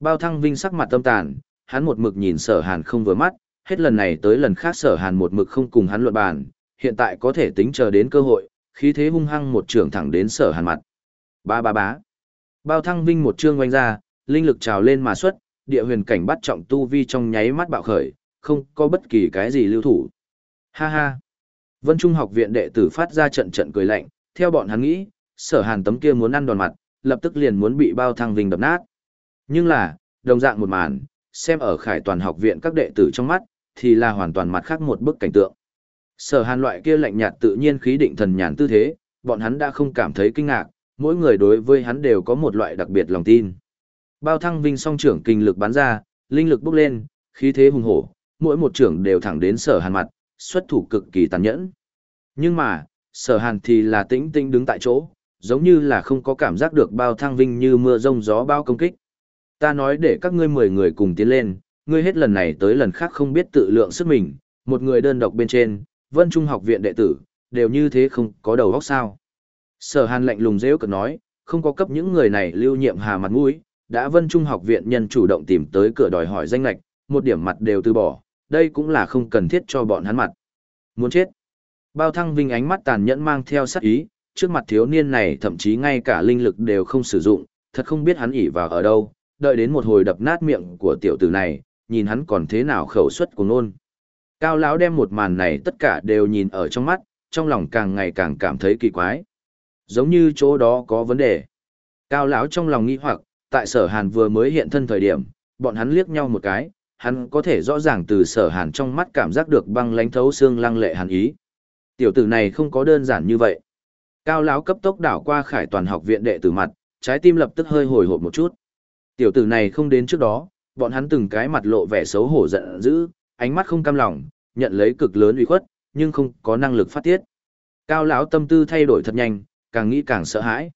Bao thăng vinh sắc mặt tâm tàn, hắn một mực nhìn sở hàn không vừa mắt, hết lần này tới lần khác sở hàn một mực không cùng hắn luận bàn, hiện tại có thể tính chờ đến cơ hội, khí thế hung hăng một trường thẳng đến sở hàn mặt. Ba ba bá. Bao thăng vinh một chương oanh ra, linh lực trào lên mà xuất, địa huyền cảnh bắt trọng tu vi trong nháy mắt bạo khởi, không có bất kỳ cái gì lưu thủ. Ha ha. Vân Trung học viện đệ tử phát ra trận trận cười lạnh, theo bọn hắn nghĩ, sở hàn tấm kia muốn ăn đòn mặt, lập tức liền muốn bị bao thăng vinh đập nát. Nhưng là, đồng dạng một màn, xem ở khải toàn học viện các đệ tử trong mắt, thì là hoàn toàn mặt khác một bức cảnh tượng. Sở hàn loại kia lạnh nhạt tự nhiên khí định thần nhàn tư thế, bọn hắn đã không cảm thấy kinh ngạc, mỗi người đối với hắn đều có một loại đặc biệt lòng tin. Bao thăng vinh song trưởng kinh lực bắn ra, linh lực bốc lên, khí thế hùng hổ, mỗi một trưởng đều thẳng đến sở hàn mặt, xuất thủ cực kỳ tàn nhẫn. Nhưng mà, sở hàn thì là tĩnh tĩnh đứng tại chỗ, giống như là không có cảm giác được bao thăng vinh như mưa rông gió bao công kích. Ta nói để các ngươi mười người cùng tiến lên, ngươi hết lần này tới lần khác không biết tự lượng sức mình, một người đơn độc bên trên, vân trung học viện đệ tử, đều như thế không có đầu óc sao. Sở hàn lạnh lùng rêu cực nói, không có cấp những người này lưu nhiệm hà mặt mũi, đã vân trung học viện nhân chủ động tìm tới cửa đòi hỏi danh lạch, một điểm mặt đều từ bỏ, đây cũng là không cần thiết cho bọn hắn mặt. Muốn chết. Bao thăng vinh ánh mắt tàn nhẫn mang theo sát ý, trước mặt thiếu niên này thậm chí ngay cả linh lực đều không sử dụng, thật không biết hắn ỉ vào ở đâu, đợi đến một hồi đập nát miệng của tiểu tử này, nhìn hắn còn thế nào khẩu suất của nôn. Cao lão đem một màn này tất cả đều nhìn ở trong mắt, trong lòng càng ngày càng cảm thấy kỳ quái. Giống như chỗ đó có vấn đề. Cao lão trong lòng nghi hoặc, tại sở hàn vừa mới hiện thân thời điểm, bọn hắn liếc nhau một cái, hắn có thể rõ ràng từ sở hàn trong mắt cảm giác được băng lánh thấu xương lăng lệ hàn ý. Tiểu tử này không có đơn giản như vậy. Cao lão cấp tốc đảo qua khải toàn học viện đệ tử mặt, trái tim lập tức hơi hồi hộp một chút. Tiểu tử này không đến trước đó, bọn hắn từng cái mặt lộ vẻ xấu hổ giận dữ, ánh mắt không cam lòng, nhận lấy cực lớn uy khuất, nhưng không có năng lực phát tiết. Cao lão tâm tư thay đổi thật nhanh, càng nghĩ càng sợ hãi.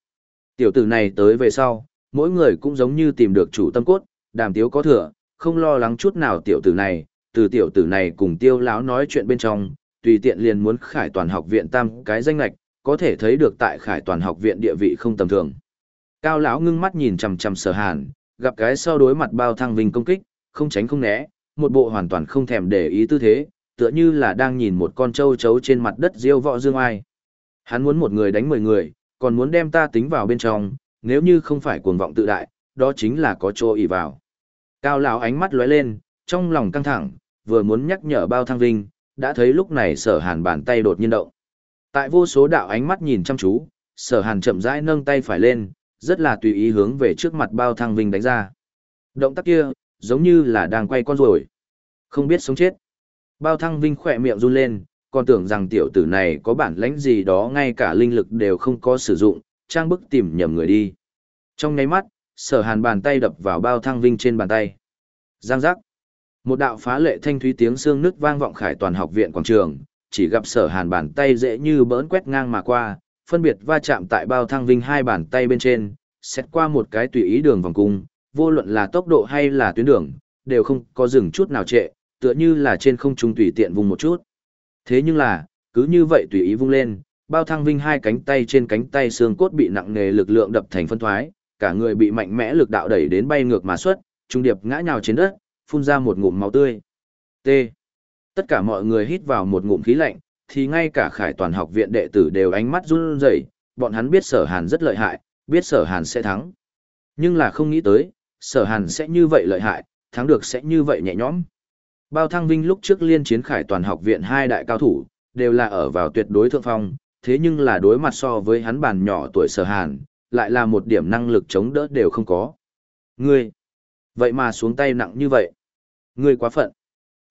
Tiểu tử này tới về sau, mỗi người cũng giống như tìm được chủ tâm cốt, đàm tiếu có thừa, không lo lắng chút nào tiểu tử này, từ tiểu tử này cùng tiêu lão nói chuyện bên trong, tùy tiện liền muốn khải toàn học viện tam cái danh lạch, có thể thấy được tại khải toàn học viện địa vị không tầm thường. Cao lão ngưng mắt nhìn chằm chằm sở hàn, gặp cái sau đối mặt bao thăng vinh công kích, không tránh không né, một bộ hoàn toàn không thèm để ý tư thế, tựa như là đang nhìn một con trâu chấu trên mặt đất diêu võ dương ai. Hắn muốn một người đánh mười người, còn muốn đem ta tính vào bên trong, nếu như không phải cuồng vọng tự đại, đó chính là có chỗ ỷ vào. Cao lão ánh mắt lóe lên, trong lòng căng thẳng, vừa muốn nhắc nhở bao thăng vinh, đã thấy lúc này sở hàn bàn tay đột nhiên động. Tại vô số đạo ánh mắt nhìn chăm chú, sở hàn chậm rãi nâng tay phải lên, rất là tùy ý hướng về trước mặt bao thăng vinh đánh ra. Động tác kia, giống như là đang quay con rồi. Không biết sống chết. Bao thăng vinh khỏe miệng run lên, còn tưởng rằng tiểu tử này có bản lãnh gì đó ngay cả linh lực đều không có sử dụng, trang bức tìm nhầm người đi. Trong nháy mắt, sở hàn bàn tay đập vào bao thăng vinh trên bàn tay. Giang giác. Một đạo phá lệ thanh thúy tiếng xương nước vang vọng khải toàn học viện quảng trường, chỉ gặp sở hàn bàn tay dễ như bỡn quét ngang mà qua, phân biệt va chạm tại bao thăng vinh hai bàn tay bên trên, xét qua một cái tùy ý đường vòng cung, vô luận là tốc độ hay là tuyến đường, đều không có dừng chút nào trệ, tựa như là trên không trung tùy tiện vùng một chút. Thế nhưng là, cứ như vậy tùy ý vung lên, bao thăng vinh hai cánh tay trên cánh tay xương cốt bị nặng nề lực lượng đập thành phân thoái, cả người bị mạnh mẽ lực đạo đẩy đến bay ngược mà xuất, trung điệp ngã nhào trên đất, phun ra một ngụm máu tươi. T. Tất cả mọi người hít vào một ngụm khí lạnh, thì ngay cả khải toàn học viện đệ tử đều ánh mắt run rẩy, bọn hắn biết sở hàn rất lợi hại, biết sở hàn sẽ thắng. Nhưng là không nghĩ tới, sở hàn sẽ như vậy lợi hại, thắng được sẽ như vậy nhẹ nhõm. Bao Thăng Vinh lúc trước liên chiến khải toàn học viện hai đại cao thủ, đều là ở vào tuyệt đối thượng phong, thế nhưng là đối mặt so với hắn bàn nhỏ tuổi sở hàn, lại là một điểm năng lực chống đỡ đều không có. Ngươi, vậy mà xuống tay nặng như vậy. Ngươi quá phận.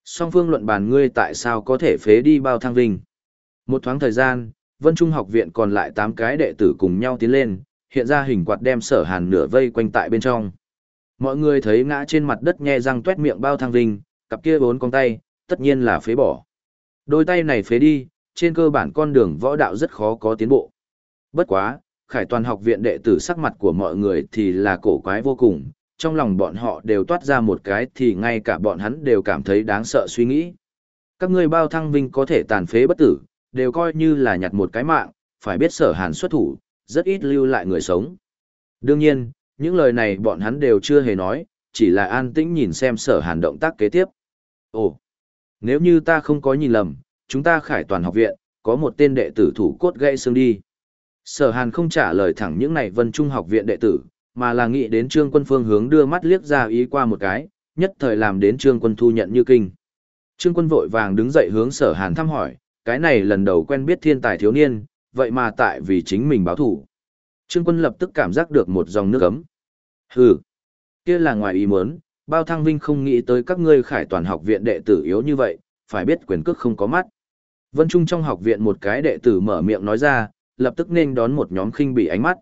Song phương luận bàn ngươi tại sao có thể phế đi bao thăng vinh. Một thoáng thời gian, Vân Trung học viện còn lại 8 cái đệ tử cùng nhau tiến lên, hiện ra hình quạt đem sở hàn nửa vây quanh tại bên trong. Mọi người thấy ngã trên mặt đất nghe răng tuét miệng bao thăng vinh, cặp kia bốn con tay, tất nhiên là phế bỏ. Đôi tay này phế đi, trên cơ bản con đường võ đạo rất khó có tiến bộ. Bất quá, khải toàn học viện đệ tử sắc mặt của mọi người thì là cổ quái vô cùng, trong lòng bọn họ đều toát ra một cái thì ngay cả bọn hắn đều cảm thấy đáng sợ suy nghĩ. Các ngươi bao thăng vinh có thể tàn phế bất tử, đều coi như là nhặt một cái mạng, phải biết sở hàn xuất thủ, rất ít lưu lại người sống. Đương nhiên, những lời này bọn hắn đều chưa hề nói, chỉ là an tĩnh nhìn xem sở hàn động tác kế tiếp. Ồ, nếu như ta không có nhìn lầm, chúng ta khải toàn học viện, có một tên đệ tử thủ cốt gãy xương đi. Sở hàn không trả lời thẳng những này vân trung học viện đệ tử, mà là nghĩ đến trương quân phương hướng đưa mắt liếc ra ý qua một cái, nhất thời làm đến trương quân thu nhận như kinh. Trương quân vội vàng đứng dậy hướng sở hàn thăm hỏi, cái này lần đầu quen biết thiên tài thiếu niên, vậy mà tại vì chính mình báo thủ. Trương quân lập tức cảm giác được một dòng nước ấm. Hừ, kia là ngoài ý muốn, bao thăng vinh không nghĩ tới các ngươi khải toàn học viện đệ tử yếu như vậy, phải biết quyền cước không có mắt. Vân Trung trong học viện một cái đệ tử mở miệng nói ra, lập tức nên đón một nhóm khinh bị ánh mắt.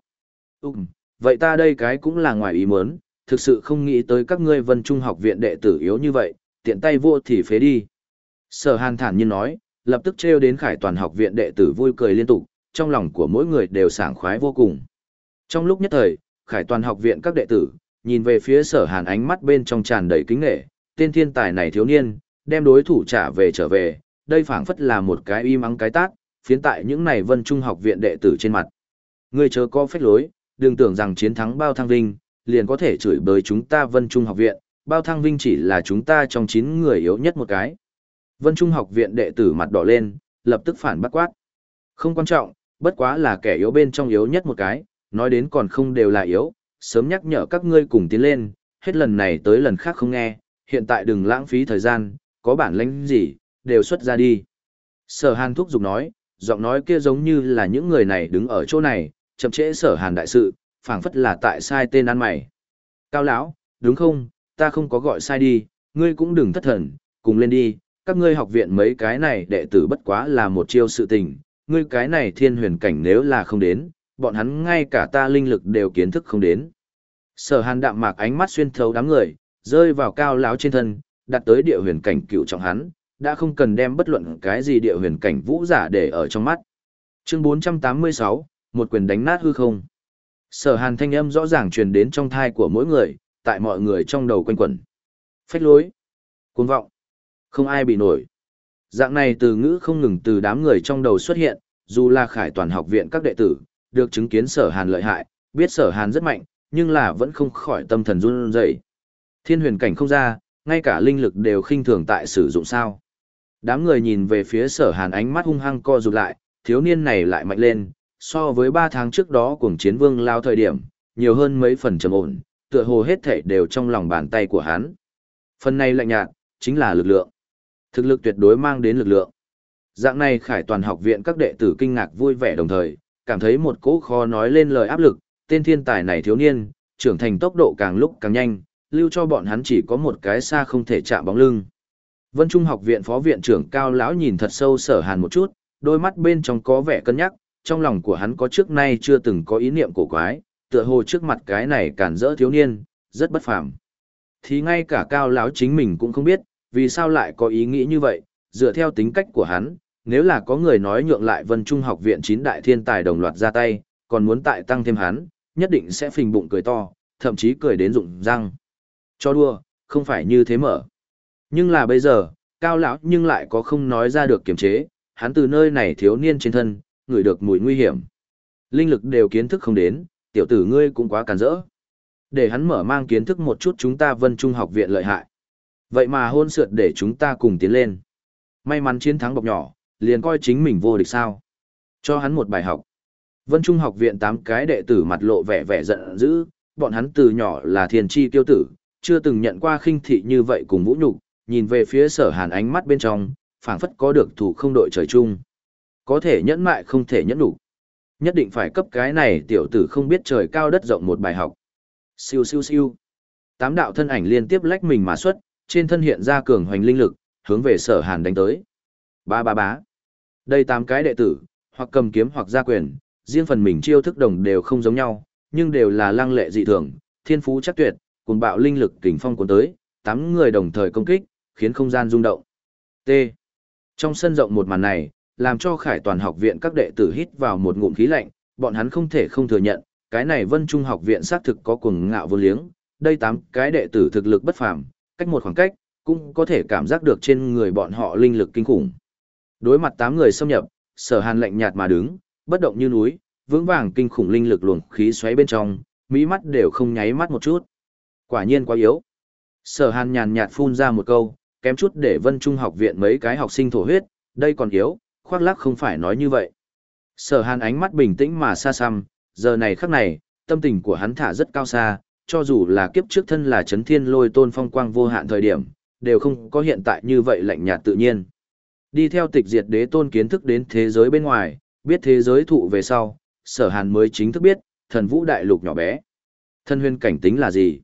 Ừm, vậy ta đây cái cũng là ngoài ý muốn, thực sự không nghĩ tới các ngươi vân trung học viện đệ tử yếu như vậy, tiện tay vô thì phế đi. Sở hàn thản nhiên nói, lập tức treo đến khải toàn học viện đệ tử vui cười liên tục, trong lòng của mỗi người đều sảng khoái vô cùng. Trong lúc nhất thời, khải toàn học viện các đệ tử, nhìn về phía sở hàn ánh mắt bên trong tràn đầy kính nghệ, tên thiên tài này thiếu niên, đem đối thủ trả về trở về, đây phảng phất là một cái im ắng cái tác, phiến tại những này vân trung học viện đệ tử trên mặt. Ngươi chớ có phách lối, đừng tưởng rằng chiến thắng bao thăng vinh, liền có thể chửi bới chúng ta vân trung học viện, bao thăng vinh chỉ là chúng ta trong 9 người yếu nhất một cái. Vân trung học viện đệ tử mặt đỏ lên, lập tức phản bác quát. Không quan trọng, bất quá là kẻ yếu bên trong yếu nhất một cái, nói đến còn không đều là yếu, sớm nhắc nhở các ngươi cùng tiến lên, hết lần này tới lần khác không nghe, hiện tại đừng lãng phí thời gian, có bản lĩnh gì, đều xuất ra đi. Sở Hàn thúc giục nói, giọng nói kia giống như là những người này đứng ở chỗ này, chậm trễ sở hàn đại sự, phảng phất là tại sai tên ăn mày. Cao lão, đúng không, ta không có gọi sai đi, ngươi cũng đừng thất thần, cùng lên đi, các ngươi học viện mấy cái này đệ tử bất quá là một chiêu sự tình, ngươi cái này thiên huyền cảnh nếu là không đến, bọn hắn ngay cả ta linh lực đều kiến thức không đến. Sở hàn đạm mạc ánh mắt xuyên thấu đám người, rơi vào cao lão trên thân, đặt tới địa huyền cảnh cựu trọng hắn, đã không cần đem bất luận cái gì địa huyền cảnh vũ giả để ở trong mắt. Chương 486, một quyền đánh nát hư không. Sở hàn thanh âm rõ ràng truyền đến trong thai của mỗi người, tại mọi người trong đầu quanh quẩn. Phách lối, cuồng vọng, không ai bị nổi. Dạng này từ ngữ không ngừng từ đám người trong đầu xuất hiện, dù là khải toàn học viện các đệ tử, được chứng kiến sở hàn lợi hại, biết sở hàn rất mạnh, nhưng là vẫn không khỏi tâm thần run rẩy. Thiên huyền cảnh không ra, ngay cả linh lực đều khinh thường tại sử dụng sao. Đám người nhìn về phía sở hàn ánh mắt hung hăng co rụt lại, thiếu niên này lại mạnh lên, so với ba tháng trước đó cùng chiến vương lao thời điểm, nhiều hơn mấy phần trầm ổn, tựa hồ hết thể đều trong lòng bàn tay của hắn. Phần này lạnh nhạt, chính là lực lượng. Thực lực tuyệt đối mang đến lực lượng. Dạng này khải toàn học viện các đệ tử kinh ngạc vui vẻ đồng thời, cảm thấy một cỗ khó nói lên lời áp lực, tên thiên tài này thiếu niên, trưởng thành tốc độ càng lúc càng nhanh, lưu cho bọn hắn chỉ có một cái xa không thể chạm bóng lưng. Vân Trung học viện phó viện trưởng Cao lão nhìn thật sâu Sở Hàn một chút, đôi mắt bên trong có vẻ cân nhắc, trong lòng của hắn có trước nay chưa từng có ý niệm cổ quái, tựa hồ trước mặt cái này cản rỡ thiếu niên, rất bất phàm. Thì ngay cả Cao lão chính mình cũng không biết, vì sao lại có ý nghĩ như vậy, dựa theo tính cách của hắn, nếu là có người nói nhượng lại Vân Trung học viện chín đại thiên tài đồng loạt ra tay, còn muốn tại tăng thêm hắn, nhất định sẽ phình bụng cười to, thậm chí cười đến rụng răng. Cho đua, không phải như thế mở. Nhưng là bây giờ, cao lão nhưng lại có không nói ra được kiềm chế, hắn từ nơi này thiếu niên trên thân, ngửi được mùi nguy hiểm. Linh lực đều kiến thức không đến, tiểu tử ngươi cũng quá càn rỡ. Để hắn mở mang kiến thức một chút chúng ta vân trung học viện lợi hại. Vậy mà hôn sượt để chúng ta cùng tiến lên. May mắn chiến thắng bọc nhỏ, liền coi chính mình vô địch sao. Cho hắn một bài học. Vân Trung học viện tám cái đệ tử mặt lộ vẻ vẻ giận dữ, bọn hắn từ nhỏ là thiền chi tiêu tử, chưa từng nhận qua khinh thị như vậy cùng vũ nhục, nhìn về phía sở hàn ánh mắt bên trong, phảng phất có được thủ không đội trời chung. Có thể nhẫn mại không thể nhẫn đủ. Nhất định phải cấp cái này tiểu tử không biết trời cao đất rộng một bài học. Siêu siêu siêu. Tám đạo thân ảnh liên tiếp lách mình mà xuất, trên thân hiện ra cường hoành linh lực, hướng về sở hàn đánh tới. Ba ba bá. Đây tám cái đệ tử, hoặc cầm kiếm hoặc gia quyền, riêng phần mình chiêu thức đồng đều không giống nhau, nhưng đều là lăng lệ dị thường, thiên phú chắc tuyệt, cùng bạo linh lực kình phong cuốn tới, tám người đồng thời công kích, khiến không gian rung động. T. Trong sân rộng một màn này, làm cho Khải Toàn học viện các đệ tử hít vào một ngụm khí lạnh, bọn hắn không thể không thừa nhận, cái này Vân Trung học viện xác thực có cuồng ngạo vô liếng, đây tám cái đệ tử thực lực bất phàm, cách một khoảng cách, cũng có thể cảm giác được trên người bọn họ linh lực kinh khủng. Đối mặt tám người xâm nhập, Sở Hàn lạnh nhạt mà đứng, bất động như núi, vững vàng kinh khủng linh lực luồng khí xoáy bên trong, mỹ mắt đều không nháy mắt một chút. Quả nhiên quá yếu. Sở Hàn nhàn nhạt phun ra một câu, kém chút để Vân Trung học viện mấy cái học sinh thổ huyết, đây còn yếu, khoác lác không phải nói như vậy. Sở Hàn ánh mắt bình tĩnh mà xa xăm, giờ này khắc này, tâm tình của hắn thả rất cao xa, cho dù là kiếp trước thân là chấn thiên lôi tôn phong quang vô hạn thời điểm, đều không có hiện tại như vậy lạnh nhạt tự nhiên. Đi theo tịch diệt đế tôn kiến thức đến thế giới bên ngoài, biết thế giới thụ về sau, sở hàn mới chính thức biết, thần vũ đại lục nhỏ bé. Thân huyền cảnh tính là gì?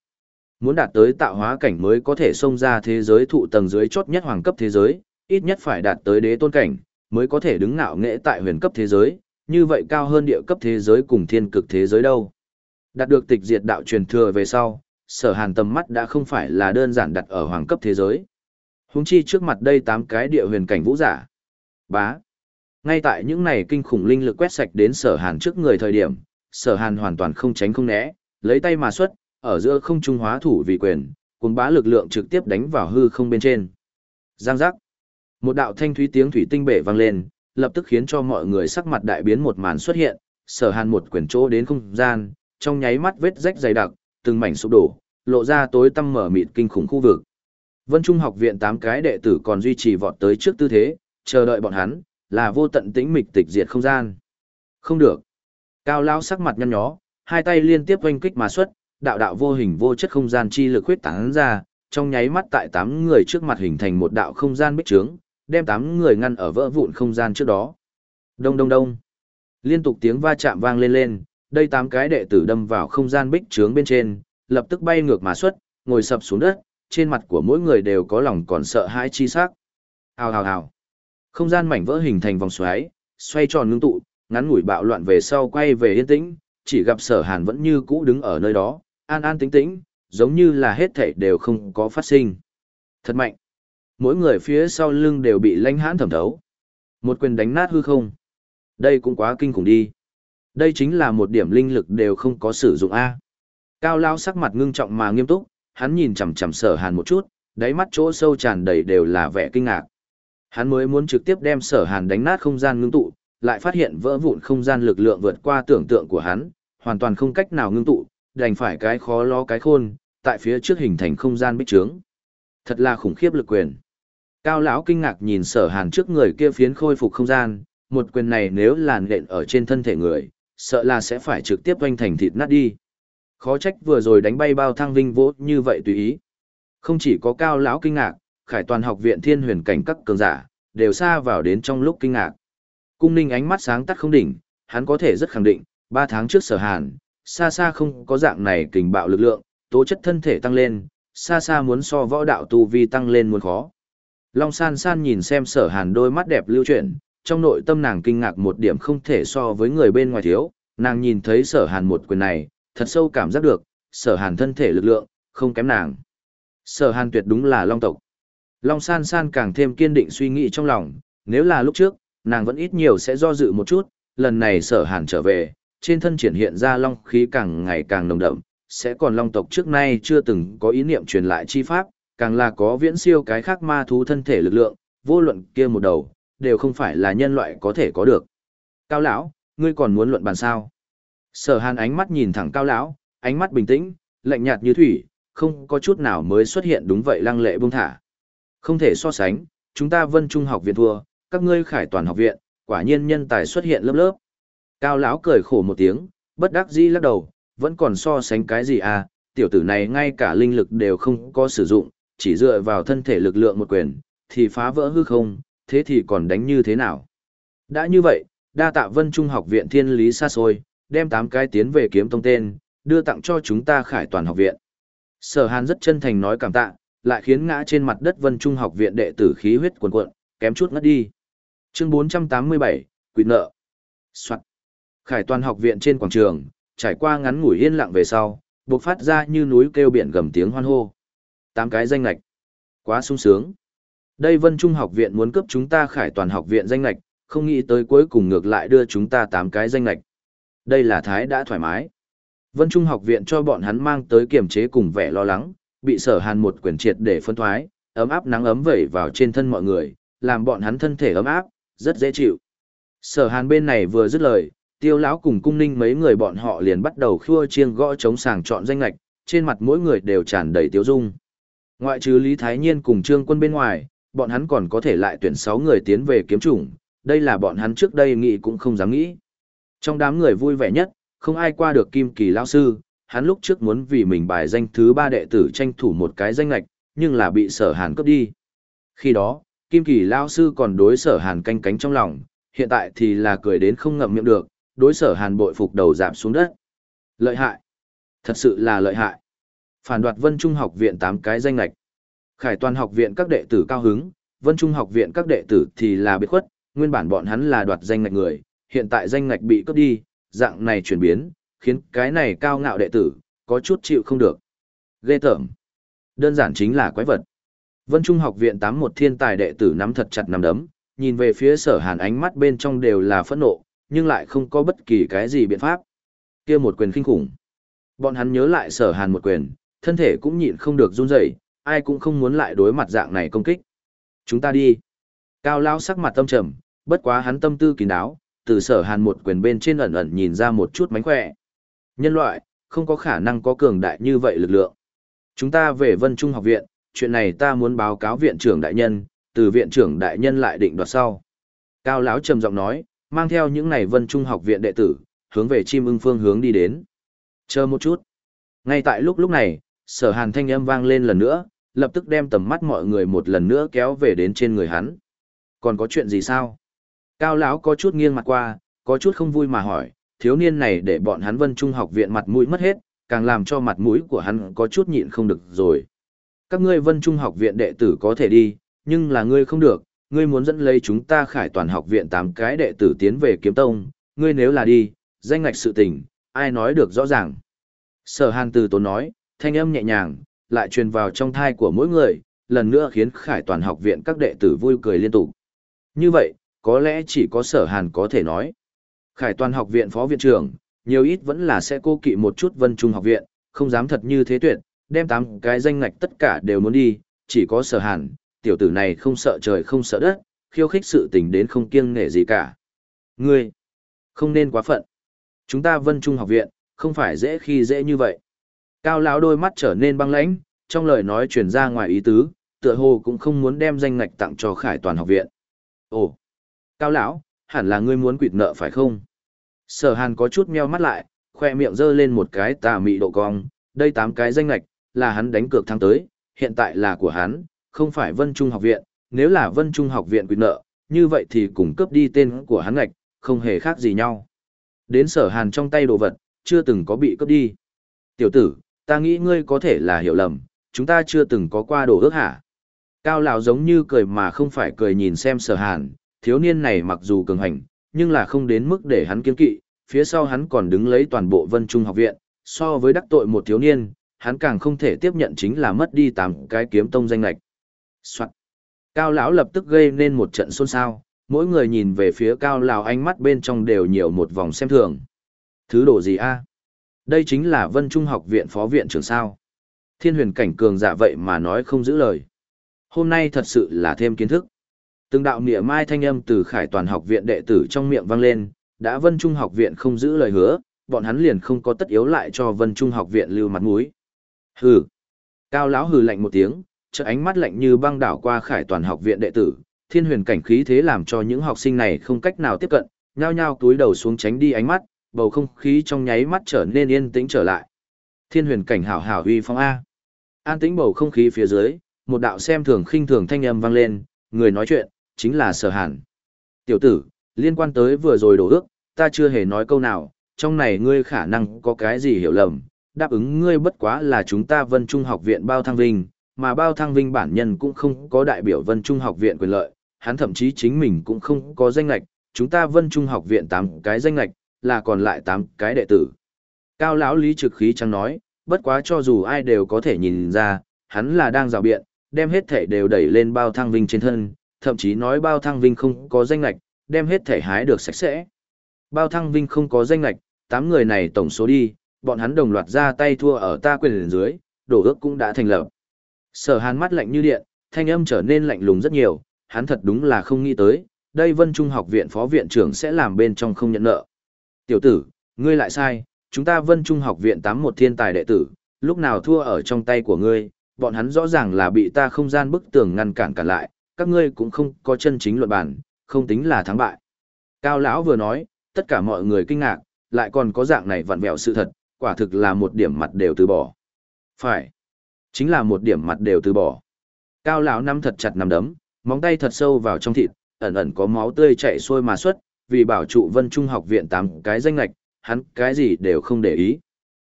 Muốn đạt tới tạo hóa cảnh mới có thể xông ra thế giới thụ tầng dưới chốt nhất hoàng cấp thế giới, ít nhất phải đạt tới đế tôn cảnh, mới có thể đứng ngạo nghệ tại huyền cấp thế giới, như vậy cao hơn địa cấp thế giới cùng thiên cực thế giới đâu. Đạt được tịch diệt đạo truyền thừa về sau, sở hàn tầm mắt đã không phải là đơn giản đặt ở hoàng cấp thế giới. Húng chi trước mặt đây tám cái địa huyền cảnh vũ giả. Bá. Ngay tại những này kinh khủng linh lực quét sạch đến sở hàn trước người thời điểm, sở hàn hoàn toàn không tránh không né, lấy tay mà xuất, ở giữa không trung hóa thủ vì quyền, cuồng bá lực lượng trực tiếp đánh vào hư không bên trên. Giang giác. Một đạo thanh thúy tiếng thủy tinh bể vang lên, lập tức khiến cho mọi người sắc mặt đại biến một màn xuất hiện, sở hàn một quyền chỗ đến không gian, trong nháy mắt vết rách dày đặc, từng mảnh sụp đổ, lộ ra tối tăm mở mịt kinh khủng khu vực. Vân Trung học viện tám cái đệ tử còn duy trì vọt tới trước tư thế, chờ đợi bọn hắn, là vô tận tĩnh mịch tịch diệt không gian. Không được. Cao lão sắc mặt nhăn nhó, hai tay liên tiếp oanh kích mà xuất, đạo đạo vô hình vô chất không gian chi lực huyết tán ra, trong nháy mắt tại tám người trước mặt hình thành một đạo không gian bích trướng, đem tám người ngăn ở vỡ vụn không gian trước đó. Đông đông đông. Liên tục tiếng va chạm vang lên lên, đây tám cái đệ tử đâm vào không gian bích trướng bên trên, lập tức bay ngược mà xuất, ngồi sập xuống đất, trên mặt của mỗi người đều có lòng còn sợ hãi chi sắc. Hào hào hào. Không gian mảnh vỡ hình thành vòng xoáy, xoay tròn ngưng tụ, ngắn ngủi bạo loạn về sau quay về yên tĩnh, chỉ gặp sở hàn vẫn như cũ đứng ở nơi đó, an an tĩnh tĩnh, giống như là hết thảy đều không có phát sinh. Thật mạnh. Mỗi người phía sau lưng đều bị lãnh hãn thẩm thấu. Một quyền đánh nát hư không. Đây cũng quá kinh khủng đi. Đây chính là một điểm linh lực đều không có sử dụng A. Cao lao sắc mặt ngưng trọng mà nghiêm túc, hắn nhìn chằm chằm sở hàn một chút, đáy mắt chỗ sâu tràn đầy đều là vẻ kinh ngạc. Hắn mới muốn trực tiếp đem sở hàn đánh nát không gian ngưng tụ, lại phát hiện vỡ vụn không gian lực lượng vượt qua tưởng tượng của hắn, hoàn toàn không cách nào ngưng tụ, đành phải cái khó lo cái khôn, tại phía trước hình thành không gian bích trướng. Thật là khủng khiếp lực quyền. Cao lão kinh ngạc nhìn sở hàn trước người kia phiến khôi phục không gian, một quyền này nếu làn nện ở trên thân thể người, sợ là sẽ phải trực tiếp oanh thành thịt nát đi. Khó trách vừa rồi đánh bay bao thăng vinh vỗ như vậy tùy ý. Không chỉ có cao lão kinh ngạc, khải toàn học viện thiên huyền cảnh các cường giả, đều xa vào đến trong lúc kinh ngạc. Cung ninh ánh mắt sáng tắt không đỉnh, hắn có thể rất khẳng định, ba tháng trước sở hàn, xa xa không có dạng này kình bạo lực lượng, tố chất thân thể tăng lên, xa xa muốn so võ đạo tu vi tăng lên muốn khó. Long san san nhìn xem sở hàn đôi mắt đẹp lưu chuyển, trong nội tâm nàng kinh ngạc một điểm không thể so với người bên ngoài thiếu, nàng nhìn thấy sở hàn một quyền này, thật sâu cảm giác được, sở hàn thân thể lực lượng, không kém nàng. Sở hàn tuyệt đúng là long tộc. Long san san càng thêm kiên định suy nghĩ trong lòng, nếu là lúc trước, nàng vẫn ít nhiều sẽ do dự một chút, lần này sở hàn trở về, trên thân triển hiện ra long khí càng ngày càng nồng đậm, sẽ còn long tộc trước nay chưa từng có ý niệm truyền lại chi pháp, càng là có viễn siêu cái khác ma thú thân thể lực lượng, vô luận kia một đầu, đều không phải là nhân loại có thể có được. Cao lão, ngươi còn muốn luận bàn sao? Sở Hàn ánh mắt nhìn thẳng Cao lão, ánh mắt bình tĩnh, lạnh nhạt như thủy, không có chút nào mới xuất hiện đúng vậy lăng lệ buông thả. Không thể so sánh, chúng ta Vân Trung học viện thua, các ngươi Khải Toàn học viện, quả nhiên nhân tài xuất hiện lớp lớp. Cao lão cười khổ một tiếng, bất đắc dĩ lắc đầu, vẫn còn so sánh cái gì à, tiểu tử này ngay cả linh lực đều không có sử dụng, chỉ dựa vào thân thể lực lượng một quyền, thì phá vỡ hư không, thế thì còn đánh như thế nào? Đã như vậy, đa tạ Vân Trung học viện thiên lý xa xôi, đem tám cái tiến về kiếm tông tên, đưa tặng cho chúng ta khải toàn học viện. Sở Hàn rất chân thành nói cảm tạ, lại khiến ngã trên mặt đất Vân Trung học viện đệ tử khí huyết cuồn cuộn, kém chút ngất đi. Chương 487, Quỷ nợ. Soạn. Khải toàn học viện trên quảng trường, trải qua ngắn ngủi yên lặng về sau, bộc phát ra như núi kêu biển gầm tiếng hoan hô. Tám cái danh lạch. Quá sung sướng. Đây Vân Trung học viện muốn cấp chúng ta Khải toàn học viện danh lạch, không nghĩ tới cuối cùng ngược lại đưa chúng ta tám cái danh lạch. Đây là thái đã thoải mái. Vân Trung học viện cho bọn hắn mang tới kiềm chế cùng vẻ lo lắng, bị sở hàn một quyển triệt để phân thoái, ấm áp nắng ấm vẩy vào trên thân mọi người, làm bọn hắn thân thể ấm áp, rất dễ chịu. Sở hàn bên này vừa dứt lời, tiêu lão cùng cung ninh mấy người bọn họ liền bắt đầu khua chiêng gõ chống sàng chọn danh lệch trên mặt mỗi người đều tràn đầy tiếu dung. Ngoại trừ Lý Thái Nhiên cùng Trương Quân bên ngoài, bọn hắn còn có thể lại tuyển sáu người tiến về kiếm chủng, đây là bọn hắn trước đây nghĩ cũng không dám nghĩ. Trong đám người vui vẻ nhất, không ai qua được Kim Kỳ lão sư, hắn lúc trước muốn vì mình bài danh thứ ba đệ tử tranh thủ một cái danh lệch nhưng là bị Sở Hàn cướp đi. Khi đó, Kim Kỳ lão sư còn đối Sở Hàn canh cánh trong lòng, hiện tại thì là cười đến không ngậm miệng được, đối Sở Hàn bội phục đầu giảm xuống đất. Lợi hại, thật sự là lợi hại. Phản đoạt Vân Trung học viện 8 cái danh lạch. Khải toàn học viện các đệ tử cao hứng, Vân Trung học viện các đệ tử thì là biệt khuất, nguyên bản bọn hắn là đoạt danh ngạch người, hiện tại danh ngạch bị cướp đi, dạng này chuyển biến, khiến cái này cao ngạo đệ tử, có chút chịu không được. Ghê tởm. Đơn giản chính là quái vật. Vân Trung học viện tám một thiên tài đệ tử nắm thật chặt nắm đấm, nhìn về phía sở hàn ánh mắt bên trong đều là phẫn nộ, nhưng lại không có bất kỳ cái gì biện pháp. kia một quyền kinh khủng. Bọn hắn nhớ lại sở hàn một quyền, thân thể cũng nhịn không được run rẩy, ai cũng không muốn lại đối mặt dạng này công kích. Chúng ta đi. Cao lão sắc mặt tâm trầm, bất quá hắn tâm tư kín đáo, từ sở hàn một quyền bên trên ẩn ẩn nhìn ra một chút mánh khỏe. Nhân loại, không có khả năng có cường đại như vậy lực lượng. Chúng ta về Vân Trung học viện, chuyện này ta muốn báo cáo viện trưởng đại nhân, từ viện trưởng đại nhân lại định đoạt sau. Cao Lão trầm giọng nói, mang theo những này Vân Trung học viện đệ tử, hướng về chim ưng phương hướng đi đến. Chờ một chút. Ngay tại lúc lúc này, sở hàn thanh âm vang lên lần nữa, lập tức đem tầm mắt mọi người một lần nữa kéo về đến trên người hắn. Còn có chuyện gì sao? Cao lão có chút nghiêng mặt qua, có chút không vui mà hỏi, thiếu niên này để bọn hắn vân trung học viện mặt mũi mất hết, càng làm cho mặt mũi của hắn có chút nhịn không được rồi. Các ngươi vân trung học viện đệ tử có thể đi, nhưng là ngươi không được, ngươi muốn dẫn lấy chúng ta khải toàn học viện tám cái đệ tử tiến về kiếm tông, ngươi nếu là đi, danh ngạch sự tình, ai nói được rõ ràng. Sở hàn từ tốn nói, thanh âm nhẹ nhàng, lại truyền vào trong thai của mỗi người, lần nữa khiến khải toàn học viện các đệ tử vui cười liên tục. Như vậy, có lẽ chỉ có sở hàn có thể nói. Khải toàn học viện phó viện trưởng, nhiều ít vẫn là sẽ cô kỵ một chút vân trung học viện, không dám thật như thế tuyệt, đem tám cái danh ngạch tất cả đều muốn đi, chỉ có sở hàn, tiểu tử này không sợ trời không sợ đất, khiêu khích sự tình đến không kiêng nể gì cả. Ngươi, không nên quá phận. Chúng ta vân trung học viện, không phải dễ khi dễ như vậy. Cao lão đôi mắt trở nên băng lãnh, trong lời nói truyền ra ngoài ý tứ, tựa hồ cũng không muốn đem danh ngạch tặng cho Khải Toàn học viện. Ồ, Cao lão, hẳn là ngươi muốn quỵt nợ phải không? Sở Hàn có chút meo mắt lại, khoe miệng giơ lên một cái tà mị độ cong, đây tám cái danh ngạch, là hắn đánh cược thắng tới, hiện tại là của hắn, không phải Vân Trung học viện, nếu là Vân Trung học viện quy nợ, như vậy thì cùng cướp đi tên của hắn ngạch, không hề khác gì nhau. Đến sở hàn trong tay đồ vật, chưa từng có bị cướp đi. Tiểu tử, ta nghĩ ngươi có thể là hiểu lầm, chúng ta chưa từng có qua đồ ước hả? Cao lão giống như cười mà không phải cười nhìn xem sở hàn, thiếu niên này mặc dù cường hành, nhưng là không đến mức để hắn kiên kỵ, phía sau hắn còn đứng lấy toàn bộ vân trung học viện, so với đắc tội một thiếu niên, hắn càng không thể tiếp nhận chính là mất đi tám cái kiếm tông danh lạch. Soạn. Cao lão lập tức gây nên một trận xôn xao, mỗi người nhìn về phía cao lão ánh mắt bên trong đều nhiều một vòng xem thường. Thứ đồ gì a? Đây chính là Vân Trung học viện phó viện trưởng sao. Thiên huyền cảnh cường giả vậy mà nói không giữ lời. Hôm nay thật sự là thêm kiến thức. Từng đạo nịa mai thanh âm từ khải toàn học viện đệ tử trong miệng vang lên, đã Vân Trung học viện không giữ lời hứa, bọn hắn liền không có tất yếu lại cho Vân Trung học viện lưu mặt mũi. Hừ. Cao lão hừ lạnh một tiếng, chợt ánh mắt lạnh như băng đảo qua Khải Toàn học viện đệ tử, thiên huyền cảnh khí thế làm cho những học sinh này không cách nào tiếp cận, nhao nhao túi đầu xuống tránh đi ánh mắt, bầu không khí trong nháy mắt trở nên yên tĩnh trở lại. Thiên huyền cảnh hảo hảo uy phong a. An tĩnh bầu không khí phía dưới, một đạo xem thường khinh thường thanh âm vang lên, người nói chuyện chính là Sở Hàn. "Tiểu tử, liên quan tới vừa rồi đổ ước, ta chưa hề nói câu nào, trong này ngươi khả năng có cái gì hiểu lầm, đáp ứng ngươi bất quá là chúng ta Vân Trung học viện bao thăng vinh, mà bao thăng vinh bản nhân cũng không có đại biểu Vân Trung học viện quyền lợi, hắn thậm chí chính mình cũng không có danh lạch, chúng ta Vân Trung học viện 8 cái danh lạch, là còn lại 8 cái đệ tử. Cao lão Lý trực khí chẳng nói, bất quá cho dù ai đều có thể nhìn ra, hắn là đang rào biện, đem hết thể đều đẩy lên bao thăng vinh trên thân, thậm chí nói bao thăng vinh không có danh lạch, đem hết thể hái được sạch sẽ. Bao thăng vinh không có danh lạch, 8 người này tổng số đi, bọn hắn đồng loạt ra tay thua ở ta quyền dưới, đổ ước cũng đã thành lập. Sở hàn mắt lạnh như điện, thanh âm trở nên lạnh lùng rất nhiều, hắn thật đúng là không nghĩ tới, đây vân trung học viện phó viện trưởng sẽ làm bên trong không nhận nợ. Tiểu tử, ngươi lại sai, chúng ta vân trung học viện tám một thiên tài đệ tử, lúc nào thua ở trong tay của ngươi, bọn hắn rõ ràng là bị ta không gian bức tường ngăn cản cả lại, các ngươi cũng không có chân chính luận bản, không tính là thắng bại. Cao lão vừa nói, tất cả mọi người kinh ngạc, lại còn có dạng này vặn vẹo sự thật, quả thực là một điểm mặt đều từ bỏ. Phải, chính là một điểm mặt đều từ bỏ. Cao lão nắm thật chặt nắm đấm, móng tay thật sâu vào trong thịt, ẩn ẩn có máu tươi chảy xuôi mà xuất, vì bảo trụ Vân Trung học viện tám cái danh ngạch, hắn cái gì đều không để ý.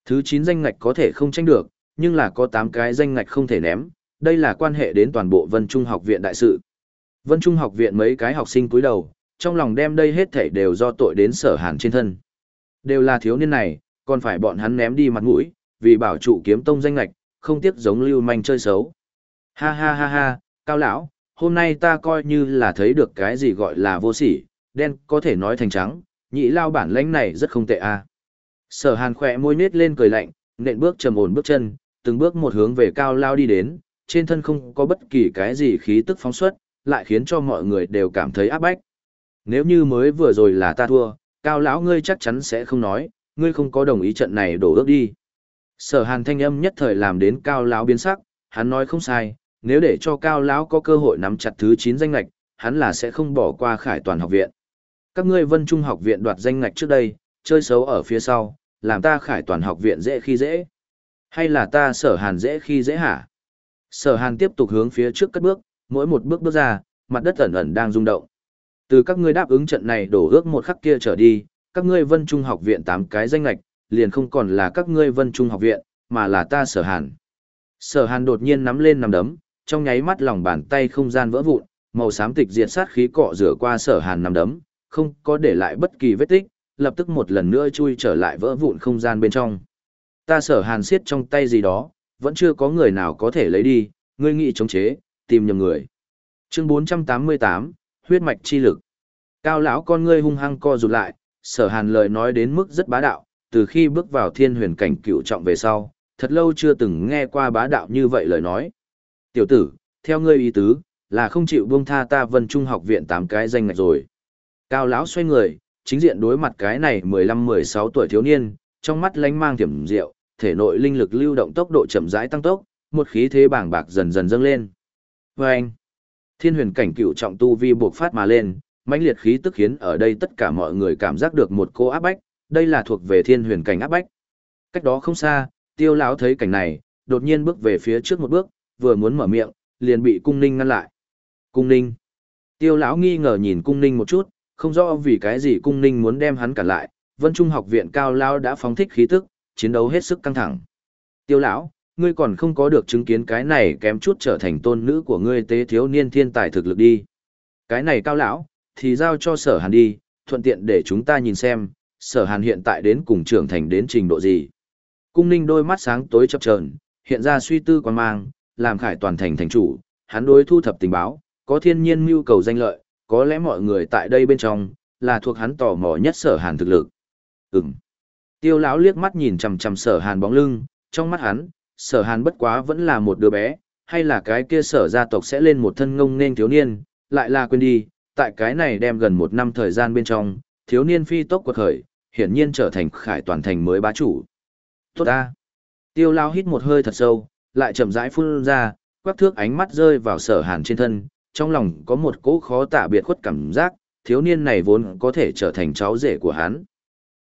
Thứ 9 danh ngạch có thể không tranh được, nhưng là có 8 cái danh ngạch không thể ném, đây là quan hệ đến toàn bộ Vân Trung học viện đại sự. Vân Trung học viện mấy cái học sinh cúi đầu, trong lòng đem đây hết thảy đều do tội đến sở hàn trên thân. Đều là thiếu niên này, còn phải bọn hắn ném đi mặt mũi, vì bảo trụ kiếm tông danh ngạch, không tiếc giống lưu manh chơi xấu. Ha ha ha ha, cao lão, hôm nay ta coi như là thấy được cái gì gọi là vô sỉ, đen có thể nói thành trắng, nhị lao bản lãnh này rất không tệ a. À. Sở hàn khỏe môi nết lên cười lạnh, nện bước trầm ổn bước chân, từng bước một hướng về cao lao đi đến, trên thân không có bất kỳ cái gì khí tức phóng xuất, lại khiến cho mọi người đều cảm thấy áp bách. Nếu như mới vừa rồi là ta thua, cao lão ngươi chắc chắn sẽ không nói, ngươi không có đồng ý trận này đổ ước đi. Sở hàn thanh âm nhất thời làm đến cao lão biến sắc, hắn nói không sai, nếu để cho cao lão có cơ hội nắm chặt thứ chín danh lệch hắn là sẽ không bỏ qua khải toàn học viện. Các ngươi vân trung học viện đoạt danh ngạch trước đây, chơi xấu ở phía sau, làm ta khải toàn học viện dễ khi dễ. Hay là ta sở hàn dễ khi dễ hả? Sở hàn tiếp tục hướng phía trước cất bước, mỗi một bước bước ra, mặt đất ẩn ẩn đang rung động. Từ các ngươi đáp ứng trận này đổ ước một khắc kia trở đi, các ngươi vân trung học viện tám cái danh lạch, liền không còn là các ngươi vân trung học viện, mà là ta sở hàn. Sở hàn đột nhiên nắm lên nằm đấm, trong nháy mắt lòng bàn tay không gian vỡ vụn, màu xám tịch diệt sát khí cọ rửa qua sở hàn nằm đấm, không có để lại bất kỳ vết tích, lập tức một lần nữa chui trở lại vỡ vụn không gian bên trong. Ta sở hàn siết trong tay gì đó, vẫn chưa có người nào có thể lấy đi, ngươi nghĩ chống chế, tìm nhầm người. Chương 488, huyết mạch chi lực. Cao lão con ngươi hung hăng co rụt lại, sở hàn lời nói đến mức rất bá đạo, từ khi bước vào thiên huyền cảnh cựu trọng về sau, thật lâu chưa từng nghe qua bá đạo như vậy lời nói. Tiểu tử, theo ngươi ý tứ, là không chịu buông tha ta vân trung học viện tám cái danh ngạch rồi. Cao lão xoay người, chính diện đối mặt cái này 15-16 tuổi thiếu niên, trong mắt lánh mang thiểm rượu, thể nội linh lực lưu động tốc độ chậm rãi tăng tốc, một khí thế bảng bạc dần dần dâng lên. Và anh, thiên huyền cảnh cựu trọng tu vi buộc phát mà lên, mãnh liệt khí tức khiến ở đây tất cả mọi người cảm giác được một cô áp bách, đây là thuộc về thiên huyền cảnh áp bách. Cách đó không xa, tiêu lão thấy cảnh này, đột nhiên bước về phía trước một bước, vừa muốn mở miệng, liền bị cung ninh ngăn lại. Cung ninh. Tiêu lão nghi ngờ nhìn cung ninh một chút, không rõ vì cái gì cung ninh muốn đem hắn cản lại, vân trung học viện cao lão đã phóng thích khí tức, chiến đấu hết sức căng thẳng. Tiêu lão, ngươi còn không có được chứng kiến cái này kém chút trở thành tôn nữ của ngươi tế thiếu niên thiên tài thực lực đi. Cái này cao lão, thì giao cho sở hàn đi, thuận tiện để chúng ta nhìn xem, sở hàn hiện tại đến cùng trưởng thành đến trình độ gì. Cung ninh đôi mắt sáng tối chập chờn hiện ra suy tư quan mang, làm khải toàn thành thành chủ, hắn đối thu thập tình báo, có thiên nhiên mưu cầu danh lợi, có lẽ mọi người tại đây bên trong, là thuộc hắn tò mò nhất sở hàn thực lực. Ừm. Tiêu lão liếc mắt nhìn chằm chằm sở hàn bóng lưng, trong mắt hắn, sở hàn bất quá vẫn là một đứa bé, hay là cái kia sở gia tộc sẽ lên một thân ngông nên thiếu niên, lại là quên đi, tại cái này đem gần một năm thời gian bên trong, thiếu niên phi tốc quật khởi, hiển nhiên trở thành khải toàn thành mới bá chủ. Tốt ta! Tiêu lao hít một hơi thật sâu, lại chậm rãi phun ra, quắc thước ánh mắt rơi vào sở hàn trên thân, trong lòng có một cỗ khó tả biệt khuất cảm giác, thiếu niên này vốn có thể trở thành cháu rể của hắn.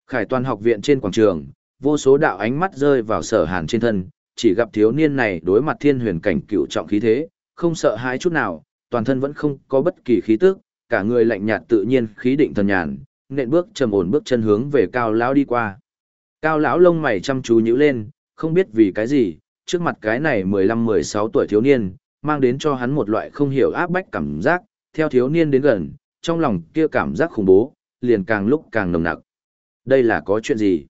Khải toàn học viện trên quảng trường, vô số đạo ánh mắt rơi vào sở hàn trên thân, chỉ gặp thiếu niên này đối mặt thiên huyền cảnh cựu trọng khí thế, không sợ hãi chút nào, toàn thân vẫn không có bất kỳ khí tức, cả người lạnh nhạt tự nhiên khí định thần nhàn, nện bước trầm ổn bước chân hướng về cao lão đi qua. Cao lão lông mày chăm chú nhíu lên, không biết vì cái gì, trước mặt cái này 15-16 tuổi thiếu niên, mang đến cho hắn một loại không hiểu áp bách cảm giác, theo thiếu niên đến gần, trong lòng kia cảm giác khủng bố, liền càng lúc càng nồng nặc. Đây là có chuyện gì?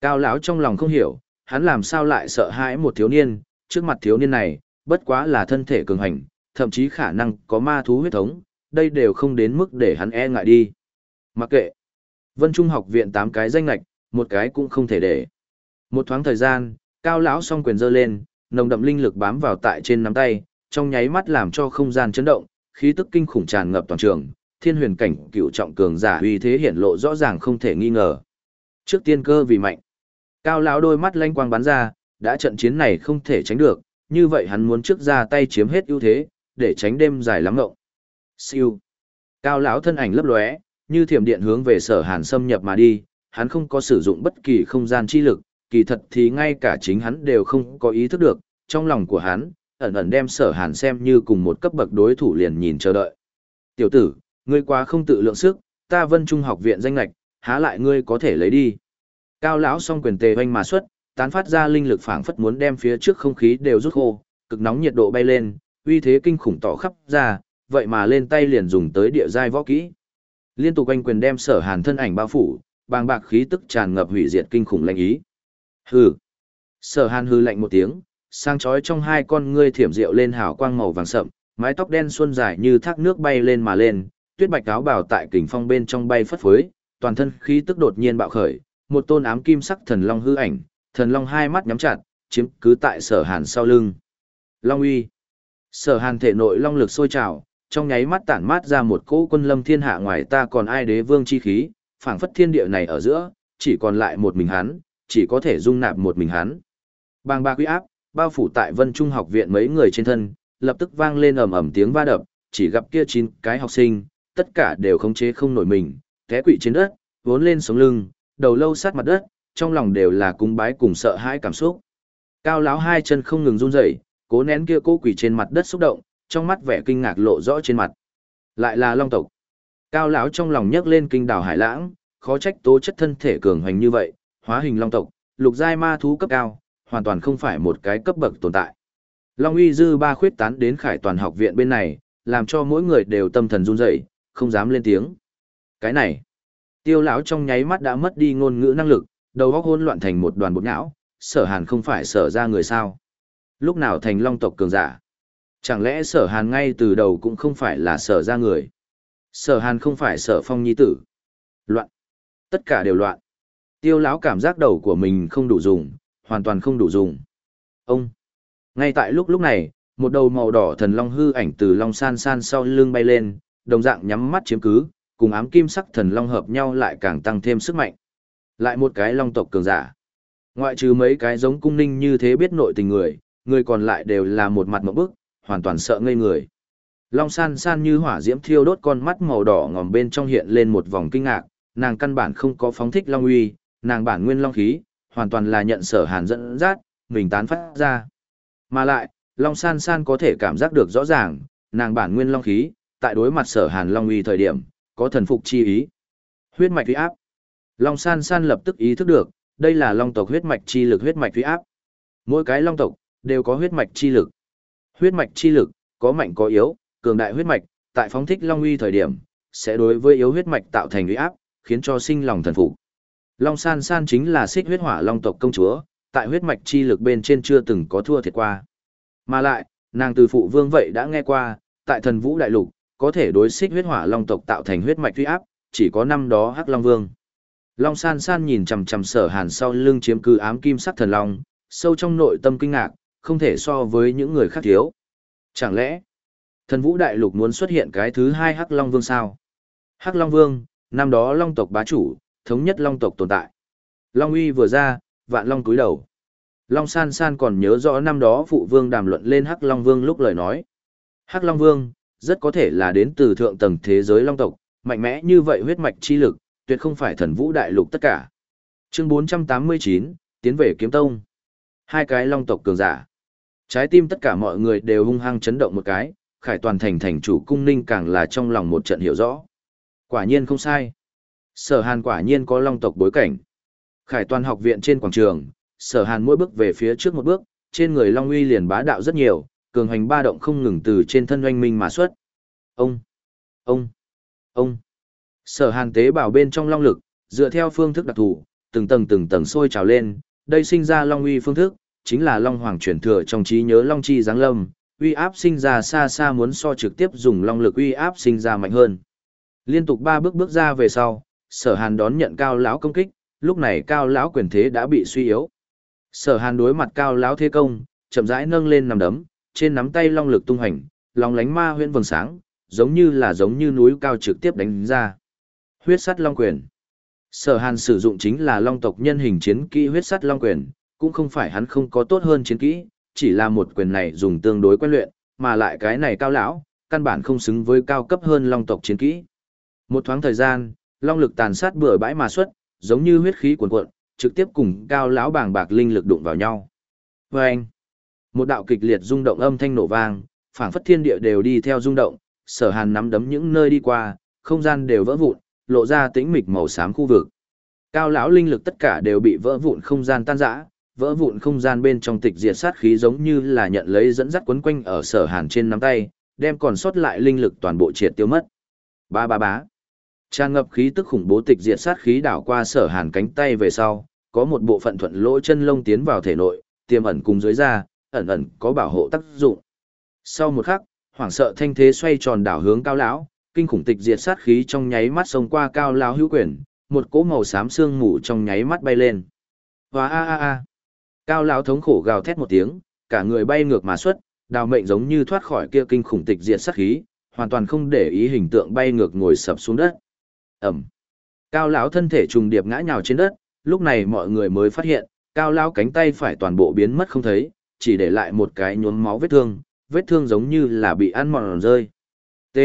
Cao lão trong lòng không hiểu, hắn làm sao lại sợ hãi một thiếu niên, trước mặt thiếu niên này, bất quá là thân thể cường hành, thậm chí khả năng có ma thú huyết thống, đây đều không đến mức để hắn e ngại đi. Mặc kệ. Vân Trung học viện tám cái danh lạch, một cái cũng không thể để. Một thoáng thời gian, cao lão song quyền giơ lên, nồng đậm linh lực bám vào tại trên nắm tay, trong nháy mắt làm cho không gian chấn động, khí tức kinh khủng tràn ngập toàn trường, thiên huyền cảnh cựu trọng cường giả uy thế hiển lộ rõ ràng không thể nghi ngờ. Trước tiên cơ vì mạnh, cao lão đôi mắt lanh quang bắn ra, đã trận chiến này không thể tránh được, như vậy hắn muốn trước ra tay chiếm hết ưu thế, để tránh đêm dài lắm ngộng. Siêu. Cao lão thân ảnh lấp lóe, như thiểm điện hướng về Sở Hàn xâm nhập mà đi, hắn không có sử dụng bất kỳ không gian chi lực, kỳ thật thì ngay cả chính hắn đều không có ý thức được, trong lòng của hắn, ẩn ẩn đem Sở Hàn xem như cùng một cấp bậc đối thủ liền nhìn chờ đợi. "Tiểu tử, ngươi quá không tự lượng sức, ta Vân Trung học viện danh lệch, há lại ngươi có thể lấy đi?" Cao lão song quyền tề hoành mà xuất, tán phát ra linh lực phảng phất muốn đem phía trước không khí đều rút khô, cực nóng nhiệt độ bay lên, uy thế kinh khủng tỏ khắp ra, vậy mà lên tay liền dùng tới địa giai võ kỹ. Liên tục anh quyền đem sở hàn thân ảnh bao phủ, bàng bạc khí tức tràn ngập hủy diệt kinh khủng lạnh ý. Hừ. Sở hàn hư lạnh một tiếng, sang chói trong hai con ngươi thiểm rượu lên hào quang màu vàng sậm, mái tóc đen xuân dài như thác nước bay lên mà lên, tuyết bạch áo bào tại kình phong bên trong bay phất phới, toàn thân khí tức đột nhiên bạo khởi, một tôn ám kim sắc thần long hư ảnh, thần long hai mắt nhắm chặt, chiếm cứ tại sở hàn sau lưng. Long uy. Sở hàn thể nội long lực sôi trào, trong nháy mắt tản mát ra một cỗ quân lâm thiên hạ ngoài ta còn ai đế vương chi khí, phảng phất thiên địa này ở giữa, chỉ còn lại một mình hắn, chỉ có thể dung nạp một mình hắn. Bang ba quý áp, bao phủ tại vân trung học viện mấy người trên thân, lập tức vang lên ầm ầm tiếng va đập, chỉ gặp kia chín cái học sinh, tất cả đều khống chế không nổi mình, té quỵ trên đất, vốn lên sống lưng, đầu lâu sát mặt đất, trong lòng đều là cúng bái cùng sợ hãi cảm xúc. Cao lão hai chân không ngừng run rẩy, cố nén kia cố quỷ trên mặt đất xúc động, trong mắt vẻ kinh ngạc lộ rõ trên mặt. Lại là long tộc. Cao lão trong lòng nhấc lên kinh đảo hải lãng, khó trách tố chất thân thể cường hoành như vậy, hóa hình long tộc, lục giai ma thú cấp cao, hoàn toàn không phải một cái cấp bậc tồn tại. Long uy dư ba khuyết tán đến khải toàn học viện bên này, làm cho mỗi người đều tâm thần run rẩy, không dám lên tiếng. Cái này, tiêu lão trong nháy mắt đã mất đi ngôn ngữ năng lực, đầu óc hỗn loạn thành một đoàn bột não, sở hàn không phải sở ra người sao. Lúc nào thành long tộc cường giả. Chẳng lẽ sở hàn ngay từ đầu cũng không phải là sở ra người? Sở hàn không phải sở phong nhi tử. Loạn. Tất cả đều loạn. Tiêu lão cảm giác đầu của mình không đủ dùng, hoàn toàn không đủ dùng. Ông. Ngay tại lúc lúc này, một đầu màu đỏ thần long hư ảnh từ long san san sau lưng bay lên, đồng dạng nhắm mắt chiếm cứ, cùng ám kim sắc thần long hợp nhau lại càng tăng thêm sức mạnh. Lại một cái long tộc cường giả. Ngoại trừ mấy cái giống cung ninh như thế biết nội tình người, người còn lại đều là một mặt một bức, hoàn toàn sợ ngây người. Long san san như hỏa diễm thiêu đốt con mắt màu đỏ ngòm bên trong hiện lên một vòng kinh ngạc, nàng căn bản không có phóng thích long uy, nàng bản nguyên long khí, hoàn toàn là nhận sở hàn dẫn dắt, mình tán phát ra. Mà lại, long san san có thể cảm giác được rõ ràng, nàng bản nguyên long khí, tại đối mặt sở hàn long uy thời điểm, có thần phục chi ý. Huyết mạch uy áp. Long san san lập tức ý thức được, đây là long tộc huyết mạch chi lực huyết mạch uy áp. Mỗi cái long tộc, đều có huyết mạch chi lực. Huyết mạch chi lực, có mạnh có yếu, cường đại huyết mạch, tại phóng thích long uy thời điểm, sẽ đối với yếu huyết mạch tạo thành uy áp, khiến cho sinh lòng thần phục. Long San San chính là xích huyết hỏa long tộc công chúa, tại huyết mạch chi lực bên trên chưa từng có thua thiệt qua. Mà lại, nàng từ phụ vương vậy đã nghe qua, tại thần vũ đại lục, có thể đối xích huyết hỏa long tộc tạo thành huyết mạch uy áp, chỉ có năm đó Hắc Long Vương. Long San San nhìn chằm chằm Sở Hàn sau lưng chiếm cứ ám kim sắc thần long, sâu trong nội tâm kinh ngạc, không thể so với những người khác thiếu. Chẳng lẽ, thần vũ đại lục muốn xuất hiện cái thứ hai Hắc Long Vương sao? Hắc Long Vương, Năm đó long tộc bá chủ, thống nhất long tộc tồn tại. Long uy vừa ra, vạn long cúi đầu. Long san san còn nhớ rõ năm đó phụ vương đàm luận lên Hắc Long Vương lúc lời nói. Hắc Long Vương, rất có thể là đến từ thượng tầng thế giới long tộc, mạnh mẽ như vậy huyết mạch chi lực, tuyệt không phải thần vũ đại lục tất cả. Chương 489, tiến về kiếm tông. Hai cái long tộc cường giả. Trái tim tất cả mọi người đều hung hăng chấn động một cái, khải toàn thành thành chủ cung ninh càng là trong lòng một trận hiểu rõ. Quả nhiên không sai. Sở hàn quả nhiên có long tộc bối cảnh. Khải toàn học viện trên quảng trường, sở hàn mỗi bước về phía trước một bước, trên người long uy liền bá đạo rất nhiều, cường hành ba động không ngừng từ trên thân oanh minh mà xuất. Ông, ông, ông. Sở hàn tế bảo bên trong long lực, dựa theo phương thức đặc thù, từng tầng từng tầng sôi trào lên, đây sinh ra long uy phương thức, chính là long hoàng Truyền thừa trong trí nhớ long chi giáng lâm, uy áp sinh ra xa xa muốn so trực tiếp dùng long lực uy áp sinh ra mạnh hơn. Liên tục ba bước bước ra về sau, sở hàn đón nhận cao lão công kích, lúc này cao lão quyền thế đã bị suy yếu. Sở hàn đối mặt cao lão thế công, chậm rãi nâng lên nằm đấm, trên nắm tay long lực tung hành, lòng lánh ma huyễn vầng sáng, giống như là giống như núi cao trực tiếp đánh ra. Huyết sắt long quyền. Sở Hàn sử dụng chính là long tộc nhân hình chiến kỹ huyết sắt long quyền, cũng không phải hắn không có tốt hơn chiến kỹ, chỉ là một quyền này dùng tương đối quen luyện, mà lại cái này cao lão, căn bản không xứng với cao cấp hơn long tộc chiến kỹ. Một thoáng thời gian, long lực tàn sát bừa bãi mà xuất, giống như huyết khí cuồn cuộn, trực tiếp cùng cao lão bàng bạc linh lực đụng vào nhau. Vâng! Một đạo kịch liệt rung động âm thanh nổ vang, phảng phất thiên địa đều đi theo rung động, sở hàn nắm đấm những nơi đi qua, không gian đều vỡ vụn, lộ ra tĩnh mịch màu xám khu vực. Cao lão linh lực tất cả đều bị vỡ vụn không gian tan rã, vỡ vụn không gian bên trong tịch diệt sát khí giống như là nhận lấy dẫn dắt quấn quanh ở sở hàn trên nắm tay, đem còn sót lại linh lực toàn bộ triệt tiêu mất. Ba ba bá. Tràn ngập khí tức khủng bố tịch diệt sát khí đảo qua sở hàn cánh tay về sau, có một bộ phận thuận lỗ chân lông tiến vào thể nội, tiềm ẩn cùng dưới da, ẩn ẩn có bảo hộ tác dụng. Sau một khắc, hoảng sợ thanh thế xoay tròn đảo hướng cao lão, kinh khủng tịch diệt sát khí trong nháy mắt xông qua cao lão hữu quyền, một cỗ màu xám xương mù trong nháy mắt bay lên. Và a a a. Cao lão thống khổ gào thét một tiếng, cả người bay ngược mà xuất, đào mệnh giống như thoát khỏi kia kinh khủng tịch diệt sát khí, hoàn toàn không để ý hình tượng bay ngược ngồi sập xuống đất. Ẩm. Cao lão thân thể trùng điệp ngã nhào trên đất, lúc này mọi người mới phát hiện, cao lão cánh tay phải toàn bộ biến mất không thấy, chỉ để lại một cái nhuốm máu vết thương, vết thương giống như là bị ăn mòn rơi. T.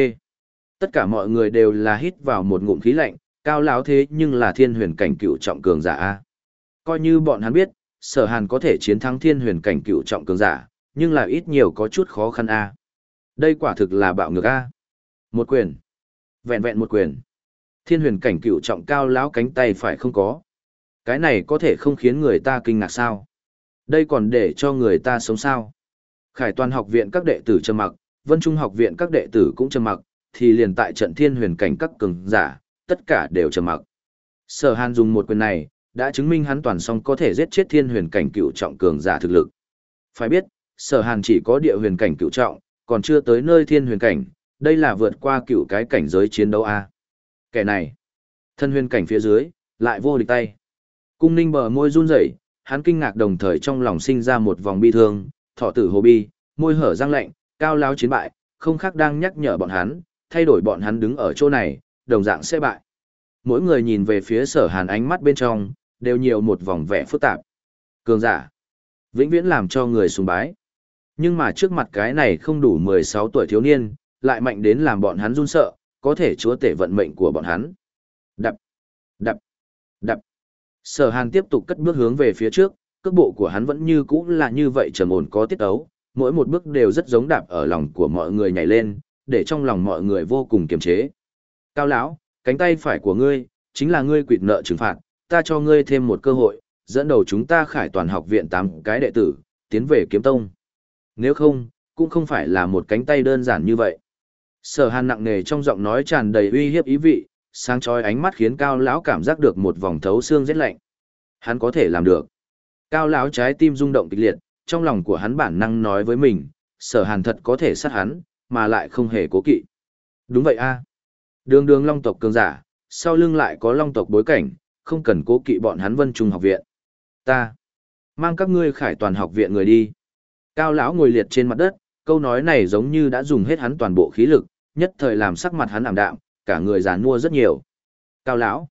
Tất cả mọi người đều là hít vào một ngụm khí lạnh, cao lão thế nhưng là thiên huyền cảnh cựu trọng cường giả a. Coi như bọn hắn biết, Sở Hàn có thể chiến thắng thiên huyền cảnh cựu trọng cường giả, nhưng là ít nhiều có chút khó khăn a. Đây quả thực là bạo ngược a. Một quyền. Vẹn vẹn một quyền. Thiên huyền cảnh cựu trọng cao lão cánh tay phải không có. Cái này có thể không khiến người ta kinh ngạc sao? Đây còn để cho người ta sống sao? Khải toàn học viện các đệ tử trầm mặc, Vân Trung học viện các đệ tử cũng trầm mặc, thì liền tại trận thiên huyền cảnh các cường giả, tất cả đều trầm mặc. Sở Hàn dùng một quyền này, đã chứng minh hắn toàn song có thể giết chết thiên huyền cảnh cựu trọng cường giả thực lực. Phải biết, Sở Hàn chỉ có địa huyền cảnh cựu trọng, còn chưa tới nơi thiên huyền cảnh, đây là vượt qua cựu cái cảnh giới chiến đấu a. Kẻ này, thân huyền cảnh phía dưới, lại vô địch tay. Cung Ninh bờ môi run rẩy, hắn kinh ngạc đồng thời trong lòng sinh ra một vòng bi thương, thọ tử hồ bi, môi hở răng lạnh, cao lao chiến bại, không khác đang nhắc nhở bọn hắn, thay đổi bọn hắn đứng ở chỗ này, đồng dạng sẽ bại. Mỗi người nhìn về phía sở hàn ánh mắt bên trong, đều nhiều một vòng vẻ phức tạp. Cường giả, vĩnh viễn làm cho người sùng bái. Nhưng mà trước mặt cái này không đủ 16 tuổi thiếu niên, lại mạnh đến làm bọn hắn run sợ, có thể chúa tể vận mệnh của bọn hắn. Đập, đập, đập. Sở Hàn tiếp tục cất bước hướng về phía trước, cước bộ của hắn vẫn như cũ là như vậy trầm ổn có tiết ấu, mỗi một bước đều rất giống đạp ở lòng của mọi người nhảy lên, để trong lòng mọi người vô cùng kiềm chế. Cao lão, cánh tay phải của ngươi, chính là ngươi quỵt nợ trừng phạt, ta cho ngươi thêm một cơ hội, dẫn đầu chúng ta khải toàn học viện tám cái đệ tử, tiến về kiếm tông. Nếu không, cũng không phải là một cánh tay đơn giản như vậy. Sở hàn nặng nề trong giọng nói tràn đầy uy hiếp ý vị, sáng chói ánh mắt khiến cao lão cảm giác được một vòng thấu xương rét lạnh. Hắn có thể làm được. Cao lão trái tim rung động kịch liệt, trong lòng của hắn bản năng nói với mình, sở hàn thật có thể sát hắn, mà lại không hề cố kỵ. Đúng vậy a Đường đường long tộc cường giả, sau lưng lại có long tộc bối cảnh, không cần cố kỵ bọn hắn vân trung học viện. Ta, mang các ngươi khải toàn học viện người đi. Cao lão ngồi liệt trên mặt đất, câu nói này giống như đã dùng hết hắn toàn bộ khí lực, nhất thời làm sắc mặt hắn ảm đạm, cả người già nua rất nhiều. Cao lão.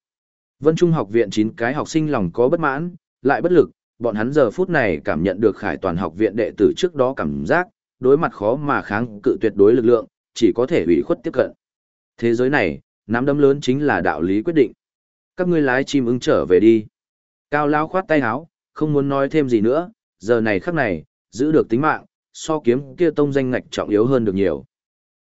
Vân Trung học viện chín cái học sinh lòng có bất mãn, lại bất lực, bọn hắn giờ phút này cảm nhận được khải toàn học viện đệ tử trước đó cảm giác, đối mặt khó mà kháng cự tuyệt đối lực lượng, chỉ có thể ủy khuất tiếp cận. Thế giới này, nắm đấm lớn chính là đạo lý quyết định. Các ngươi lái chim ưng trở về đi. Cao lão khoát tay áo, không muốn nói thêm gì nữa, giờ này khắc này, giữ được tính mạng, so kiếm kia tông danh ngạch trọng yếu hơn được nhiều.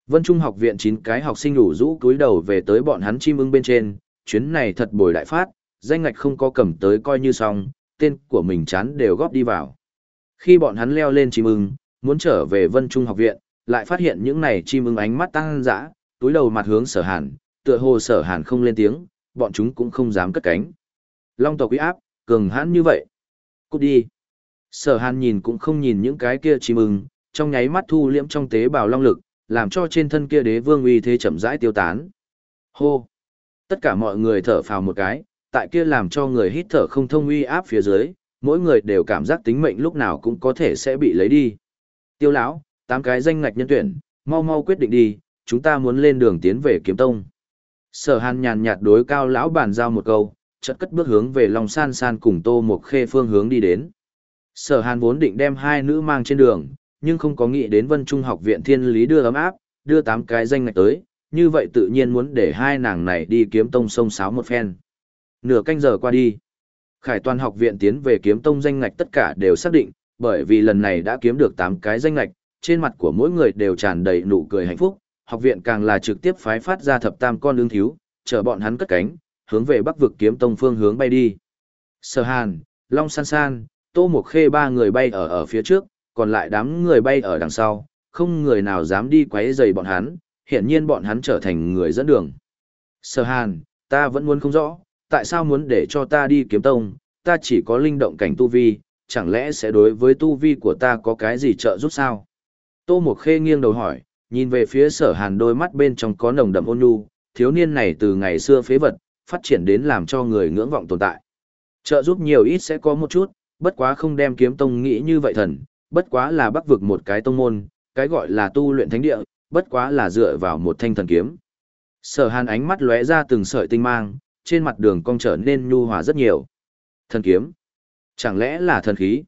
Vân Trung học viện 9 cái học sinh đủ rũ cúi đầu về tới bọn hắn chim ưng bên trên, chuyến này thật bồi đại phát, danh ngạch không có cầm tới coi như xong, tên của mình chán đều góp đi vào. Khi bọn hắn leo lên chim ưng, muốn trở về Vân Trung học viện, lại phát hiện những này chim ưng ánh mắt tăng dã, túi đầu mặt hướng sở hàn, tựa hồ sở hàn không lên tiếng, bọn chúng cũng không dám cất cánh. Long tộc uy áp, cường hãn như vậy. Cút đi. Sở hàn nhìn cũng không nhìn những cái kia chim ưng, trong nháy mắt thu liễm trong tế bào long lực, làm cho trên thân kia đế vương uy thế chậm rãi tiêu tán. Hô! Tất cả mọi người thở phào một cái, tại kia làm cho người hít thở không thông uy áp phía dưới, mỗi người đều cảm giác tính mệnh lúc nào cũng có thể sẽ bị lấy đi. Tiêu lão, tám cái danh ngạch nhân tuyển, mau mau quyết định đi, chúng ta muốn lên đường tiến về kiếm tông. Sở hàn nhàn nhạt đối cao lão bàn giao một câu, chợt cất bước hướng về Long San San cùng Tô Mộc Khê phương hướng đi đến. Sở hàn vốn định đem hai nữ mang trên đường, nhưng không có nghĩ đến Vân Trung học viện thiên lý đưa ấm áp, đưa tám cái danh ngạch tới, như vậy tự nhiên muốn để hai nàng này đi kiếm tông sông sáo một phen. Nửa canh giờ qua đi, Khải toàn học viện tiến về kiếm tông danh ngạch tất cả đều xác định, bởi vì lần này đã kiếm được tám cái danh ngạch, trên mặt của mỗi người đều tràn đầy nụ cười hạnh phúc, học viện càng là trực tiếp phái phát ra thập tam con lương thiếu, chờ bọn hắn cất cánh, hướng về bắc vực kiếm tông phương hướng bay đi. Sở Hàn, Long San San, Tô Mộc Khê ba người bay ở ở phía trước, còn lại đám người bay ở đằng sau, không người nào dám đi quấy rầy bọn hắn, hiện nhiên bọn hắn trở thành người dẫn đường. Sở Hàn, ta vẫn muốn không rõ, tại sao muốn để cho ta đi kiếm tông, ta chỉ có linh động cảnh tu vi, chẳng lẽ sẽ đối với tu vi của ta có cái gì trợ giúp sao? Tô Mộc Khê nghiêng đầu hỏi, nhìn về phía sở hàn đôi mắt bên trong có nồng đậm ôn nhu, thiếu niên này từ ngày xưa phế vật, phát triển đến làm cho người ngưỡng vọng tồn tại. Trợ giúp nhiều ít sẽ có một chút, bất quá không đem kiếm tông nghĩ như vậy thần, bất quá là bắc vực một cái tông môn, cái gọi là tu luyện thánh địa, bất quá là dựa vào một thanh thần kiếm. Sở hàn ánh mắt lóe ra từng sợi tinh mang, trên mặt đường cong trở nên nhu hòa rất nhiều. Thần kiếm. Chẳng lẽ là thần khí?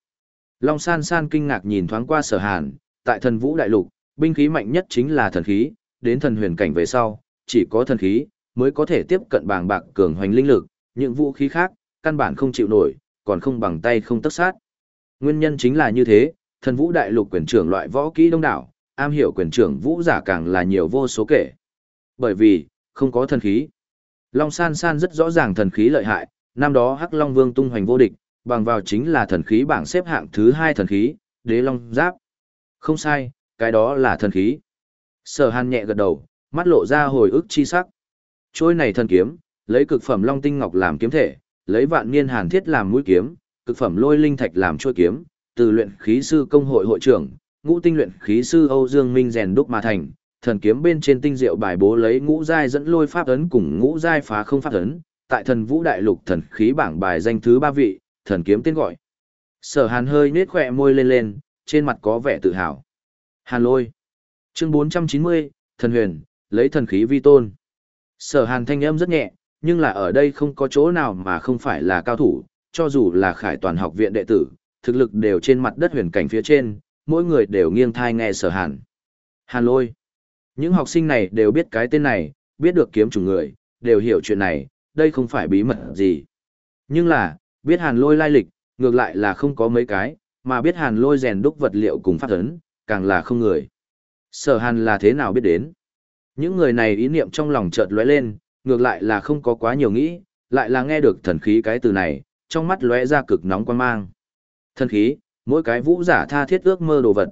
Long san san kinh ngạc nhìn thoáng qua sở hàn, tại thần vũ đại lục, binh khí mạnh nhất chính là thần khí, đến thần huyền cảnh về sau, chỉ có thần khí, mới có thể tiếp cận bàng bạc cường hoành linh lực, những vũ khí khác, căn bản không chịu nổi, còn không bằng tay không tất sát. Nguyên nhân chính là như thế, thần vũ đại lục quyền trưởng loại võ kỹ đông đảo, am hiểu quyền trưởng vũ giả càng là nhiều vô số kể. Bởi vì, không có thần khí. Long san san rất rõ ràng thần khí lợi hại, năm đó Hắc Long Vương tung hoành vô địch, bằng vào chính là thần khí bảng xếp hạng thứ hai thần khí, đế long giáp. Không sai, cái đó là thần khí. Sở hàn nhẹ gật đầu, mắt lộ ra hồi ức chi sắc. Trôi này thần kiếm, lấy cực phẩm long tinh ngọc làm kiếm thể, lấy vạn niên hàn thiết làm mũi kiếm, cực phẩm lôi linh thạch làm trôi kiếm, từ luyện khí sư công hội hội trưởng, ngũ tinh luyện khí sư Âu Dương Minh rèn đúc mà thành, thần kiếm bên trên tinh diệu bài bố lấy ngũ giai dẫn lôi pháp ấn cùng ngũ giai phá không pháp ấn, tại thần vũ đại lục thần khí bảng bài danh thứ ba vị, thần kiếm tên gọi. Sở Hàn hơi nết khỏe môi lên lên, trên mặt có vẻ tự hào. Hàn lôi. Chương 490, thần huyền, lấy thần khí vi tôn. Sở Hàn thanh âm rất nhẹ, nhưng là ở đây không có chỗ nào mà không phải là cao thủ, cho dù là khải toàn học viện đệ tử, thực lực đều trên mặt đất huyền cảnh phía trên, mỗi người đều nghiêng thai nghe sở Hàn. Hàn lôi. Những học sinh này đều biết cái tên này, biết được kiếm chủ người, đều hiểu chuyện này, đây không phải bí mật gì. Nhưng là, biết hàn lôi lai lịch, ngược lại là không có mấy cái, mà biết hàn lôi rèn đúc vật liệu cùng phát ấn, càng là không người. Sở hàn là thế nào biết đến? Những người này ý niệm trong lòng chợt lóe lên, ngược lại là không có quá nhiều nghĩ, lại là nghe được thần khí cái từ này, trong mắt lóe ra cực nóng quan mang. Thần khí, mỗi cái vũ giả tha thiết ước mơ đồ vật.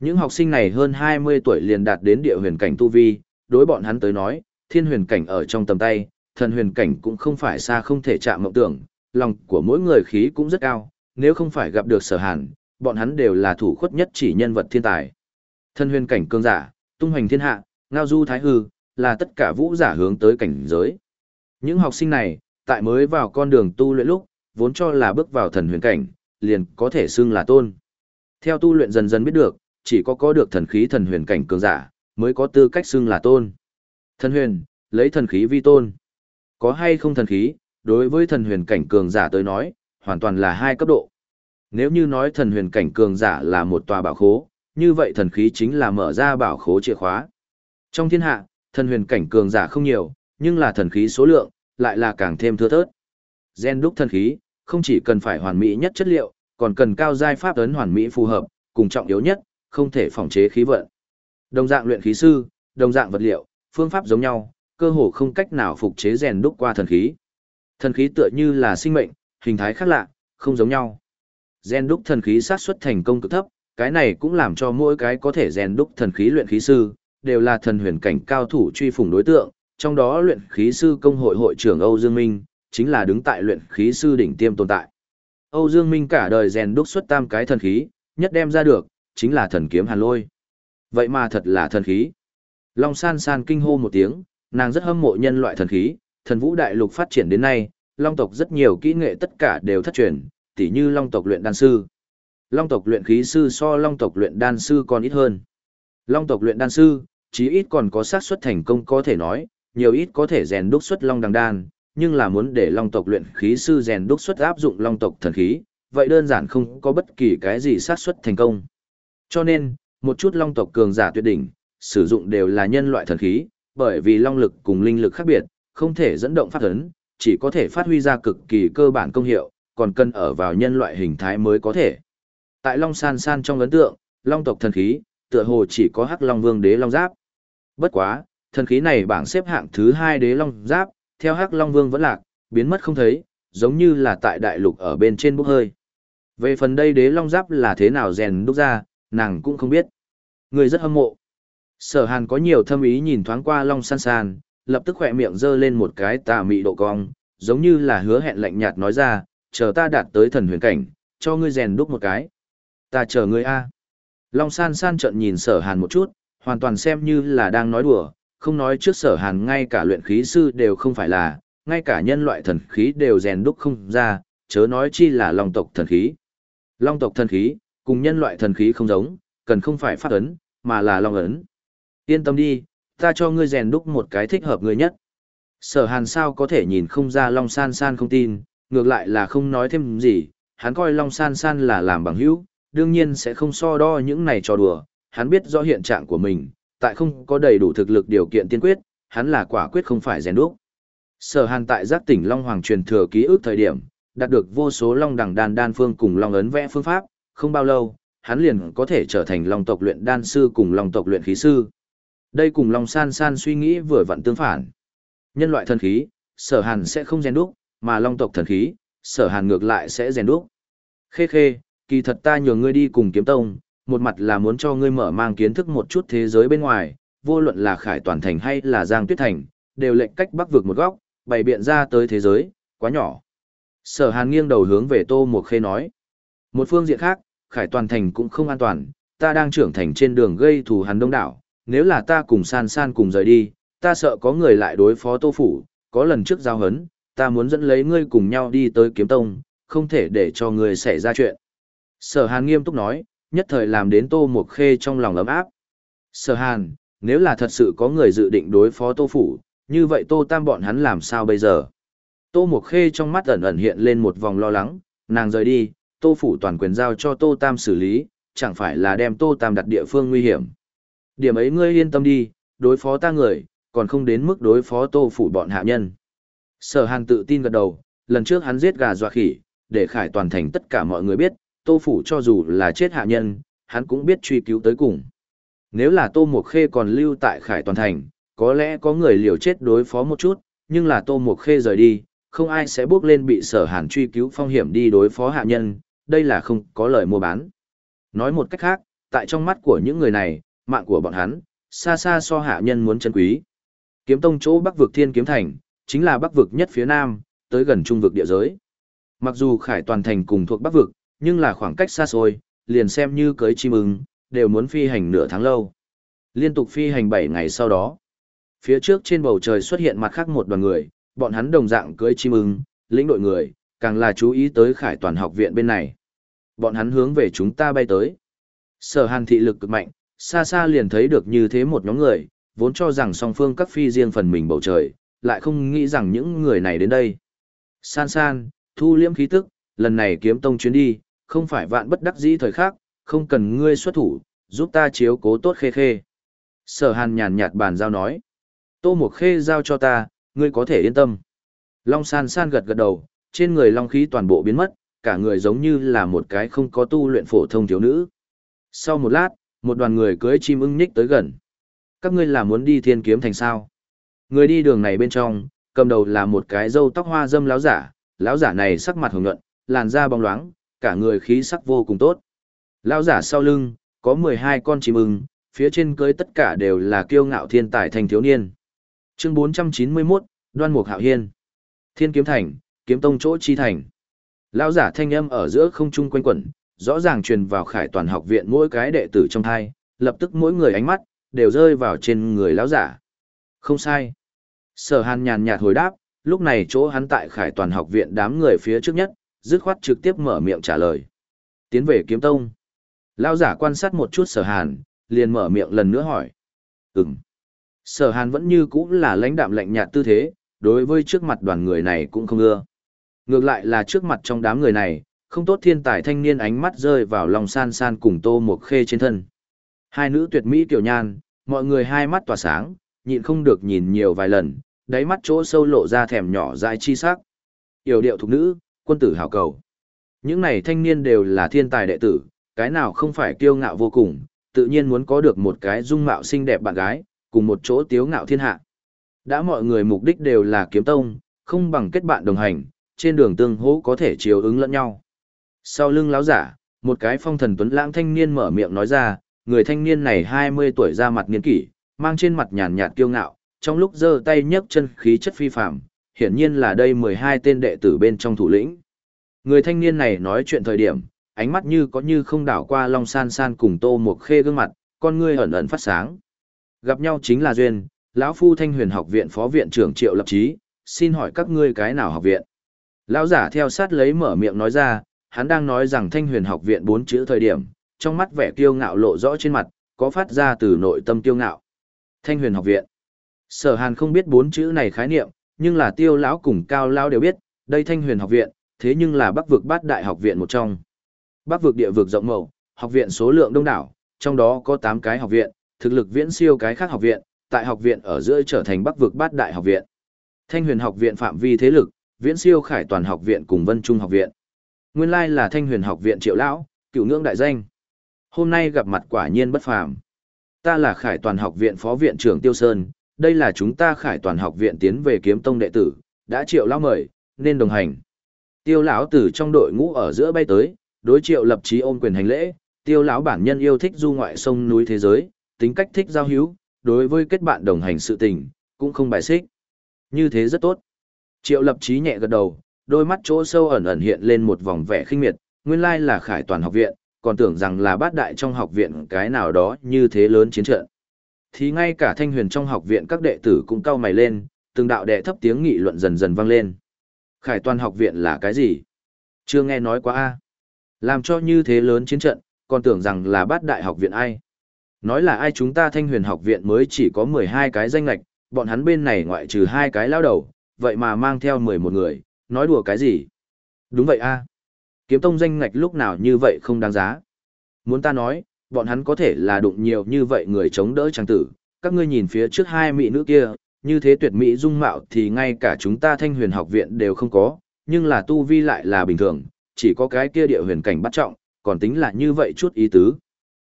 Những học sinh này hơn 20 tuổi liền đạt đến địa huyền cảnh tu vi, đối bọn hắn tới nói, thiên huyền cảnh ở trong tầm tay, thần huyền cảnh cũng không phải xa không thể chạm mộng tưởng, lòng của mỗi người khí cũng rất cao, nếu không phải gặp được sở hàn, bọn hắn đều là thủ khuất nhất chỉ nhân vật thiên tài. Thần huyền cảnh cường giả, tung hoành thiên hạ, ngao du thái hư, là tất cả vũ giả hướng tới cảnh giới. Những học sinh này, tại mới vào con đường tu luyện lúc, vốn cho là bước vào thần huyền cảnh, liền có thể xưng là tôn. Theo tu luyện dần dần biết được, chỉ có có được thần khí thần huyền cảnh cường giả, mới có tư cách xưng là tôn. Thần huyền, lấy thần khí vi tôn. Có hay không thần khí, đối với thần huyền cảnh cường giả tới nói, hoàn toàn là hai cấp độ. Nếu như nói thần huyền cảnh cường giả là một tòa bảo khố, như vậy thần khí chính là mở ra bảo khố chìa khóa. Trong thiên hạ, thần huyền cảnh cường giả không nhiều, nhưng là thần khí số lượng, lại là càng thêm thưa thớt. Gen đúc thần khí, không chỉ cần phải hoàn mỹ nhất chất liệu, còn cần cao giai pháp ấn hoàn mỹ phù hợp, cùng trọng yếu nhất, không thể phòng chế khí vận. Đồng dạng luyện khí sư, đồng dạng vật liệu, phương pháp giống nhau, cơ hồ không cách nào phục chế rèn đúc qua thần khí. Thần khí tựa như là sinh mệnh, hình thái khác lạ, không giống nhau. Rèn đúc thần khí sát xuất thành công cực thấp, cái này cũng làm cho mỗi cái có thể rèn đúc thần khí luyện khí sư, đều là thần huyền cảnh cao thủ truy phủng đối tượng, trong đó luyện khí sư công hội hội trưởng Âu Dương Minh, chính là đứng tại luyện khí sư đỉnh tiêm tồn tại. Âu Dương Minh cả đời rèn đúc xuất tam cái thần khí, nhất đem ra được, chính là thần kiếm hàn lôi. Vậy mà thật là thần khí. Long san san kinh hô một tiếng, nàng rất hâm mộ nhân loại thần khí, thần vũ đại lục phát triển đến nay, long tộc rất nhiều kỹ nghệ tất cả đều thất truyền, tỉ như long tộc luyện đan sư. Long tộc luyện khí sư so long tộc luyện đan sư còn ít hơn. Long tộc luyện đan sư, chí ít còn có xác suất thành công có thể nói, nhiều ít có thể rèn đúc xuất long đằng đan, nhưng là muốn để long tộc luyện khí sư rèn đúc xuất áp dụng long tộc thần khí, vậy đơn giản không có bất kỳ cái gì xác suất thành công. Cho nên, một chút long tộc cường giả tuyệt đỉnh, sử dụng đều là nhân loại thần khí, bởi vì long lực cùng linh lực khác biệt, không thể dẫn động phát ấn, chỉ có thể phát huy ra cực kỳ cơ bản công hiệu, còn cần ở vào nhân loại hình thái mới có thể. Tại Long San San trong ấn tượng, long tộc thần khí, tựa hồ chỉ có Hắc Long Vương Đế Long Giáp. Bất quá, thần khí này bảng xếp hạng thứ hai Đế Long Giáp, theo Hắc Long Vương vẫn lạc, biến mất không thấy, giống như là tại đại lục ở bên trên bốc hơi. Về phần đây Đế Long Giáp là thế nào rèn đúc ra, nàng cũng không biết. Người rất hâm mộ. Sở Hàn có nhiều thâm ý nhìn thoáng qua Long San San, lập tức khỏe miệng giơ lên một cái tà mị độ cong, giống như là hứa hẹn lạnh nhạt nói ra, chờ ta đạt tới thần huyền cảnh, cho ngươi rèn đúc một cái. Ta chờ ngươi a. Long San San trợn nhìn Sở Hàn một chút, hoàn toàn xem như là đang nói đùa, không nói trước Sở Hàn ngay cả luyện khí sư đều không phải là, ngay cả nhân loại thần khí đều rèn đúc không ra, chớ nói chi là long tộc thần khí. Long tộc thần khí, cùng nhân loại thần khí không giống, cần không phải phát ấn, mà là long ấn. Yên tâm đi, ta cho ngươi rèn đúc một cái thích hợp ngươi nhất. Sở hàn sao có thể nhìn không ra Long San San không tin, ngược lại là không nói thêm gì, hắn coi Long San San là làm bằng hữu, đương nhiên sẽ không so đo những này trò đùa, hắn biết rõ hiện trạng của mình, tại không có đầy đủ thực lực điều kiện tiên quyết, hắn là quả quyết không phải rèn đúc. Sở hàn tại giác tỉnh Long Hoàng truyền thừa ký ức thời điểm, đạt được vô số Long đẳng đan đan phương cùng Long ấn vẽ phương pháp, không bao lâu, hắn liền có thể trở thành Long tộc luyện đan sư cùng Long tộc luyện khí sư. Đây cùng Long San San suy nghĩ vừa vặn tương phản. Nhân loại thần khí, sở hàn sẽ không rèn đúc, mà Long tộc thần khí, sở hàn ngược lại sẽ rèn đúc. Khê khê, kỳ thật ta nhường ngươi đi cùng kiếm tông, một mặt là muốn cho ngươi mở mang kiến thức một chút thế giới bên ngoài, vô luận là khải toàn thành hay là giang tuyết thành, đều lệnh cách bắc vực một góc, bày biện ra tới thế giới, quá nhỏ. Sở hàn nghiêng đầu hướng về tô một khê nói. Một phương diện khác, khải toàn thành cũng không an toàn, ta đang trưởng thành trên đường gây thù hắn đông đảo, nếu là ta cùng san san cùng rời đi, ta sợ có người lại đối phó tô phủ, có lần trước giao hấn, ta muốn dẫn lấy ngươi cùng nhau đi tới kiếm tông, không thể để cho ngươi xảy ra chuyện. Sở hàn nghiêm túc nói, nhất thời làm đến tô một khê trong lòng ấm áp. Sở hàn, nếu là thật sự có người dự định đối phó tô phủ, như vậy tô tam bọn hắn làm sao bây giờ? Tô một khê trong mắt ẩn ẩn hiện lên một vòng lo lắng, nàng rời đi, tô phủ toàn quyền giao cho tô tam xử lý, chẳng phải là đem tô tam đặt địa phương nguy hiểm. Điểm ấy ngươi yên tâm đi, đối phó ta người, còn không đến mức đối phó tô phủ bọn hạ nhân. Sở hàn tự tin gật đầu, lần trước hắn giết gà dọa khỉ, để khải toàn thành tất cả mọi người biết, tô phủ cho dù là chết hạ nhân, hắn cũng biết truy cứu tới cùng. Nếu là tô mục khê còn lưu tại khải toàn thành, có lẽ có người liều chết đối phó một chút, nhưng là tô mục khê rời đi, không ai sẽ bước lên bị sở hàn truy cứu phong hiểm đi đối phó hạ nhân, đây là không có lời mua bán. Nói một cách khác, tại trong mắt của những người này, mạng của bọn hắn, xa xa so hạ nhân muốn chân quý. Kiếm tông chỗ bắc vực thiên kiếm thành, chính là bắc vực nhất phía nam, tới gần trung vực địa giới. Mặc dù khải toàn thành cùng thuộc bắc vực, nhưng là khoảng cách xa xôi, liền xem như cưới chim ưng, đều muốn phi hành nửa tháng lâu. Liên tục phi hành 7 ngày sau đó. Phía trước trên bầu trời xuất hiện mặt khác một đoàn người, bọn hắn đồng dạng cưới chim ưng, lĩnh đội người, càng là chú ý tới khải toàn học viện bên này. Bọn hắn hướng về chúng ta bay tới. Sở hàn thị lực cực mạnh, xa xa liền thấy được như thế một nhóm người, vốn cho rằng song phương các phi riêng phần mình bầu trời, lại không nghĩ rằng những người này đến đây. San san, thu liễm khí tức, lần này kiếm tông chuyến đi, không phải vạn bất đắc dĩ thời khác, không cần ngươi xuất thủ, giúp ta chiếu cố tốt khê khê. Sở hàn nhàn nhạt bàn giao nói. Tô một khê giao cho ta, ngươi có thể yên tâm. Long san san gật gật đầu, trên người long khí toàn bộ biến mất, cả người giống như là một cái không có tu luyện phổ thông thiếu nữ. Sau một lát, một đoàn người cưới chim ưng nhích tới gần. Các ngươi là muốn đi thiên kiếm thành sao? Người đi đường này bên trong, cầm đầu là một cái râu tóc hoa dâm láo giả, lão giả này sắc mặt hồng nhuận, làn da bóng loáng, cả người khí sắc vô cùng tốt. Lão giả sau lưng, có 12 con chim ưng, phía trên cưới tất cả đều là kiêu ngạo thiên tài thành thiếu niên. Chương 491, Đoan Mục Hạo Hiên. Thiên kiếm thành, kiếm tông chỗ chi thành. Lão giả thanh âm ở giữa không trung quanh quẩn, rõ ràng truyền vào Khải Toàn học viện mỗi cái đệ tử trong hai, lập tức mỗi người ánh mắt đều rơi vào trên người lão giả. Không sai. Sở Hàn nhàn nhạt hồi đáp, lúc này chỗ hắn tại Khải Toàn học viện đám người phía trước nhất, dứt khoát trực tiếp mở miệng trả lời. Tiến về kiếm tông. Lão giả quan sát một chút Sở Hàn, liền mở miệng lần nữa hỏi. Ừm. Sở Hàn vẫn như cũ là lãnh đạm lạnh nhạt tư thế, đối với trước mặt đoàn người này cũng không ưa. Ngược lại là trước mặt trong đám người này, không tốt thiên tài thanh niên ánh mắt rơi vào lòng san san cùng tô một khê trên thân. Hai nữ tuyệt mỹ tiểu nhan, mọi người hai mắt tỏa sáng, nhịn không được nhìn nhiều vài lần, đáy mắt chỗ sâu lộ ra thèm nhỏ dại chi sắc. Yểu điệu thục nữ, quân tử hảo cầu. Những này thanh niên đều là thiên tài đệ tử, cái nào không phải kiêu ngạo vô cùng, tự nhiên muốn có được một cái dung mạo xinh đẹp bạn gái, cùng một chỗ tiếu ngạo thiên hạ. Đã mọi người mục đích đều là kiếm tông, không bằng kết bạn đồng hành, trên đường tương hỗ có thể chiều ứng lẫn nhau. Sau lưng láo giả, một cái phong thần tuấn lãng thanh niên mở miệng nói ra, người thanh niên này 20 tuổi ra mặt niên kỷ, mang trên mặt nhàn nhạt kiêu ngạo, trong lúc giơ tay nhấc chân khí chất phi phàm, hiển nhiên là đây 12 tên đệ tử bên trong thủ lĩnh. Người thanh niên này nói chuyện thời điểm, ánh mắt như có như không đảo qua Long San San cùng Tô Mộc Khê gương mặt, con ngươi ẩn ẩn phát sáng. Gặp nhau chính là duyên, lão phu Thanh Huyền Học viện phó viện trưởng Triệu Lập Chí, xin hỏi các ngươi cái nào học viện? Lão giả theo sát lấy mở miệng nói ra, hắn đang nói rằng Thanh Huyền Học viện bốn chữ thời điểm, trong mắt vẻ kiêu ngạo lộ rõ trên mặt, có phát ra từ nội tâm kiêu ngạo. Thanh Huyền Học viện. Sở Hàn không biết bốn chữ này khái niệm, nhưng là Tiêu lão cùng Cao lão đều biết, đây Thanh Huyền Học viện, thế nhưng là Bắc vực bát đại học viện một trong. Bắc vực địa vực rộng màu, học viện số lượng đông đảo, trong đó có 8 cái học viện, thực lực viễn siêu cái khác học viện, tại học viện ở giữa trở thành Bắc vực bát đại học viện. Thanh Huyền học viện phạm vi thế lực, viễn siêu Khải Toàn học viện cùng Vân Trung học viện. Nguyên lai là Thanh Huyền học viện Triệu lão, cựu ngưỡng đại danh. Hôm nay gặp mặt quả nhiên bất phàm. Ta là Khải Toàn học viện phó viện trưởng Tiêu Sơn, đây là chúng ta Khải Toàn học viện tiến về kiếm tông đệ tử, đã Triệu lão mời, nên đồng hành. Tiêu lão Tử trong đội ngũ ở giữa bay tới, đối Triệu lập chí ôm quyền hành lễ, Tiêu lão bản nhân yêu thích du ngoại sông núi thế giới, tính cách thích giao hữu, đối với kết bạn đồng hành sự tình, cũng không bài xích. Như thế rất tốt. Triệu lập chí nhẹ gật đầu, đôi mắt chỗ sâu ẩn ẩn hiện lên một vòng vẻ khinh miệt, nguyên lai là khải toàn học viện, còn tưởng rằng là bát đại trong học viện cái nào đó như thế lớn chiến trận. Thì ngay cả thanh huyền trong học viện các đệ tử cũng cau mày lên, từng đạo đệ thấp tiếng nghị luận dần dần vang lên. Khải toàn học viện là cái gì? Chưa nghe nói quá a. Làm cho như thế lớn chiến trận, còn tưởng rằng là bát đại học viện ai. Nói là ai chúng ta thanh huyền học viện mới chỉ có 12 cái danh lạch, bọn hắn bên này ngoại trừ hai cái lao đầu, vậy mà mang theo 11 người, nói đùa cái gì? Đúng vậy a Kiếm tông danh ngạch lúc nào như vậy không đáng giá. Muốn ta nói, bọn hắn có thể là đụng nhiều như vậy người chống đỡ trang tử, các ngươi nhìn phía trước hai mỹ nữ kia, như thế tuyệt mỹ dung mạo thì ngay cả chúng ta thanh huyền học viện đều không có, nhưng là tu vi lại là bình thường, chỉ có cái kia địa huyền cảnh bắt trọng, còn tính là như vậy chút ý tứ.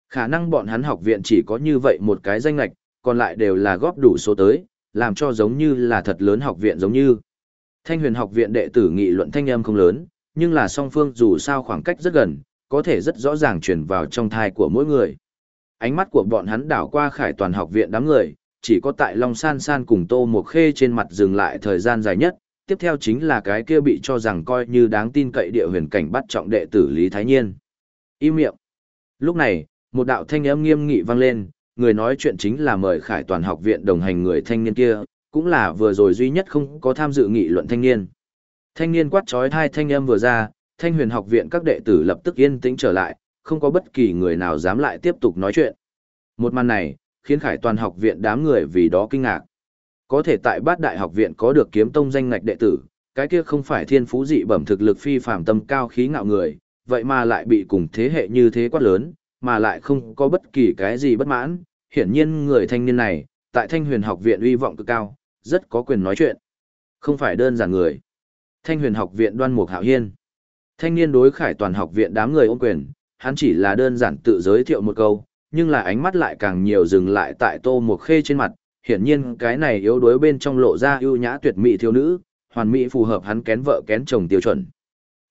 Khả năng bọn hắn học viện chỉ có như vậy một cái danh lạch, còn lại đều là góp đủ số tới, làm cho giống như là thật lớn học viện giống như. Thanh huyền học viện đệ tử nghị luận thanh âm không lớn, nhưng là song phương dù sao khoảng cách rất gần, có thể rất rõ ràng truyền vào trong thai của mỗi người. Ánh mắt của bọn hắn đảo qua khải toàn học viện đám người, chỉ có tại Long San San cùng Tô Mộc Khê trên mặt dừng lại thời gian dài nhất, tiếp theo chính là cái kia bị cho rằng coi như đáng tin cậy địa huyền cảnh bắt trọng đệ tử Lý Thái Nhiên. Im miệng. Lúc này, một đạo thanh âm nghiêm nghị vang lên, người nói chuyện chính là mời khải toàn học viện đồng hành người thanh niên kia, cũng là vừa rồi duy nhất không có tham dự nghị luận thanh niên. Thanh niên quát trói hai thanh âm vừa ra, thanh huyền học viện các đệ tử lập tức yên tĩnh trở lại, không có bất kỳ người nào dám lại tiếp tục nói chuyện. Một màn này, khiến khải toàn học viện đám người vì đó kinh ngạc. Có thể tại bát đại học viện có được kiếm tông danh ngạch đệ tử, cái kia không phải thiên phú dị bẩm thực lực phi phàm tâm cao khí ngạo người, vậy mà lại bị cùng thế hệ như thế quát lớn, mà lại không có bất kỳ cái gì bất mãn. Hiển nhiên người thanh niên này, tại thanh huyền học viện uy vọng cực cao, rất có quyền nói chuyện. Không phải đơn giản người. Thanh huyền học viện đoan mục hạo hiên. Thanh niên đối khải toàn học viện đám người ôm quyền, hắn chỉ là đơn giản tự giới thiệu một câu, nhưng là ánh mắt lại càng nhiều dừng lại tại tô mục khê trên mặt. Hiển nhiên cái này yếu đuối bên trong lộ ra ưu nhã tuyệt mỹ thiếu nữ, hoàn mỹ phù hợp hắn kén vợ kén chồng tiêu chuẩn.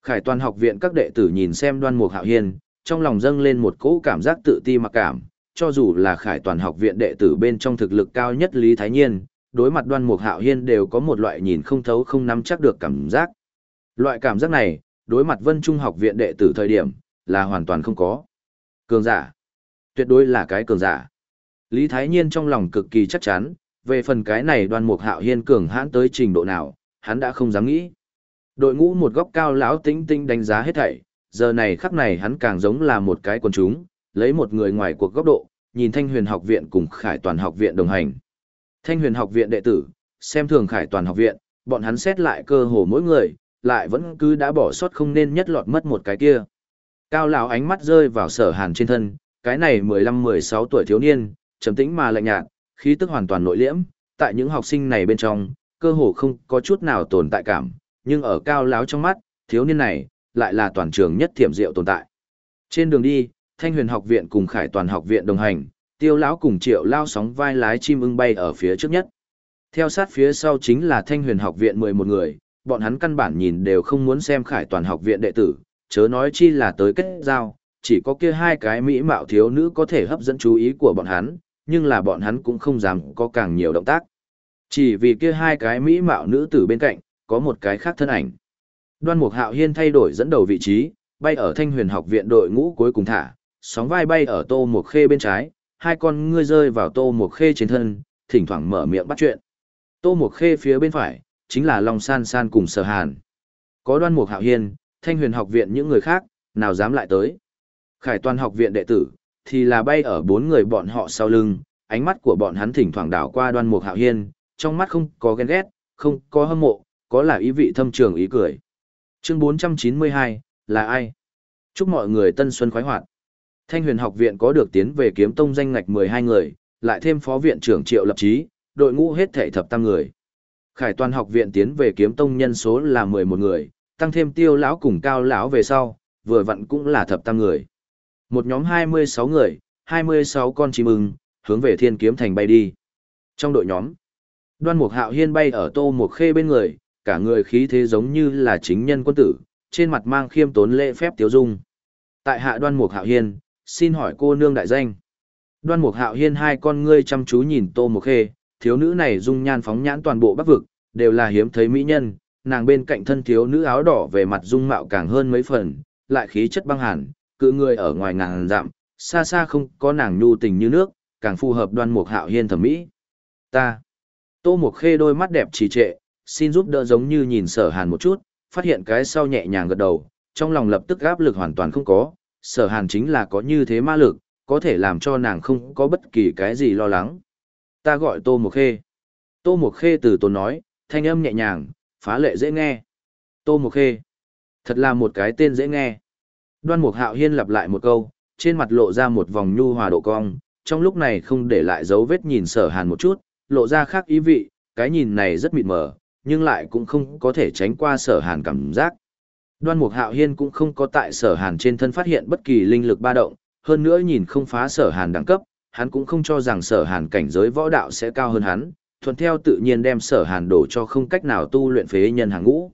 Khải toàn học viện các đệ tử nhìn xem đoan mục hạo hiên, trong lòng dâng lên một cỗ cảm giác tự ti mặc cảm, cho dù là khải toàn học viện đệ tử bên trong thực lực cao nhất Lý Thái Nhiên, đối mặt đoan mục hạo hiên đều có một loại nhìn không thấu không nắm chắc được cảm giác. Loại cảm giác này, đối mặt vân trung học viện đệ tử thời điểm, là hoàn toàn không có. Cường giả. Tuyệt đối là cái cường giả. Lý Thái Nhiên trong lòng cực kỳ chắc chắn, về phần cái này đoan mục hạo hiên cường hãn tới trình độ nào, hắn đã không dám nghĩ. Đội ngũ một góc cao lão tinh tinh đánh giá hết thảy, giờ này khắc này hắn càng giống là một cái quần chúng, lấy một người ngoài cuộc góc độ, nhìn Thanh Huyền học viện cùng Khải Toàn học viện đồng hành. Thanh Huyền học viện đệ tử, xem thường Khải Toàn học viện, bọn hắn xét lại cơ hồ mỗi người, lại vẫn cứ đã bỏ sót không nên nhất lọt mất một cái kia. Cao lão ánh mắt rơi vào Sở Hàn trên thân, cái này 15-16 tuổi thiếu niên, trầm tĩnh mà lạnh nhạt, khí tức hoàn toàn nội liễm, tại những học sinh này bên trong, cơ hồ không có chút nào tồn tại cảm, nhưng ở cao lão trong mắt, thiếu niên này lại là toàn trường nhất thiểm diệu tồn tại. Trên đường đi, Thanh Huyền học viện cùng Khải Toàn học viện đồng hành, Tiêu lão cùng Triệu lao sóng vai lái chim ưng bay ở phía trước nhất. Theo sát phía sau chính là Thanh Huyền học viện 11 người, bọn hắn căn bản nhìn đều không muốn xem Khải Toàn học viện đệ tử, chớ nói chi là tới kết giao, chỉ có kia hai cái mỹ mạo thiếu nữ có thể hấp dẫn chú ý của bọn hắn, nhưng là bọn hắn cũng không dám có càng nhiều động tác. Chỉ vì kia hai cái mỹ mạo nữ tử bên cạnh, có một cái khác thân ảnh. Đoan Mục Hạo Hiên thay đổi dẫn đầu vị trí, bay ở Thanh Huyền học viện đội ngũ cuối cùng thả, sóng vai bay ở Tô Mục Khê bên trái, hai con ngươi rơi vào Tô Mục Khê trên thân, thỉnh thoảng mở miệng bắt chuyện. Tô Mục Khê phía bên phải, chính là Long San San cùng Sở Hàn. Có Đoan Mục Hạo Hiên, Thanh Huyền học viện những người khác, nào dám lại tới. Khải Toàn học viện đệ tử, thì là bay ở bốn người bọn họ sau lưng, ánh mắt của bọn hắn thỉnh thoảng đảo qua Đoan Mục Hạo Hiên, trong mắt không có ghen ghét, không có hâm mộ, có là ý vị thâm trường ý cười. Chương 492, là ai? Chúc mọi người tân xuân khoái hoạt. Thanh huyền học viện có được tiến về kiếm tông danh ngạch 12 người, lại thêm phó viện trưởng triệu lập trí, đội ngũ hết thể thập tam người. Khải toàn học viện tiến về kiếm tông nhân số là 11 người, tăng thêm tiêu lão cùng cao lão về sau, vừa vặn cũng là thập tam người. Một nhóm 26 người, 26 con chim ưng, hướng về thiên kiếm thành bay đi. Trong đội nhóm, đoan mục hạo hiên bay ở tô mục khê bên người, cả người khí thế giống như là chính nhân quân tử, trên mặt mang khiêm tốn lễ phép tiếu dung. Tại hạ đoan mục hạo hiên, xin hỏi cô nương đại danh. Đoan mục hạo hiên hai con ngươi chăm chú nhìn tô Mộc khê, thiếu nữ này dung nhan phóng nhãn toàn bộ bắc vực, đều là hiếm thấy mỹ nhân, nàng bên cạnh thân thiếu nữ áo đỏ về mặt dung mạo càng hơn mấy phần, lại khí chất băng hàn, cự người ở ngoài ngàn dặm, xa xa không có nàng nhu tình như nước, càng phù hợp đoan mục hạo hiên thẩm mỹ. Ta. Tô Mộc khê đôi mắt đẹp trì trệ, xin giúp đỡ giống như nhìn sở hàn một chút, phát hiện cái sau nhẹ nhàng gật đầu, trong lòng lập tức áp lực hoàn toàn không có, sở hàn chính là có như thế ma lực, có thể làm cho nàng không có bất kỳ cái gì lo lắng. Ta gọi Tô Mộc Khê. Tô Mộc Khê từ tốn nói, thanh âm nhẹ nhàng, phá lệ dễ nghe. Tô Mộc Khê. Thật là một cái tên dễ nghe. Đoan Mục Hạo Hiên lặp lại một câu, trên mặt lộ ra một vòng nhu hòa độ cong, trong lúc này không để lại dấu vết nhìn sở hàn một chút, lộ ra khác ý vị, cái nhìn này rất mịt mờ, nhưng lại cũng không có thể tránh qua sở hàn cảm giác. Đoan Mục Hạo Hiên cũng không có tại sở hàn trên thân phát hiện bất kỳ linh lực ba động, hơn nữa nhìn không phá sở hàn đẳng cấp, hắn cũng không cho rằng sở hàn cảnh giới võ đạo sẽ cao hơn hắn, thuận theo tự nhiên đem sở hàn đổ cho không cách nào tu luyện phế nhân hàng ngũ.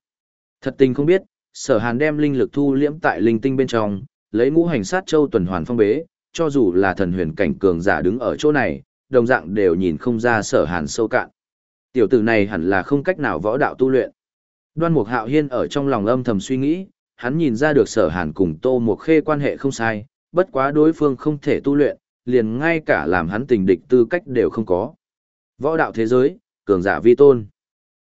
Thật tình không biết, sở hàn đem linh lực thu liễm tại linh tinh bên trong, lấy ngũ hành sát châu tuần hoàn phong bế, cho dù là thần huyền cảnh cường giả đứng ở chỗ này, đồng dạng đều nhìn không ra sở hàn sâu cạn. Tiểu tử này hẳn là không cách nào võ đạo tu luyện. Đoan Mục Hạo Hiên ở trong lòng âm thầm suy nghĩ, hắn nhìn ra được sở hàn cùng Tô Mục Khê quan hệ không sai, bất quá đối phương không thể tu luyện, liền ngay cả làm hắn tình địch tư cách đều không có. Võ đạo thế giới, cường giả vi tôn.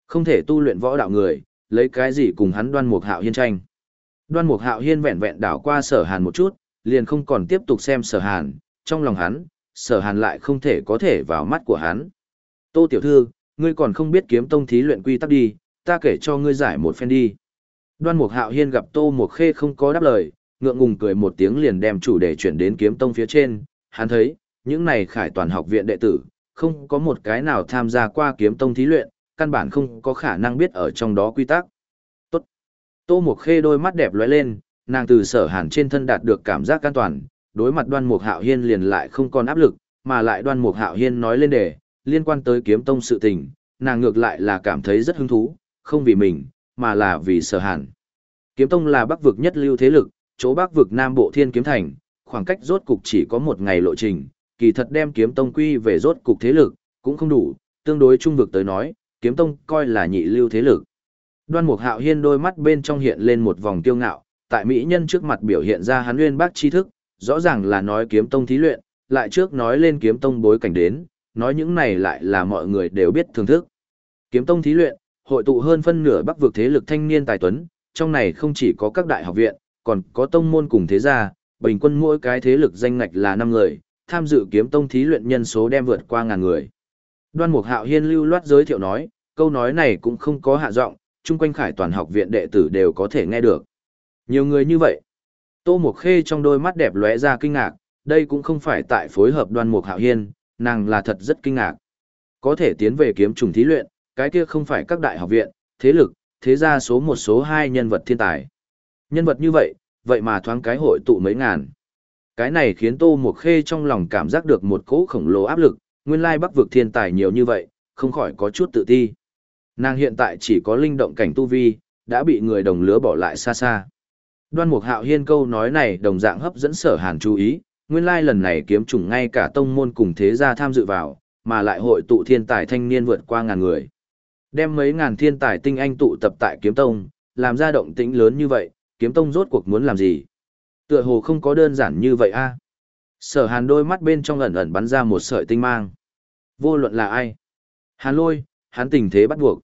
Không thể tu luyện võ đạo người, lấy cái gì cùng hắn đoan mục hạo hiên tranh. Đoan mục hạo hiên vẹn vẹn đảo qua sở hàn một chút, liền không còn tiếp tục xem sở hàn, trong lòng hắn, sở hàn lại không thể có thể vào mắt của hắn. Tô tiểu thư, ngươi còn không biết kiếm tông thí luyện quy tắc đi, ta kể cho ngươi giải một phen đi. Đoan Mục Hạo Hiên gặp Tô Mục Khê không có đáp lời, ngượng ngùng cười một tiếng liền đem chủ đề chuyển đến kiếm tông phía trên, hắn thấy, những này khải toàn học viện đệ tử, không có một cái nào tham gia qua kiếm tông thí luyện, căn bản không có khả năng biết ở trong đó quy tắc. Tốt. Tô Mục Khê đôi mắt đẹp lóe lên, nàng từ sở hàn trên thân đạt được cảm giác an toàn, đối mặt đoan mục hạo hiên liền lại không còn áp lực, mà lại đoan mục hạo hiên nói lên đề, liên quan tới kiếm tông sự tình, nàng ngược lại là cảm thấy rất hứng thú, không vì mình, mà là vì sở hàn. Kiếm tông là bắc vực nhất lưu thế lực, chỗ bắc vực nam bộ thiên kiếm thành, khoảng cách rốt cục chỉ có một ngày lộ trình, kỳ thật đem kiếm tông quy về rốt cục thế lực, cũng không đủ, tương đối trung vực tới nói, kiếm tông coi là nhị lưu thế lực. Đoan Mục Hạo Hiên đôi mắt bên trong hiện lên một vòng tiêu ngạo, tại mỹ nhân trước mặt biểu hiện ra hắn nguyên bác tri thức, rõ ràng là nói kiếm tông thí luyện, lại trước nói lên kiếm tông bối cảnh đến, nói những này lại là mọi người đều biết thưởng thức. Kiếm tông thí luyện, hội tụ hơn phân nửa bắc vực thế lực thanh niên tài tuấn, trong này không chỉ có các đại học viện, còn có tông môn cùng thế gia, bình quân mỗi cái thế lực danh ngạch là 5 người, tham dự kiếm tông thí luyện nhân số đem vượt qua ngàn người. Đoan Mục Hạo Hiên lưu loát giới thiệu nói, câu nói này cũng không có hạ giọng, chung quanh khải toàn học viện đệ tử đều có thể nghe được. Nhiều người như vậy. Tô Mục Khê trong đôi mắt đẹp lóe ra kinh ngạc, đây cũng không phải tại phối hợp Đoan Mục Hạo Hiên, nàng là thật rất kinh ngạc. Có thể tiến về kiếm trùng thí luyện, cái kia không phải các đại học viện, thế lực, thế gia số một số hai nhân vật thiên tài. Nhân vật như vậy, vậy mà thoáng cái hội tụ mấy ngàn. Cái này khiến Tô Mộc Khê trong lòng cảm giác được một cỗ khổng lồ áp lực, nguyên lai bắc vực thiên tài nhiều như vậy, không khỏi có chút tự ti. Nàng hiện tại chỉ có linh động cảnh tu vi, đã bị người đồng lứa bỏ lại xa xa. Đoan Mục Hạo Hiên câu nói này đồng dạng hấp dẫn Sở Hàn chú ý, nguyên lai lần này kiếm trùng ngay cả tông môn cùng thế gia tham dự vào, mà lại hội tụ thiên tài thanh niên vượt qua ngàn người. Đem mấy ngàn thiên tài tinh anh tụ tập tại kiếm tông, làm ra động tĩnh lớn như vậy, kiếm tông rốt cuộc muốn làm gì? Tựa hồ không có đơn giản như vậy a. Sở Hàn đôi mắt bên trong ẩn ẩn bắn ra một sợi tinh mang. Vô luận là ai? Hàn lôi, hắn tình thế bắt buộc.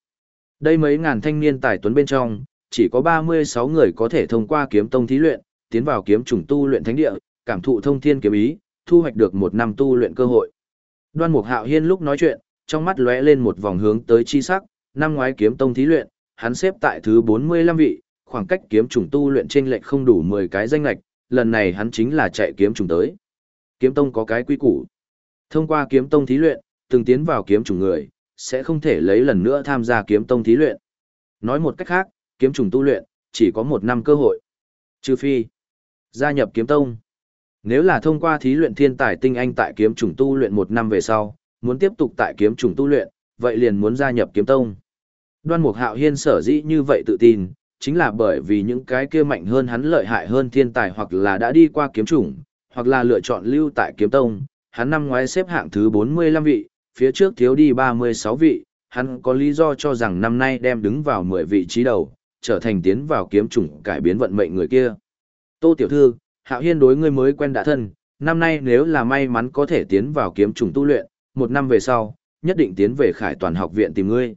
Đây mấy ngàn thanh niên tài tuấn bên trong, chỉ có 36 người có thể thông qua kiếm tông thí luyện, tiến vào kiếm trùng tu luyện thánh địa, cảm thụ thông thiên kiếm ý, thu hoạch được một năm tu luyện cơ hội. Đoan Mục Hạo Hiên lúc nói chuyện, trong mắt lóe lên một vòng hướng tới chi sắc, năm ngoái kiếm tông thí luyện, hắn xếp tại thứ 45 vị, khoảng cách kiếm trùng tu luyện trên lệch không đủ 10 cái danh lệch, lần này hắn chính là chạy kiếm trùng tới. Kiếm tông có cái quy củ. Thông qua kiếm tông thí luyện, từng tiến vào kiếm trùng người, sẽ không thể lấy lần nữa tham gia kiếm tông thí luyện. Nói một cách khác, kiếm trùng tu luyện, chỉ có một năm cơ hội. Trừ phi, gia nhập kiếm tông. Nếu là thông qua thí luyện thiên tài tinh anh tại kiếm trùng tu luyện một năm về sau, muốn tiếp tục tại kiếm trùng tu luyện, vậy liền muốn gia nhập kiếm tông. Đoan Mục Hạo Hiên sở dĩ như vậy tự tin, chính là bởi vì những cái kia mạnh hơn hắn lợi hại hơn thiên tài hoặc là đã đi qua kiếm trùng, hoặc là lựa chọn lưu tại kiếm tông, hắn năm ngoái xếp hạng thứ 45 vị, phía trước thiếu đi 36 vị, hắn có lý do cho rằng năm nay đem đứng vào 10 vị trí đầu, trở thành tiến vào kiếm trùng cải biến vận mệnh người kia. Tô Tiểu Thư, Hạo Hiên đối ngươi mới quen đã thân, năm nay nếu là may mắn có thể tiến vào kiếm trùng tu luyện, một năm về sau, nhất định tiến về khải toàn học viện tìm ngươi.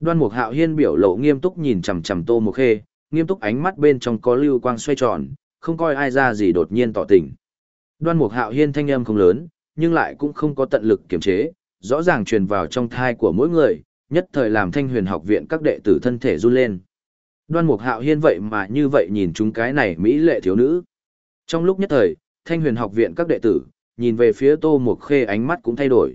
Đoan Mục Hạo Hiên biểu lộ nghiêm túc nhìn chằm chằm Tô Mộc Khê, nghiêm túc ánh mắt bên trong có lưu quang xoay tròn, không coi ai ra gì đột nhiên tỏ tình. Đoan Mục Hạo Hiên thanh âm không lớn, nhưng lại cũng không có tận lực kiềm chế, rõ ràng truyền vào trong thai của mỗi người, nhất thời làm Thanh Huyền học viện các đệ tử thân thể run lên. Đoan Mục Hạo Hiên vậy mà như vậy nhìn chúng cái này mỹ lệ thiếu nữ. Trong lúc nhất thời, Thanh Huyền học viện các đệ tử nhìn về phía Tô Mục Khê ánh mắt cũng thay đổi.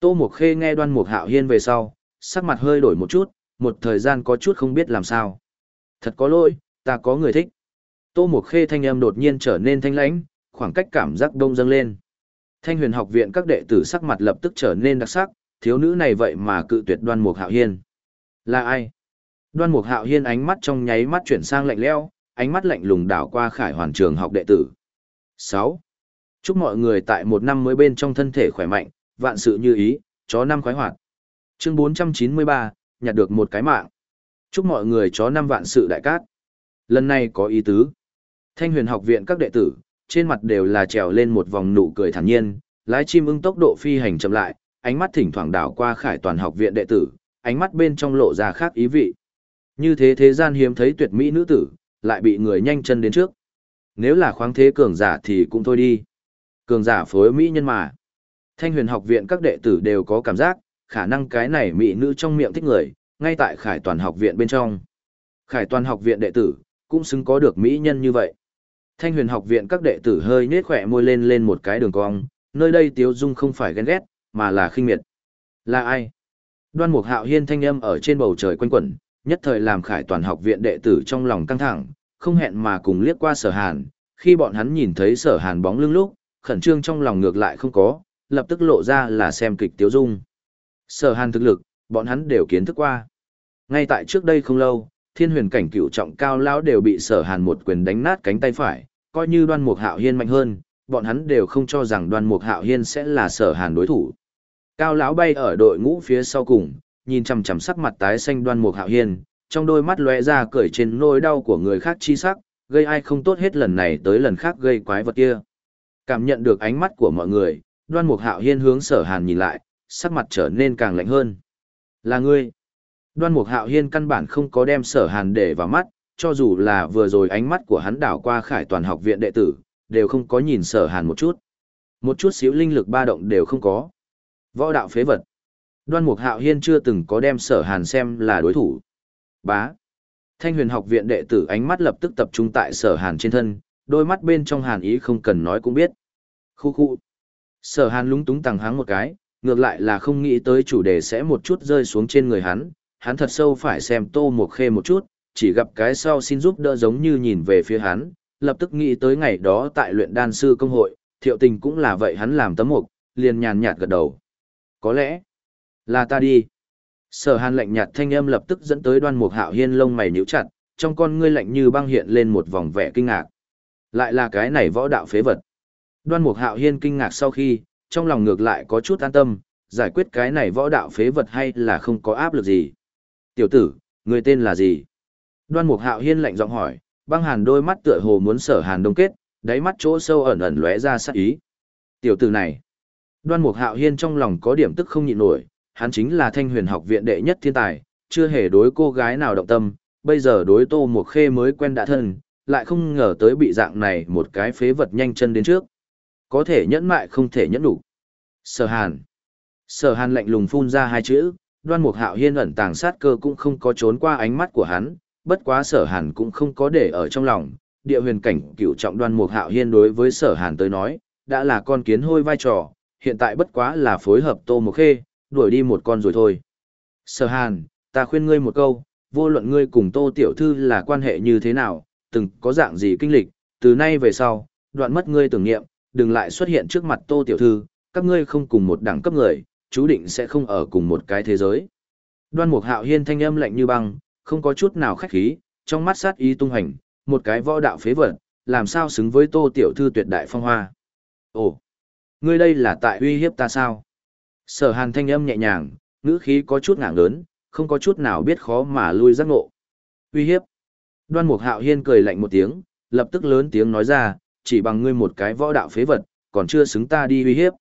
Tô Mục Khê nghe Đoan Mục Hạo Hiên về sau, sắc mặt hơi đổi một chút, một thời gian có chút không biết làm sao. Thật có lỗi, ta có người thích. Tô mộc Khê thanh âm đột nhiên trở nên thanh lãnh, khoảng cách cảm giác đông dâng lên. Thanh huyền học viện các đệ tử sắc mặt lập tức trở nên đặc sắc, thiếu nữ này vậy mà cự tuyệt đoan mục hạo hiên. Là ai? Đoan mục hạo hiên ánh mắt trong nháy mắt chuyển sang lạnh lẽo, ánh mắt lạnh lùng đảo qua khải hoàn trường học đệ tử. 6. Chúc mọi người tại một năm mới bên trong thân thể khỏe mạnh, vạn sự như ý, chó năm khoái hoạt. Chương 493, nhặt được một cái mạng. Chúc mọi người chó năm vạn sự đại cát. Lần này có ý tứ. Thanh huyền học viện các đệ tử, trên mặt đều là trèo lên một vòng nụ cười thản nhiên, lái chim ưng tốc độ phi hành chậm lại, ánh mắt thỉnh thoảng đảo qua khải toàn học viện đệ tử, ánh mắt bên trong lộ ra khác ý vị. Như thế thế gian hiếm thấy tuyệt mỹ nữ tử, lại bị người nhanh chân đến trước. Nếu là khoáng thế cường giả thì cũng thôi đi. Cường giả phối mỹ nhân mà. Thanh huyền học viện các đệ tử đều có cảm giác, khả năng cái này mỹ nữ trong miệng thích người, ngay tại khải toàn học viện bên trong. Khải toàn học viện đệ tử, cũng xứng có được mỹ nhân như vậy. Thanh huyền học viện các đệ tử hơi nết khỏe môi lên lên một cái đường cong, nơi đây tiếu dung không phải ghen ghét, mà là khinh miệt. Là ai? Đoan mục hạo hiên thanh âm ở trên bầu trời quanh quẩn, nhất thời làm khải toàn học viện đệ tử trong lòng căng thẳng, không hẹn mà cùng liếc qua sở hàn, khi bọn hắn nhìn thấy sở hàn bóng lưng lúc, khẩn trương trong lòng ngược lại không có, lập tức lộ ra là xem kịch tiếu dung. Sở hàn thực lực, bọn hắn đều kiến thức qua. Ngay tại trước đây không lâu, thiên huyền cảnh cựu trọng cao lão đều bị sở hàn một quyền đánh nát cánh tay phải, coi như đoan mục hạo hiên mạnh hơn, bọn hắn đều không cho rằng đoan mục hạo hiên sẽ là sở hàn đối thủ. Cao lão bay ở đội ngũ phía sau cùng, nhìn chằm chằm sắc mặt tái xanh đoan mục hạo hiên, trong đôi mắt lóe ra cởi trên nỗi đau của người khác chi sắc, gây ai không tốt hết lần này tới lần khác gây quái vật kia. Cảm nhận được ánh mắt của mọi người, đoan mục hạo hiên hướng sở hàn nhìn lại, sắc mặt trở nên càng lạnh hơn. Là ngươi. Đoan mục hạo hiên căn bản không có đem sở hàn để vào mắt, cho dù là vừa rồi ánh mắt của hắn đảo qua khải toàn học viện đệ tử, đều không có nhìn sở hàn một chút. Một chút xíu linh lực ba động đều không có. Võ đạo phế vật. Đoan mục hạo hiên chưa từng có đem sở hàn xem là đối thủ. Bá. Thanh huyền học viện đệ tử ánh mắt lập tức tập trung tại sở hàn trên thân, đôi mắt bên trong hàn ý không cần nói cũng biết. Khu khu. Sở hàn lúng túng tàng hắng một cái, ngược lại là không nghĩ tới chủ đề sẽ một chút rơi xuống trên người hắn, hắn thật sâu phải xem tô một khê một chút, chỉ gặp cái sau xin giúp đỡ giống như nhìn về phía hắn, lập tức nghĩ tới ngày đó tại luyện đan sư công hội, thiệu tình cũng là vậy hắn làm tấm mục, liền nhàn nhạt gật đầu. Có lẽ, là ta đi. Sở hàn lạnh nhạt thanh âm lập tức dẫn tới đoan mục hạo hiên lông mày nhíu chặt, trong con ngươi lạnh như băng hiện lên một vòng vẻ kinh ngạc. Lại là cái này võ đạo phế vật. Đoan mục hạo hiên kinh ngạc sau khi, trong lòng ngược lại có chút an tâm, giải quyết cái này võ đạo phế vật hay là không có áp lực gì. Tiểu tử, người tên là gì? Đoan mục hạo hiên lạnh giọng hỏi, băng hàn đôi mắt tựa hồ muốn sở hàn đông kết, đáy mắt chỗ sâu ẩn ẩn lóe ra sát ý. Tiểu tử này. Đoan mục hạo hiên trong lòng có điểm tức không nhịn nổi, hắn chính là thanh huyền học viện đệ nhất thiên tài, chưa hề đối cô gái nào động tâm, bây giờ đối tô một khê mới quen đã thân, lại không ngờ tới bị dạng này một cái phế vật nhanh chân đến trước. Có thể nhẫn mại không thể nhẫn đủ. Sở hàn. Sở hàn lạnh lùng phun ra hai chữ, đoan mục hạo hiên ẩn tàng sát cơ cũng không có trốn qua ánh mắt của hắn, bất quá sở hàn cũng không có để ở trong lòng. Địa huyền cảnh cựu trọng đoan mục hạo hiên đối với sở hàn tới nói, đã là con kiến hôi vai trò, hiện tại bất quá là phối hợp tô một khê, đuổi đi một con rồi thôi. Sở hàn, ta khuyên ngươi một câu, vô luận ngươi cùng tô tiểu thư là quan hệ như thế nào, từng có dạng gì kinh lịch, từ nay về sau, đoạn mất ngươi tưởng niệm, đừng lại xuất hiện trước mặt tô tiểu thư, các ngươi không cùng một đẳng cấp người, chú định sẽ không ở cùng một cái thế giới. Đoan Mục Hạo Hiên thanh âm lạnh như băng, không có chút nào khách khí, trong mắt sát ý tung hành, một cái võ đạo phế vật, làm sao xứng với Tô tiểu thư tuyệt đại phong hoa. Ồ, ngươi đây là tại uy hiếp ta sao? Sở Hàn thanh âm nhẹ nhàng, ngữ khí có chút ngảng lớn, không có chút nào biết khó mà lui giác ngộ. Uy hiếp. Đoan Mục Hạo Hiên cười lạnh một tiếng, lập tức lớn tiếng nói ra, chỉ bằng ngươi một cái võ đạo phế vật, còn chưa xứng ta đi uy hiếp.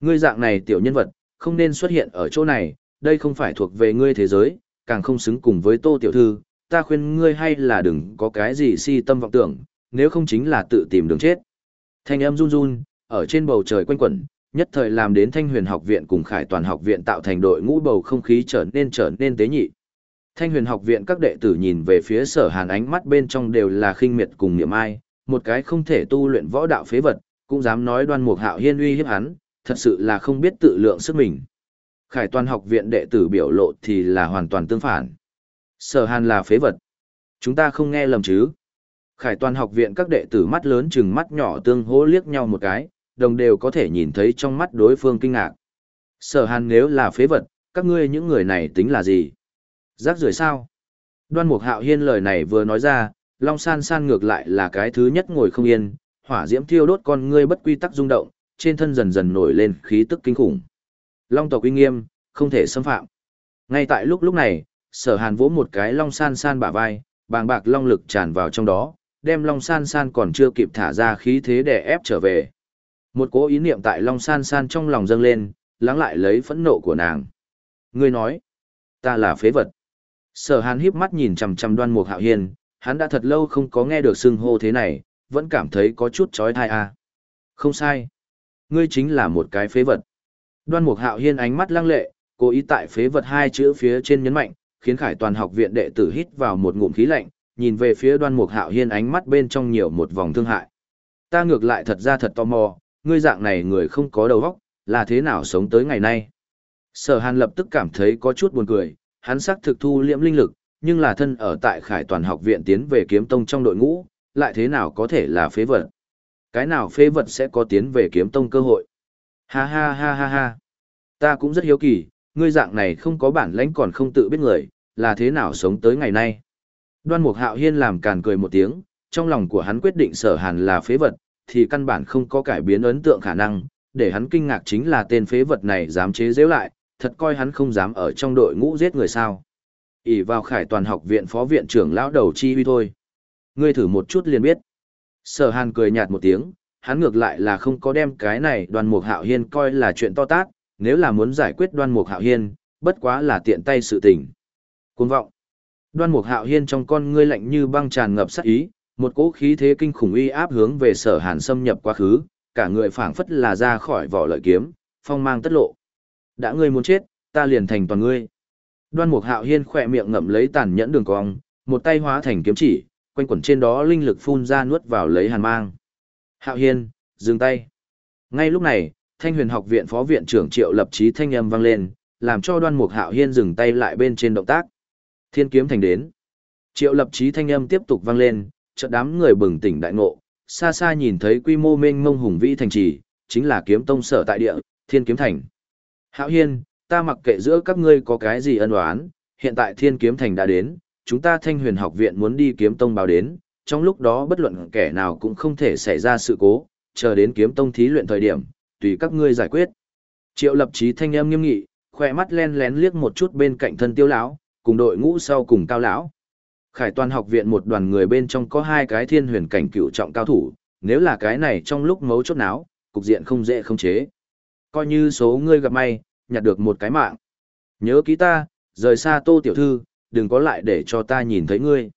Ngươi dạng này tiểu nhân vật, không nên xuất hiện ở chỗ này, đây không phải thuộc về ngươi thế giới, càng không xứng cùng với tô tiểu thư, ta khuyên ngươi hay là đừng có cái gì si tâm vọng tưởng, nếu không chính là tự tìm đường chết. Thanh âm run run, ở trên bầu trời quanh quẩn, nhất thời làm đến thanh huyền học viện cùng khải toàn học viện tạo thành đội ngũ bầu không khí trở nên trở nên tế nhị. Thanh huyền học viện các đệ tử nhìn về phía sở hàn ánh mắt bên trong đều là khinh miệt cùng niệm ai, một cái không thể tu luyện võ đạo phế vật, cũng dám nói đoan mục hạo hiên uy hiếp hắn, thật sự là không biết tự lượng sức mình. Khải toàn học viện đệ tử biểu lộ thì là hoàn toàn tương phản. Sở hàn là phế vật. Chúng ta không nghe lầm chứ. Khải toàn học viện các đệ tử mắt lớn chừng mắt nhỏ tương hỗ liếc nhau một cái, đồng đều có thể nhìn thấy trong mắt đối phương kinh ngạc. Sở hàn nếu là phế vật, các ngươi những người này tính là gì? Rác rưởi sao? Đoan mục hạo hiên lời này vừa nói ra, Long san san ngược lại là cái thứ nhất ngồi không yên, hỏa diễm thiêu đốt con ngươi bất quy tắc rung động, trên thân dần dần nổi lên khí tức kinh khủng. Long tộc uy nghiêm, không thể xâm phạm. Ngay tại lúc lúc này, sở hàn vỗ một cái long san san bả vai, bàng bạc long lực tràn vào trong đó, đem long san san còn chưa kịp thả ra khí thế để ép trở về. Một cố ý niệm tại long san san trong lòng dâng lên, lắng lại lấy phẫn nộ của nàng. Ngươi nói, ta là phế vật. Sở hàn híp mắt nhìn chằm chằm đoan mục hạo hiên, hắn đã thật lâu không có nghe được xưng hô thế này, vẫn cảm thấy có chút chói tai à. Không sai. Ngươi chính là một cái phế vật. Đoan mục hạo hiên ánh mắt lăng lệ, cố ý tại phế vật hai chữ phía trên nhấn mạnh, khiến khải toàn học viện đệ tử hít vào một ngụm khí lạnh, nhìn về phía đoan mục hạo hiên ánh mắt bên trong nhiều một vòng thương hại. Ta ngược lại thật ra thật tò mò, ngươi dạng này người không có đầu óc, là thế nào sống tới ngày nay. Sở hàn lập tức cảm thấy có chút buồn cười, hắn xác thực thu liễm linh lực, nhưng là thân ở tại khải toàn học viện tiến về kiếm tông trong đội ngũ, lại thế nào có thể là phế vật. Cái nào phế vật sẽ có tiến về kiếm tông cơ hội. Ha ha ha ha ha. Ta cũng rất hiếu kỳ, ngươi dạng này không có bản lãnh còn không tự biết người, là thế nào sống tới ngày nay. Đoan Mục Hạo Hiên làm càn cười một tiếng, trong lòng của hắn quyết định sở hàn là phế vật, thì căn bản không có cải biến ấn tượng khả năng, để hắn kinh ngạc chính là tên phế vật này dám chế giễu lại, thật coi hắn không dám ở trong đội ngũ giết người sao ỉ vào khải toàn học viện phó viện trưởng lão đầu chi huy thôi. Ngươi thử một chút liền biết. Sở hàn cười nhạt một tiếng, hắn ngược lại là không có đem cái này đoàn mục hạo hiên coi là chuyện to tát, nếu là muốn giải quyết đoan mục hạo hiên, bất quá là tiện tay sự tình. côn vọng. Đoan mục hạo hiên trong con ngươi lạnh như băng tràn ngập sát ý, một cỗ khí thế kinh khủng uy áp hướng về sở hàn xâm nhập quá khứ, cả người phảng phất là ra khỏi vỏ lợi kiếm, phong mang tất lộ. Đã ngươi muốn chết, ta liền thành toàn ngươi. Đoan mục hạo hiên khỏe miệng ngậm lấy tàn nhẫn đường cong, một tay hóa thành kiếm chỉ, quanh quẩn trên đó linh lực phun ra nuốt vào lấy hàn mang. Hạo hiên, dừng tay. Ngay lúc này, Thanh huyền học viện phó viện trưởng triệu lập Chí thanh âm vang lên, làm cho đoan mục hạo hiên dừng tay lại bên trên động tác. Thiên kiếm thành đến. Triệu lập Chí thanh âm tiếp tục vang lên, chợt đám người bừng tỉnh đại ngộ, xa xa nhìn thấy quy mô mênh mông hùng vĩ thành trì, chính là kiếm tông sở tại địa, thiên kiếm thành. Hạo hiên, ta mặc kệ giữa các ngươi có cái gì ân oán, hiện tại thiên kiếm thành đã đến, chúng ta thanh huyền học viện muốn đi kiếm tông báo đến, trong lúc đó bất luận kẻ nào cũng không thể xảy ra sự cố, chờ đến kiếm tông thí luyện thời điểm, tùy các ngươi giải quyết. Triệu lập chí thanh âm nghiêm nghị, khỏe mắt len lén liếc một chút bên cạnh thân tiêu lão, cùng đội ngũ sau cùng cao lão. Khải toàn học viện một đoàn người bên trong có hai cái thiên huyền cảnh cựu trọng cao thủ, nếu là cái này trong lúc mấu chốt náo, cục diện không dễ không chế. Coi như số ngươi gặp may, nhặt được một cái mạng. Nhớ ký ta, rời xa tô tiểu thư, đừng có lại để cho ta nhìn thấy ngươi.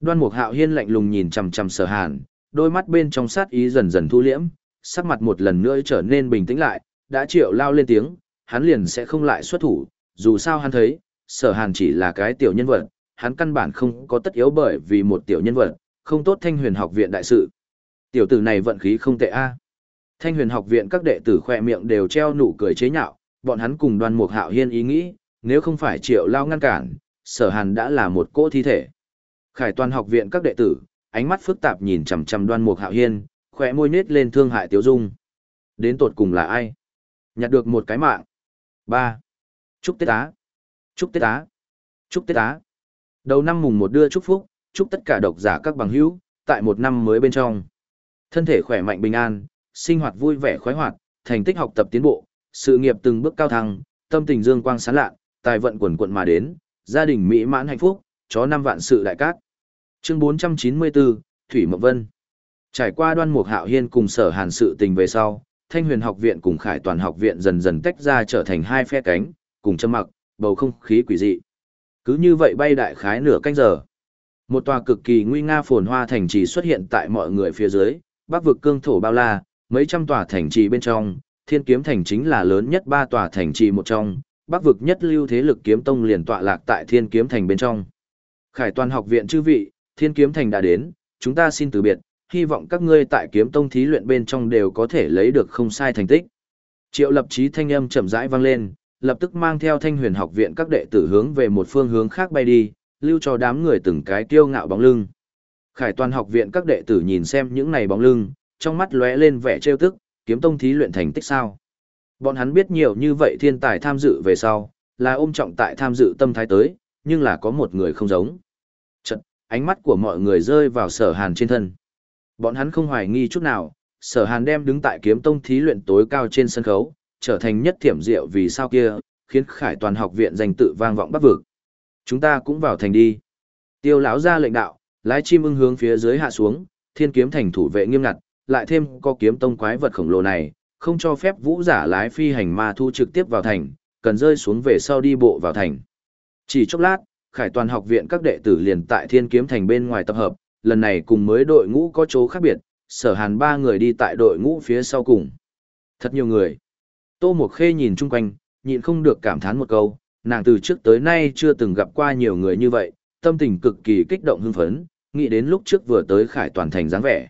Đoan mục hạo hiên lạnh lùng nhìn chằm chằm sở hàn, đôi mắt bên trong sát ý dần dần thu liễm, sắc mặt một lần nữa trở nên bình tĩnh lại, đã triệu lao lên tiếng, hắn liền sẽ không lại xuất thủ, dù sao hắn thấy, sở hàn chỉ là cái tiểu nhân vật, hắn căn bản không có tất yếu bởi vì một tiểu nhân vật, không tốt thanh huyền học viện đại sự. Tiểu tử này vận khí không tệ a. Thanh huyền học viện các đệ tử khoe miệng đều treo nụ cười chế nhạo, bọn hắn cùng đoàn mục hạo hiên ý nghĩ, nếu không phải triệu lao ngăn cản, sở hàn đã là một cỗ thi thể. Khải toàn học viện các đệ tử, ánh mắt phức tạp nhìn chằm chằm đoan mục hạo hiên, khỏe môi nết lên thương hại tiếu dung. Đến tột cùng là ai? Nhặt được một cái mạng. ba Chúc Tết Á. Chúc Tết Á. Chúc Tết Á. Đầu năm mùng một đưa chúc phúc, chúc tất cả độc giả các bằng hữu, tại một năm mới bên trong. Thân thể khỏe mạnh bình an, sinh hoạt vui vẻ khoái hoạt, thành tích học tập tiến bộ, sự nghiệp từng bước cao thăng, tâm tình dương quang sáng lạ, tài vận quần quận mà đến, gia đình mỹ mãn hạnh phúc, chó năm vạn sự đại cát. Chương 494, Thủy Mộng Vân. Trải qua đoan mục hạo hiên cùng sở hàn sự tình về sau, thanh huyền học viện cùng khải toàn học viện dần dần tách ra trở thành hai phe cánh, cùng châm mặc, bầu không khí quỷ dị. Cứ như vậy bay đại khái nửa canh giờ. Một tòa cực kỳ nguy nga phồn hoa thành trì xuất hiện tại mọi người phía dưới, bắc vực cương thổ bao la, mấy trăm tòa thành trì bên trong, thiên kiếm thành chính là lớn nhất ba tòa thành trì một trong, bắc vực nhất lưu thế lực kiếm tông liền tọa lạc tại thiên kiếm thành bên trong. Khải toàn học viện chư vị, thiên kiếm thành đã đến, chúng ta xin từ biệt, hy vọng các ngươi tại kiếm tông thí luyện bên trong đều có thể lấy được không sai thành tích. Triệu lập chí thanh âm chậm rãi vang lên, lập tức mang theo thanh huyền học viện các đệ tử hướng về một phương hướng khác bay đi, lưu cho đám người từng cái tiêu ngạo bóng lưng. Khải toàn học viện các đệ tử nhìn xem những này bóng lưng, trong mắt lóe lên vẻ trêu tức, kiếm tông thí luyện thành tích sao. Bọn hắn biết nhiều như vậy thiên tài tham dự về sau, là ôm trọng tại tham dự tâm thái tới, nhưng là có một người không giống. Chật, ánh mắt của mọi người rơi vào sở hàn trên thân. Bọn hắn không hoài nghi chút nào, sở hàn đem đứng tại kiếm tông thí luyện tối cao trên sân khấu, trở thành nhất thiểm diệu vì sao kia, khiến khải toàn học viện danh tự vang vọng bắc vực. Chúng ta cũng vào thành đi. Tiêu lão ra lệnh đạo, lái chim ưng hướng phía dưới hạ xuống, thiên kiếm thành thủ vệ nghiêm ngặt, lại thêm có kiếm tông quái vật khổng lồ này, không cho phép vũ giả lái phi hành ma thu trực tiếp vào thành, cần rơi xuống về sau đi bộ vào thành. Chỉ chốc lát, khải toàn học viện các đệ tử liền tại thiên kiếm thành bên ngoài tập hợp, lần này cùng mới đội ngũ có chỗ khác biệt, sở hàn ba người đi tại đội ngũ phía sau cùng. Thật nhiều người. Tô Mộc Khê nhìn chung quanh, nhịn không được cảm thán một câu, nàng từ trước tới nay chưa từng gặp qua nhiều người như vậy, tâm tình cực kỳ kích động hưng phấn, nghĩ đến lúc trước vừa tới khải toàn thành dáng vẻ.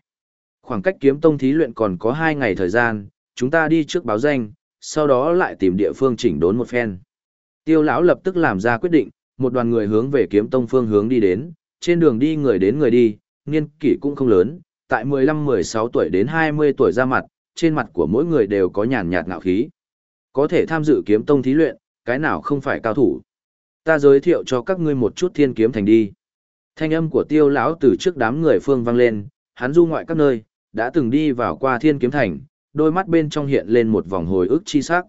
Khoảng cách kiếm tông thí luyện còn có hai ngày thời gian, chúng ta đi trước báo danh, sau đó lại tìm địa phương chỉnh đốn một phen. Tiêu lão lập tức làm ra quyết định, một đoàn người hướng về kiếm tông phương hướng đi đến, trên đường đi người đến người đi, niên kỷ cũng không lớn, tại 15-16 tuổi đến 20 tuổi ra mặt, trên mặt của mỗi người đều có nhàn nhạt ngạo khí. Có thể tham dự kiếm tông thí luyện, cái nào không phải cao thủ. Ta giới thiệu cho các ngươi một chút thiên kiếm thành đi. Thanh âm của tiêu lão từ trước đám người phương vang lên, hắn du ngoại các nơi, đã từng đi vào qua thiên kiếm thành, đôi mắt bên trong hiện lên một vòng hồi ức chi sắc.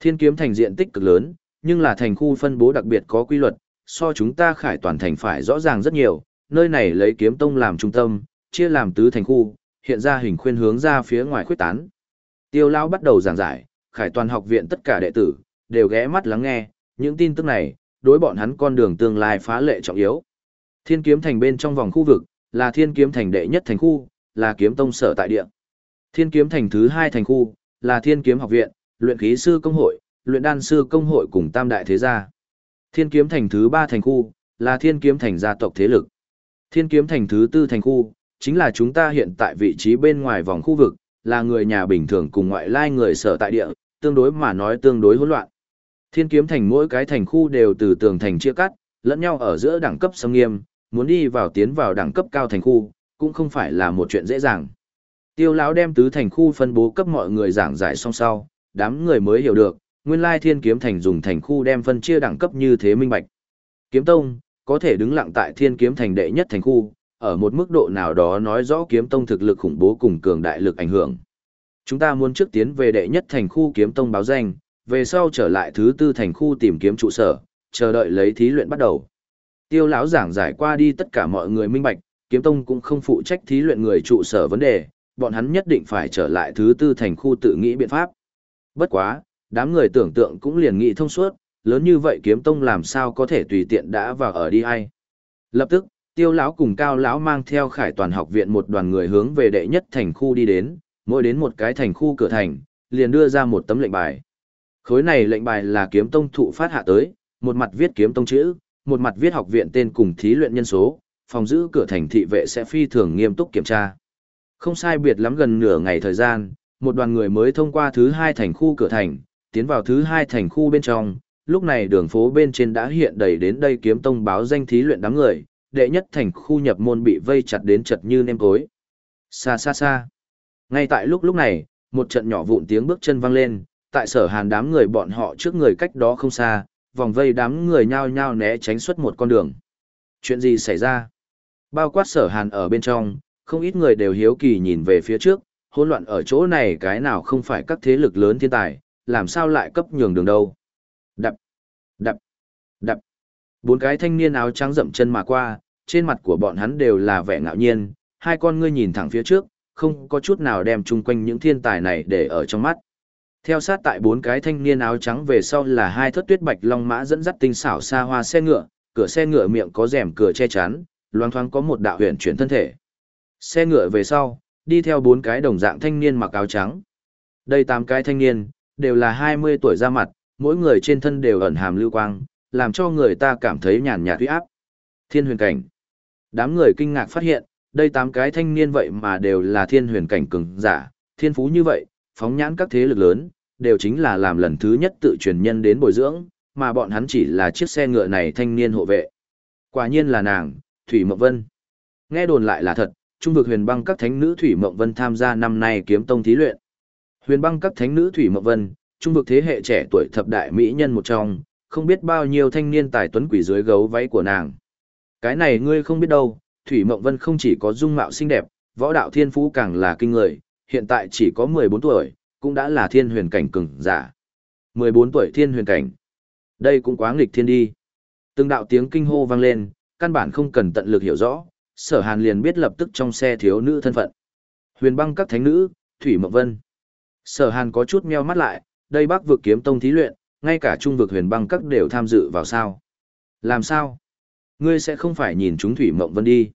Thiên kiếm thành diện tích cực lớn, nhưng là thành khu phân bố đặc biệt có quy luật, so chúng ta khải toàn thành phải rõ ràng rất nhiều, nơi này lấy kiếm tông làm trung tâm, chia làm tứ thành khu, hiện ra hình khuyên hướng ra phía ngoài khuyết tán. Tiêu lão bắt đầu giảng giải, khải toàn học viện tất cả đệ tử, đều ghé mắt lắng nghe, những tin tức này, đối bọn hắn con đường tương lai phá lệ trọng yếu. Thiên kiếm thành bên trong vòng khu vực, là thiên kiếm thành đệ nhất thành khu, là kiếm tông sở tại địa. Thiên kiếm thành thứ hai thành khu, là thiên kiếm học viện, luyện khí sư công hội, luyện đan sư công hội cùng tam đại thế gia. Thiên kiếm thành thứ ba thành khu, là thiên kiếm thành gia tộc thế lực. Thiên kiếm thành thứ tư thành khu, chính là chúng ta hiện tại vị trí bên ngoài vòng khu vực, là người nhà bình thường cùng ngoại lai người sở tại địa, tương đối mà nói tương đối hỗn loạn. Thiên kiếm thành mỗi cái thành khu đều từ tường thành chia cắt, lẫn nhau ở giữa đẳng cấp sông nghiêm, muốn đi vào tiến vào đẳng cấp cao thành khu, cũng không phải là một chuyện dễ dàng. Tiêu lão đem tứ thành khu phân bố cấp mọi người giảng giải xong sau, đám người mới hiểu được, nguyên lai thiên kiếm thành dùng thành khu đem phân chia đẳng cấp như thế minh bạch. Kiếm tông, có thể đứng lặng tại thiên kiếm thành đệ nhất thành khu, ở một mức độ nào đó nói rõ kiếm tông thực lực khủng bố cùng cường đại lực ảnh hưởng. Chúng ta muốn trước tiến về đệ nhất thành khu kiếm tông báo danh, về sau trở lại thứ tư thành khu tìm kiếm trụ sở, chờ đợi lấy thí luyện bắt đầu. Tiêu lão giảng giải qua đi tất cả mọi người minh bạch, kiếm tông cũng không phụ trách thí luyện người trụ sở vấn đề, bọn hắn nhất định phải trở lại thứ tư thành khu tự nghĩ biện pháp. Bất quá, đám người tưởng tượng cũng liền nghĩ thông suốt, lớn như vậy kiếm tông làm sao có thể tùy tiện đã vào ở đi ai? Lập tức, tiêu lão cùng cao lão mang theo khải toàn học viện một đoàn người hướng về đệ nhất thành khu đi đến, mỗi đến một cái thành khu cửa thành, liền đưa ra một tấm lệnh bài. Khối này lệnh bài là kiếm tông thụ phát hạ tới, một mặt viết kiếm tông chữ, một mặt viết học viện tên cùng thí luyện nhân số, phòng giữ cửa thành thị vệ sẽ phi thường nghiêm túc kiểm tra. Không sai biệt lắm gần nửa ngày thời gian, một đoàn người mới thông qua thứ hai thành khu cửa thành, tiến vào thứ hai thành khu bên trong, lúc này đường phố bên trên đã hiện đầy đến đây kiếm tông báo danh thí luyện đám người, đệ nhất thành khu nhập môn bị vây chặt đến chật như nêm cối. Xa xa xa. Ngay tại lúc lúc này, một trận nhỏ vụn tiếng bước chân vang lên, tại sở hàn đám người bọn họ trước người cách đó không xa, vòng vây đám người nhao nhao né tránh xuất một con đường. Chuyện gì xảy ra? Bao quát sở hàn ở bên trong, không ít người đều hiếu kỳ nhìn về phía trước, hỗn loạn ở chỗ này cái nào không phải các thế lực lớn thiên tài, làm sao lại cấp nhường đường đâu. Đập, đập, đập. Bốn cái thanh niên áo trắng rậm chân mà qua, trên mặt của bọn hắn đều là vẻ ngạo nhiên, hai con ngươi nhìn thẳng phía trước, không có chút nào đem chung quanh những thiên tài này để ở trong mắt. Theo sát tại bốn cái thanh niên áo trắng về sau là hai thất tuyết bạch long mã dẫn dắt tinh xảo xa hoa xe ngựa, cửa xe ngựa miệng có rèm cửa che chắn, loang thoáng có một đạo huyền chuyển thân thể. Xe ngựa về sau, đi theo bốn cái đồng dạng thanh niên mặc áo trắng. Đây tám cái thanh niên, đều là 20 tuổi ra mặt, mỗi người trên thân đều ẩn hàm lưu quang, làm cho người ta cảm thấy nhàn nhạt uy áp. Thiên huyền cảnh. Đám người kinh ngạc phát hiện, đây tám cái thanh niên vậy mà đều là thiên huyền cảnh cường giả, thiên phú như vậy, phóng nhãn các thế lực lớn, đều chính là làm lần thứ nhất tự truyền nhân đến bồi dưỡng, mà bọn hắn chỉ là chiếc xe ngựa này thanh niên hộ vệ. Quả nhiên là nàng, Thủy Mộng Vân. Nghe đồn lại là thật, trung vực huyền băng các thánh nữ Thủy Mộng Vân tham gia năm nay kiếm tông thí luyện. Huyền băng các thánh nữ Thủy Mộng Vân, trung vực thế hệ trẻ tuổi thập đại mỹ nhân một trong, không biết bao nhiêu thanh niên tài tuấn quỷ dưới gấu váy của nàng. Cái này ngươi không biết đâu, Thủy Mộng Vân không chỉ có dung mạo xinh đẹp, võ đạo thiên phú càng là kinh người, hiện tại chỉ có 14 tuổi, cũng đã là thiên huyền cảnh cường giả. 14 tuổi thiên huyền cảnh. Đây cũng quá nghịch thiên đi. Từng đạo tiếng kinh hô vang lên, căn bản không cần tận lực hiểu rõ, sở hàn liền biết lập tức trong xe thiếu nữ thân phận. Huyền băng các thánh nữ, Thủy Mộng Vân. Sở hàn có chút meo mắt lại, đây bác vực kiếm tông thí luyện, ngay cả trung vực huyền băng các đều tham dự vào sao. Làm sao? Ngươi sẽ không phải nhìn chúng Thủy Mộng Vân đi.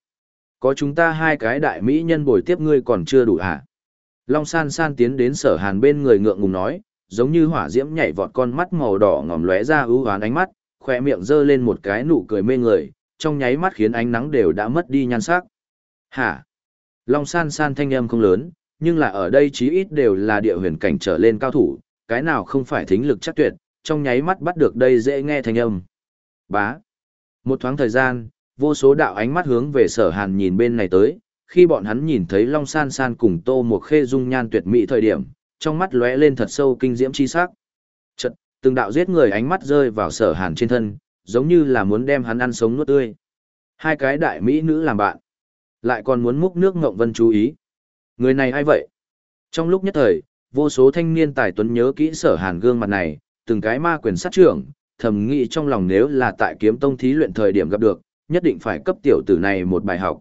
Có chúng ta hai cái đại mỹ nhân bồi tiếp ngươi còn chưa đủ hả? Long san san tiến đến sở hàn bên người ngượng ngùng nói, giống như hỏa diễm nhảy vọt con mắt màu đỏ ngòm lóe ra ưu hoán ánh mắt, khỏe miệng giơ lên một cái nụ cười mê người, trong nháy mắt khiến ánh nắng đều đã mất đi nhan sắc. Hả? Long san san thanh âm không lớn, nhưng là ở đây chí ít đều là địa huyền cảnh trở lên cao thủ, cái nào không phải thính lực chắc tuyệt, trong nháy mắt bắt được đây dễ nghe thanh âm. Bá. Một thoáng thời gian, vô số đạo ánh mắt hướng về sở hàn nhìn bên này tới, khi bọn hắn nhìn thấy Long San San cùng Tô Một Khê dung nhan tuyệt mỹ thời điểm, trong mắt lóe lên thật sâu kinh diễm chi sắc. Chợt, từng đạo giết người ánh mắt rơi vào sở hàn trên thân, giống như là muốn đem hắn ăn sống nuốt tươi. Hai cái đại mỹ nữ làm bạn, lại còn muốn múc nước ngộng vân chú ý. Người này ai vậy? Trong lúc nhất thời, vô số thanh niên tài tuấn nhớ kỹ sở hàn gương mặt này, từng cái ma quyền sát trưởng, thầm nghĩ trong lòng nếu là tại kiếm tông thí luyện thời điểm gặp được, nhất định phải cấp tiểu tử này một bài học.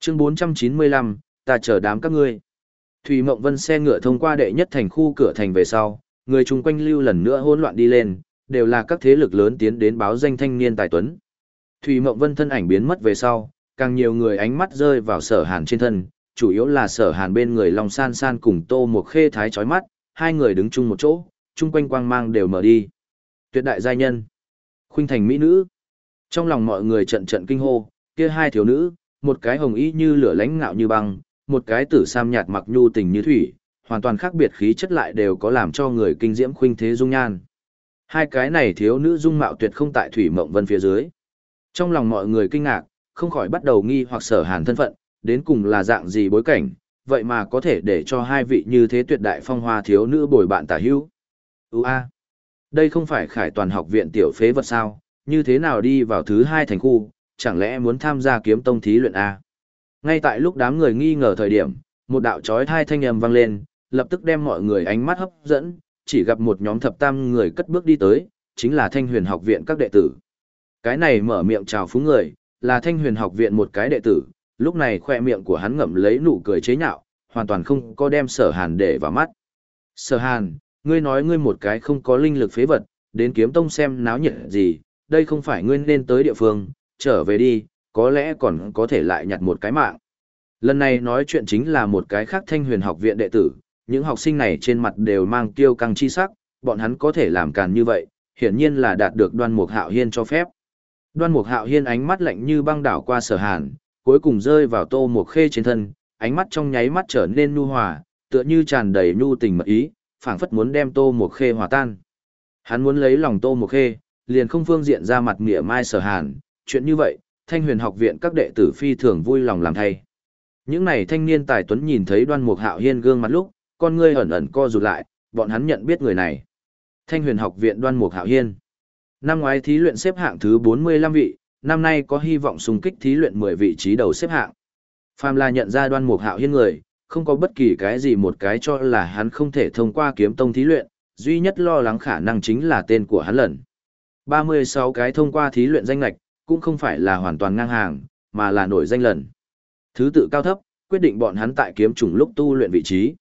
Chương 495, ta chờ đám các ngươi. Thủy Mộng Vân xe ngựa thông qua đệ nhất thành khu cửa thành về sau, người chung quanh lưu lần nữa hỗn loạn đi lên, đều là các thế lực lớn tiến đến báo danh thanh niên tài tuấn. Thủy Mộng Vân thân ảnh biến mất về sau, càng nhiều người ánh mắt rơi vào sở hàn trên thân, chủ yếu là sở hàn bên người Long San San cùng Tô một Khê thái chói mắt, hai người đứng chung một chỗ, chung quanh quang mang đều mở đi. Tuyệt đại giai nhân, khuynh thành mỹ nữ. Trong lòng mọi người trận trận kinh hô, kia hai thiếu nữ, một cái hồng y như lửa lãnh ngạo như băng, một cái tử sam nhạt mặc nhu tình như thủy, hoàn toàn khác biệt khí chất lại đều có làm cho người kinh diễm khuynh thế dung nhan. Hai cái này thiếu nữ dung mạo tuyệt không tại thủy mộng vân phía dưới. Trong lòng mọi người kinh ngạc, không khỏi bắt đầu nghi hoặc sở hàn thân phận, đến cùng là dạng gì bối cảnh, vậy mà có thể để cho hai vị như thế tuyệt đại phong hoa thiếu nữ bồi bạn tả hữu. Ú a, đây không phải khải toàn học viện tiểu phế vật sao, như thế nào đi vào thứ hai thành khu, chẳng lẽ muốn tham gia kiếm tông thí luyện A. Ngay tại lúc đám người nghi ngờ thời điểm, một đạo chói thai thanh âm vang lên, lập tức đem mọi người ánh mắt hấp dẫn, chỉ gặp một nhóm thập tam người cất bước đi tới, chính là thanh huyền học viện các đệ tử. Cái này mở miệng chào phúng người, là thanh huyền học viện một cái đệ tử, lúc này khoe miệng của hắn ngậm lấy nụ cười chế nhạo, hoàn toàn không có đem sở hàn để vào mắt. Sở hàn, ngươi nói ngươi một cái không có linh lực phế vật, đến kiếm tông xem náo nhiệt gì, đây không phải ngươi nên tới địa phương, trở về đi, có lẽ còn có thể lại nhặt một cái mạng. Lần này nói chuyện chính là một cái khác thanh huyền học viện đệ tử, những học sinh này trên mặt đều mang kiêu căng chi sắc, bọn hắn có thể làm càn như vậy, hiển nhiên là đạt được đoan mục hạo hiên cho phép. Đoan mục hạo hiên ánh mắt lạnh như băng đảo qua sở hàn, cuối cùng rơi vào tô mục khê trên thân, ánh mắt trong nháy mắt trở nên nhu hòa, tựa như tràn đầy nhu tình mật ý, phảng phất muốn đem tô mục khê hòa tan. Hắn muốn lấy lòng tô mục khê, liền không phương diện ra mặt nghĩa mai sở hàn, chuyện như vậy, thanh huyền học viện các đệ tử phi thường vui lòng làm thay. Những này thanh niên tài tuấn nhìn thấy đoan mục hạo hiên gương mặt lúc, con ngươi ẩn ẩn co rụt lại, bọn hắn nhận biết người này. Thanh huyền học viện đoan mục hạo hiên. Năm ngoái thí luyện xếp hạng thứ 45 vị, năm nay có hy vọng xung kích thí luyện 10 vị trí đầu xếp hạng. Phàm là nhận ra đoan mục hạo hiên người, không có bất kỳ cái gì một cái cho là hắn không thể thông qua kiếm tông thí luyện, duy nhất lo lắng khả năng chính là tên của hắn lần. 36 cái thông qua thí luyện danh lạch, cũng không phải là hoàn toàn ngang hàng, mà là nổi danh lần. Thứ tự cao thấp, quyết định bọn hắn tại kiếm trùng lúc tu luyện vị trí.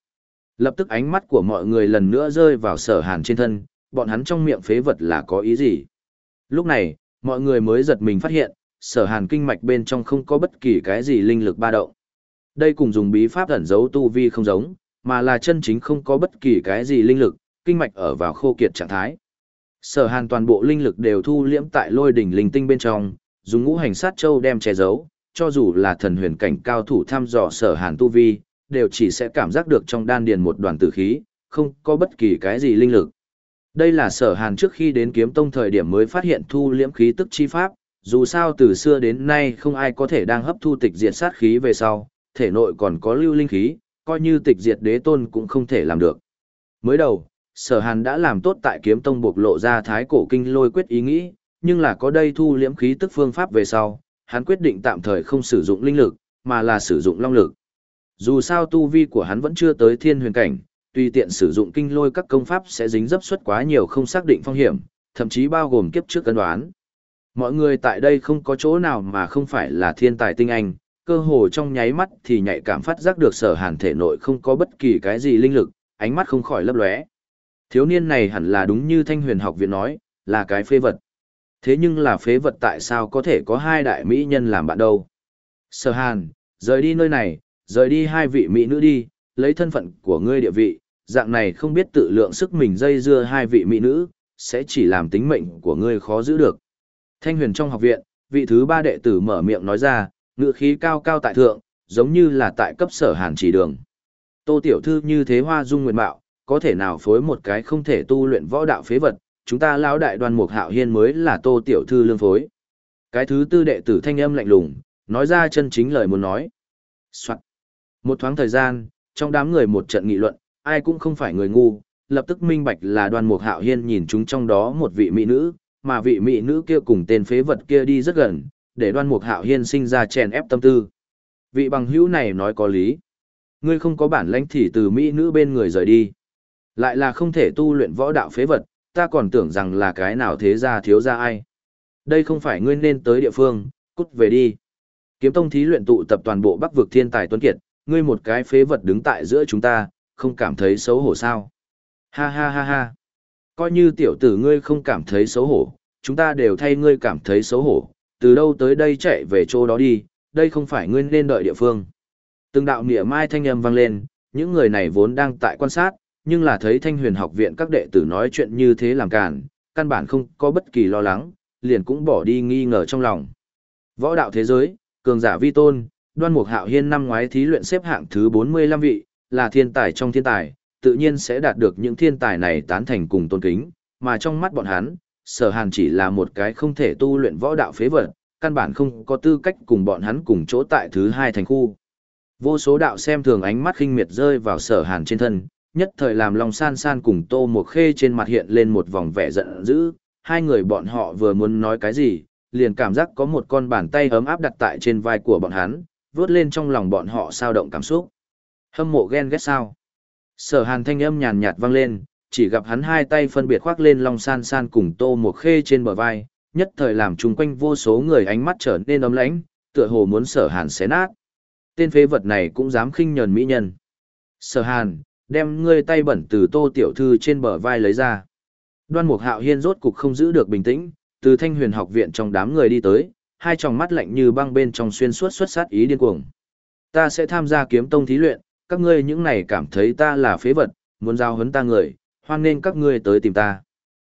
Lập tức ánh mắt của mọi người lần nữa rơi vào sở hàn trên thân, bọn hắn trong miệng phế vật là có ý gì. Lúc này, mọi người mới giật mình phát hiện, sở hàn kinh mạch bên trong không có bất kỳ cái gì linh lực ba động. Đây cùng dùng bí pháp ẩn giấu tu vi không giống, mà là chân chính không có bất kỳ cái gì linh lực, kinh mạch ở vào khô kiệt trạng thái. Sở hàn toàn bộ linh lực đều thu liễm tại lôi đỉnh linh tinh bên trong, dùng ngũ hành sát châu đem che giấu, cho dù là thần huyền cảnh cao thủ thăm dò sở hàn tu vi, đều chỉ sẽ cảm giác được trong đan điền một đoàn tử khí, không có bất kỳ cái gì linh lực. Đây là sở hàn trước khi đến kiếm tông thời điểm mới phát hiện thu liễm khí tức chi pháp, dù sao từ xưa đến nay không ai có thể đang hấp thu tịch diệt sát khí về sau, thể nội còn có lưu linh khí, coi như tịch diệt đế tôn cũng không thể làm được. Mới đầu, sở hàn đã làm tốt tại kiếm tông bộc lộ ra thái cổ kinh lôi quyết ý nghĩ, nhưng là có đây thu liễm khí tức phương pháp về sau, hắn quyết định tạm thời không sử dụng linh lực, mà là sử dụng long lực. Dù sao tu vi của hắn vẫn chưa tới thiên huyền cảnh, tùy tiện sử dụng kinh lôi các công pháp sẽ dính dấp xuất quá nhiều không xác định phong hiểm, thậm chí bao gồm kiếp trước cân đoán. Mọi người tại đây không có chỗ nào mà không phải là thiên tài tinh anh, cơ hồ trong nháy mắt thì nhạy cảm phát giác được sở hàn thể nội không có bất kỳ cái gì linh lực, ánh mắt không khỏi lấp lóe. Thiếu niên này hẳn là đúng như thanh huyền học viện nói, là cái phế vật. Thế nhưng là phế vật tại sao có thể có hai đại mỹ nhân làm bạn đâu? Sở hàn, rời đi nơi này, rời đi hai vị mỹ nữ đi, lấy thân phận của ngươi địa vị, dạng này không biết tự lượng sức mình dây dưa hai vị mỹ nữ, sẽ chỉ làm tính mệnh của ngươi khó giữ được. Thanh huyền trong học viện, vị thứ ba đệ tử mở miệng nói ra, ngựa khí cao cao tại thượng, giống như là tại cấp sở hàn chỉ đường. Tô tiểu thư như thế hoa dung nguyện bạo, có thể nào phối một cái không thể tu luyện võ đạo phế vật, chúng ta lão đại đoàn mục hạo hiên mới là tô tiểu thư lương phối. Cái thứ tư đệ tử thanh âm lạnh lùng, nói ra chân chính lời muốn nói. Soạn. Một thoáng thời gian, trong đám người một trận nghị luận, ai cũng không phải người ngu, lập tức minh bạch là đoàn mục hạo hiên nhìn chúng trong đó một vị mỹ nữ, mà vị mỹ nữ kia cùng tên phế vật kia đi rất gần, để đoan mục hạo hiên sinh ra chèn ép tâm tư. Vị bằng hữu này nói có lý. Ngươi không có bản lãnh thì từ mỹ nữ bên người rời đi. Lại là không thể tu luyện võ đạo phế vật, ta còn tưởng rằng là cái nào thế ra thiếu ra ai. Đây không phải ngươi nên tới địa phương, cút về đi. Kiếm tông thí luyện tụ tập toàn bộ bắc vực thiên tài tuấn kiệt, ngươi một cái phế vật đứng tại giữa chúng ta, không cảm thấy xấu hổ sao. Ha ha ha ha. Coi như tiểu tử ngươi không cảm thấy xấu hổ, chúng ta đều thay ngươi cảm thấy xấu hổ, từ đâu tới đây chạy về chỗ đó đi, đây không phải ngươi nên đợi địa phương. Từng đạo nịa mai thanh âm vang lên, những người này vốn đang tại quan sát, nhưng là thấy thanh huyền học viện các đệ tử nói chuyện như thế làm cản, căn bản không có bất kỳ lo lắng, liền cũng bỏ đi nghi ngờ trong lòng. Võ đạo thế giới, cường giả vi tôn, đoan mục hạo hiên năm ngoái thí luyện xếp hạng thứ 45 vị, là thiên tài trong thiên tài, tự nhiên sẽ đạt được những thiên tài này tán thành cùng tôn kính, mà trong mắt bọn hắn, sở hàn chỉ là một cái không thể tu luyện võ đạo phế vật, căn bản không có tư cách cùng bọn hắn cùng chỗ tại thứ hai thành khu. Vô số đạo xem thường ánh mắt khinh miệt rơi vào sở hàn trên thân, nhất thời làm lòng san san cùng tô một khê trên mặt hiện lên một vòng vẻ giận dữ, hai người bọn họ vừa muốn nói cái gì, liền cảm giác có một con bàn tay ấm áp đặt tại trên vai của bọn hắn, vớt lên trong lòng bọn họ sao động cảm xúc. Hâm mộ ghen ghét sao? Sở hàn thanh âm nhàn nhạt vang lên, chỉ gặp hắn hai tay phân biệt khoác lên long san san cùng tô một khê trên bờ vai, nhất thời làm chung quanh vô số người ánh mắt trở nên ấm lãnh, tựa hồ muốn sở hàn xé nát. Tên phế vật này cũng dám khinh nhờn mỹ nhân. Sở hàn, đem ngươi tay bẩn từ tô tiểu thư trên bờ vai lấy ra. Đoan mục hạo hiên rốt cục không giữ được bình tĩnh, từ thanh huyền học viện trong đám người đi tới, hai tròng mắt lạnh như băng bên trong xuyên suốt xuất sát ý điên cuồng. Ta sẽ tham gia kiếm tông thí luyện, các ngươi những này cảm thấy ta là phế vật, muốn giao hấn ta người, hoan nên các ngươi tới tìm ta.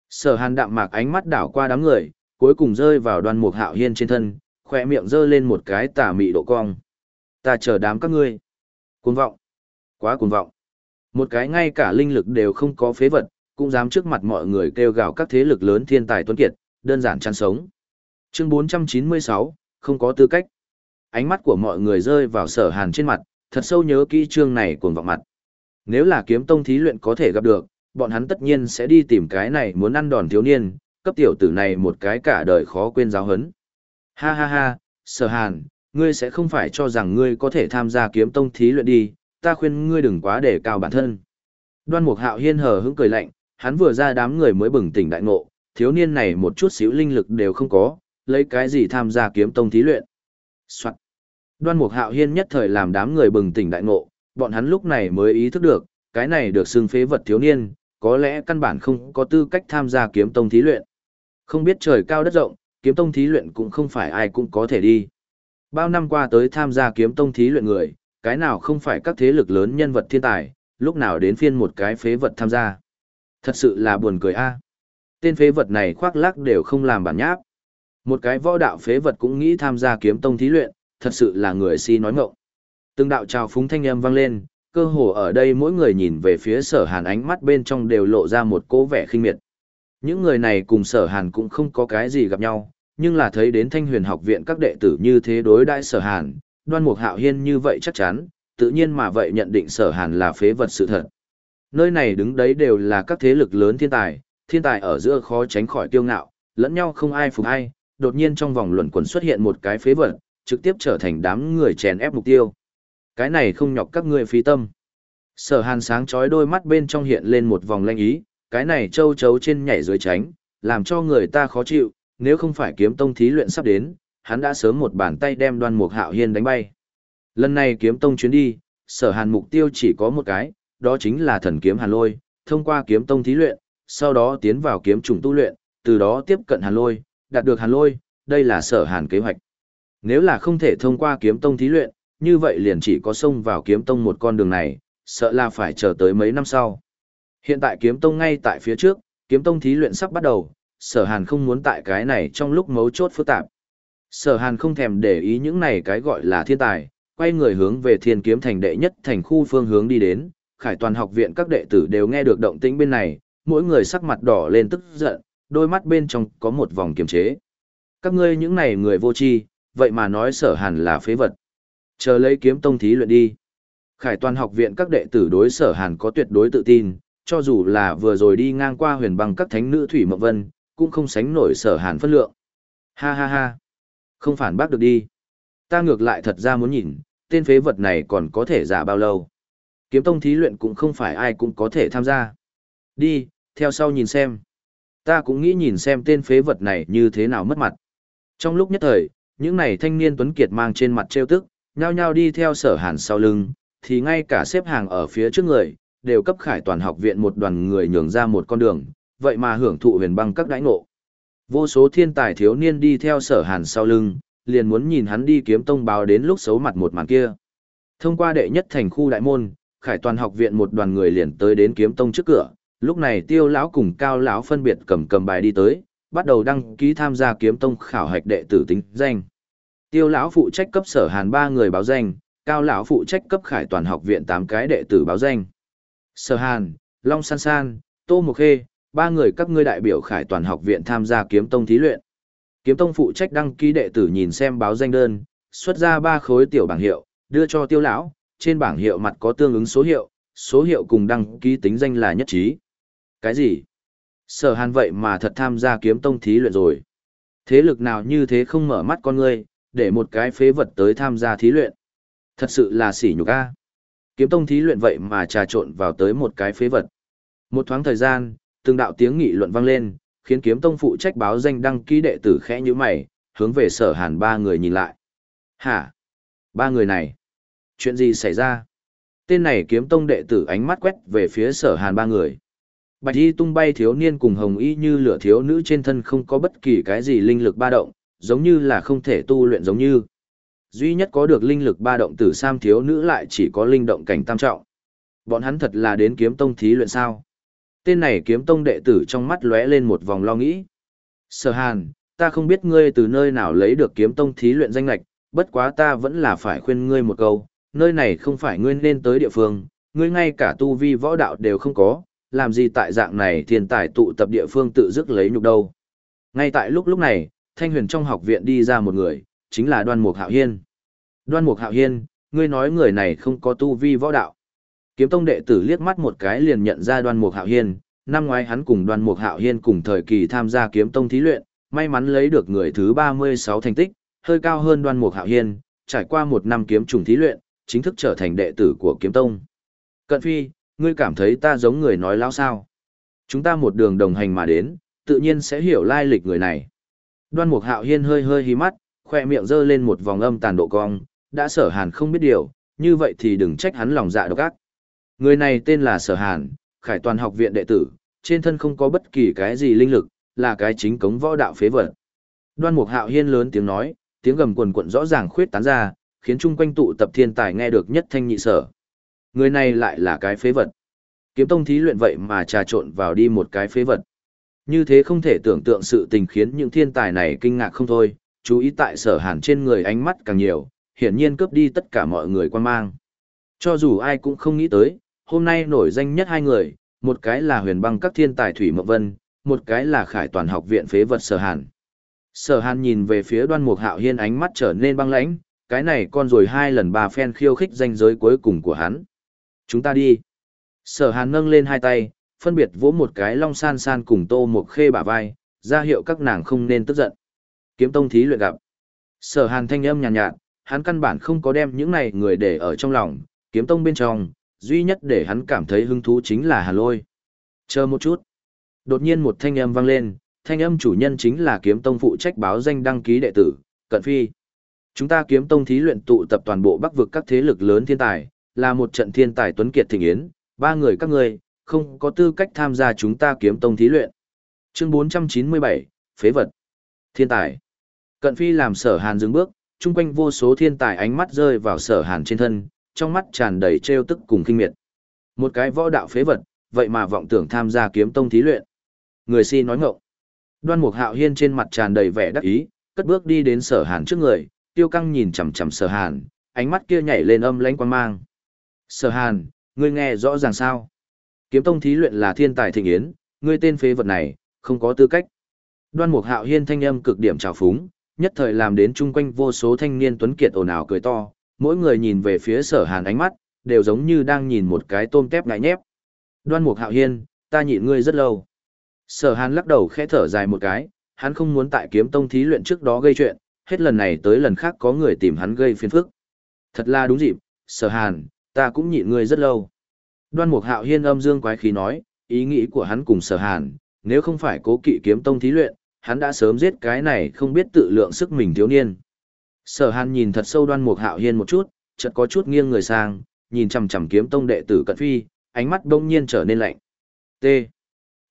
Sở hàn đạm mạc ánh mắt đảo qua đám người, cuối cùng rơi vào đoàn mục hạo hiên trên thân, khỏe miệng giơ lên một cái tà mị độ cong. Ta chờ đám các ngươi. Cuồng vọng. Quá cuồng vọng. Một cái ngay cả linh lực đều không có phế vật, cũng dám trước mặt mọi người kêu gào các thế lực lớn thiên tài tuấn kiệt, đơn giản chăn sống. Chương 496, không có tư cách. Ánh mắt của mọi người rơi vào sở hàn trên mặt, thật sâu nhớ kỹ chương này cuồng vọng mặt. Nếu là kiếm tông thí luyện có thể gặp được, bọn hắn tất nhiên sẽ đi tìm cái này muốn ăn đòn thiếu niên, cấp tiểu tử này một cái cả đời khó quên giáo hấn. Ha ha ha, sở hàn, ngươi sẽ không phải cho rằng ngươi có thể tham gia kiếm tông thí luyện đi, ta khuyên ngươi đừng quá để cao bản thân. Đoan mục hạo hiên hờ hững cười lạnh, hắn vừa ra đám người mới bừng tỉnh đại ngộ, thiếu niên này một chút xíu linh lực đều không có, lấy cái gì tham gia kiếm tông thí luyện. Soạn. Đoan mục hạo hiên nhất thời làm đám người bừng tỉnh đại ngộ, bọn hắn lúc này mới ý thức được, cái này được xưng phế vật thiếu niên, có lẽ căn bản không có tư cách tham gia kiếm tông thí luyện. Không biết trời cao đất rộng, kiếm tông thí luyện cũng không phải ai cũng có thể đi. Bao năm qua tới tham gia kiếm tông thí luyện người, cái nào không phải các thế lực lớn nhân vật thiên tài, lúc nào đến phiên một cái phế vật tham gia. Thật sự là buồn cười a. Tên phế vật này khoác lác đều không làm bản nháp. Một cái võ đạo phế vật cũng nghĩ tham gia kiếm tông thí luyện, thật sự là người si nói ngọng. Từng đạo trào phúng thanh âm vang lên, cơ hồ ở đây mỗi người nhìn về phía sở hàn ánh mắt bên trong đều lộ ra một cố vẻ khinh miệt. Những người này cùng sở hàn cũng không có cái gì gặp nhau, nhưng là thấy đến thanh huyền học viện các đệ tử như thế đối đãi sở hàn, đoan mục hạo hiên như vậy chắc chắn, tự nhiên mà vậy nhận định sở hàn là phế vật sự thật. Nơi này đứng đấy đều là các thế lực lớn thiên tài, thiên tài ở giữa khó tránh khỏi kiêu ngạo, lẫn nhau không ai phục ai, đột nhiên trong vòng luẩn quẩn xuất hiện một cái phế vật, trực tiếp trở thành đám người chèn ép mục tiêu. Cái này không nhọc các ngươi phí tâm. Sở hàn sáng chói đôi mắt bên trong hiện lên một vòng lanh ý, cái này châu chấu trên nhảy dưới tránh, làm cho người ta khó chịu, nếu không phải kiếm tông thí luyện sắp đến, hắn đã sớm một bàn tay đem đoan mục hạo hiên đánh bay. Lần này kiếm tông chuyến đi, sở hàn mục tiêu chỉ có một cái, đó chính là thần kiếm hàn lôi, thông qua kiếm tông thí luyện, sau đó tiến vào kiếm trùng tu luyện, từ đó tiếp cận hàn lôi, đạt được hàn lôi, đây là sở hàn kế hoạch. Nếu là không thể thông qua kiếm tông thí luyện, như vậy liền chỉ có xông vào kiếm tông một con đường này, sợ là phải chờ tới mấy năm sau. Hiện tại kiếm tông ngay tại phía trước, kiếm tông thí luyện sắp bắt đầu, sở hàn không muốn tại cái này trong lúc mấu chốt phức tạp. Sở hàn không thèm để ý những này cái gọi là thiên tài, quay người hướng về thiên kiếm thành đệ nhất thành khu phương hướng đi đến, khải toàn học viện các đệ tử đều nghe được động tĩnh bên này, mỗi người sắc mặt đỏ lên tức giận, đôi mắt bên trong có một vòng kiềm chế. Các ngươi những này người vô tri, vậy mà nói sở hàn là phế vật. Chờ lấy kiếm tông thí luyện đi. Khải toàn học viện các đệ tử đối sở hàn có tuyệt đối tự tin, cho dù là vừa rồi đi ngang qua huyền băng các thánh nữ Thủy Mộng Vân, cũng không sánh nổi sở hàn phân lượng. Ha ha ha. Không phản bác được đi. Ta ngược lại thật ra muốn nhìn, tên phế vật này còn có thể giả bao lâu. Kiếm tông thí luyện cũng không phải ai cũng có thể tham gia. Đi, theo sau nhìn xem. Ta cũng nghĩ nhìn xem tên phế vật này như thế nào mất mặt. Trong lúc nhất thời, những này thanh niên tuấn kiệt mang trên mặt trêu tức, nhao nhao đi theo sở hàn sau lưng, thì ngay cả xếp hàng ở phía trước người, đều cấp khải toàn học viện một đoàn người nhường ra một con đường, vậy mà hưởng thụ huyền băng các đãi ngộ. Vô số thiên tài thiếu niên đi theo sở hàn sau lưng, liền muốn nhìn hắn đi kiếm tông báo đến lúc xấu mặt một màn kia. Thông qua đệ nhất thành khu đại môn, khải toàn học viện một đoàn người liền tới đến kiếm tông trước cửa, lúc này tiêu lão cùng cao lão phân biệt cầm cầm bài đi tới, bắt đầu đăng ký tham gia kiếm tông khảo hạch đệ tử tính danh. Tiêu lão phụ trách cấp sở hàn ba người báo danh, cao lão phụ trách cấp khải toàn học viện tám cái đệ tử báo danh. Sở hàn, Long San San, Tô Mộc Khê, ba người các ngươi đại biểu khải toàn học viện tham gia kiếm tông thí luyện. Kiếm tông phụ trách đăng ký đệ tử nhìn xem báo danh đơn, xuất ra ba khối tiểu bảng hiệu, đưa cho tiêu lão, trên bảng hiệu mặt có tương ứng số hiệu, số hiệu cùng đăng ký tính danh là nhất trí. Cái gì? Sở hàn vậy mà thật tham gia kiếm tông thí luyện rồi. Thế lực nào như thế không mở mắt con ngươi, để một cái phế vật tới tham gia thí luyện. Thật sự là sỉ nhục a. Kiếm tông thí luyện vậy mà trà trộn vào tới một cái phế vật. Một thoáng thời gian, từng đạo tiếng nghị luận vang lên, khiến kiếm tông phụ trách báo danh đăng ký đệ tử khẽ như mày, hướng về sở hàn ba người nhìn lại. Hả? Ba người này? Chuyện gì xảy ra? Tên này kiếm tông đệ tử ánh mắt quét về phía sở hàn ba người. Bạch y tung bay thiếu niên cùng hồng y như lửa thiếu nữ trên thân không có bất kỳ cái gì linh lực ba động, giống như là không thể tu luyện giống như. Duy nhất có được linh lực ba động tử sam thiếu nữ lại chỉ có linh động cảnh tam trọng. Bọn hắn thật là đến kiếm tông thí luyện sao? Tên này kiếm tông đệ tử trong mắt lóe lên một vòng lo nghĩ. Sở hàn, ta không biết ngươi từ nơi nào lấy được kiếm tông thí luyện danh lạch, bất quá ta vẫn là phải khuyên ngươi một câu, nơi này không phải ngươi nên tới địa phương, ngươi ngay cả tu vi võ đạo đều không có, làm gì tại dạng này thiên tài tụ tập địa phương tự dứt lấy nhục đâu. Ngay tại lúc lúc này, thanh huyền trong học viện đi ra một người, chính là đoan mục hạo hiên. Đoan mục hạo hiên, ngươi nói người này không có tu vi võ đạo. Kiếm tông đệ tử liếc mắt một cái liền nhận ra đoan mục hạo hiên, năm ngoái hắn cùng đoan mục hạo hiên cùng thời kỳ tham gia kiếm tông thí luyện, may mắn lấy được người thứ 36 thành tích, hơi cao hơn đoan mục hạo hiên, trải qua một năm kiếm trùng thí luyện, chính thức trở thành đệ tử của kiếm tông. Cận phi, ngươi cảm thấy ta giống người nói lão sao? Chúng ta một đường đồng hành mà đến, tự nhiên sẽ hiểu lai lịch người này. Đoan mục hạo hiên hơi hơi hí mắt, khoe miệng giơ lên một vòng âm tàn độ cong, đã sở hàn không biết điều, như vậy thì đừng trách hắn lòng dạ độc ác. Người này tên là sở hàn, khải toàn học viện đệ tử, trên thân không có bất kỳ cái gì linh lực, là cái chính cống võ đạo phế vật. Đoan mục hạo hiên lớn tiếng nói, tiếng gầm quần quận rõ ràng khuyết tán ra, khiến chung quanh tụ tập thiên tài nghe được nhất thanh nhị sở. Người này lại là cái phế vật. Kiếm tông thí luyện vậy mà trà trộn vào đi một cái phế vật. Như thế không thể tưởng tượng sự tình khiến những thiên tài này kinh ngạc không thôi, chú ý tại sở hàn trên người ánh mắt càng nhiều, hiển nhiên cướp đi tất cả mọi người quan mang. Cho dù ai cũng không nghĩ tới, hôm nay nổi danh nhất hai người, một cái là huyền băng các thiên tài Thủy mộc Vân, một cái là khải toàn học viện phế vật sở hàn. Sở hàn nhìn về phía đoan mục hạo hiên ánh mắt trở nên băng lãnh, cái này con rồi hai lần ba phen khiêu khích danh giới cuối cùng của hắn. Chúng ta đi. Sở hàn nâng lên hai tay, phân biệt vỗ một cái long san san cùng tô một khê bả vai, ra hiệu các nàng không nên tức giận. Kiếm tông thí luyện gặp. Sở hàn thanh âm nhàn nhạt, nhạt, hắn căn bản không có đem những này người để ở trong lòng, kiếm tông bên trong, duy nhất để hắn cảm thấy hứng thú chính là hàn lôi. Chờ một chút. Đột nhiên một thanh âm vang lên, thanh âm chủ nhân chính là kiếm tông phụ trách báo danh đăng ký đệ tử, Cận Phi. Chúng ta kiếm tông thí luyện tụ tập toàn bộ bắc vực các thế lực lớn thiên tài, là một trận thiên tài tuấn kiệt thịnh yến, ba người các ngươi không có tư cách tham gia chúng ta kiếm tông thí luyện. Chương 497, phế vật. Thiên tài. Cận Phi làm Sở Hàn dừng bước, chung quanh vô số thiên tài ánh mắt rơi vào Sở Hàn trên thân, trong mắt tràn đầy trêu tức cùng kinh miệt. Một cái võ đạo phế vật, vậy mà vọng tưởng tham gia kiếm tông thí luyện. Người si nói ngọng. Đoan Mục Hạo Hiên trên mặt tràn đầy vẻ đắc ý, cất bước đi đến Sở Hàn trước người, Tiêu Căng nhìn chằm chằm Sở Hàn, ánh mắt kia nhảy lên âm lãnh quan mang. "Sở Hàn, ngươi nghe rõ ràng sao? Kiếm tông thí luyện là thiên tài thịnh yến, ngươi tên phế vật này, không có tư cách." Đoan Mục Hạo Hiên thanh âm cực điểm trào phúng, nhất thời làm đến chung quanh vô số thanh niên tuấn kiệt ồn ào cười to, mỗi người nhìn về phía Sở Hàn ánh mắt đều giống như đang nhìn một cái tôm tép ngại nhép. "Đoan Mục Hạo Hiên, ta nhịn ngươi rất lâu." Sở Hàn lắc đầu khẽ thở dài một cái, hắn không muốn tại kiếm tông thí luyện trước đó gây chuyện, hết lần này tới lần khác có người tìm hắn gây phiền phức. Thật là đúng dịp, Sở Hàn, ta cũng nhịn ngươi rất lâu. Đoan Mục Hạo Hiên âm dương quái khí nói, ý nghĩ của hắn cùng Sở Hàn, nếu không phải cố kỵ kiếm tông thí luyện, hắn đã sớm giết cái này không biết tự lượng sức mình thiếu niên. Sở Hàn nhìn thật sâu Đoan Mục Hạo Hiên một chút, chợt có chút nghiêng người sang, nhìn chằm chằm kiếm tông đệ tử Cận Phi, ánh mắt bỗng nhiên trở nên lạnh. T.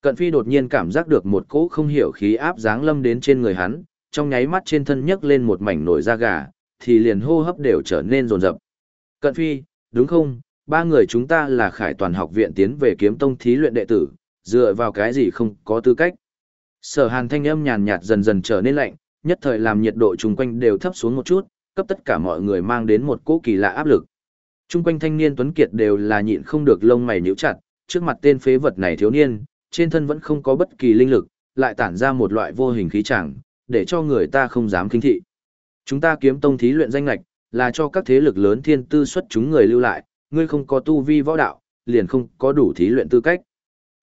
Cận phi đột nhiên cảm giác được một cỗ không hiểu khí áp giáng lâm đến trên người hắn, trong nháy mắt trên thân nhấc lên một mảnh nổi da gà, thì liền hô hấp đều trở nên rồn rập. Cận phi, đúng không, ba người chúng ta là khải toàn học viện tiến về kiếm tông thí luyện đệ tử, dựa vào cái gì không có tư cách. Sở hàn thanh âm nhàn nhạt dần dần trở nên lạnh, nhất thời làm nhiệt độ chung quanh đều thấp xuống một chút, cấp tất cả mọi người mang đến một cỗ kỳ lạ áp lực. Chung quanh thanh niên tuấn kiệt đều là nhịn không được lông mày nhíu chặt, trước mặt tên phế vật này thiếu niên, trên thân vẫn không có bất kỳ linh lực, lại tản ra một loại vô hình khí chẳng, để cho người ta không dám kinh thị. Chúng ta kiếm tông thí luyện danh lạch, là cho các thế lực lớn thiên tư xuất chúng người lưu lại, ngươi không có tu vi võ đạo, liền không có đủ thí luyện tư cách.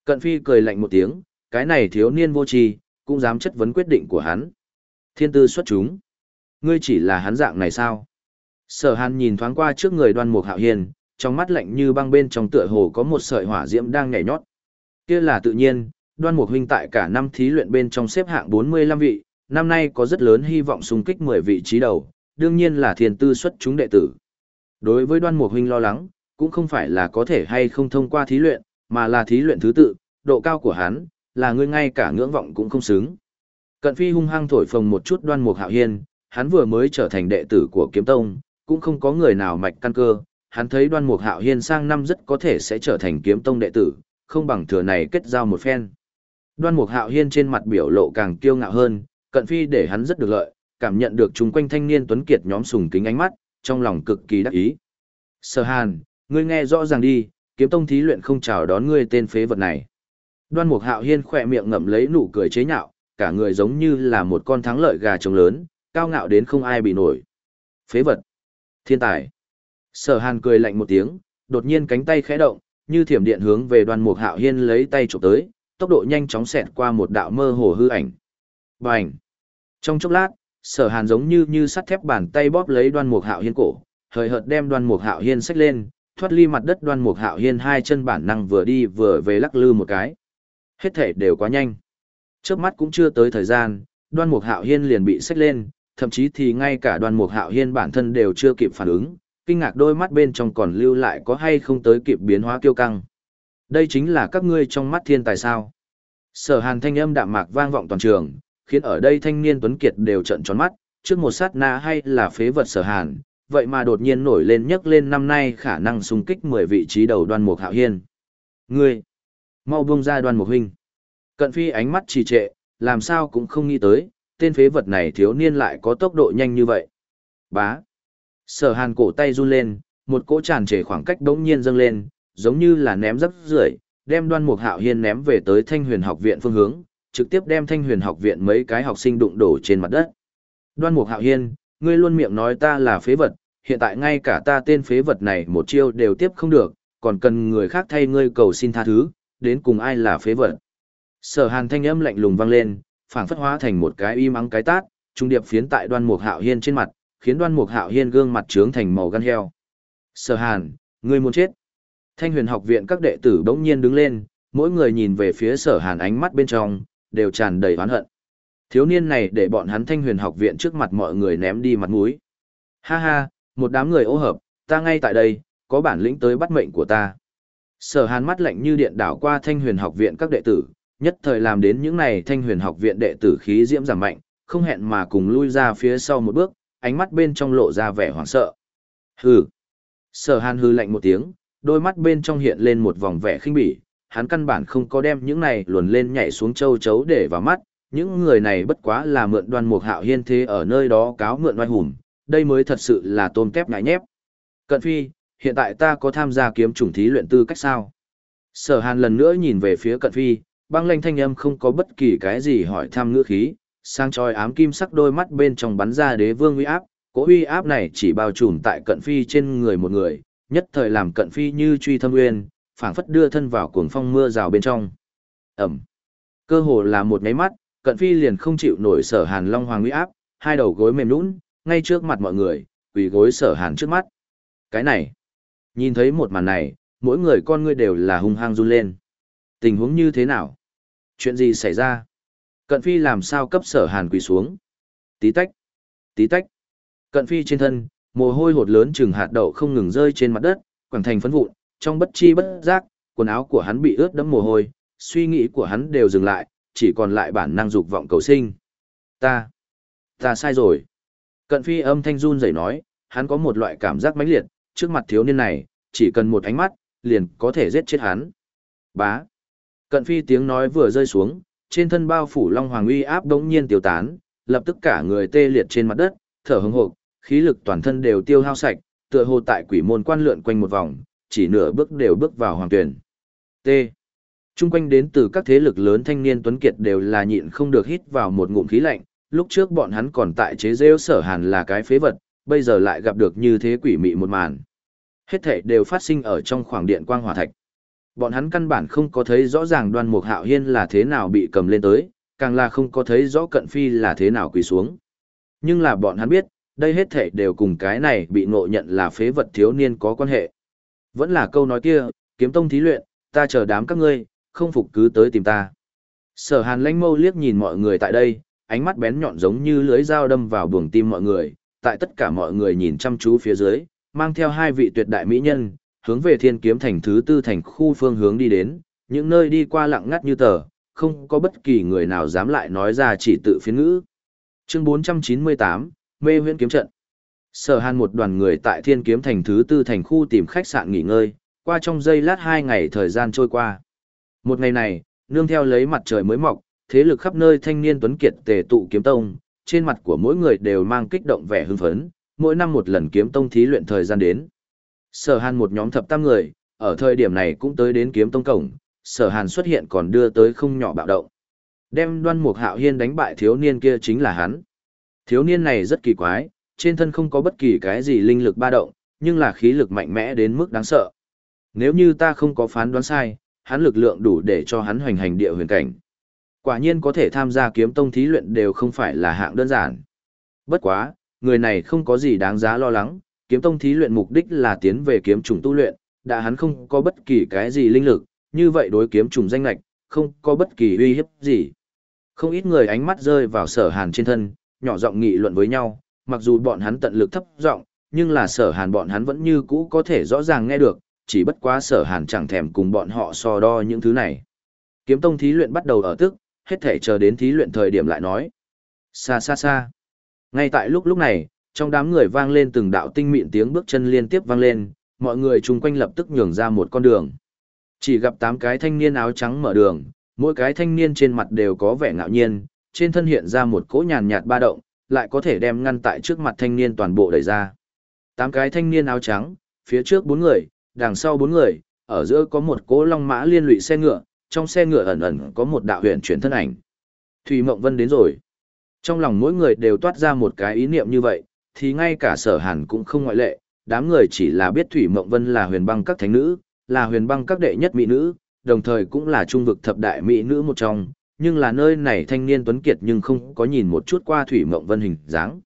Cận phi cười lạnh một tiếng, cái này thiếu niên vô tri, cũng dám chất vấn quyết định của hắn. Thiên tư xuất chúng. Ngươi chỉ là hắn dạng này sao? Sở hàn nhìn thoáng qua trước người đoan mục hạo hiền, trong mắt lạnh như băng bên trong tựa hồ có một sợi hỏa diễm đang nhảy nhót. Kia là tự nhiên, đoan mục huynh tại cả năm thí luyện bên trong xếp hạng 45 vị, năm nay có rất lớn hy vọng xung kích 10 vị trí đầu, đương nhiên là thiền tư xuất chúng đệ tử. Đối với đoan mục huynh lo lắng, cũng không phải là có thể hay không thông qua thí luyện, mà là thí luyện thứ tự, độ cao của hắn, là người ngay cả ngưỡng vọng cũng không xứng. Cận phi hung hăng thổi phồng một chút đoan mục hạo hiên, hắn vừa mới trở thành đệ tử của kiếm tông, cũng không có người nào mạch căn cơ, hắn thấy đoan mục hạo hiên sang năm rất có thể sẽ trở thành kiếm tông đệ tử, không bằng thừa này kết giao một phen. Đoan Mục Hạo Hiên trên mặt biểu lộ càng kiêu ngạo hơn, cận phi để hắn rất được lợi, cảm nhận được chúng quanh thanh niên tuấn kiệt nhóm sùng kính ánh mắt, trong lòng cực kỳ đắc ý. Sở Hàn, ngươi nghe rõ ràng đi, kiếm tông thí luyện không chào đón ngươi tên phế vật này. Đoan Mục Hạo Hiên khỏe miệng ngậm lấy nụ cười chế nhạo, cả người giống như là một con thắng lợi gà trống lớn, cao ngạo đến không ai bị nổi. Phế vật. Thiên tài. Sở Hàn cười lạnh một tiếng, đột nhiên cánh tay khẽ động, như thiểm điện hướng về đoan mục hạo hiên lấy tay chụp tới, tốc độ nhanh chóng xẹt qua một đạo mơ hồ hư ảnh. Bành! Trong chốc lát, sở hàn giống như như sắt thép bàn tay bóp lấy đoan mục hạo hiên cổ, hời hợt đem đoan mục hạo hiên xách lên, thoát ly mặt đất đoan mục hạo hiên hai chân bản năng vừa đi vừa về lắc lư một cái. Hết thể đều quá nhanh. Trước mắt cũng chưa tới thời gian, đoan mục hạo hiên liền bị xách lên, thậm chí thì ngay cả đoan mục hạo hiên bản thân đều chưa kịp phản ứng, kinh ngạc đôi mắt bên trong còn lưu lại có hay không tới kịp biến hóa kiêu căng. Đây chính là các ngươi trong mắt thiên tài sao. Sở hàn thanh âm đạm mạc vang vọng toàn trường, khiến ở đây thanh niên tuấn kiệt đều trận tròn mắt, trước một sát na hay là phế vật sở hàn, vậy mà đột nhiên nổi lên nhấc lên năm nay khả năng xung kích 10 vị trí đầu đoan mục hạo hiên. Ngươi, mau buông ra đoan mục huynh. Cận phi ánh mắt trì trệ, làm sao cũng không nghĩ tới, tên phế vật này thiếu niên lại có tốc độ nhanh như vậy. Bá. Sở hàn cổ tay run lên, một cỗ tràn trề khoảng cách đống nhiên dâng lên, giống như là ném rắc rưởi, đem đoan mục hạo hiên ném về tới thanh huyền học viện phương hướng, trực tiếp đem thanh huyền học viện mấy cái học sinh đụng đổ trên mặt đất. Đoan mục hạo hiên, ngươi luôn miệng nói ta là phế vật, hiện tại ngay cả ta tên phế vật này một chiêu đều tiếp không được, còn cần người khác thay ngươi cầu xin tha thứ, đến cùng ai là phế vật. Sở hàn thanh âm lạnh lùng vang lên, phảng phất hóa thành một cái im ắng cái tát, trung điệp phiến tại đoan mục hạo hiên trên mặt, khiến đoan mục hạo hiên gương mặt trướng thành màu gan heo. Sở hàn, ngươi muốn chết. Thanh huyền học viện các đệ tử đống nhiên đứng lên, mỗi người nhìn về phía sở hàn ánh mắt bên trong, đều tràn đầy oán hận. Thiếu niên này để bọn hắn thanh huyền học viện trước mặt mọi người ném đi mặt mũi. Ha ha, một đám người ô hợp, ta ngay tại đây, có bản lĩnh tới bắt mệnh của ta. Sở hàn mắt lạnh như điện đảo qua thanh huyền học viện các đệ tử, nhất thời làm đến những này thanh huyền học viện đệ tử khí diễm giảm mạnh, không hẹn mà cùng lui ra phía sau một bước, ánh mắt bên trong lộ ra vẻ hoảng sợ. Hừ. Sở Hàn hư lạnh một tiếng, đôi mắt bên trong hiện lên một vòng vẻ khinh bỉ, hắn căn bản không có đem những này luồn lên nhảy xuống châu chấu để vào mắt, những người này bất quá là mượn đoan mục hạo hiên thế ở nơi đó cáo mượn oai hùng, đây mới thật sự là tôm tép ngại nhép. Cận phi, hiện tại ta có tham gia kiếm chủng thí luyện tư cách sao? Sở hàn lần nữa nhìn về phía cận phi, băng lanh thanh âm không có bất kỳ cái gì hỏi thăm ngữ khí, sang tròi ám kim sắc đôi mắt bên trong bắn ra đế vương uy áp, cỗ uy áp này chỉ bao trùm tại cận phi trên người một người, nhất thời làm cận phi như truy thâm nguyên, phảng phất đưa thân vào cuồng phong mưa rào bên trong. Ẩm. Cơ hồ là một nháy mắt, cận phi liền không chịu nổi sở hàn long hoàng uy áp, hai đầu gối mềm nhũn, ngay trước mặt mọi người, quỳ gối sở hàn trước mắt. Cái này, nhìn thấy một màn này, mỗi người con ngươi đều là hung hăng run lên. Tình huống như thế nào? Chuyện gì xảy ra? Cận phi làm sao cấp sở hàn quỳ xuống? Tí tách, tí tách. Cận phi trên thân, mồ hôi hột lớn chừng hạt đậu không ngừng rơi trên mặt đất, quẳng thành phấn vụn, trong bất chi bất giác, quần áo của hắn bị ướt đẫm mồ hôi, suy nghĩ của hắn đều dừng lại, chỉ còn lại bản năng dục vọng cầu sinh. Ta, ta sai rồi. Cận phi âm thanh run rẩy nói, hắn có một loại cảm giác mãnh liệt, trước mặt thiếu niên này, chỉ cần một ánh mắt, liền có thể giết chết hắn. Bá. Cận phi tiếng nói vừa rơi xuống, trên thân bao phủ long hoàng uy áp đống nhiên tiêu tán, lập tức cả người tê liệt trên mặt đất, thở hững hộc, khí lực toàn thân đều tiêu hao sạch, tựa hồ tại quỷ môn quan lượn quanh một vòng, chỉ nửa bước đều bước vào hoàng tuyển. T. Trung quanh đến từ các thế lực lớn thanh niên tuấn kiệt đều là nhịn không được hít vào một ngụm khí lạnh, lúc trước bọn hắn còn tại chế rêu sở hàn là cái phế vật, bây giờ lại gặp được như thế quỷ mị một màn. Hết thể đều phát sinh ở trong khoảng điện quang hỏa thạch. Bọn hắn căn bản không có thấy rõ ràng đoan mục hạo hiên là thế nào bị cầm lên tới, càng là không có thấy rõ cận phi là thế nào quỳ xuống. Nhưng là bọn hắn biết, đây hết thể đều cùng cái này bị ngộ nhận là phế vật thiếu niên có quan hệ. Vẫn là câu nói kia, kiếm tông thí luyện, ta chờ đám các ngươi, không phục cứ tới tìm ta. Sở hàn lanh mâu liếc nhìn mọi người tại đây, ánh mắt bén nhọn giống như lưới dao đâm vào buồng tim mọi người, tại tất cả mọi người nhìn chăm chú phía dưới, mang theo hai vị tuyệt đại mỹ nhân, hướng về thiên kiếm thành thứ tư thành khu phương hướng đi đến, những nơi đi qua lặng ngắt như tờ, không có bất kỳ người nào dám lại nói ra chỉ tự phiến ngữ. Chương 498, Mê huyễn kiếm trận. Sở Hàn một đoàn người tại Thiên Kiếm Thành thứ tư thành khu tìm khách sạn nghỉ ngơi, qua trong giây lát hai ngày thời gian trôi qua. Một ngày này, nương theo lấy mặt trời mới mọc, thế lực khắp nơi thanh niên tuấn kiệt tề tụ kiếm tông, trên mặt của mỗi người đều mang kích động vẻ hưng phấn, mỗi năm một lần kiếm tông thí luyện thời gian đến. Sở Hàn một nhóm thập tam người, ở thời điểm này cũng tới đến kiếm tông cổng, Sở Hàn xuất hiện còn đưa tới không nhỏ bạo động. Đem Đoan Mục Hạo Hiên đánh bại thiếu niên kia chính là hắn. Thiếu niên này rất kỳ quái, trên thân không có bất kỳ cái gì linh lực ba động, nhưng là khí lực mạnh mẽ đến mức đáng sợ. Nếu như ta không có phán đoán sai, hắn lực lượng đủ để cho hắn hoành hành địa huyền cảnh. Quả nhiên có thể tham gia kiếm tông thí luyện đều không phải là hạng đơn giản. Bất quá, người này không có gì đáng giá lo lắng, kiếm tông thí luyện mục đích là tiến về kiếm trùng tu luyện, đã hắn không có bất kỳ cái gì linh lực, như vậy đối kiếm trùng danh lạch, không có bất kỳ uy hiếp gì. Không ít người ánh mắt rơi vào sở hàn trên thân, nhỏ giọng nghị luận với nhau, mặc dù bọn hắn tận lực thấp giọng, nhưng là sở hàn bọn hắn vẫn như cũ có thể rõ ràng nghe được, chỉ bất quá sở hàn chẳng thèm cùng bọn họ so đo những thứ này. Kiếm tông thí luyện bắt đầu ở tức, hết thể chờ đến thí luyện thời điểm lại nói. Xa xa xa. Ngay tại lúc lúc này, trong đám người vang lên từng đạo tinh mịn tiếng bước chân liên tiếp vang lên, mọi người chung quanh lập tức nhường ra một con đường. Chỉ gặp tám cái thanh niên áo trắng mở đường, mỗi cái thanh niên trên mặt đều có vẻ ngạo nhiên, trên thân hiện ra một cỗ nhàn nhạt ba động, lại có thể đem ngăn tại trước mặt thanh niên toàn bộ đẩy ra. Tám cái thanh niên áo trắng, phía trước bốn người, đằng sau bốn người, ở giữa có một cỗ long mã liên lụy xe ngựa, trong xe ngựa ẩn ẩn có một đạo huyền chuyển thân ảnh. Thủy Mộng Vân đến rồi. Trong lòng mỗi người đều toát ra một cái ý niệm như vậy, thì ngay cả sở hàn cũng không ngoại lệ, đám người chỉ là biết Thủy Mộng Vân là huyền băng các thánh nữ, là huyền băng các đệ nhất mỹ nữ, đồng thời cũng là trung vực thập đại mỹ nữ một trong, nhưng là nơi này thanh niên tuấn kiệt nhưng không có nhìn một chút qua Thủy Mộng Vân hình dáng.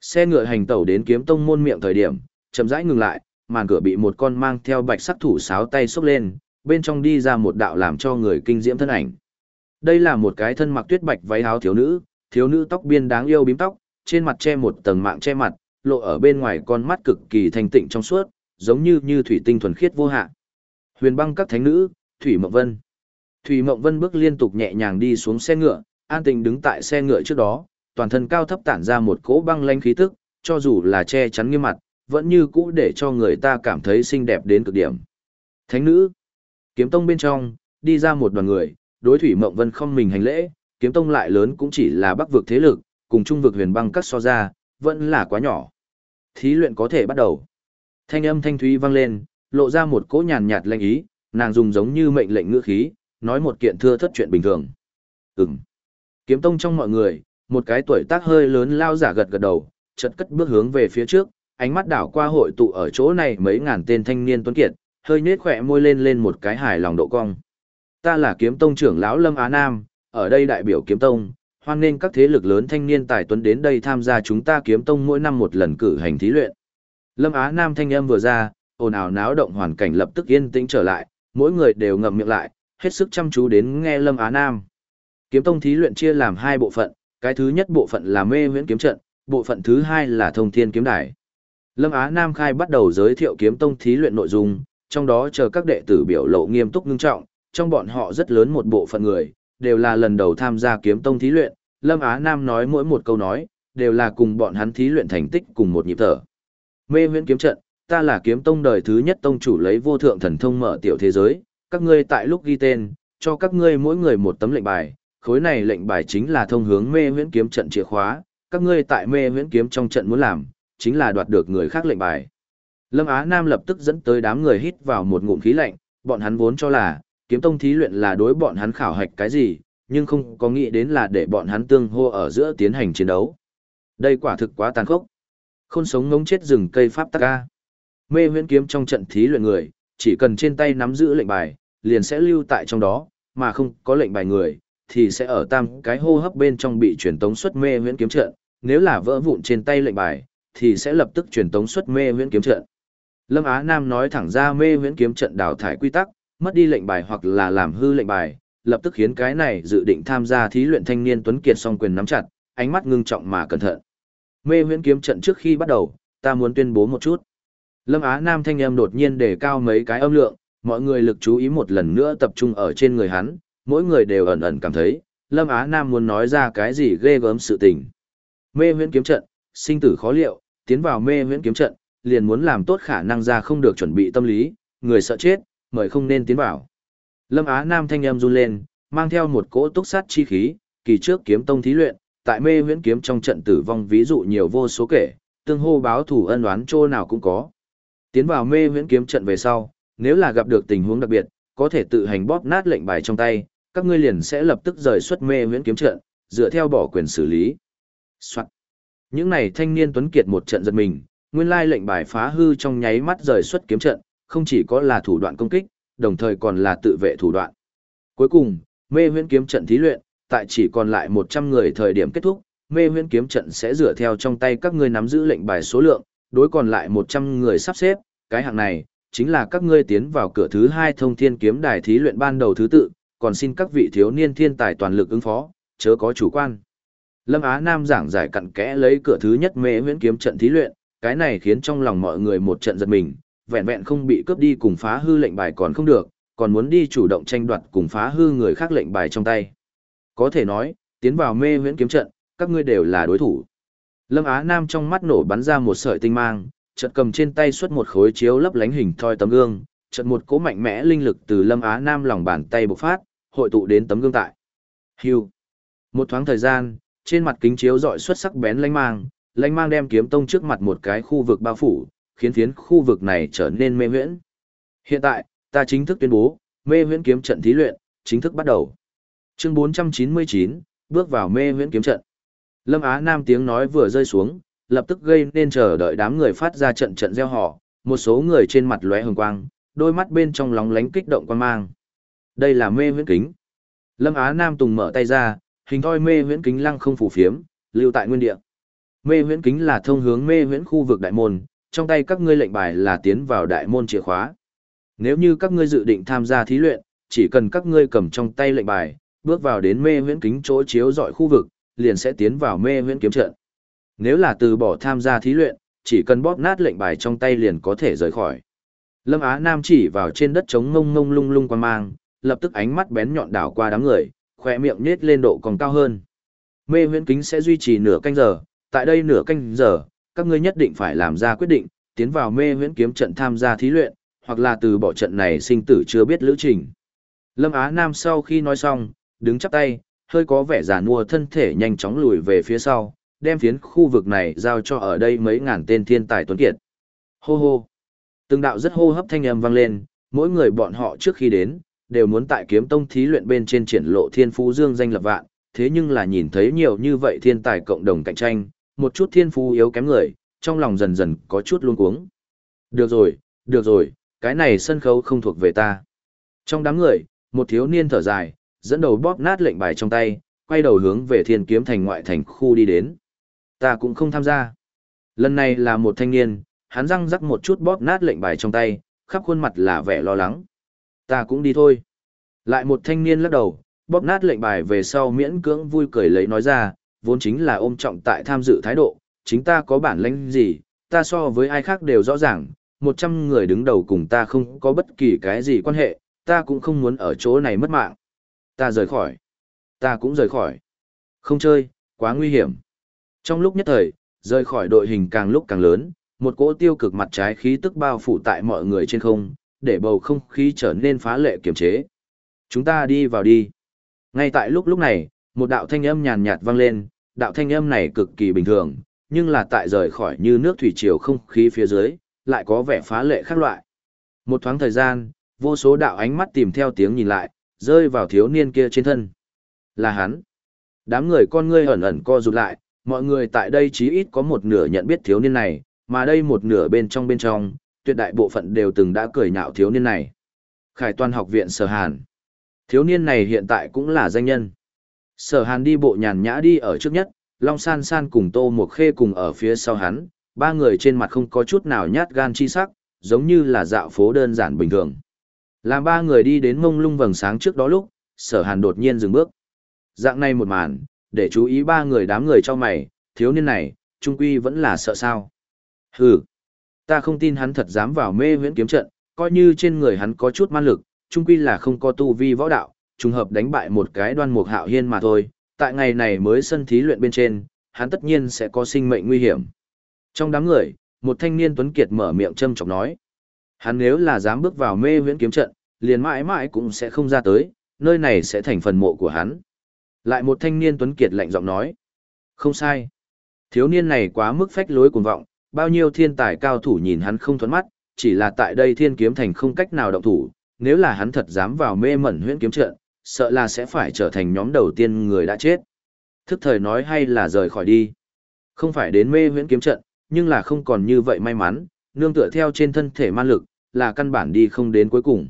Xe ngựa hành tẩu đến kiếm tông môn miệng thời điểm, chậm rãi ngừng lại, màn cửa bị một con mang theo bạch sắc thủ sáo tay xốc lên, bên trong đi ra một đạo làm cho người kinh diễm thân ảnh. Đây là một cái thân mặc tuyết bạch váy áo thiếu nữ, thiếu nữ tóc biên đáng yêu bím tóc, trên mặt che một tầng mạng che mặt, lộ ở bên ngoài con mắt cực kỳ thanh tịnh trong suốt, giống như như thủy tinh thuần khiết vô hạn. Huyền băng các thánh nữ, Thủy Mộng Vân. Thủy Mộng Vân bước liên tục nhẹ nhàng đi xuống xe ngựa, an tình đứng tại xe ngựa trước đó, toàn thân cao thấp tản ra một cỗ băng lanh khí tức, cho dù là che chắn nghiêm mặt, vẫn như cũ để cho người ta cảm thấy xinh đẹp đến cực điểm. Thánh nữ. Kiếm tông bên trong, đi ra một đoàn người, đối thủy mộng vân không mình hành lễ, kiếm tông lại lớn cũng chỉ là bắc vực thế lực, cùng trung vực huyền băng cắt so ra, vẫn là quá nhỏ. Thí luyện có thể bắt đầu. Thanh âm thanh thúy vang lên, lộ ra một cỗ nhàn nhạt lệnh ý, nàng dùng giống như mệnh lệnh ngữ khí, nói một kiện thưa thất chuyện bình thường. Ừm. Kiếm tông trong mọi người, một cái tuổi tác hơi lớn lao giả gật gật đầu, chợt cất bước hướng về phía trước, ánh mắt đảo qua hội tụ ở chỗ này mấy ngàn tên thanh niên tuấn kiệt, hơi nhếch khỏe môi lên lên một cái hài lòng độ cong. Ta là kiếm tông trưởng lão Lâm Á Nam, ở đây đại biểu kiếm tông, hoan nghênh các thế lực lớn thanh niên tài tuấn đến đây tham gia chúng ta kiếm tông mỗi năm một lần cử hành thí luyện. Lâm Á Nam thanh âm vừa ra, ồn ào náo động hoàn cảnh lập tức yên tĩnh trở lại, mỗi người đều ngậm miệng lại, hết sức chăm chú đến nghe Lâm Á Nam. Kiếm tông thí luyện chia làm hai bộ phận, cái thứ nhất bộ phận là mê huyễn kiếm trận, bộ phận thứ hai là thông thiên kiếm đài. Lâm Á Nam khai bắt đầu giới thiệu kiếm tông thí luyện nội dung, trong đó chờ các đệ tử biểu lộ nghiêm túc ngưng trọng, trong bọn họ rất lớn một bộ phận người, đều là lần đầu tham gia kiếm tông thí luyện, Lâm Á Nam nói mỗi một câu nói, đều là cùng bọn hắn thí luyện thành tích cùng một nhịp thở. Mê huyễn kiếm trận, ta là kiếm tông đời thứ nhất tông chủ lấy vô thượng thần thông mở tiểu thế giới, các ngươi tại lúc ghi tên, cho các ngươi mỗi người một tấm lệnh bài, khối này lệnh bài chính là thông hướng mê huyễn kiếm trận chìa khóa, các ngươi tại mê huyễn kiếm trong trận muốn làm, chính là đoạt được người khác lệnh bài. Lâm Á Nam lập tức dẫn tới đám người hít vào một ngụm khí lạnh, bọn hắn vốn cho là, kiếm tông thí luyện là đối bọn hắn khảo hạch cái gì, nhưng không có nghĩ đến là để bọn hắn tương hô ở giữa tiến hành chiến đấu. Đây quả thực quá tàn khốc. Khôn sống ngống chết rừng cây pháp tắc ca. Mê huyễn kiếm trong trận thí luyện người, chỉ cần trên tay nắm giữ lệnh bài, liền sẽ lưu tại trong đó, mà không có lệnh bài người, thì sẽ ở tam cái hô hấp bên trong bị truyền tống xuất mê huyễn kiếm trận, nếu là vỡ vụn trên tay lệnh bài, thì sẽ lập tức truyền tống xuất mê huyễn kiếm trận. Lâm Á Nam nói thẳng ra mê huyễn kiếm trận đào thải quy tắc, mất đi lệnh bài hoặc là làm hư lệnh bài, lập tức khiến cái này dự định tham gia thí luyện thanh niên tuấn kiệt song quyền nắm chặt, ánh mắt ngưng trọng mà cẩn thận. Mê huyễn kiếm trận trước khi bắt đầu, ta muốn tuyên bố một chút. Lâm Á Nam thanh âm đột nhiên đề cao mấy cái âm lượng, mọi người lực chú ý một lần nữa tập trung ở trên người hắn, mỗi người đều ẩn ẩn cảm thấy, Lâm Á Nam muốn nói ra cái gì ghê gớm sự tình. Mê huyễn kiếm trận, sinh tử khó liệu, tiến vào mê huyễn kiếm trận, liền muốn làm tốt khả năng ra không được chuẩn bị tâm lý, người sợ chết, mời không nên tiến vào. Lâm Á Nam thanh âm run lên, mang theo một cỗ túc sát chi khí, kỳ trước kiếm tông thí luyện, tại mê huyễn kiếm trong trận tử vong ví dụ nhiều vô số kể, tương hô báo thủ ân oán chỗ nào cũng có. Tiến vào mê huyễn kiếm trận về sau, nếu là gặp được tình huống đặc biệt, có thể tự hành bóp nát lệnh bài trong tay, các ngươi liền sẽ lập tức rời xuất mê huyễn kiếm trận, dựa theo bỏ quyền xử lý. Soạn. Những này thanh niên tuấn kiệt một trận giật mình, nguyên lai lệnh bài phá hư trong nháy mắt rời xuất kiếm trận, không chỉ có là thủ đoạn công kích, đồng thời còn là tự vệ thủ đoạn. Cuối cùng, mê huyễn kiếm trận thí luyện, tại chỉ còn lại 100 người thời điểm kết thúc, mê huyễn kiếm trận sẽ dựa theo trong tay các ngươi nắm giữ lệnh bài số lượng, đối còn lại 100 người sắp xếp, cái hạng này, chính là các ngươi tiến vào cửa thứ hai thông thiên kiếm đài thí luyện ban đầu thứ tự, còn xin các vị thiếu niên thiên tài toàn lực ứng phó, chớ có chủ quan. Lâm Á Nam giảng giải cặn kẽ lấy cửa thứ nhất mê huyễn kiếm trận thí luyện, cái này khiến trong lòng mọi người một trận giật mình, vẹn vẹn không bị cướp đi cùng phá hư lệnh bài còn không được, còn muốn đi chủ động tranh đoạt cùng phá hư người khác lệnh bài trong tay. Có thể nói, tiến vào mê huyễn kiếm trận, các ngươi đều là đối thủ. Lâm Á Nam trong mắt nổ bắn ra một sợi tinh mang, chợt cầm trên tay xuất một khối chiếu lấp lánh hình thoi tấm gương, chợt một cỗ mạnh mẽ linh lực từ Lâm Á Nam lòng bàn tay bộc phát, hội tụ đến tấm gương tại. Hưu. Một thoáng thời gian, trên mặt kính chiếu dọi xuất sắc bén lánh mang, lánh mang đem kiếm tông trước mặt một cái khu vực bao phủ, khiến phiến khu vực này trở nên mê huyễn. Hiện tại, ta chính thức tuyên bố, mê huyễn kiếm trận thí luyện, chính thức bắt đầu. Chương 499, bước vào mê huyễn kiếm trận. Lâm Á Nam tiếng nói vừa rơi xuống, lập tức gây nên chờ đợi đám người phát ra trận trận gieo họ, một số người trên mặt lóe hồng quang, đôi mắt bên trong lóng lánh kích động quan mang. Đây là mê huyễn kính. Lâm Á Nam tùng mở tay ra, hình thoi mê huyễn kính lăng không phủ phiếm, lưu tại nguyên địa. Mê huyễn kính là thông hướng mê huyễn khu vực đại môn, trong tay các ngươi lệnh bài là tiến vào đại môn chìa khóa. Nếu như các ngươi dự định tham gia thí luyện, chỉ cần các ngươi cầm trong tay lệnh bài, bước vào đến mê huyễn kính chỗ chiếu dọi khu vực, liền sẽ tiến vào mê huyễn kiếm trận. Nếu là từ bỏ tham gia thí luyện, chỉ cần bóp nát lệnh bài trong tay liền có thể rời khỏi. Lâm Á Nam chỉ vào trên đất trống ngông ngông lung lung quan mang, lập tức ánh mắt bén nhọn đảo qua đám người, khỏe miệng nhếch lên độ còn cao hơn. Mê huyễn kính sẽ duy trì nửa canh giờ, tại đây nửa canh giờ, các ngươi nhất định phải làm ra quyết định, tiến vào mê huyễn kiếm trận tham gia thí luyện, hoặc là từ bỏ trận này sinh tử chưa biết lữ trình. Lâm Á Nam sau khi nói xong, đứng chắp tay, hơi có vẻ già nua thân thể nhanh chóng lùi về phía sau, đem phiến khu vực này giao cho ở đây mấy ngàn tên thiên tài tuấn kiệt. Hô hô. Từng đạo rất hô hấp thanh âm vang lên, mỗi người bọn họ trước khi đến, đều muốn tại kiếm tông thí luyện bên trên triển lộ thiên phú dương danh lập vạn, thế nhưng là nhìn thấy nhiều như vậy thiên tài cộng đồng cạnh tranh, một chút thiên phú yếu kém người, trong lòng dần dần có chút luống cuống. Được rồi, được rồi, cái này sân khấu không thuộc về ta. Trong đám người, một thiếu niên thở dài, dẫn đầu bóp nát lệnh bài trong tay, quay đầu hướng về thiên kiếm thành ngoại thành khu đi đến. Ta cũng không tham gia. Lần này là một thanh niên, hắn răng rắc một chút bóp nát lệnh bài trong tay, khắp khuôn mặt là vẻ lo lắng. Ta cũng đi thôi. Lại một thanh niên lắc đầu, bóp nát lệnh bài về sau miễn cưỡng vui cười lấy nói ra, vốn chính là ôm trọng tại tham dự thái độ, chính ta có bản lĩnh gì, ta so với ai khác đều rõ ràng, một trăm người đứng đầu cùng ta không có bất kỳ cái gì quan hệ, ta cũng không muốn ở chỗ này mất mạng. Ta rời khỏi. Ta cũng rời khỏi. Không chơi, quá nguy hiểm. Trong lúc nhất thời, rời khỏi đội hình càng lúc càng lớn, một cỗ tiêu cực mặt trái khí tức bao phủ tại mọi người trên không, để bầu không khí trở nên phá lệ kiềm chế. Chúng ta đi vào đi. Ngay tại lúc lúc này, một đạo thanh âm nhàn nhạt vang lên, đạo thanh âm này cực kỳ bình thường, nhưng là tại rời khỏi như nước thủy triều không khí phía dưới, lại có vẻ phá lệ khác loại. Một thoáng thời gian, vô số đạo ánh mắt tìm theo tiếng nhìn lại, rơi vào thiếu niên kia trên thân. Là hắn. Đám người con ngươi ẩn ẩn co rụt lại, mọi người tại đây chí ít có một nửa nhận biết thiếu niên này, mà đây một nửa bên trong bên trong, tuyệt đại bộ phận đều từng đã cười nhạo thiếu niên này. Khải toàn học viện Sở Hàn. Thiếu niên này hiện tại cũng là danh nhân. Sở Hàn đi bộ nhàn nhã đi ở trước nhất, Long San San cùng Tô Mộc Khê cùng ở phía sau hắn, ba người trên mặt không có chút nào nhát gan chi sắc, giống như là dạo phố đơn giản bình thường. Làm ba người đi đến mông lung vầng sáng trước đó lúc, sở hàn đột nhiên dừng bước. Dạng này một màn, để chú ý ba người đám người cho mày, thiếu niên này, trung quy vẫn là sợ sao. Hừ, ta không tin hắn thật dám vào mê huyễn kiếm trận, coi như trên người hắn có chút man lực, trung quy là không có tu vi võ đạo, trùng hợp đánh bại một cái đoan mục hạo hiên mà thôi, tại ngày này mới sân thí luyện bên trên, hắn tất nhiên sẽ có sinh mệnh nguy hiểm. Trong đám người, một thanh niên tuấn kiệt mở miệng châm chọc nói. Hắn nếu là dám bước vào mê huyễn kiếm trận, liền mãi mãi cũng sẽ không ra tới, nơi này sẽ thành phần mộ của hắn. Lại một thanh niên tuấn kiệt lạnh giọng nói. Không sai. Thiếu niên này quá mức phách lối cuồng vọng, bao nhiêu thiên tài cao thủ nhìn hắn không thuẫn mắt, chỉ là tại đây thiên kiếm thành không cách nào động thủ, nếu là hắn thật dám vào mê mẩn huyễn kiếm trận, sợ là sẽ phải trở thành nhóm đầu tiên người đã chết. Thức thời nói hay là rời khỏi đi. Không phải đến mê huyễn kiếm trận, nhưng là không còn như vậy may mắn, nương tựa theo trên thân thể man lực, là căn bản đi không đến cuối cùng.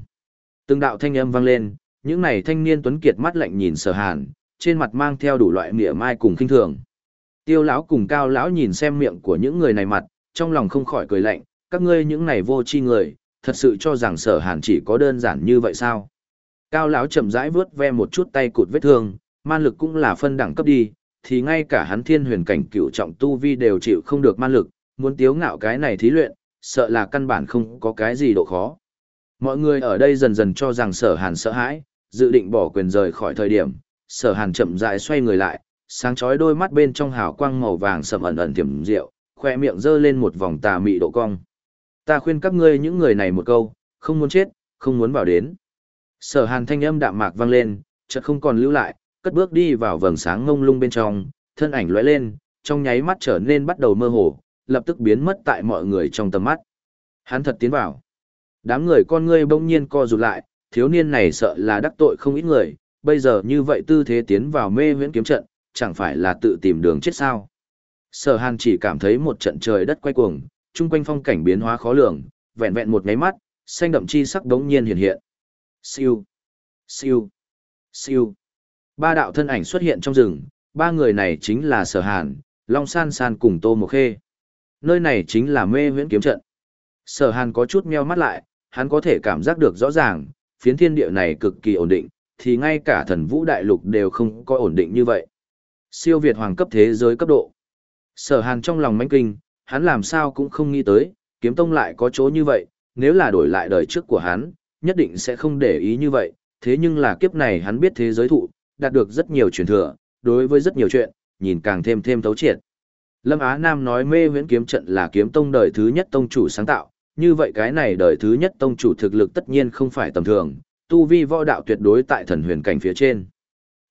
Từng đạo thanh âm vang lên, những này thanh niên tuấn kiệt mắt lạnh nhìn sở hàn, trên mặt mang theo đủ loại mỉa mai cùng kinh thường. Tiêu lão cùng cao lão nhìn xem miệng của những người này mặt, trong lòng không khỏi cười lạnh, các ngươi những này vô tri người, thật sự cho rằng sở hàn chỉ có đơn giản như vậy sao? Cao lão chậm rãi vướt ve một chút tay cụt vết thương, man lực cũng là phân đẳng cấp đi, thì ngay cả hắn thiên huyền cảnh cựu trọng tu vi đều chịu không được man lực, muốn tiếu ngạo cái này thí luyện, sợ là căn bản không có cái gì độ khó. Mọi người ở đây dần dần cho rằng sở hàn sợ hãi, dự định bỏ quyền rời khỏi thời điểm, sở hàn chậm rãi xoay người lại, sáng chói đôi mắt bên trong hào quang màu vàng sầm ẩn ẩn tiềm rượu, khoe miệng giơ lên một vòng tà mị độ cong. Ta khuyên các ngươi những người này một câu, không muốn chết, không muốn vào đến. Sở hàn thanh âm đạm mạc vang lên, chợt không còn lưu lại, cất bước đi vào vầng sáng ngông lung bên trong, thân ảnh lóe lên, trong nháy mắt trở nên bắt đầu mơ hồ, lập tức biến mất tại mọi người trong tầm mắt. Hắn thật tiến vào. Đám người con ngươi bỗng nhiên co rụt lại, thiếu niên này sợ là đắc tội không ít người, bây giờ như vậy tư thế tiến vào mê huyễn kiếm trận, chẳng phải là tự tìm đường chết sao. Sở hàn chỉ cảm thấy một trận trời đất quay cuồng, chung quanh phong cảnh biến hóa khó lường, vẹn vẹn một cái mắt, xanh đậm chi sắc đống nhiên hiện hiện. Siêu, siêu, siêu. Ba đạo thân ảnh xuất hiện trong rừng, ba người này chính là Sở Hàn, Long San San cùng Tô Mộc Khê. Nơi này chính là mê huyễn kiếm trận. Sở Hàn có chút meo mắt lại, hắn có thể cảm giác được rõ ràng, phiến thiên địa này cực kỳ ổn định, thì ngay cả thần vũ đại lục đều không có ổn định như vậy. Siêu Việt hoàng cấp thế giới cấp độ. Sở Hàn trong lòng mãnh kinh, hắn làm sao cũng không nghĩ tới, kiếm tông lại có chỗ như vậy, nếu là đổi lại đời trước của hắn, nhất định sẽ không để ý như vậy, thế nhưng là kiếp này hắn biết thế giới thụ, đạt được rất nhiều truyền thừa, đối với rất nhiều chuyện, nhìn càng thêm thêm thấu triệt. Lâm Á Nam nói mê huyễn kiếm trận là kiếm tông đời thứ nhất tông chủ sáng tạo, như vậy cái này đời thứ nhất tông chủ thực lực tất nhiên không phải tầm thường, tu vi võ đạo tuyệt đối tại thần huyền cảnh phía trên.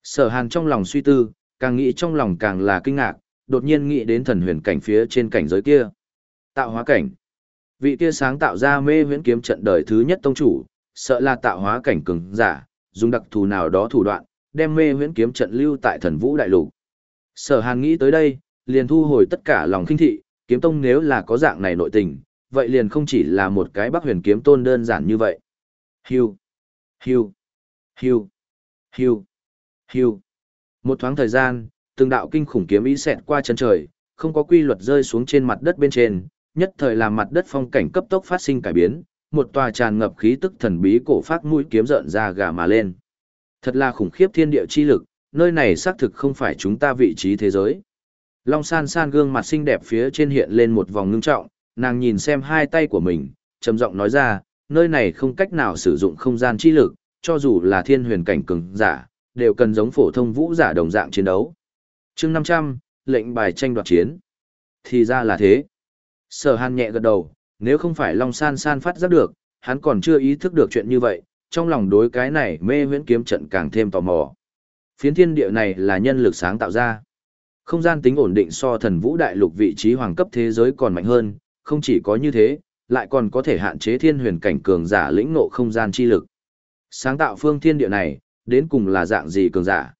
Sở hàn trong lòng suy tư, càng nghĩ trong lòng càng là kinh ngạc, đột nhiên nghĩ đến thần huyền cảnh phía trên cảnh giới kia. Tạo hóa cảnh. Vị kia sáng tạo ra mê huyễn kiếm trận đời thứ nhất tông chủ, sợ là tạo hóa cảnh cường giả, dùng đặc thù nào đó thủ đoạn, đem mê huyễn kiếm trận lưu tại thần vũ đại lục. Sở Hàn nghĩ tới đây, liền thu hồi tất cả lòng khinh thị, kiếm tông nếu là có dạng này nội tình, vậy liền không chỉ là một cái Bắc Huyền kiếm tôn đơn giản như vậy. Hưu, hưu, hưu, hưu, hưu. Một thoáng thời gian, từng đạo kinh khủng kiếm ý xẹt qua chân trời, không có quy luật rơi xuống trên mặt đất bên trên, nhất thời làm mặt đất phong cảnh cấp tốc phát sinh cải biến, một tòa tràn ngập khí tức thần bí cổ phát mũi kiếm rợn ra gà mà lên. Thật là khủng khiếp thiên địa chi lực, nơi này xác thực không phải chúng ta vị trí thế giới. Long san san gương mặt xinh đẹp phía trên hiện lên một vòng ngưng trọng, nàng nhìn xem hai tay của mình, trầm giọng nói ra, nơi này không cách nào sử dụng không gian chi lực, cho dù là thiên huyền cảnh cường giả, đều cần giống phổ thông vũ giả đồng dạng chiến đấu. chương 500, lệnh bài tranh đoạt chiến. Thì ra là thế. Sở hàn nhẹ gật đầu, nếu không phải Long san san phát giác được, hắn còn chưa ý thức được chuyện như vậy, trong lòng đối cái này mê huyễn kiếm trận càng thêm tò mò. Phiến thiên địa này là nhân lực sáng tạo ra. Không gian tính ổn định so thần vũ đại lục vị trí hoàng cấp thế giới còn mạnh hơn, không chỉ có như thế, lại còn có thể hạn chế thiên huyền cảnh cường giả lĩnh ngộ không gian chi lực. Sáng tạo phương thiên địa này, đến cùng là dạng gì cường giả?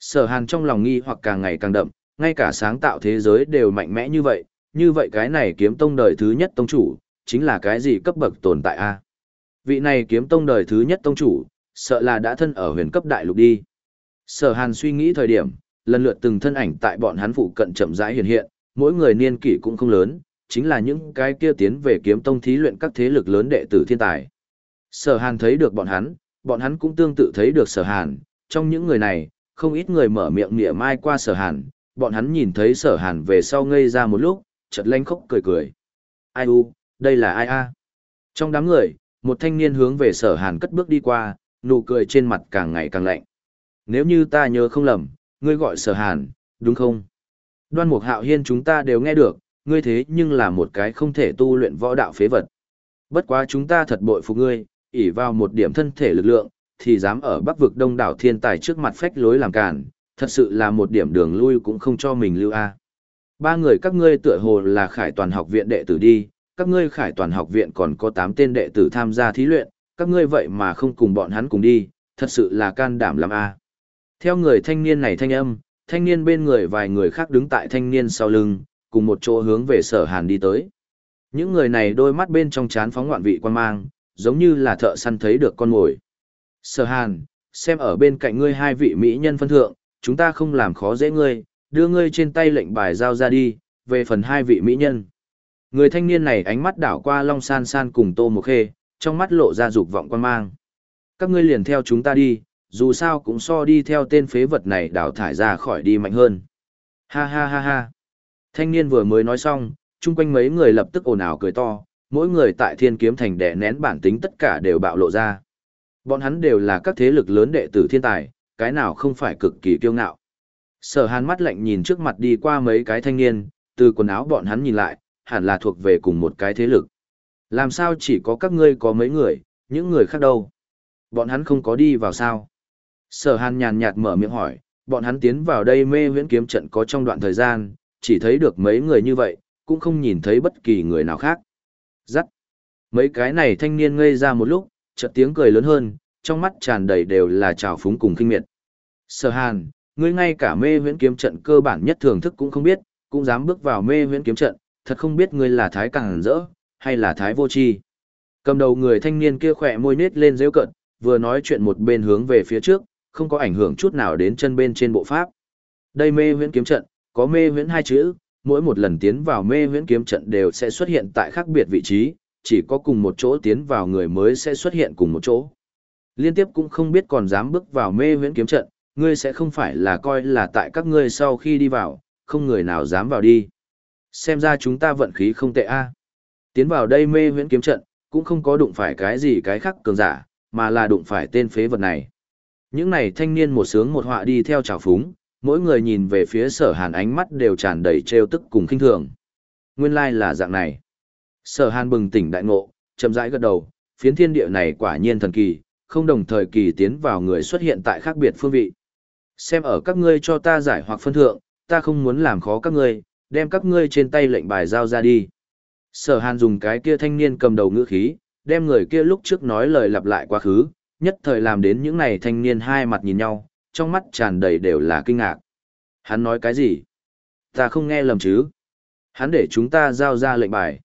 Sở Hàn trong lòng nghi hoặc càng ngày càng đậm, ngay cả sáng tạo thế giới đều mạnh mẽ như vậy, như vậy cái này kiếm tông đời thứ nhất tông chủ, chính là cái gì cấp bậc tồn tại a? Vị này kiếm tông đời thứ nhất tông chủ, sợ là đã thân ở huyền cấp đại lục đi. Sở Hàn suy nghĩ thời điểm, lần lượt từng thân ảnh tại bọn hắn phụ cận chậm rãi hiện hiện, mỗi người niên kỷ cũng không lớn, chính là những cái kia tiến về kiếm tông thí luyện các thế lực lớn đệ tử thiên tài. Sở Hàn thấy được bọn hắn, bọn hắn cũng tương tự thấy được Sở Hàn, trong những người này, không ít người mở miệng mỉa mai qua Sở Hàn, bọn hắn nhìn thấy Sở Hàn về sau ngây ra một lúc, chợt lanh khóc cười cười. Ai u, đây là ai a? Trong đám người, một thanh niên hướng về Sở Hàn cất bước đi qua, nụ cười trên mặt càng ngày càng lạnh. Nếu như ta nhớ không lầm, ngươi gọi sở hàn, đúng không? Đoan mục hạo hiên chúng ta đều nghe được, ngươi thế nhưng là một cái không thể tu luyện võ đạo phế vật. Bất quá chúng ta thật bội phục ngươi, ỉ vào một điểm thân thể lực lượng, thì dám ở bắc vực đông đảo thiên tài trước mặt phách lối làm cản, thật sự là một điểm đường lui cũng không cho mình lưu a. Ba người các ngươi tựa hồ là khải toàn học viện đệ tử đi, các ngươi khải toàn học viện còn có 8 tên đệ tử tham gia thí luyện, các ngươi vậy mà không cùng bọn hắn cùng đi, thật sự là can đảm lắm a. Theo người thanh niên này thanh âm, thanh niên bên người vài người khác đứng tại thanh niên sau lưng, cùng một chỗ hướng về sở hàn đi tới. Những người này đôi mắt bên trong chán phóng ngoạn vị quan mang, giống như là thợ săn thấy được con mồi. Sở hàn, xem ở bên cạnh ngươi hai vị mỹ nhân phân thượng, chúng ta không làm khó dễ ngươi, đưa ngươi trên tay lệnh bài giao ra đi, về phần hai vị mỹ nhân. Người thanh niên này ánh mắt đảo qua Long San San cùng Tô Mộc Khê, trong mắt lộ ra dục vọng quan mang. Các ngươi liền theo chúng ta đi, dù sao cũng so đi theo tên phế vật này đào thải ra khỏi đi mạnh hơn. Ha ha ha ha. Thanh niên vừa mới nói xong, chung quanh mấy người lập tức ồn ào cười to, mỗi người tại thiên kiếm thành đẻ nén bản tính tất cả đều bạo lộ ra. Bọn hắn đều là các thế lực lớn đệ tử thiên tài, cái nào không phải cực kỳ kiêu ngạo. Sở hàn mắt lạnh nhìn trước mặt đi qua mấy cái thanh niên, từ quần áo bọn hắn nhìn lại, hẳn là thuộc về cùng một cái thế lực. Làm sao chỉ có các ngươi có mấy người, những người khác đâu? Bọn hắn không có đi vào sao? Sở hàn nhàn nhạt mở miệng hỏi, bọn hắn tiến vào đây mê huyễn kiếm trận có trong đoạn thời gian, chỉ thấy được mấy người như vậy, cũng không nhìn thấy bất kỳ người nào khác. Giắt. Mấy cái này thanh niên ngây ra một lúc, chợt tiếng cười lớn hơn, trong mắt tràn đầy đều là trào phúng cùng kinh miệt. Sở hàn, ngươi ngay cả mê huyễn kiếm trận cơ bản nhất thưởng thức cũng không biết, cũng dám bước vào mê huyễn kiếm trận, thật không biết ngươi là thái càng rỡ, hay là thái vô tri. Cầm đầu người thanh niên kia khỏe môi nết lên dễ cận, vừa nói chuyện một bên hướng về phía trước, không có ảnh hưởng chút nào đến chân bên trên bộ pháp. Đây mê huyễn kiếm trận, có mê huyễn hai chữ, mỗi một lần tiến vào mê huyễn kiếm trận đều sẽ xuất hiện tại khác biệt vị trí, chỉ có cùng một chỗ tiến vào người mới sẽ xuất hiện cùng một chỗ. Liên tiếp cũng không biết còn dám bước vào mê huyễn kiếm trận, ngươi sẽ không phải là coi là tại các ngươi sau khi đi vào, không người nào dám vào đi. Xem ra chúng ta vận khí không tệ a. Tiến vào đây mê huyễn kiếm trận, cũng không có đụng phải cái gì cái khác cường giả, mà là đụng phải tên phế vật này. Những này thanh niên một sướng một họa đi theo trào phúng, mỗi người nhìn về phía sở hàn ánh mắt đều tràn đầy trêu tức cùng khinh thường. Nguyên lai like là dạng này. Sở hàn bừng tỉnh đại ngộ, chậm rãi gật đầu, phiến thiên địa này quả nhiên thần kỳ, không đồng thời kỳ tiến vào người xuất hiện tại khác biệt phương vị. Xem ở các ngươi cho ta giải hoặc phân thượng, ta không muốn làm khó các ngươi, đem các ngươi trên tay lệnh bài giao ra đi. Sở hàn dùng cái kia thanh niên cầm đầu ngữ khí, đem người kia lúc trước nói lời lặp lại quá khứ, nhất thời làm đến những này thanh niên hai mặt nhìn nhau, trong mắt tràn đầy đều là kinh ngạc. Hắn nói cái gì? Ta không nghe lầm chứ? Hắn để chúng ta giao ra lệnh bài.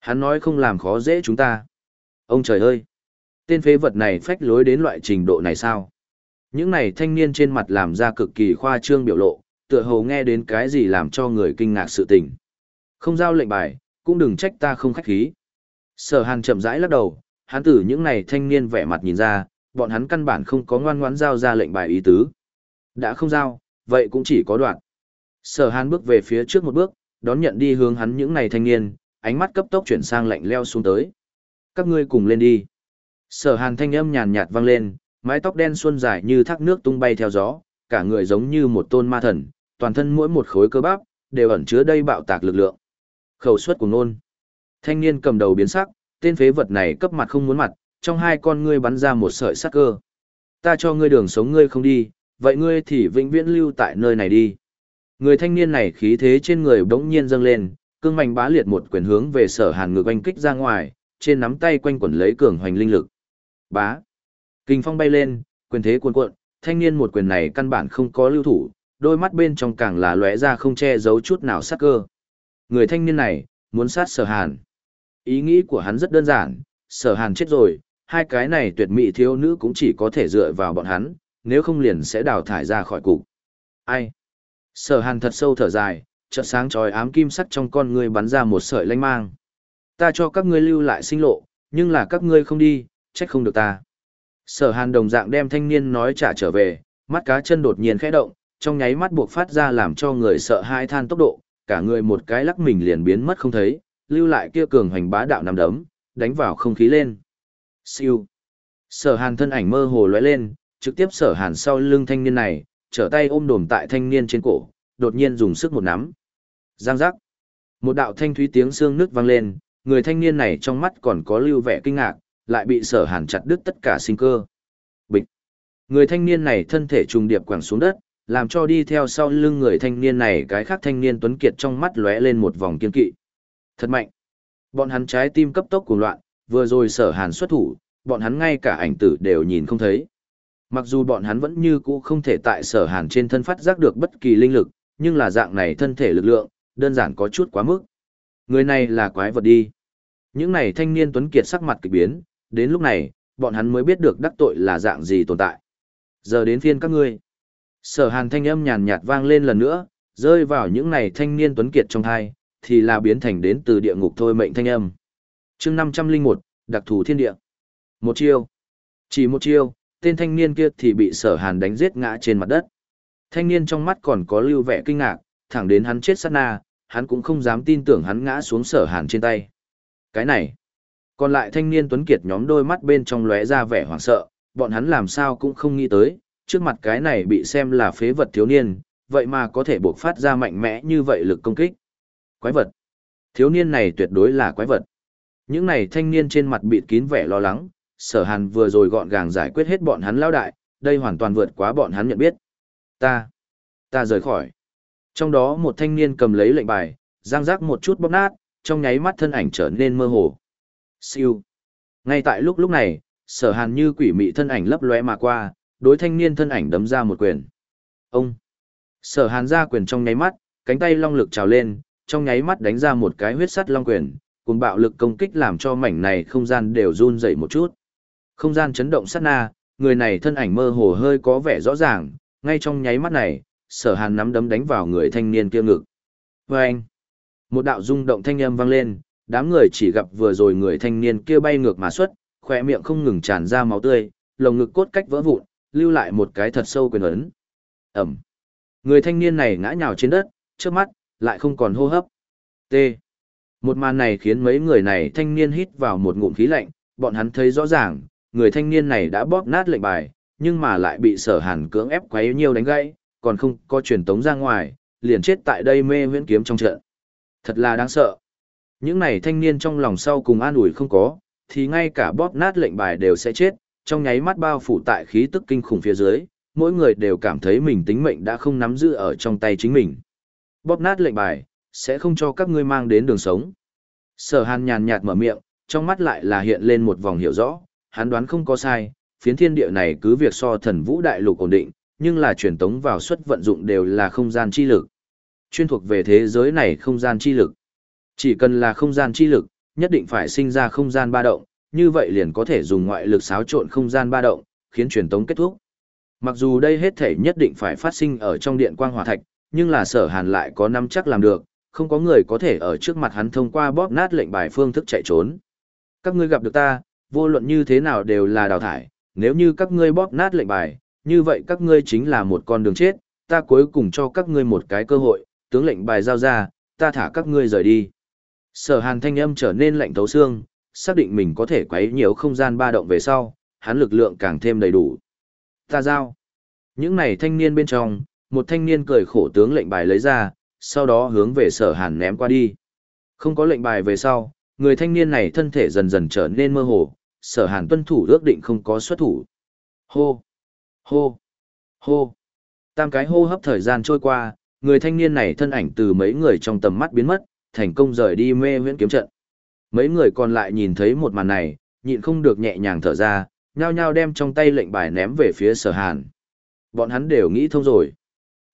Hắn nói không làm khó dễ chúng ta. Ông trời ơi! Tên phế vật này phách lối đến loại trình độ này sao? Những này thanh niên trên mặt làm ra cực kỳ khoa trương biểu lộ, tựa hồ nghe đến cái gì làm cho người kinh ngạc sự tình. Không giao lệnh bài, cũng đừng trách ta không khách khí. Sở hàn chậm rãi lắc đầu, hắn tử những này thanh niên vẻ mặt nhìn ra, bọn hắn căn bản không có ngoan ngoãn giao ra lệnh bài ý tứ. Đã không giao, vậy cũng chỉ có đoạn. Sở hàn bước về phía trước một bước, đón nhận đi hướng hắn những này thanh niên, ánh mắt cấp tốc chuyển sang lạnh leo xuống tới. Các ngươi cùng lên đi. Sở hàn thanh âm nhàn nhạt vang lên, mái tóc đen xuân dài như thác nước tung bay theo gió, cả người giống như một tôn ma thần, toàn thân mỗi một khối cơ bắp, đều ẩn chứa đây bạo tạc lực lượng. Khẩu suất của nôn. Thanh niên cầm đầu biến sắc, tên phế vật này cấp mặt không muốn mặt, trong hai con ngươi bắn ra một sợi sắc cơ. Ta cho ngươi đường sống ngươi không đi, vậy ngươi thì vĩnh viễn lưu tại nơi này đi. Người thanh niên này khí thế trên người bỗng nhiên dâng lên, cương mạnh bá liệt một quyền hướng về sở hàn ngược oanh kích ra ngoài, trên nắm tay quanh quẩn lấy cường hoành linh lực. Bá. Kinh phong bay lên, quyền thế cuồn cuộn, thanh niên một quyền này căn bản không có lưu thủ, đôi mắt bên trong càng là lóe ra không che giấu chút nào sát cơ. Người thanh niên này, muốn sát sở hàn. Ý nghĩ của hắn rất đơn giản, sở hàn chết rồi, hai cái này tuyệt mỹ thiếu nữ cũng chỉ có thể dựa vào bọn hắn, nếu không liền sẽ đào thải ra khỏi cục. Ai? Sở hàn thật sâu thở dài, chợt sáng trói ám kim sắt trong con ngươi bắn ra một sợi lanh mang. Ta cho các ngươi lưu lại sinh lộ, nhưng là các ngươi không đi, trách không được ta. Sở hàn đồng dạng đem thanh niên nói trả trở về, mắt cá chân đột nhiên khẽ động, trong nháy mắt buộc phát ra làm cho người sợ hai than tốc độ, cả người một cái lắc mình liền biến mất không thấy, lưu lại kia cường hoành bá đạo nằm đấm, đánh vào không khí lên. Siêu. Sở hàn thân ảnh mơ hồ lóe lên, trực tiếp sở hàn sau lưng thanh niên này, trở tay ôm đồm tại thanh niên trên cổ, đột nhiên dùng sức một nắm. Giang giác. Một đạo thanh thúy tiếng xương nước vang lên, người thanh niên này trong mắt còn có lưu vẻ kinh ngạc, lại bị sở hàn chặt đứt tất cả sinh cơ. Bịch. Người thanh niên này thân thể trùng điệp quẳng xuống đất, làm cho đi theo sau lưng người thanh niên này cái khác thanh niên tuấn kiệt trong mắt lóe lên một vòng kiên kỵ. Thật mạnh. Bọn hắn trái tim cấp tốc cuồng loạn, vừa rồi sở hàn xuất thủ, bọn hắn ngay cả ảnh tử đều nhìn không thấy. Mặc dù bọn hắn vẫn như cũ không thể tại sở hàn trên thân phát giác được bất kỳ linh lực, nhưng là dạng này thân thể lực lượng, đơn giản có chút quá mức. Người này là quái vật đi. Những này thanh niên tuấn kiệt sắc mặt kỳ biến, đến lúc này, bọn hắn mới biết được đắc tội là dạng gì tồn tại. Giờ đến phiên các ngươi. Sở hàn thanh âm nhàn nhạt vang lên lần nữa, rơi vào những này thanh niên tuấn kiệt trong hai, thì là biến thành đến từ địa ngục thôi mệnh thanh âm. chương 501, đặc thù thiên địa. Một chiêu. Chỉ một chiêu, tên thanh niên kia thì bị sở hàn đánh giết ngã trên mặt đất. Thanh niên trong mắt còn có lưu vẻ kinh ngạc, thẳng đến hắn chết sát na, hắn cũng không dám tin tưởng hắn ngã xuống sở hàn trên tay. Cái này. Còn lại thanh niên tuấn kiệt nhóm đôi mắt bên trong lóe ra vẻ hoảng sợ, bọn hắn làm sao cũng không nghĩ tới, trước mặt cái này bị xem là phế vật thiếu niên, vậy mà có thể buộc phát ra mạnh mẽ như vậy lực công kích. Quái vật. Thiếu niên này tuyệt đối là quái vật. Những này thanh niên trên mặt bịt kín vẻ lo lắng, sở hàn vừa rồi gọn gàng giải quyết hết bọn hắn lao đại, đây hoàn toàn vượt quá bọn hắn nhận biết. Ta, ta rời khỏi. Trong đó một thanh niên cầm lấy lệnh bài, giang rác một chút bóp nát, trong nháy mắt thân ảnh trở nên mơ hồ. Siêu. Ngay tại lúc lúc này, sở hàn như quỷ mị thân ảnh lấp lóe mà qua, đối thanh niên thân ảnh đấm ra một quyền. Ông. Sở hàn ra quyền trong nháy mắt, cánh tay long lực trào lên, trong nháy mắt đánh ra một cái huyết sắt long quyền, cùng bạo lực công kích làm cho mảnh này không gian đều run dậy một chút. Không gian chấn động sát na, người này thân ảnh mơ hồ hơi có vẻ rõ ràng, ngay trong nháy mắt này, sở hàn nắm đấm đánh vào người thanh niên kia ngực. Vâng! anh, một đạo rung động thanh âm vang lên, đám người chỉ gặp vừa rồi người thanh niên kia bay ngược mà xuất, khỏe miệng không ngừng tràn ra máu tươi, lồng ngực cốt cách vỡ vụn, lưu lại một cái thật sâu quyền ấn. Ẩm. Người thanh niên này ngã nhào trên đất, trước mắt, lại không còn hô hấp. T. Một màn này khiến mấy người này thanh niên hít vào một ngụm khí lạnh, bọn hắn thấy rõ ràng, người thanh niên này đã bóp nát lệnh bài, nhưng mà lại bị sở hàn cưỡng ép quấy nhiều đánh gãy, còn không có truyền tống ra ngoài, liền chết tại đây mê huyễn kiếm trong trận. Thật là đáng sợ. Những này thanh niên trong lòng sau cùng an ủi không có, thì ngay cả bóp nát lệnh bài đều sẽ chết, trong nháy mắt bao phủ tại khí tức kinh khủng phía dưới, mỗi người đều cảm thấy mình tính mệnh đã không nắm giữ ở trong tay chính mình. Bóp nát lệnh bài, sẽ không cho các ngươi mang đến đường sống. Sở hàn nhàn nhạt mở miệng, trong mắt lại là hiện lên một vòng hiểu rõ, hắn đoán không có sai, phiến thiên địa này cứ việc so thần vũ đại lục ổn định, nhưng là truyền tống vào suất vận dụng đều là không gian chi lực. Chuyên thuộc về thế giới này không gian chi lực. Chỉ cần là không gian chi lực, nhất định phải sinh ra không gian ba động, như vậy liền có thể dùng ngoại lực xáo trộn không gian ba động, khiến truyền tống kết thúc. Mặc dù đây hết thể nhất định phải phát sinh ở trong điện quang hỏa thạch, nhưng là sở hàn lại có năm chắc làm được, không có người có thể ở trước mặt hắn thông qua bóp nát lệnh bài phương thức chạy trốn. Các ngươi gặp được ta, vô luận như thế nào đều là đào thải, nếu như các ngươi bóp nát lệnh bài, như vậy các ngươi chính là một con đường chết, ta cuối cùng cho các ngươi một cái cơ hội, tướng lệnh bài giao ra, ta thả các ngươi rời đi. Sở hàn thanh âm trở nên lạnh thấu xương, xác định mình có thể quấy nhiều không gian ba động về sau, hắn lực lượng càng thêm đầy đủ. Ta giao. Những này thanh niên bên trong, một thanh niên cười khổ tướng lệnh bài lấy ra, sau đó hướng về sở hàn ném qua đi. Không có lệnh bài về sau, người thanh niên này thân thể dần dần trở nên mơ hồ, sở hàn tuân thủ ước định không có xuất thủ. Hô! Hô! Hô! Tam cái hô hấp thời gian trôi qua, người thanh niên này thân ảnh từ mấy người trong tầm mắt biến mất, thành công rời đi mê huyễn kiếm trận. Mấy người còn lại nhìn thấy một màn này, nhịn không được nhẹ nhàng thở ra, nhao nhao đem trong tay lệnh bài ném về phía sở hàn. Bọn hắn đều nghĩ thông rồi.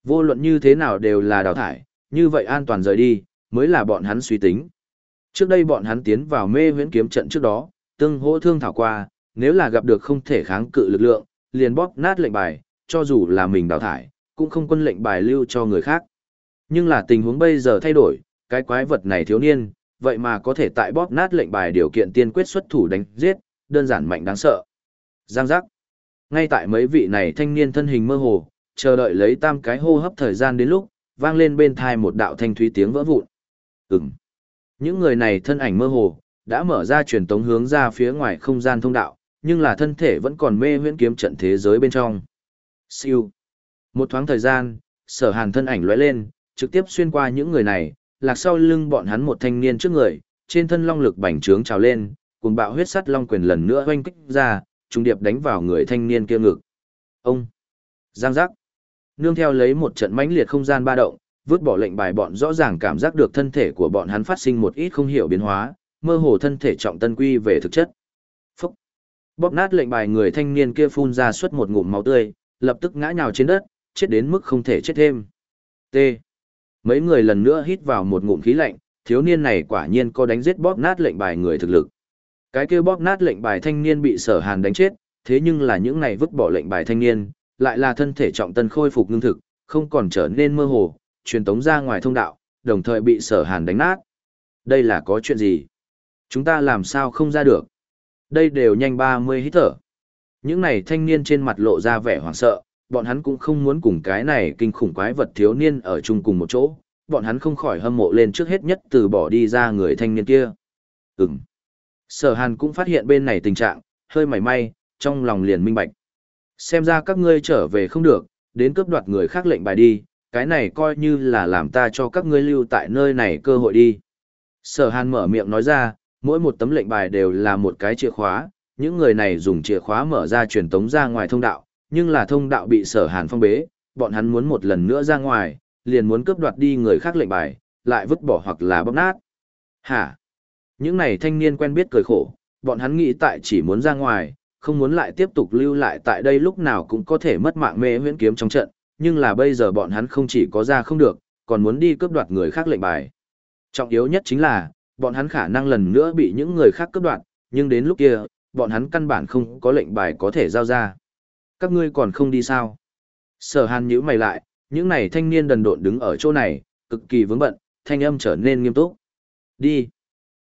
Vô luận như thế nào đều là đào thải, như vậy an toàn rời đi, mới là bọn hắn suy tính. Trước đây bọn hắn tiến vào mê huyễn kiếm trận trước đó, tương hỗ thương thảo qua, nếu là gặp được không thể kháng cự lực lượng, liền bóp nát lệnh bài, cho dù là mình đào thải, cũng không quân lệnh bài lưu cho người khác. Nhưng là tình huống bây giờ thay đổi, cái quái vật này thiếu niên, vậy mà có thể tại bóp nát lệnh bài điều kiện tiên quyết xuất thủ đánh giết, đơn giản mạnh đáng sợ. Giang giác. Ngay tại mấy vị này thanh niên thân hình mơ hồ, chờ đợi lấy tam cái hô hấp thời gian đến lúc, vang lên bên thai một đạo thanh thúy tiếng vỡ vụn. Ừm. Những người này thân ảnh mơ hồ, đã mở ra truyền tống hướng ra phía ngoài không gian thông đạo, nhưng là thân thể vẫn còn mê huyễn kiếm trận thế giới bên trong. Siêu. Một thoáng thời gian, sở hàn thân ảnh lóe lên, trực tiếp xuyên qua những người này, lạc sau lưng bọn hắn một thanh niên trước người, trên thân long lực bành trướng trào lên, cùng bạo huyết sắt long quyền lần nữa oanh kích ra, trung điệp đánh vào người thanh niên kia ngực. Ông! Giang giác! Nương theo lấy một trận mãnh liệt không gian ba động, vứt bỏ lệnh bài bọn rõ ràng cảm giác được thân thể của bọn hắn phát sinh một ít không hiểu biến hóa, mơ hồ thân thể trọng tân quy về thực chất. Phúc! Bóp nát lệnh bài người thanh niên kia phun ra suốt một ngụm máu tươi, lập tức ngã nhào trên đất, chết đến mức không thể chết thêm. T. Mấy người lần nữa hít vào một ngụm khí lạnh, thiếu niên này quả nhiên có đánh giết bóp nát lệnh bài người thực lực. Cái kia bóp nát lệnh bài thanh niên bị sở hàn đánh chết, thế nhưng là những này vứt bỏ lệnh bài thanh niên, lại là thân thể trọng tân khôi phục ngưng thực, không còn trở nên mơ hồ, truyền tống ra ngoài thông đạo, đồng thời bị sở hàn đánh nát. Đây là có chuyện gì? Chúng ta làm sao không ra được? Đây đều nhanh 30 hít thở. Những này thanh niên trên mặt lộ ra vẻ hoảng sợ, bọn hắn cũng không muốn cùng cái này kinh khủng quái vật thiếu niên ở chung cùng một chỗ, bọn hắn không khỏi hâm mộ lên trước hết nhất từ bỏ đi ra người thanh niên kia. Ừm. Sở Hàn cũng phát hiện bên này tình trạng, hơi mảy may, trong lòng liền minh bạch. Xem ra các ngươi trở về không được, đến cướp đoạt người khác lệnh bài đi, cái này coi như là làm ta cho các ngươi lưu tại nơi này cơ hội đi. Sở Hàn mở miệng nói ra, mỗi một tấm lệnh bài đều là một cái chìa khóa, những người này dùng chìa khóa mở ra truyền tống ra ngoài thông đạo, nhưng là thông đạo bị sở hàn phong bế, bọn hắn muốn một lần nữa ra ngoài, liền muốn cướp đoạt đi người khác lệnh bài, lại vứt bỏ hoặc là bóp nát. Hả? Những này thanh niên quen biết cười khổ, bọn hắn nghĩ tại chỉ muốn ra ngoài, không muốn lại tiếp tục lưu lại tại đây lúc nào cũng có thể mất mạng mê huyễn kiếm trong trận, nhưng là bây giờ bọn hắn không chỉ có ra không được, còn muốn đi cướp đoạt người khác lệnh bài. Trọng yếu nhất chính là, bọn hắn khả năng lần nữa bị những người khác cướp đoạt, nhưng đến lúc kia, bọn hắn căn bản không có lệnh bài có thể giao ra. Các ngươi còn không đi sao? Sở hàn nhữ mày lại, những này thanh niên đần độn đứng ở chỗ này, cực kỳ vướng bận, thanh âm trở nên nghiêm túc. Đi.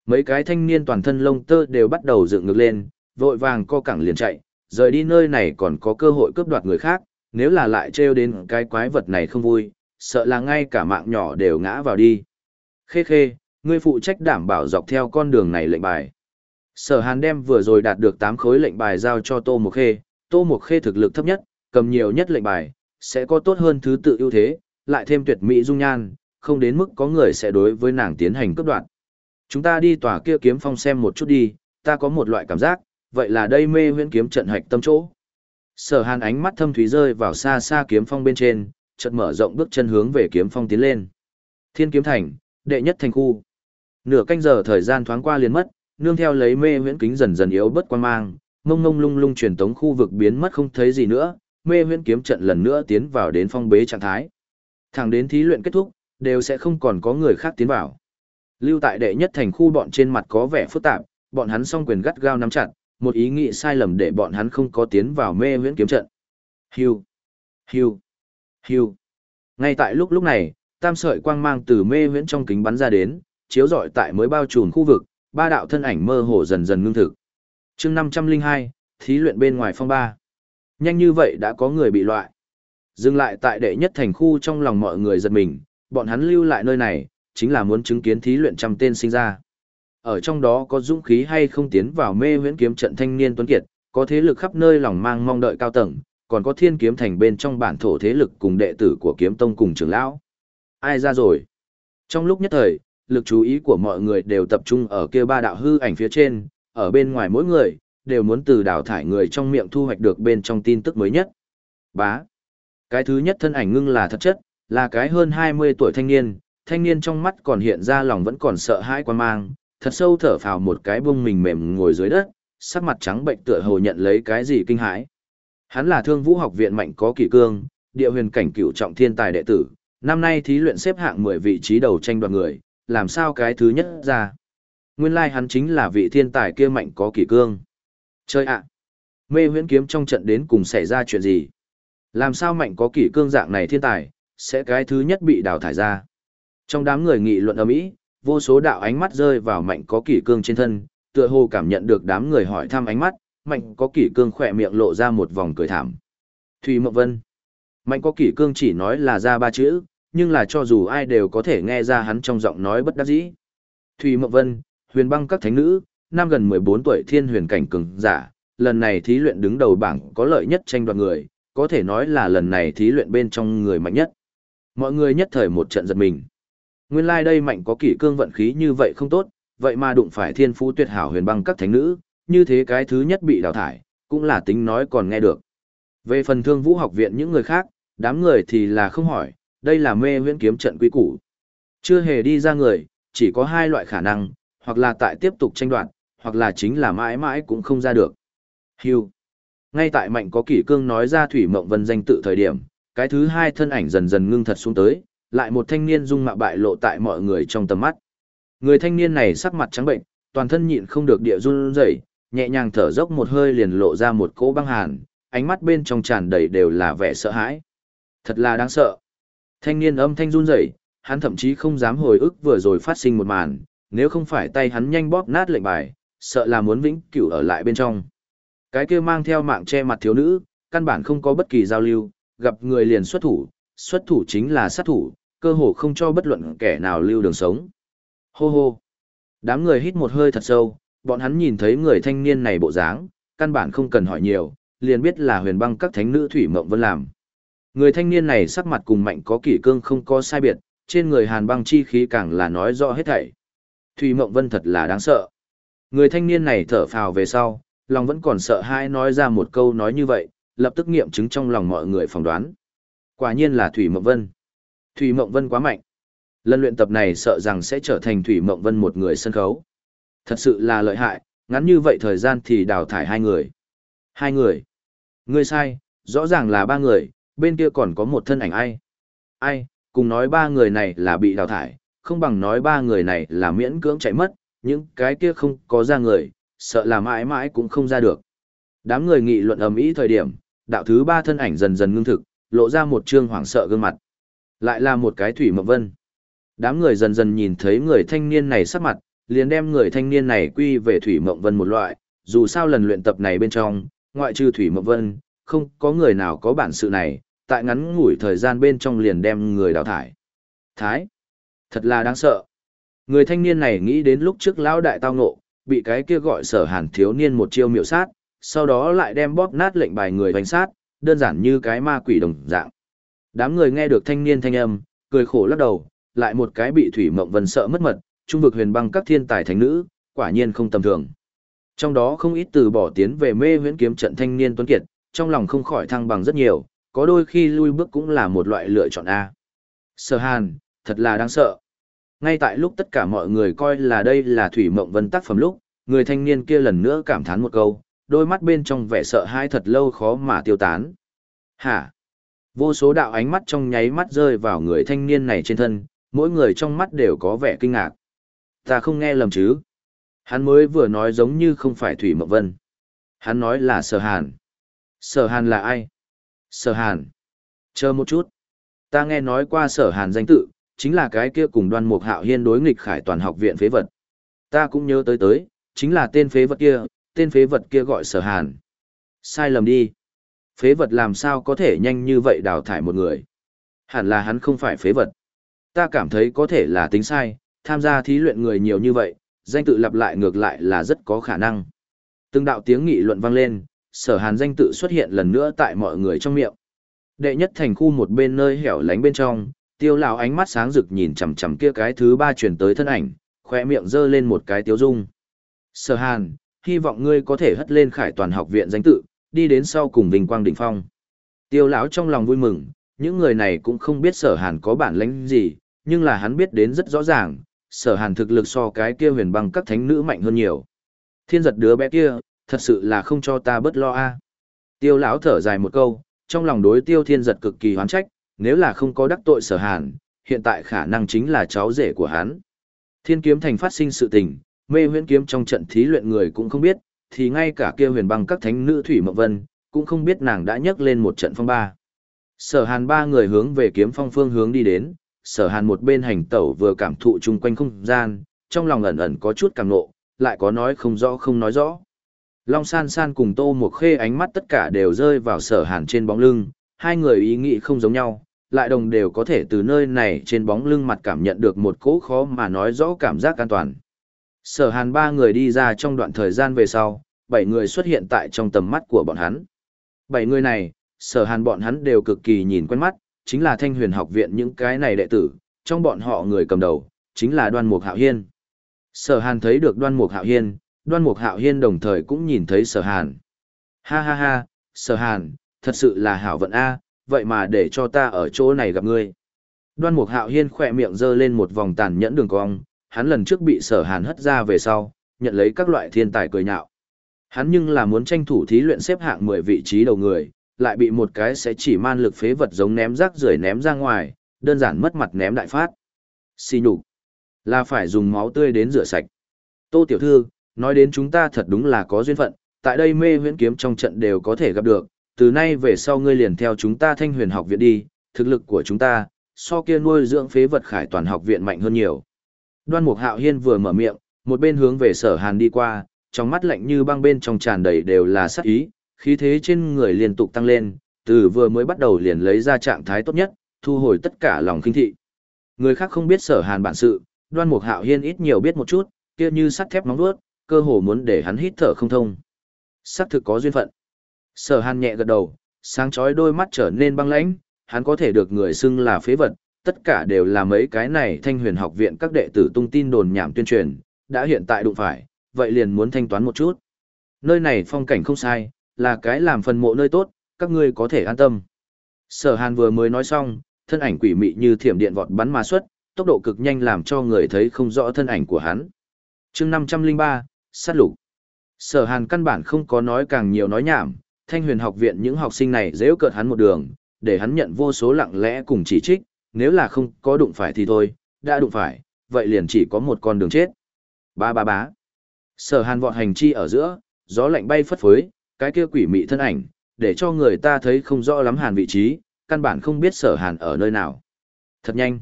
Mấy cái thanh niên toàn thân lông tơ đều bắt đầu dựng ngược lên, vội vàng co cẳng liền chạy, rời đi nơi này còn có cơ hội cướp đoạt người khác, nếu là lại trêu đến cái quái vật này không vui, sợ là ngay cả mạng nhỏ đều ngã vào đi. Khê khê, ngươi phụ trách đảm bảo dọc theo con đường này lệnh bài. Sở Hàn đem vừa rồi đạt được 8 khối lệnh bài giao cho Tô Mộc Khê, Tô Mộc Khê thực lực thấp nhất, cầm nhiều nhất lệnh bài, sẽ có tốt hơn thứ tự ưu thế, lại thêm tuyệt mỹ dung nhan, không đến mức có người sẽ đối với nàng tiến hành cấp đoạn. Chúng ta đi tòa kia kiếm phong xem một chút đi, ta có một loại cảm giác, vậy là đây mê huyễn kiếm trận hạch tâm chỗ. Sở hàn ánh mắt thâm thúy rơi vào xa xa kiếm phong bên trên, chợt mở rộng bước chân hướng về kiếm phong tiến lên. Thiên kiếm thành, đệ nhất thành khu. Nửa canh giờ thời gian thoáng qua liền mất, nương theo lấy mê huyễn kính dần dần yếu bớt quan mang, mông ngông lung lung truyền tống khu vực biến mất không thấy gì nữa, mê huyễn kiếm trận lần nữa tiến vào đến phong bế trạng thái. Thẳng đến thí luyện kết thúc, đều sẽ không còn có người khác tiến vào. Lưu tại đệ nhất thành khu bọn trên mặt có vẻ phức tạp, bọn hắn song quyền gắt gao nắm chặt, một ý nghĩ sai lầm để bọn hắn không có tiến vào mê huyễn kiếm trận. Hiu, hiu, hiu. Ngay tại lúc lúc này, tam sợi quang mang từ mê huyễn trong kính bắn ra đến, chiếu rọi tại mới bao trùm khu vực, ba đạo thân ảnh mơ hồ dần dần ngưng thực. Chương 502, thí luyện bên ngoài phong ba. Nhanh như vậy đã có người bị loại. Dừng lại tại đệ nhất thành khu trong lòng mọi người giật mình, bọn hắn lưu lại nơi này, chính là muốn chứng kiến thí luyện trăm tên sinh ra. Ở trong đó có dũng khí hay không tiến vào mê huyễn kiếm trận thanh niên tuấn kiệt, có thế lực khắp nơi lòng mang mong đợi cao tầng, còn có thiên kiếm thành bên trong bản thổ thế lực cùng đệ tử của kiếm tông cùng trưởng lão. Ai ra rồi? Trong lúc nhất thời, lực chú ý của mọi người đều tập trung ở kia ba đạo hư ảnh phía trên, ở bên ngoài mỗi người, đều muốn từ đào thải người trong miệng thu hoạch được bên trong tin tức mới nhất. Bá. Cái thứ nhất thân ảnh ngưng là thật chất, là cái hơn 20 tuổi thanh niên, thanh niên trong mắt còn hiện ra lòng vẫn còn sợ hãi quan mang, thật sâu thở phào một cái buông mình mềm ngồi dưới đất, sắc mặt trắng bệnh tựa hồ nhận lấy cái gì kinh hãi. Hắn là Thương Vũ học viện mạnh có kỳ cương, địa huyền cảnh cửu trọng thiên tài đệ tử, năm nay thí luyện xếp hạng 10 vị trí đầu tranh đoạt người, làm sao cái thứ nhất ra. Nguyên lai like hắn chính là vị thiên tài kia mạnh có kỳ cương. Chơi ạ! Mê huyễn kiếm trong trận đến cùng xảy ra chuyện gì? Làm sao mạnh có kỳ cương dạng này thiên tài, sẽ cái thứ nhất bị đào thải ra? Trong đám người nghị luận ầm ĩ, vô số đạo ánh mắt rơi vào mạnh có kỷ cương trên thân, tựa hồ cảm nhận được đám người hỏi thăm ánh mắt, mạnh có kỷ cương khỏe miệng lộ ra một vòng cười thảm. Thùy Mộng Vân Mạnh có kỷ cương chỉ nói là ra ba chữ, nhưng là cho dù ai đều có thể nghe ra hắn trong giọng nói bất đắc dĩ. Thùy Mộng Vân, huyền băng các thánh nữ, năm gần 14 tuổi thiên huyền cảnh cường giả, lần này thí luyện đứng đầu bảng có lợi nhất tranh đoạt người, có thể nói là lần này thí luyện bên trong người mạnh nhất. Mọi người nhất thời một trận giật mình. Nguyên lai like đây mạnh có kỷ cương vận khí như vậy không tốt, vậy mà đụng phải thiên phú tuyệt hảo huyền băng các thánh nữ, như thế cái thứ nhất bị đào thải, cũng là tính nói còn nghe được. Về phần thương vũ học viện những người khác, đám người thì là không hỏi, đây là mê huyễn kiếm trận quý củ. Chưa hề đi ra người, chỉ có hai loại khả năng, hoặc là tại tiếp tục tranh đoạt, hoặc là chính là mãi mãi cũng không ra được. Hưu. Ngay tại mạnh có kỷ cương nói ra Thủy Mộng Vân danh tự thời điểm, cái thứ hai thân ảnh dần dần ngưng thật xuống tới, lại một thanh niên dung mạo bại lộ tại mọi người trong tầm mắt. Người thanh niên này sắc mặt trắng bệnh, toàn thân nhịn không được địa run rẩy, nhẹ nhàng thở dốc một hơi liền lộ ra một cỗ băng hàn, ánh mắt bên trong tràn đầy đều là vẻ sợ hãi. Thật là đáng sợ. Thanh niên âm thanh run rẩy, hắn thậm chí không dám hồi ức vừa rồi phát sinh một màn, nếu không phải tay hắn nhanh bóp nát lệnh bài, sợ là muốn vĩnh cửu ở lại bên trong. Cái kia mang theo mạng che mặt thiếu nữ, căn bản không có bất kỳ giao lưu, gặp người liền xuất thủ, xuất thủ chính là sát thủ, cơ hồ không cho bất luận kẻ nào lưu đường sống. Hô hô. Đám người hít một hơi thật sâu, bọn hắn nhìn thấy người thanh niên này bộ dáng, căn bản không cần hỏi nhiều, liền biết là huyền băng các thánh nữ Thủy Mộng Vân làm. Người thanh niên này sắc mặt cùng mạnh có kỷ cương không có sai biệt, trên người hàn băng chi khí càng là nói rõ hết thảy. Thủy Mộng Vân thật là đáng sợ. Người thanh niên này thở phào về sau, lòng vẫn còn sợ hãi nói ra một câu nói như vậy, lập tức nghiệm chứng trong lòng mọi người phỏng đoán. Quả nhiên là Thủy Mộng Vân. Thủy Mộng Vân quá mạnh. Lần luyện tập này sợ rằng sẽ trở thành Thủy Mộng Vân một người sân khấu. Thật sự là lợi hại, ngắn như vậy thời gian thì đào thải hai người. Hai người. Ngươi sai, rõ ràng là ba người, bên kia còn có một thân ảnh ai. Ai, cùng nói ba người này là bị đào thải, không bằng nói ba người này là miễn cưỡng chạy mất, những cái kia không có ra người, sợ là mãi mãi cũng không ra được. Đám người nghị luận ầm ĩ thời điểm, đạo thứ ba thân ảnh dần dần ngưng thực, lộ ra một trương hoảng sợ gương mặt. Lại là một cái thủy mộng vân. Đám người dần dần nhìn thấy người thanh niên này sắc mặt, liền đem người thanh niên này quy về thủy mộng vân một loại, dù sao lần luyện tập này bên trong, ngoại trừ thủy mộng vân, không có người nào có bản sự này, tại ngắn ngủi thời gian bên trong liền đem người đào thải. Thái, thật là đáng sợ. Người thanh niên này nghĩ đến lúc trước lão đại tao ngộ, bị cái kia gọi sở hàn thiếu niên một chiêu miệu sát, sau đó lại đem bóp nát lệnh bài người hoành sát, đơn giản như cái ma quỷ đồng dạng. Đám người nghe được thanh niên thanh âm, cười khổ lắc đầu, lại một cái bị Thủy Mộng Vân sợ mất mật, trung vực huyền băng các thiên tài thánh nữ, quả nhiên không tầm thường. Trong đó không ít từ bỏ tiến về mê huyễn kiếm trận thanh niên tuấn kiệt, trong lòng không khỏi thăng bằng rất nhiều, có đôi khi lui bước cũng là một loại lựa chọn A. Sở hàn, thật là đáng sợ. Ngay tại lúc tất cả mọi người coi là đây là thủy mộng vân tác phẩm lúc, người thanh niên kia lần nữa cảm thán một câu, đôi mắt bên trong vẻ sợ hãi thật lâu khó mà tiêu tán. Hả? Vô số đạo ánh mắt trong nháy mắt rơi vào người thanh niên này trên thân, mỗi người trong mắt đều có vẻ kinh ngạc. Ta không nghe lầm chứ? Hắn mới vừa nói giống như không phải Thủy Mộng Vân. Hắn nói là Sở Hàn. Sở Hàn là ai? Sở Hàn. Chờ một chút. Ta nghe nói qua Sở Hàn danh tự, chính là cái kia cùng đoan mục hạo hiên đối nghịch khải toàn học viện phế vật. Ta cũng nhớ tới tới, chính là tên phế vật kia, tên phế vật kia gọi Sở Hàn. Sai lầm đi. Phế vật làm sao có thể nhanh như vậy đào thải một người. Hẳn là hắn không phải phế vật. Ta cảm thấy có thể là tính sai, tham gia thí luyện người nhiều như vậy, danh tự lặp lại ngược lại là rất có khả năng. Từng đạo tiếng nghị luận vang lên, sở hàn danh tự xuất hiện lần nữa tại mọi người trong miệng. Đệ nhất thành khu một bên nơi hẻo lánh bên trong, tiêu lão ánh mắt sáng rực nhìn chằm chằm kia cái thứ ba chuyển tới thân ảnh, khoe miệng giơ lên một cái tiếu dung. Sở hàn, hy vọng ngươi có thể hất lên khải toàn học viện danh tự, đi đến sau cùng vinh quang đỉnh phong. Tiêu lão trong lòng vui mừng, những người này cũng không biết sở hàn có bản lĩnh gì, nhưng là hắn biết đến rất rõ ràng, sở hàn thực lực so cái kia huyền băng các thánh nữ mạnh hơn nhiều. Thiên giật đứa bé kia, thật sự là không cho ta bớt lo a. Tiêu lão thở dài một câu, trong lòng đối tiêu thiên giật cực kỳ hoán trách, nếu là không có đắc tội sở hàn, hiện tại khả năng chính là cháu rể của hắn. Thiên kiếm thành phát sinh sự tình, mê huyễn kiếm trong trận thí luyện người cũng không biết, thì ngay cả kia huyền băng các thánh nữ Thủy Mộng Vân, cũng không biết nàng đã nhấc lên một trận phong ba. Sở hàn ba người hướng về kiếm phong phương hướng đi đến, sở hàn một bên hành tẩu vừa cảm thụ chung quanh không gian, trong lòng ẩn ẩn có chút cảm nộ, lại có nói không rõ không nói rõ. Long san san cùng tô một khê ánh mắt tất cả đều rơi vào sở hàn trên bóng lưng, hai người ý nghĩ không giống nhau, lại đồng đều có thể từ nơi này trên bóng lưng mặt cảm nhận được một cỗ khó mà nói rõ cảm giác an toàn. Sở hàn ba người đi ra trong đoạn thời gian về sau, bảy người xuất hiện tại trong tầm mắt của bọn hắn. Bảy người này, sở hàn bọn hắn đều cực kỳ nhìn quen mắt, chính là thanh huyền học viện những cái này đệ tử, trong bọn họ người cầm đầu, chính là đoan mục hạo hiên. Sở hàn thấy được đoan mục hạo hiên, đoan mục hạo hiên đồng thời cũng nhìn thấy sở hàn. Ha ha ha, sở hàn, thật sự là hảo vận A, vậy mà để cho ta ở chỗ này gặp ngươi. Đoan mục hạo hiên khỏe miệng giơ lên một vòng tàn nhẫn đường cong, hắn lần trước bị sở hàn hất ra về sau, nhận lấy các loại thiên tài cười nhạo. Hắn nhưng là muốn tranh thủ thí luyện xếp hạng 10 vị trí đầu người, lại bị một cái sẽ chỉ man lực phế vật giống ném rác rưởi ném ra ngoài, đơn giản mất mặt ném đại phát. Xì nhục, là phải dùng máu tươi đến rửa sạch. Tô tiểu thư, nói đến chúng ta thật đúng là có duyên phận, tại đây mê huyễn kiếm trong trận đều có thể gặp được, từ nay về sau ngươi liền theo chúng ta thanh huyền học viện đi, thực lực của chúng ta, so kia nuôi dưỡng phế vật khải toàn học viện mạnh hơn nhiều. Đoan Mục Hạo Hiên vừa mở miệng, một bên hướng về Sở Hàn đi qua, trong mắt lạnh như băng bên trong tràn đầy đều là sát ý, khí thế trên người liên tục tăng lên, từ vừa mới bắt đầu liền lấy ra trạng thái tốt nhất, thu hồi tất cả lòng kinh thị. Người khác không biết Sở Hàn bản sự, Đoan Mục Hạo Hiên ít nhiều biết một chút, kia như sắt thép nóng đuốt, cơ hồ muốn để hắn hít thở không thông. Sắc thực có duyên phận. Sở Hàn nhẹ gật đầu, sáng chói đôi mắt trở nên băng lãnh, hắn có thể được người xưng là phế vật, tất cả đều là mấy cái này thanh huyền học viện các đệ tử tung tin đồn nhảm tuyên truyền, đã hiện tại đụng phải, vậy liền muốn thanh toán một chút. Nơi này phong cảnh không sai, là cái làm phần mộ nơi tốt, các ngươi có thể an tâm. Sở hàn vừa mới nói xong, thân ảnh quỷ mị như thiểm điện vọt bắn mà xuất, tốc độ cực nhanh làm cho người thấy không rõ thân ảnh của hắn. chương 503, sát lục. Sở hàn căn bản không có nói càng nhiều nói nhảm, thanh huyền học viện những học sinh này dễ cợt hắn một đường, để hắn nhận vô số lặng lẽ cùng chỉ trích, nếu là không có đụng phải thì thôi, đã đụng phải, vậy liền chỉ có một con đường chết. Ba ba bá. Sở hàn vọt hành chi ở giữa, gió lạnh bay phất phới, cái kia quỷ mị thân ảnh, để cho người ta thấy không rõ lắm hàn vị trí, căn bản không biết sở hàn ở nơi nào. Thật nhanh.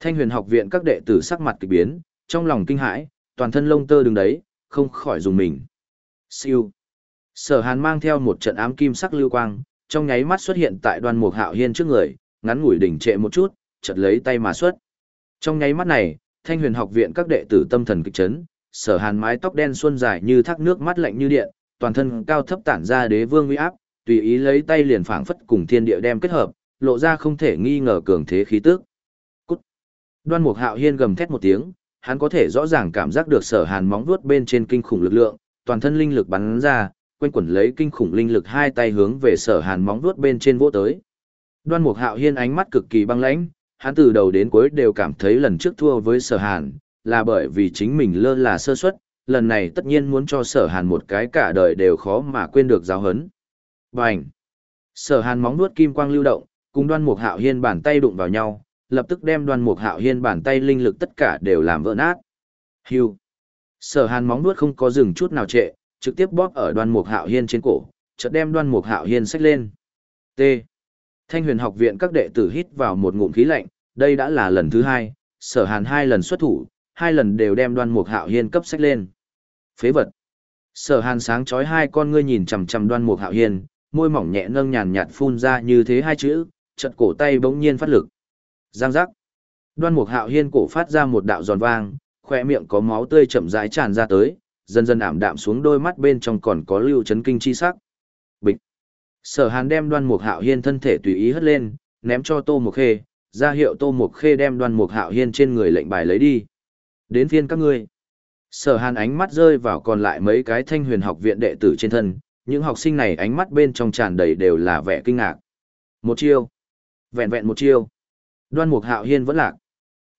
Thanh huyền học viện các đệ tử sắc mặt kỳ biến, trong lòng kinh hãi, toàn thân lông tơ đứng đấy, không khỏi dùng mình. Siêu. Sở hàn mang theo một trận ám kim sắc lưu quang, trong nháy mắt xuất hiện tại đoan mục hạo hiên trước người, ngắn ngủi đỉnh trệ một chút, chợt lấy tay mà xuất. Trong nháy mắt này, Thanh Huyền Học viện các đệ tử tâm thần kịch chấn, Sở Hàn mái tóc đen xuân dài như thác nước mắt lạnh như điện, toàn thân cao thấp tản ra đế vương uy áp, tùy ý lấy tay liền phảng phất cùng thiên địa đem kết hợp, lộ ra không thể nghi ngờ cường thế khí tức. Cút. Đoan Mục Hạo Hiên gầm thét một tiếng, hắn có thể rõ ràng cảm giác được sở hàn móng vuốt bên trên kinh khủng lực lượng, toàn thân linh lực bắn ra, quanh quẩn lấy kinh khủng linh lực hai tay hướng về sở hàn móng vuốt bên trên vỗ tới. Đoan Mục Hạo Hiên ánh mắt cực kỳ băng lãnh, hắn từ đầu đến cuối đều cảm thấy lần trước thua với sở hàn, là bởi vì chính mình lơ là sơ suất, lần này tất nhiên muốn cho sở hàn một cái cả đời đều khó mà quên được giáo hấn. Bành! Sở hàn móng vuốt kim quang lưu động, cùng đoan mục hạo hiên bàn tay đụng vào nhau, lập tức đem đoan mục hạo hiên bàn tay linh lực tất cả đều làm vỡ nát. Hưu! Sở hàn móng vuốt không có dừng chút nào trệ, trực tiếp bóp ở đoan mục hạo hiên trên cổ, chợt đem đoan mục hạo hiên xách lên. T. Thanh huyền học viện các đệ tử hít vào một ngụm khí lạnh, đây đã là lần thứ hai, sở hàn hai lần xuất thủ, hai lần đều đem đoan mục hạo hiên cấp sách lên. Phế vật. Sở hàn sáng chói hai con ngươi nhìn chằm chằm đoan mục hạo hiên, môi mỏng nhẹ nâng nhàn nhạt phun ra như thế hai chữ, chật cổ tay bỗng nhiên phát lực. Giang giác. Đoan mục hạo hiên cổ phát ra một đạo giòn vang, khoe miệng có máu tươi chậm rãi tràn ra tới, dần dần ảm đạm xuống đôi mắt bên trong còn có lưu chấn kinh chi sắc. Sở hàn đem đoan mục hạo hiên thân thể tùy ý hất lên, ném cho tô mục khê, ra hiệu tô mục khê đem đoan mục hạo hiên trên người lệnh bài lấy đi. Đến phiên các ngươi. Sở hàn ánh mắt rơi vào còn lại mấy cái thanh huyền học viện đệ tử trên thân, những học sinh này ánh mắt bên trong tràn đầy đều là vẻ kinh ngạc. Một chiêu. Vẹn vẹn một chiêu. Đoan mục hạo hiên vẫn lạc.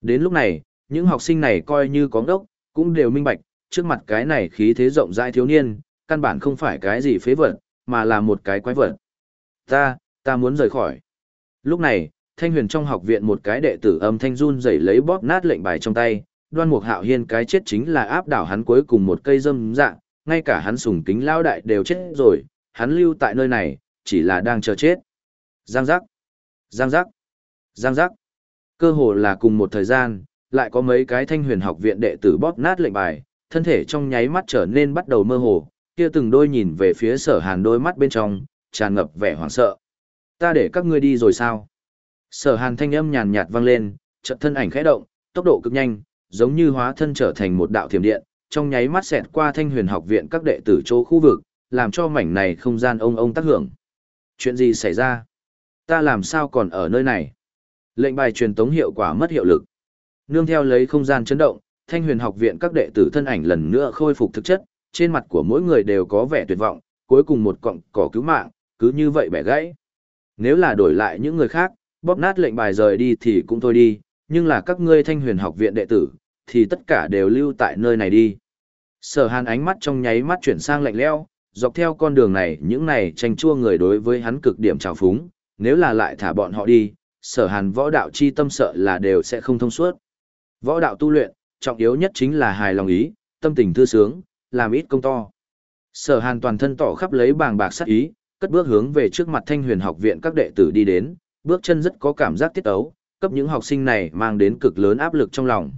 Đến lúc này, những học sinh này coi như có ngốc, cũng đều minh bạch, trước mặt cái này khí thế rộng rãi thiếu niên, căn bản không phải cái gì phế vật, mà là một cái quái vật. Ta, ta muốn rời khỏi. Lúc này, thanh huyền trong học viện một cái đệ tử âm thanh run rẩy lấy bóp nát lệnh bài trong tay, đoan mục hạo hiên cái chết chính là áp đảo hắn cuối cùng một cây dâm dạng, ngay cả hắn sùng kính lao đại đều chết rồi, hắn lưu tại nơi này, chỉ là đang chờ chết. Giang giác, giang giác, giang giác. Cơ hồ là cùng một thời gian, lại có mấy cái thanh huyền học viện đệ tử bóp nát lệnh bài, thân thể trong nháy mắt trở nên bắt đầu mơ hồ, kia từng đôi nhìn về phía sở hàn đôi mắt bên trong, tràn ngập vẻ hoảng sợ. Ta để các ngươi đi rồi sao? Sở hàn thanh âm nhàn nhạt vang lên, chợt thân ảnh khẽ động, tốc độ cực nhanh, giống như hóa thân trở thành một đạo thiểm điện, trong nháy mắt xẹt qua thanh huyền học viện các đệ tử chỗ khu vực, làm cho mảnh này không gian ông ông tác hưởng. Chuyện gì xảy ra? Ta làm sao còn ở nơi này? Lệnh bài truyền tống hiệu quả mất hiệu lực. Nương theo lấy không gian chấn động, thanh huyền học viện các đệ tử thân ảnh lần nữa khôi phục thực chất, trên mặt của mỗi người đều có vẻ tuyệt vọng, cuối cùng một cọng cỏ cứu mạng, cứ như vậy bẻ gãy. Nếu là đổi lại những người khác, bóp nát lệnh bài rời đi thì cũng thôi đi, nhưng là các ngươi thanh huyền học viện đệ tử, thì tất cả đều lưu tại nơi này đi. Sở hàn ánh mắt trong nháy mắt chuyển sang lạnh leo, dọc theo con đường này những này tranh chua người đối với hắn cực điểm trào phúng, nếu là lại thả bọn họ đi, sở hàn võ đạo chi tâm sợ là đều sẽ không thông suốt. Võ đạo tu luyện, trọng yếu nhất chính là hài lòng ý, tâm tình thư sướng, làm ít công to. Sở hàn toàn thân tỏ khắp lấy bàng bạc sát ý, cất bước hướng về trước mặt thanh huyền học viện các đệ tử đi đến, bước chân rất có cảm giác tiết ấu, cấp những học sinh này mang đến cực lớn áp lực trong lòng.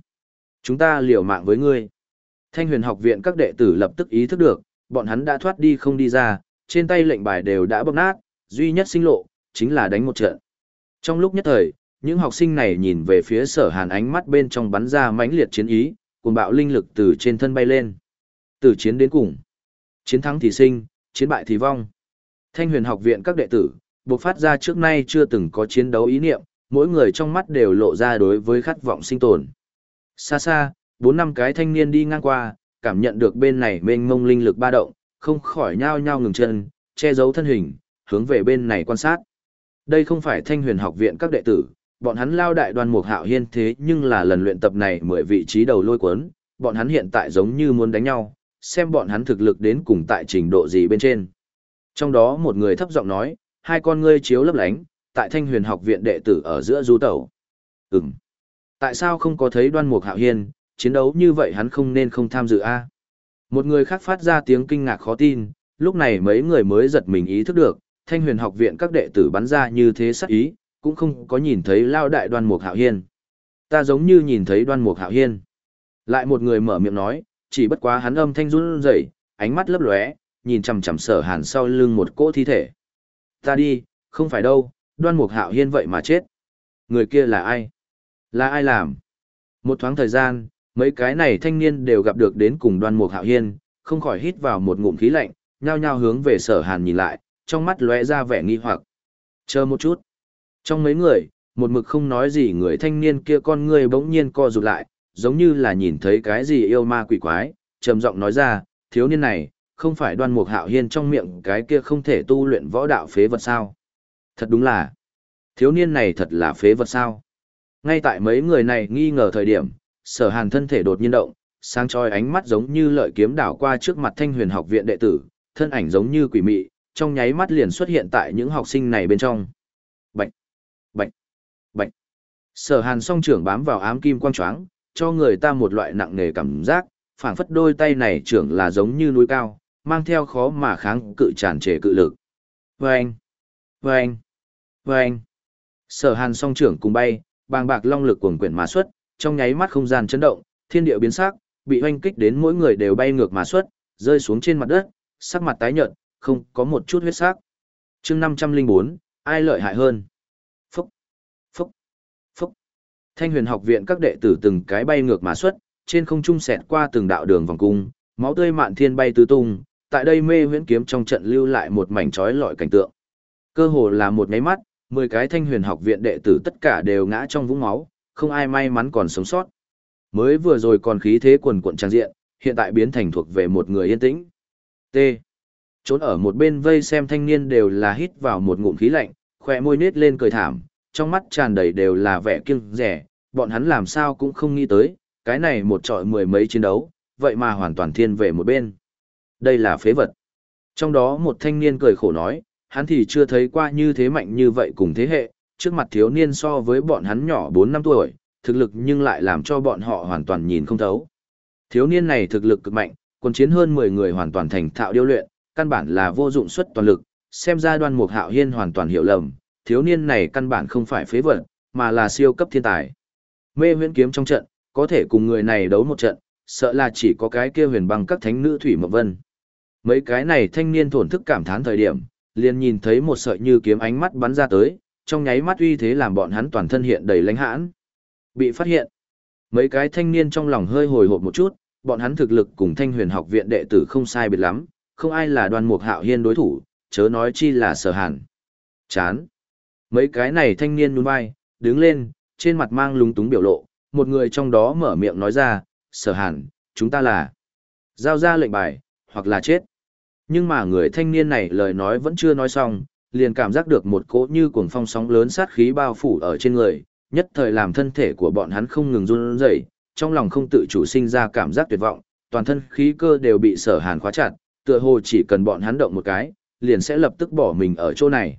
Chúng ta liều mạng với ngươi. Thanh huyền học viện các đệ tử lập tức ý thức được, bọn hắn đã thoát đi không đi ra, trên tay lệnh bài đều đã bóp nát, duy nhất sinh lộ, chính là đánh một trận. Trong lúc nhất thời, những học sinh này nhìn về phía sở hàn ánh mắt bên trong bắn ra mãnh liệt chiến ý, cuồng bạo linh lực từ trên thân bay lên. Từ chiến đến cùng. Chiến thắng thì sinh, chiến bại thì vong. Thanh huyền học viện các đệ tử, buộc phát ra trước nay chưa từng có chiến đấu ý niệm, mỗi người trong mắt đều lộ ra đối với khát vọng sinh tồn. Xa xa, bốn năm cái thanh niên đi ngang qua, cảm nhận được bên này mênh mông linh lực ba động, không khỏi nhao nhao ngừng chân, che giấu thân hình, hướng về bên này quan sát. Đây không phải thanh huyền học viện các đệ tử, bọn hắn lao đại đoàn mục hạo hiên thế nhưng là lần luyện tập này mười vị trí đầu lôi cuốn, bọn hắn hiện tại giống như muốn đánh nhau, xem bọn hắn thực lực đến cùng tại trình độ gì bên trên. Trong đó một người thấp giọng nói, hai con ngươi chiếu lấp lánh, tại thanh huyền học viện đệ tử ở giữa du tẩu. Ừm. Tại sao không có thấy đoan mục hạo hiên, chiến đấu như vậy hắn không nên không tham dự a Một người khác phát ra tiếng kinh ngạc khó tin, lúc này mấy người mới giật mình ý thức được, thanh huyền học viện các đệ tử bắn ra như thế sắc ý, cũng không có nhìn thấy lao đại đoan mục hạo hiên. Ta giống như nhìn thấy đoan mục hạo hiên. Lại một người mở miệng nói, chỉ bất quá hắn âm thanh run rẩy, ánh mắt lấp lóe, nhìn chằm chằm sở hàn sau lưng một cỗ thi thể. Ta đi, không phải đâu, đoan mục hạo hiên vậy mà chết. Người kia là ai? Là ai làm? Một thoáng thời gian, mấy cái này thanh niên đều gặp được đến cùng đoan mục hạo hiên, không khỏi hít vào một ngụm khí lạnh, nhao nhao hướng về sở hàn nhìn lại, trong mắt lóe ra vẻ nghi hoặc. Chờ một chút. Trong mấy người, một mực không nói gì người thanh niên kia con người bỗng nhiên co rụt lại, giống như là nhìn thấy cái gì yêu ma quỷ quái, trầm giọng nói ra, thiếu niên này, không phải đoan mục hạo hiên trong miệng cái kia không thể tu luyện võ đạo phế vật sao. Thật đúng là, thiếu niên này thật là phế vật sao. Ngay tại mấy người này nghi ngờ thời điểm, sở hàn thân thể đột nhiên động, sáng chói ánh mắt giống như lợi kiếm đảo qua trước mặt thanh huyền học viện đệ tử, thân ảnh giống như quỷ mị, trong nháy mắt liền xuất hiện tại những học sinh này bên trong. bệnh bệnh bệnh Sở hàn song trưởng bám vào ám kim quang choáng, cho người ta một loại nặng nề cảm giác, phảng phất đôi tay này trưởng là giống như núi cao, mang theo khó mà kháng cự tràn trề cự lực. Vâng! Vâng! Vâng! Sở hàn song trưởng cùng bay, bàng bạc long lực cuồng quyển mà xuất, trong nháy mắt không gian chấn động, thiên địa biến sắc, bị hoanh kích đến mỗi người đều bay ngược mà xuất, rơi xuống trên mặt đất, sắc mặt tái nhợt, không có một chút huyết sắc. Chương 504, ai lợi hại hơn? Phúc, phúc, phúc. Thanh Huyền học viện các đệ tử từng cái bay ngược mà xuất, trên không trung xẹt qua từng đạo đường vòng cung, máu tươi mạn thiên bay tứ tung, tại đây mê huyễn kiếm trong trận lưu lại một mảnh chói lọi cảnh tượng. Cơ hồ là một nháy mắt, 10 cái Thanh Huyền học viện đệ tử tất cả đều ngã trong vũng máu, không ai may mắn còn sống sót. Mới vừa rồi còn khí thế quần cuộn trang diện, hiện tại biến thành thuộc về một người yên tĩnh. T. Trốn ở một bên vây xem thanh niên đều là hít vào một ngụm khí lạnh, khỏe môi nết lên cười thảm, trong mắt tràn đầy đều là vẻ kiêng rẻ, bọn hắn làm sao cũng không nghĩ tới, cái này một trọi mười mấy chiến đấu, vậy mà hoàn toàn thiên về một bên. Đây là phế vật. Trong đó một thanh niên cười khổ nói, hắn thì chưa thấy qua như thế mạnh như vậy cùng thế hệ, trước mặt thiếu niên so với bọn hắn nhỏ 4 năm tuổi, thực lực nhưng lại làm cho bọn họ hoàn toàn nhìn không thấu. Thiếu niên này thực lực cực mạnh, quân chiến hơn 10 người hoàn toàn thành thạo điêu luyện, căn bản là vô dụng xuất toàn lực, xem ra đoan mục hạo hiên hoàn toàn hiểu lầm, thiếu niên này căn bản không phải phế vật, mà là siêu cấp thiên tài. Mê huyễn kiếm trong trận, có thể cùng người này đấu một trận, sợ là chỉ có cái kia huyền băng các thánh nữ Thủy Mộng Vân. Mấy cái này thanh niên thổn thức cảm thán thời điểm, liền nhìn thấy một sợi như kiếm ánh mắt bắn ra tới, trong nháy mắt uy thế làm bọn hắn toàn thân hiện đầy lãnh hãn. Bị phát hiện. Mấy cái thanh niên trong lòng hơi hồi hộp một chút, bọn hắn thực lực cùng thanh huyền học viện đệ tử không sai biệt lắm, không ai là đoan mục hạo hiên đối thủ, chớ nói chi là sở hàn. Chán. Mấy cái này thanh niên nhún vai, đứng lên, trên mặt mang lúng túng biểu lộ, một người trong đó mở miệng nói ra, sở hàn, chúng ta là giao ra lệnh bài, hoặc là chết. Nhưng mà người thanh niên này lời nói vẫn chưa nói xong, liền cảm giác được một cỗ như cuồng phong sóng lớn sát khí bao phủ ở trên người, nhất thời làm thân thể của bọn hắn không ngừng run rẩy, trong lòng không tự chủ sinh ra cảm giác tuyệt vọng, toàn thân khí cơ đều bị sở hàn khóa chặt, tựa hồ chỉ cần bọn hắn động một cái, liền sẽ lập tức bỏ mình ở chỗ này.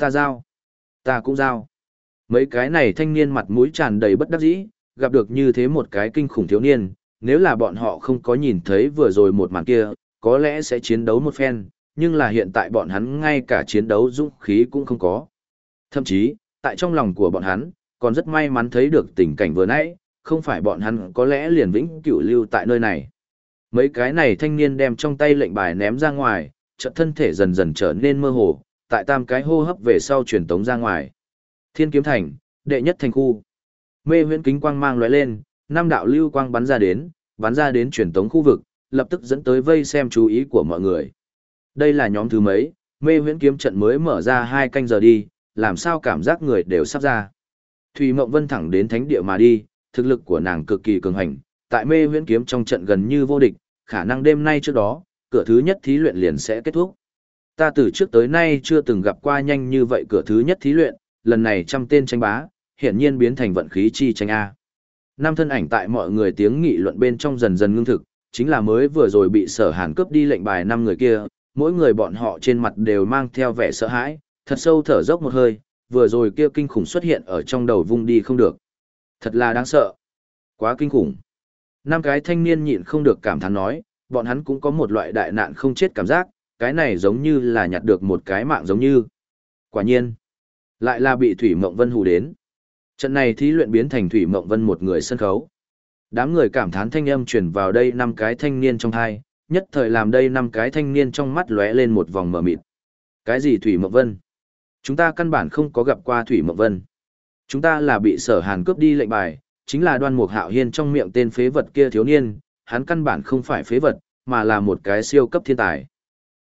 Ta giao. Ta cũng giao. Mấy cái này thanh niên mặt mũi tràn đầy bất đắc dĩ, gặp được như thế một cái kinh khủng thiếu niên, nếu là bọn họ không có nhìn thấy vừa rồi một màn kia, có lẽ sẽ chiến đấu một phen, nhưng là hiện tại bọn hắn ngay cả chiến đấu dũng khí cũng không có. Thậm chí, tại trong lòng của bọn hắn, còn rất may mắn thấy được tình cảnh vừa nãy, không phải bọn hắn có lẽ liền vĩnh cửu lưu tại nơi này. Mấy cái này thanh niên đem trong tay lệnh bài ném ra ngoài, chợt thân thể dần dần trở nên mơ hồ, tại tam cái hô hấp về sau truyền tống ra ngoài. Thiên kiếm thành, đệ nhất thành khu. Mê huyễn kính quang mang lóe lên, năm đạo lưu quang bắn ra đến, bắn ra đến truyền tống khu vực, lập tức dẫn tới vây xem chú ý của mọi người. Đây là nhóm thứ mấy, mê huyễn kiếm trận mới mở ra hai canh giờ đi, làm sao cảm giác người đều sắp ra. Thủy Mộng Vân thẳng đến thánh địa mà đi, thực lực của nàng cực kỳ cường hành, tại mê huyễn kiếm trong trận gần như vô địch, khả năng đêm nay trước đó, cửa thứ nhất thí luyện liền sẽ kết thúc. Ta từ trước tới nay chưa từng gặp qua nhanh như vậy cửa thứ nhất thí luyện, lần này trăm tên tranh bá, hiển nhiên biến thành vận khí chi tranh A. Năm thân ảnh tại mọi người tiếng nghị luận bên trong dần dần ngưng thực, chính là mới vừa rồi bị sở hàn cướp đi lệnh bài năm người kia, mỗi người bọn họ trên mặt đều mang theo vẻ sợ hãi, thật sâu thở dốc một hơi, vừa rồi kia kinh khủng xuất hiện ở trong đầu vung đi không được. Thật là đáng sợ. Quá kinh khủng. Năm cái thanh niên nhịn không được cảm thán nói, bọn hắn cũng có một loại đại nạn không chết cảm giác, cái này giống như là nhặt được một cái mạng giống như. Quả nhiên, lại là bị Thủy Mộng Vân hù đến. Trận này thí luyện biến thành Thủy Mộng Vân một người sân khấu. Đám người cảm thán thanh âm truyền vào đây năm cái thanh niên trong hai, nhất thời làm đây năm cái thanh niên trong mắt lóe lên một vòng mờ mịt. Cái gì Thủy Mộng Vân? Chúng ta căn bản không có gặp qua Thủy Mộng Vân. Chúng ta là bị sở hàn cướp đi lệnh bài, chính là đoan mục hạo hiên trong miệng tên phế vật kia thiếu niên, hắn căn bản không phải phế vật, mà là một cái siêu cấp thiên tài.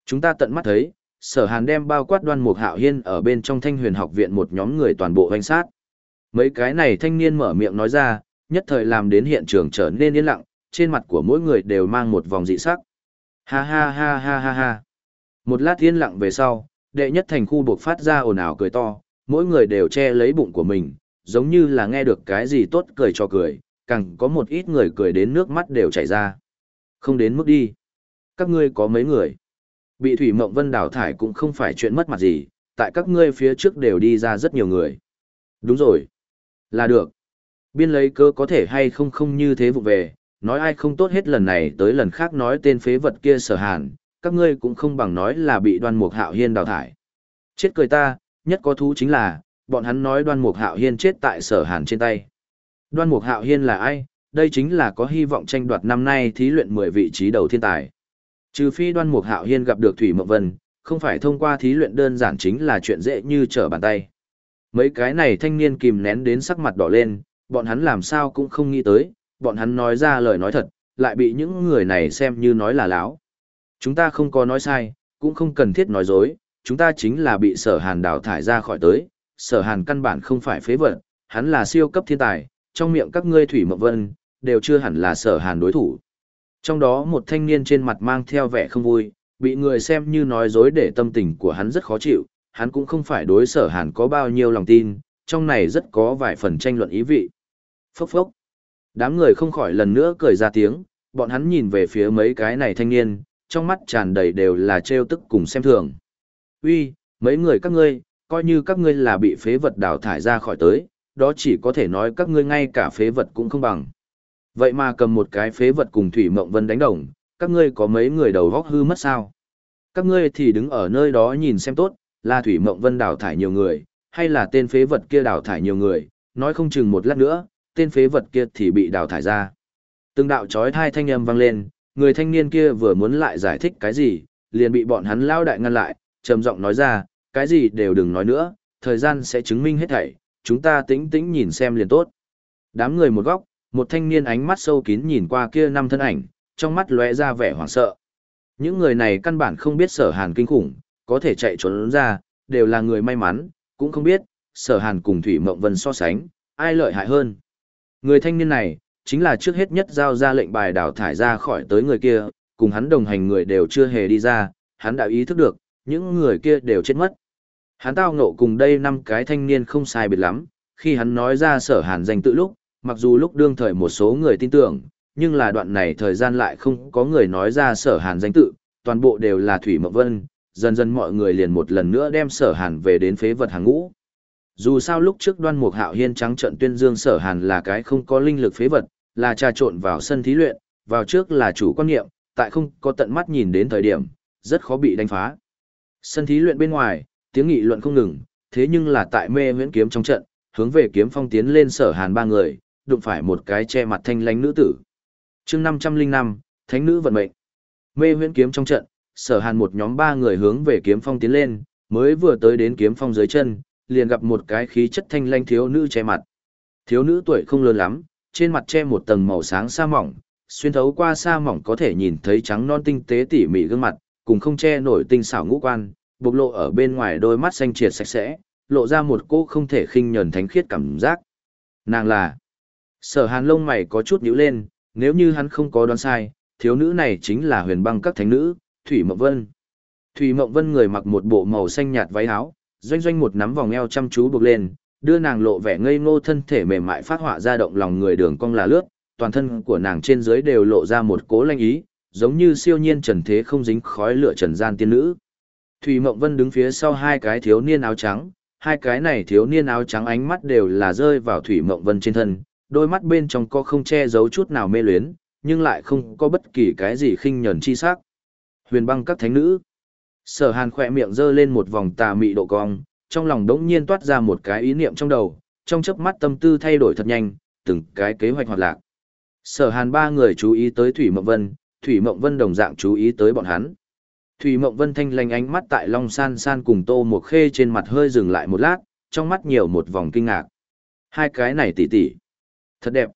Chúng ta tận mắt thấy, sở hàn đem bao quát đoan mục hạo hiên ở bên trong thanh huyền học viện một nhóm người toàn bộ hoành sát. Mấy cái này thanh niên mở miệng nói ra, nhất thời làm đến hiện trường trở nên yên lặng, trên mặt của mỗi người đều mang một vòng dị sắc. Ha ha ha ha ha ha. Một lát yên lặng về sau, đệ nhất thành khu buộc phát ra ồn ào cười to, mỗi người đều che lấy bụng của mình, giống như là nghe được cái gì tốt cười cho cười, càng có một ít người cười đến nước mắt đều chảy ra. Không đến mức đi. Các ngươi có mấy người. Bị Thủy Mộng Vân đào thải cũng không phải chuyện mất mặt gì, tại các ngươi phía trước đều đi ra rất nhiều người. Đúng rồi. Là được. Biên lấy cơ có thể hay không không như thế vụ về, nói ai không tốt hết lần này tới lần khác nói tên phế vật kia sở hàn, các ngươi cũng không bằng nói là bị đoan mục hạo hiên đào thải. Chết cười ta, nhất có thú chính là, bọn hắn nói đoan mục hạo hiên chết tại sở hàn trên tay. Đoan mục hạo hiên là ai? Đây chính là có hy vọng tranh đoạt năm nay thí luyện 10 vị trí đầu thiên tài. Trừ phi đoan mục hạo hiên gặp được Thủy Mộng Vân, không phải thông qua thí luyện đơn giản chính là chuyện dễ như trở bàn tay. Mấy cái này thanh niên kìm nén đến sắc mặt đỏ lên, bọn hắn làm sao cũng không nghĩ tới, bọn hắn nói ra lời nói thật, lại bị những người này xem như nói là láo. Chúng ta không có nói sai, cũng không cần thiết nói dối, chúng ta chính là bị sở hàn đào thải ra khỏi tới, sở hàn căn bản không phải phế vật, hắn là siêu cấp thiên tài, trong miệng các ngươi thủy mộng vân, đều chưa hẳn là sở hàn đối thủ. Trong đó một thanh niên trên mặt mang theo vẻ không vui, bị người xem như nói dối để tâm tình của hắn rất khó chịu, hắn cũng không phải đối sở hàn có bao nhiêu lòng tin, trong này rất có vài phần tranh luận ý vị. Phốc phốc. Đám người không khỏi lần nữa cười ra tiếng, bọn hắn nhìn về phía mấy cái này thanh niên, trong mắt tràn đầy đều là trêu tức cùng xem thường. Uy, mấy người các ngươi, coi như các ngươi là bị phế vật đào thải ra khỏi tới, đó chỉ có thể nói các ngươi ngay cả phế vật cũng không bằng. Vậy mà cầm một cái phế vật cùng Thủy Mộng Vân đánh đồng, các ngươi có mấy người đầu góc hư mất sao? Các ngươi thì đứng ở nơi đó nhìn xem tốt, là Thủy Mộng Vân đào thải nhiều người, hay là tên phế vật kia đào thải nhiều người, nói không chừng một lát nữa, tên phế vật kia thì bị đào thải ra. Từng đạo chói thai thanh âm vang lên, người thanh niên kia vừa muốn lại giải thích cái gì, liền bị bọn hắn lao đại ngăn lại, trầm giọng nói ra, cái gì đều đừng nói nữa, thời gian sẽ chứng minh hết thảy, chúng ta tĩnh tĩnh nhìn xem liền tốt. Đám người một góc, một thanh niên ánh mắt sâu kín nhìn qua kia năm thân ảnh, trong mắt lóe ra vẻ hoảng sợ. Những người này căn bản không biết sở hàn kinh khủng, có thể chạy trốn ra, đều là người may mắn, cũng không biết, sở hàn cùng Thủy Mộng Vân so sánh, ai lợi hại hơn. Người thanh niên này, chính là trước hết nhất giao ra lệnh bài đào thải ra khỏi tới người kia, cùng hắn đồng hành người đều chưa hề đi ra, hắn đã ý thức được, những người kia đều chết mất. Hắn tao ngộ cùng đây năm cái thanh niên không sai biệt lắm, khi hắn nói ra sở hàn danh tự lúc, mặc dù lúc đương thời một số người tin tưởng, nhưng là đoạn này thời gian lại không có người nói ra sở hàn danh tự, toàn bộ đều là Thủy Mộng Vân, dần dần mọi người liền một lần nữa đem sở hàn về đến phế vật hàng ngũ. Dù sao lúc trước đoan mục hạo hiên trắng trận tuyên dương sở hàn là cái không có linh lực phế vật, là trà trộn vào sân thí luyện, vào trước là chủ quan niệm, tại không có tận mắt nhìn đến thời điểm, rất khó bị đánh phá. Sân thí luyện bên ngoài, tiếng nghị luận không ngừng, thế nhưng là tại mê huyễn kiếm trong trận, hướng về kiếm phong tiến lên sở hàn ba người, đụng phải một cái che mặt thanh lánh nữ tử. chương 505, Thánh nữ vận mệnh. Mê huyễn kiếm trong trận, sở hàn một nhóm ba người hướng về kiếm phong tiến lên, mới vừa tới đến kiếm phong dưới chân, liền gặp một cái khí chất thanh lanh thiếu nữ che mặt. Thiếu nữ tuổi không lớn lắm, trên mặt che một tầng màu sáng sa mỏng, xuyên thấu qua sa mỏng có thể nhìn thấy trắng non tinh tế tỉ mỉ gương mặt, cùng không che nổi tinh xảo ngũ quan, bộc lộ ở bên ngoài đôi mắt xanh triệt sạch sẽ, lộ ra một cô không thể khinh nhẫn thánh khiết cảm giác. Nàng là Sở Hàn lông mày có chút nhíu lên, nếu như hắn không có đoán sai, thiếu nữ này chính là huyền băng các thánh nữ, Thủy Mộng Vân. Thủy Mộng Vân người mặc một bộ màu xanh nhạt váy áo, doanh doanh một nắm vòng eo chăm chú buộc lên, đưa nàng lộ vẻ ngây ngô thân thể mềm mại phát họa ra động lòng người đường cong là lướt, toàn thân của nàng trên dưới đều lộ ra một cố lanh ý, giống như siêu nhiên trần thế không dính khói lửa trần gian tiên nữ. Thủy Mộng Vân đứng phía sau hai cái thiếu niên áo trắng, hai cái này thiếu niên áo trắng ánh mắt đều là rơi vào Thủy Mộng Vân trên thân, đôi mắt bên trong có không che giấu chút nào mê luyến, nhưng lại không có bất kỳ cái gì khinh nhẫn chi sắc. Huyền băng các thánh nữ. Sở Hàn khỏe miệng giơ lên một vòng tà mị độ cong, trong lòng đống nhiên toát ra một cái ý niệm trong đầu, trong chớp mắt tâm tư thay đổi thật nhanh, từng cái kế hoạch hoạt lạc. Sở Hàn ba người chú ý tới Thủy Mộng Vân, Thủy Mộng Vân đồng dạng chú ý tới bọn hắn. Thủy Mộng Vân thanh lanh ánh mắt tại Long San San cùng Tô Mộc Khê trên mặt hơi dừng lại một lát, trong mắt nhiều một vòng kinh ngạc. Hai cái này tỷ tỷ, thật đẹp.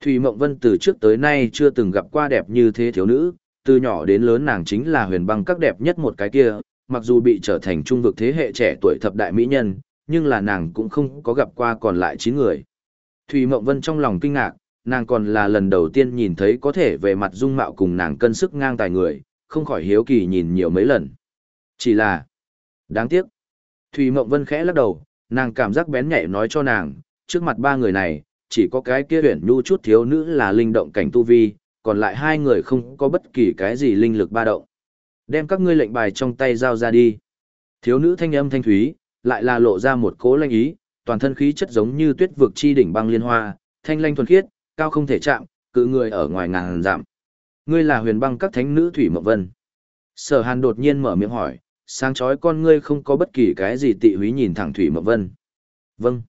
Thủy Mộng Vân từ trước tới nay chưa từng gặp qua đẹp như thế thiếu nữ, từ nhỏ đến lớn nàng chính là huyền băng các đẹp nhất một cái kia, mặc dù bị trở thành trung vực thế hệ trẻ tuổi thập đại mỹ nhân, nhưng là nàng cũng không có gặp qua còn lại 9 người. Thủy Mộng Vân trong lòng kinh ngạc, nàng còn là lần đầu tiên nhìn thấy có thể về mặt dung mạo cùng nàng cân sức ngang tài người, không khỏi hiếu kỳ nhìn nhiều mấy lần. Chỉ là, đáng tiếc. Thủy Mộng Vân khẽ lắc đầu, nàng cảm giác bén nhạy nói cho nàng, trước mặt ba người này, chỉ có cái kia huyền nhu chút thiếu nữ là linh động cảnh tu vi, còn lại hai người không có bất kỳ cái gì linh lực ba động. Đem các ngươi lệnh bài trong tay giao ra đi. Thiếu nữ thanh âm thanh thúy, lại là lộ ra một cố lanh ý, toàn thân khí chất giống như tuyết vực chi đỉnh băng liên hoa, thanh lanh thuần khiết, cao không thể chạm, cự người ở ngoài ngàn giảm. Ngươi là huyền băng các thánh nữ Thủy Mộng Vân. Sở Hàn đột nhiên mở miệng hỏi, sáng chói con ngươi không có bất kỳ cái gì tị húy nhìn thẳng Thủy Mộng Vân. Vâng.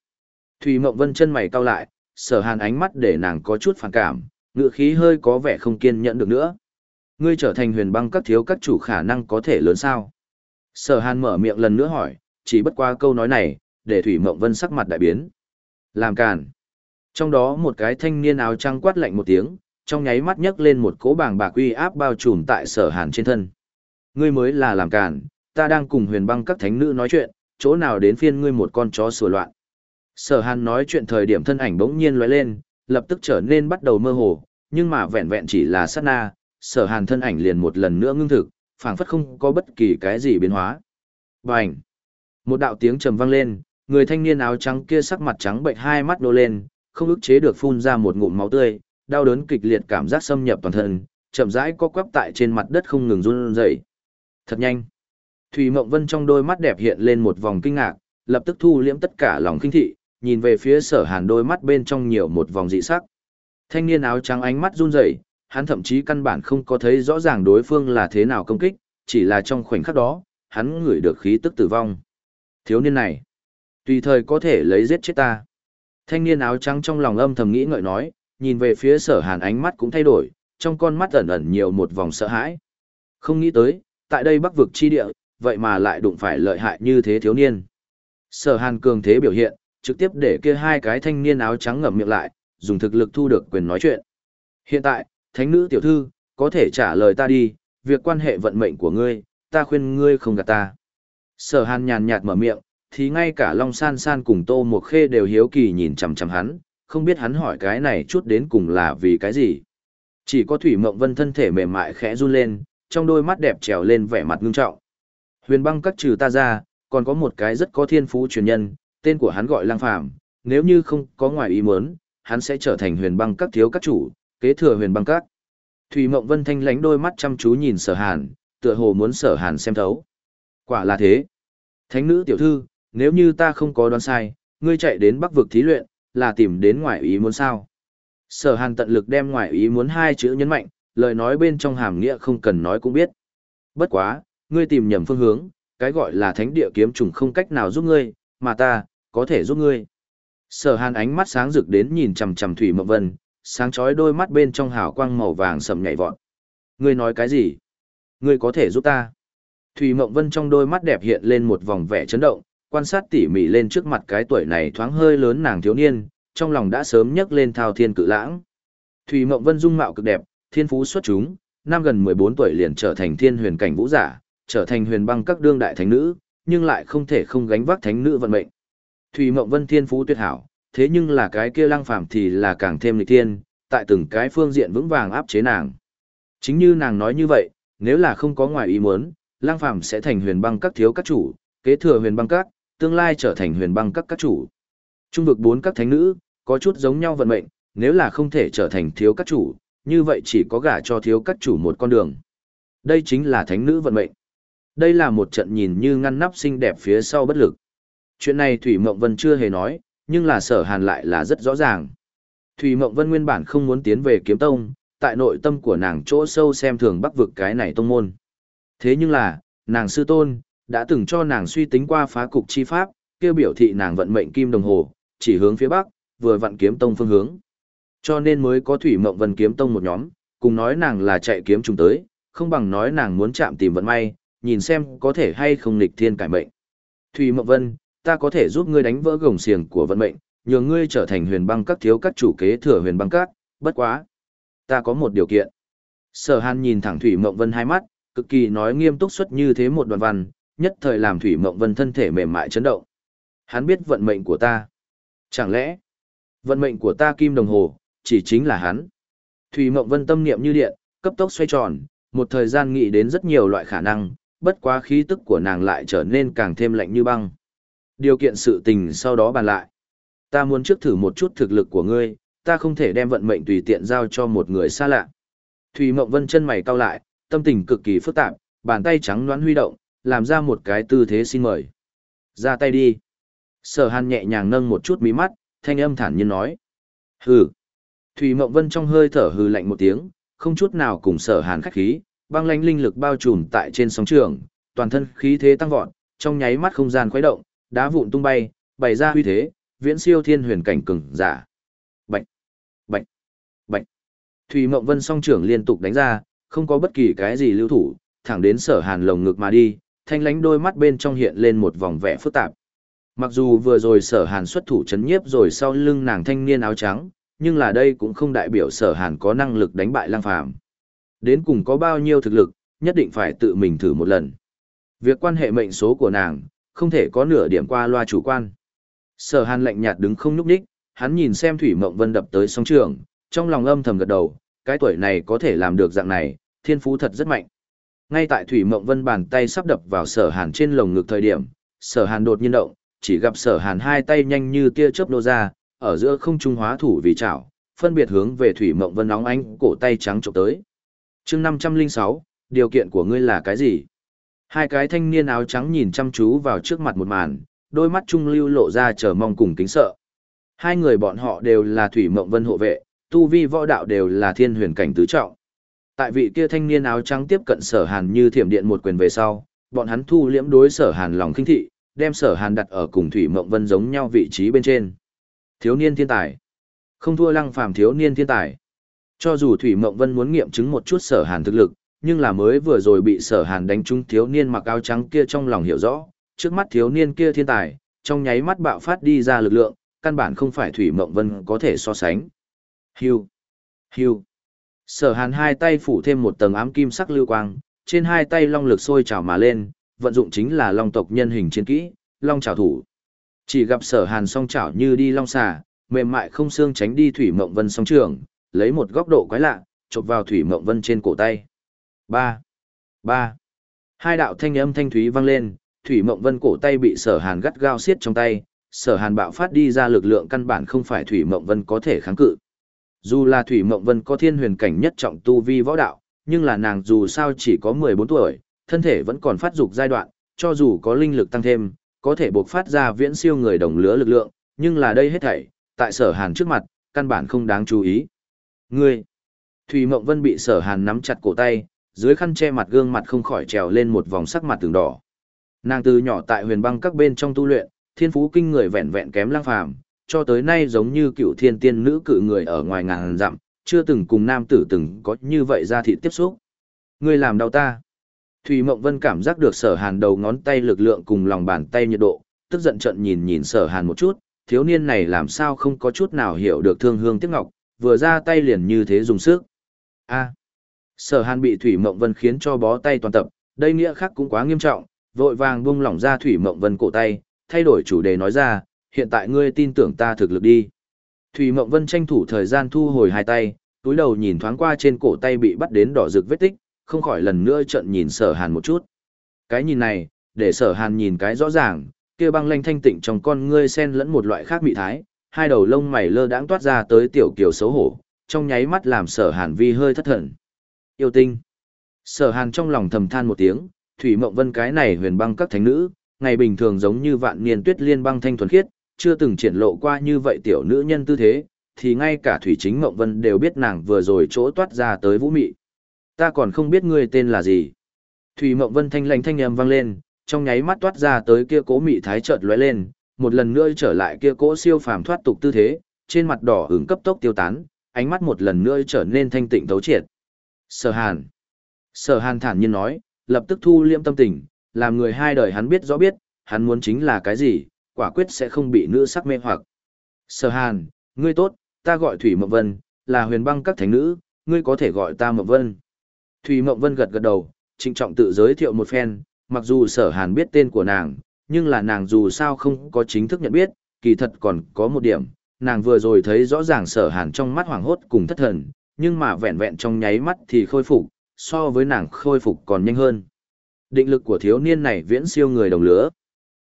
Thủy Mộng Vân chân mày cau lại, sở hàn ánh mắt để nàng có chút phản cảm, ngựa khí hơi có vẻ không kiên nhẫn được nữa. Ngươi trở thành huyền băng các thiếu các chủ khả năng có thể lớn sao? Sở hàn mở miệng lần nữa hỏi, chỉ bất qua câu nói này, để Thủy Mộng Vân sắc mặt đại biến. Làm càn. Trong đó một cái thanh niên áo trắng quát lạnh một tiếng, trong nháy mắt nhấc lên một cỗ bảng bạc uy áp bao trùm tại sở hàn trên thân. Ngươi mới là làm càn, ta đang cùng huyền băng các thánh nữ nói chuyện, chỗ nào đến phiên ngươi một con chó sủa loạn. Sở hàn nói chuyện thời điểm thân ảnh bỗng nhiên lóe lên, lập tức trở nên bắt đầu mơ hồ, nhưng mà vẹn vẹn chỉ là sát na, sở hàn thân ảnh liền một lần nữa ngưng thực, phảng phất không có bất kỳ cái gì biến hóa. Bành! Một đạo tiếng trầm vang lên, người thanh niên áo trắng kia sắc mặt trắng bệnh hai mắt nô lên, không ức chế được phun ra một ngụm máu tươi, đau đớn kịch liệt cảm giác xâm nhập toàn thân, chậm rãi co quắp tại trên mặt đất không ngừng run rẩy. Thật nhanh. Thủy Mộng Vân trong đôi mắt đẹp hiện lên một vòng kinh ngạc, lập tức thu liễm tất cả lòng kinh thị, nhìn về phía sở hàn đôi mắt bên trong nhiều một vòng dị sắc. Thanh niên áo trắng ánh mắt run rẩy, hắn thậm chí căn bản không có thấy rõ ràng đối phương là thế nào công kích, chỉ là trong khoảnh khắc đó, hắn ngửi được khí tức tử vong. Thiếu niên này, tùy thời có thể lấy giết chết ta. Thanh niên áo trắng trong lòng âm thầm nghĩ ngợi nói, nhìn về phía sở hàn ánh mắt cũng thay đổi, trong con mắt ẩn ẩn nhiều một vòng sợ hãi. Không nghĩ tới, tại đây bắc vực chi địa, vậy mà lại đụng phải lợi hại như thế thiếu niên. Sở hàn cường thế biểu hiện, trực tiếp để kia hai cái thanh niên áo trắng ngậm miệng lại, dùng thực lực thu được quyền nói chuyện. Hiện tại, thánh nữ tiểu thư, có thể trả lời ta đi, việc quan hệ vận mệnh của ngươi, ta khuyên ngươi không gạt ta. Sở hàn nhàn nhạt mở miệng, thì ngay cả Long San San cùng Tô Mộc Khê đều hiếu kỳ nhìn chằm chằm hắn, không biết hắn hỏi cái này chút đến cùng là vì cái gì. Chỉ có Thủy Mộng Vân thân thể mềm mại khẽ run lên, trong đôi mắt đẹp trèo lên vẻ mặt ngưng trọng. Huyền băng cắt trừ ta ra, còn có một cái rất có thiên phú truyền nhân, tên của hắn gọi Lang Phàm, nếu như không có ngoài ý muốn, hắn sẽ trở thành huyền băng các thiếu các chủ, kế thừa huyền băng các. Thủy Mộng Vân thanh lánh đôi mắt chăm chú nhìn Sở Hàn, tựa hồ muốn Sở Hàn xem thấu. Quả là thế. Thánh nữ tiểu thư, nếu như ta không có đoán sai, ngươi chạy đến Bắc vực thí luyện, là tìm đến ngoại ý muốn sao? Sở Hàn tận lực đem ngoại ý muốn hai chữ nhấn mạnh, lời nói bên trong hàm nghĩa không cần nói cũng biết. Bất quá, ngươi tìm nhầm phương hướng, cái gọi là thánh địa kiếm trùng không cách nào giúp ngươi, mà ta, có thể giúp ngươi. Sở hàn ánh mắt sáng rực đến nhìn chằm chằm Thủy Mộng Vân, sáng chói đôi mắt bên trong hào quang màu vàng sầm nhảy vọt. Ngươi nói cái gì? Ngươi có thể giúp ta? Thủy Mộng Vân trong đôi mắt đẹp hiện lên một vòng vẻ chấn động, quan sát tỉ mỉ lên trước mặt cái tuổi này thoáng hơi lớn nàng thiếu niên, trong lòng đã sớm nhấc lên thao thiên cự lãng. Thủy Mộng Vân dung mạo cực đẹp, thiên phú xuất chúng, năm gần 14 tuổi liền trở thành thiên huyền cảnh vũ giả, trở thành huyền băng các đương đại thánh nữ, nhưng lại không thể không gánh vác thánh nữ vận mệnh. Thủy Mộng Vân thiên phú tuyệt hảo, thế nhưng là cái kia lăng phàm thì là càng thêm lịch thiên, tại từng cái phương diện vững vàng áp chế nàng. Chính như nàng nói như vậy, nếu là không có ngoài ý muốn, lăng phàm sẽ thành huyền băng các thiếu các chủ, kế thừa huyền băng các, tương lai trở thành huyền băng các các chủ. Trung vực bốn các thánh nữ, có chút giống nhau vận mệnh, nếu là không thể trở thành thiếu các chủ, như vậy chỉ có gả cho thiếu các chủ một con đường. Đây chính là thánh nữ vận mệnh. Đây là một trận nhìn như ngăn nắp xinh đẹp phía sau bất lực. Chuyện này Thủy Mộng Vân chưa hề nói, nhưng là sở hàn lại là rất rõ ràng. Thủy Mộng Vân nguyên bản không muốn tiến về kiếm tông, tại nội tâm của nàng chỗ sâu xem thường bắc vực cái này tông môn. Thế nhưng là, nàng sư tôn, đã từng cho nàng suy tính qua phá cục chi pháp, kêu biểu thị nàng vận mệnh kim đồng hồ, chỉ hướng phía bắc, vừa vặn kiếm tông phương hướng. Cho nên mới có Thủy Mộng Vân kiếm tông một nhóm, cùng nói nàng là chạy kiếm trùng tới, không bằng nói nàng muốn chạm tìm vận may, nhìn xem có thể hay không nghịch thiên cải mệnh. Thủy Mộng Vân, ta có thể giúp ngươi đánh vỡ gồng xiềng của vận mệnh, nhường ngươi trở thành huyền băng các thiếu các chủ kế thừa huyền băng các, bất quá. Ta có một điều kiện. Sở Hàn nhìn thẳng Thủy Mộng Vân hai mắt, cực kỳ nói nghiêm túc xuất như thế một đoạn văn, nhất thời làm Thủy Mộng Vân thân thể mềm mại chấn động. Hắn biết vận mệnh của ta. Chẳng lẽ, vận mệnh của ta kim đồng hồ, chỉ chính là hắn. Thủy Mộng Vân tâm niệm như điện, cấp tốc xoay tròn, một thời gian nghĩ đến rất nhiều loại khả năng, bất quá khí tức của nàng lại trở nên càng thêm lạnh như băng. Điều kiện sự tình sau đó bàn lại. Ta muốn trước thử một chút thực lực của ngươi, ta không thể đem vận mệnh tùy tiện giao cho một người xa lạ. Thủy Mộng Vân chân mày cau lại, tâm tình cực kỳ phức tạp, bàn tay trắng nõn huy động, làm ra một cái tư thế xin mời. Ra tay đi. Sở Hàn nhẹ nhàng nâng một chút mí mắt, thanh âm thản nhiên nói. Hừ. Thủy Mộng Vân trong hơi thở hừ lạnh một tiếng, không chút nào cùng Sở Hàn khách khí, băng lãnh linh lực bao trùm tại trên sóng trường, toàn thân khí thế tăng vọt, trong nháy mắt không gian khuấy động, đá vụn tung bay, bày ra huy thế, viễn siêu thiên huyền cảnh cường giả. Bạch, bạch, bạch. Thủy Mộng Vân song trưởng liên tục đánh ra, không có bất kỳ cái gì lưu thủ, thẳng đến Sở Hàn lồng ngực mà đi, thanh lánh đôi mắt bên trong hiện lên một vòng vẻ phức tạp. Mặc dù vừa rồi Sở Hàn xuất thủ chấn nhiếp rồi sau lưng nàng thanh niên áo trắng, nhưng là đây cũng không đại biểu Sở Hàn có năng lực đánh bại Lang Phàm. Đến cùng có bao nhiêu thực lực, nhất định phải tự mình thử một lần. Việc quan hệ mệnh số của nàng, không thể có nửa điểm qua loa chủ quan. Sở hàn lạnh nhạt đứng không nhúc đích, hắn nhìn xem Thủy Mộng Vân đập tới sóng trường, trong lòng âm thầm gật đầu, cái tuổi này có thể làm được dạng này, thiên phú thật rất mạnh. Ngay tại Thủy Mộng Vân bàn tay sắp đập vào sở hàn trên lồng ngực thời điểm, sở hàn đột nhiên động, chỉ gặp sở hàn hai tay nhanh như tia chớp nô ra, ở giữa không trung hóa thủ vì chảo, phân biệt hướng về Thủy Mộng Vân nóng ánh cổ tay trắng chụp tới chương năm trăm linh sáu điều kiện của ngươi là cái gì hai cái thanh niên áo trắng nhìn chăm chú vào trước mặt một màn đôi mắt trung lưu lộ ra chờ mong cùng kính sợ. Hai người bọn họ đều là thủy mộng vân hộ vệ tu vi võ đạo đều là thiên huyền cảnh tứ trọng. Tại vị kia thanh niên áo trắng tiếp cận sở hàn như thiểm điện một quyền về sau bọn hắn thu liễm đối sở hàn lòng khinh thị đem sở hàn đặt ở cùng thủy mộng vân giống nhau vị trí bên trên. Thiếu niên thiên tài. Không thua lăng phàm thiếu niên thiên tài. Cho dù Thủy Mộng Vân muốn nghiệm chứng một chút sở hàn thực lực, nhưng là mới vừa rồi bị sở hàn đánh trúng thiếu niên mặc áo trắng kia trong lòng hiểu rõ, trước mắt thiếu niên kia thiên tài, trong nháy mắt bạo phát đi ra lực lượng, căn bản không phải Thủy Mộng Vân có thể so sánh. Hiu, hiu. Sở hàn hai tay phủ thêm một tầng ám kim sắc lưu quang, trên hai tay long lực sôi trào mà lên, vận dụng chính là long tộc nhân hình chiến kỹ, long trào thủ. Chỉ gặp sở hàn song trào như đi long xà, mềm mại không xương tránh đi Thủy Mộng Vân song trường, lấy một góc độ quái lạ, chộp vào Thủy Mộng Vân trên cổ tay. Ba, ba. Hai đạo thanh âm thanh thúy vang lên, Thủy Mộng Vân cổ tay bị Sở Hàn gắt gao siết trong tay, Sở Hàn bạo phát đi ra lực lượng căn bản không phải Thủy Mộng Vân có thể kháng cự. Dù là Thủy Mộng Vân có thiên huyền cảnh nhất trọng tu vi võ đạo, nhưng là nàng dù sao chỉ có 14 tuổi, thân thể vẫn còn phát dục giai đoạn, cho dù có linh lực tăng thêm, có thể buộc phát ra viễn siêu người đồng lứa lực lượng, nhưng là đây hết thảy, tại Sở Hàn trước mặt, căn bản không đáng chú ý. Ngươi! Thủy Mộng Vân bị sở hàn nắm chặt cổ tay, dưới khăn che mặt gương mặt không khỏi trèo lên một vòng sắc mặt từng đỏ. Nàng từ nhỏ tại huyền băng các bên trong tu luyện, thiên phú kinh người vẹn vẹn kém lang phàm, cho tới nay giống như cựu thiên tiên nữ cự người ở ngoài ngàn dặm, chưa từng cùng nam tử từng có như vậy ra thị tiếp xúc. Ngươi làm đau ta. Thủy Mộng Vân cảm giác được sở hàn đầu ngón tay lực lượng cùng lòng bàn tay nhiệt độ, tức giận trận nhìn nhìn sở hàn một chút, thiếu niên này làm sao không có chút nào hiểu được thương hương tiếc ngọc, vừa ra tay liền như thế dùng sức. A. Sở Hàn bị Thủy Mộng Vân khiến cho bó tay toàn tập, đây nghĩa khác cũng quá nghiêm trọng, vội vàng buông lỏng ra Thủy Mộng Vân cổ tay, thay đổi chủ đề nói ra, hiện tại ngươi tin tưởng ta thực lực đi. Thủy Mộng Vân tranh thủ thời gian thu hồi hai tay, túi đầu nhìn thoáng qua trên cổ tay bị bắt đến đỏ rực vết tích, không khỏi lần nữa trận nhìn Sở Hàn một chút. Cái nhìn này, để Sở Hàn nhìn cái rõ ràng, kia băng lanh thanh tịnh trong con ngươi xen lẫn một loại khác mị thái, hai đầu lông mày lơ đãng toát ra tới tiểu kiều xấu hổ, trong nháy mắt làm sở hàn vi hơi thất thần. Yêu tinh. Sở hàn trong lòng thầm than một tiếng, thủy mộng vân cái này huyền băng các thánh nữ, ngày bình thường giống như vạn niên tuyết liên băng thanh thuần khiết, chưa từng triển lộ qua như vậy tiểu nữ nhân tư thế, thì ngay cả thủy chính mộng vân đều biết nàng vừa rồi chỗ toát ra tới vũ mị. Ta còn không biết ngươi tên là gì. Thủy mộng vân thanh lãnh thanh âm vang lên, trong nháy mắt toát ra tới kia cố mị thái chợt lóe lên, một lần nữa trở lại kia cố siêu phàm thoát tục tư thế, trên mặt đỏ ửng cấp tốc tiêu tán, ánh mắt một lần nữa trở nên thanh tịnh thấu triệt. Sở Hàn. Sở Hàn thản nhiên nói, lập tức thu liêm tâm tình, làm người hai đời hắn biết rõ biết, hắn muốn chính là cái gì, quả quyết sẽ không bị nữ sắc mê hoặc. Sở Hàn, ngươi tốt, ta gọi Thủy Mộng Vân, là huyền băng các thánh nữ, ngươi có thể gọi ta Mộng Vân. Thủy Mộng Vân gật gật đầu, trịnh trọng tự giới thiệu một phen, mặc dù Sở Hàn biết tên của nàng, nhưng là nàng dù sao không có chính thức nhận biết, kỳ thật còn có một điểm, nàng vừa rồi thấy rõ ràng sở hàn trong mắt hoảng hốt cùng thất thần, nhưng mà vẹn vẹn trong nháy mắt thì khôi phục, so với nàng khôi phục còn nhanh hơn. Định lực của thiếu niên này viễn siêu người đồng lứa.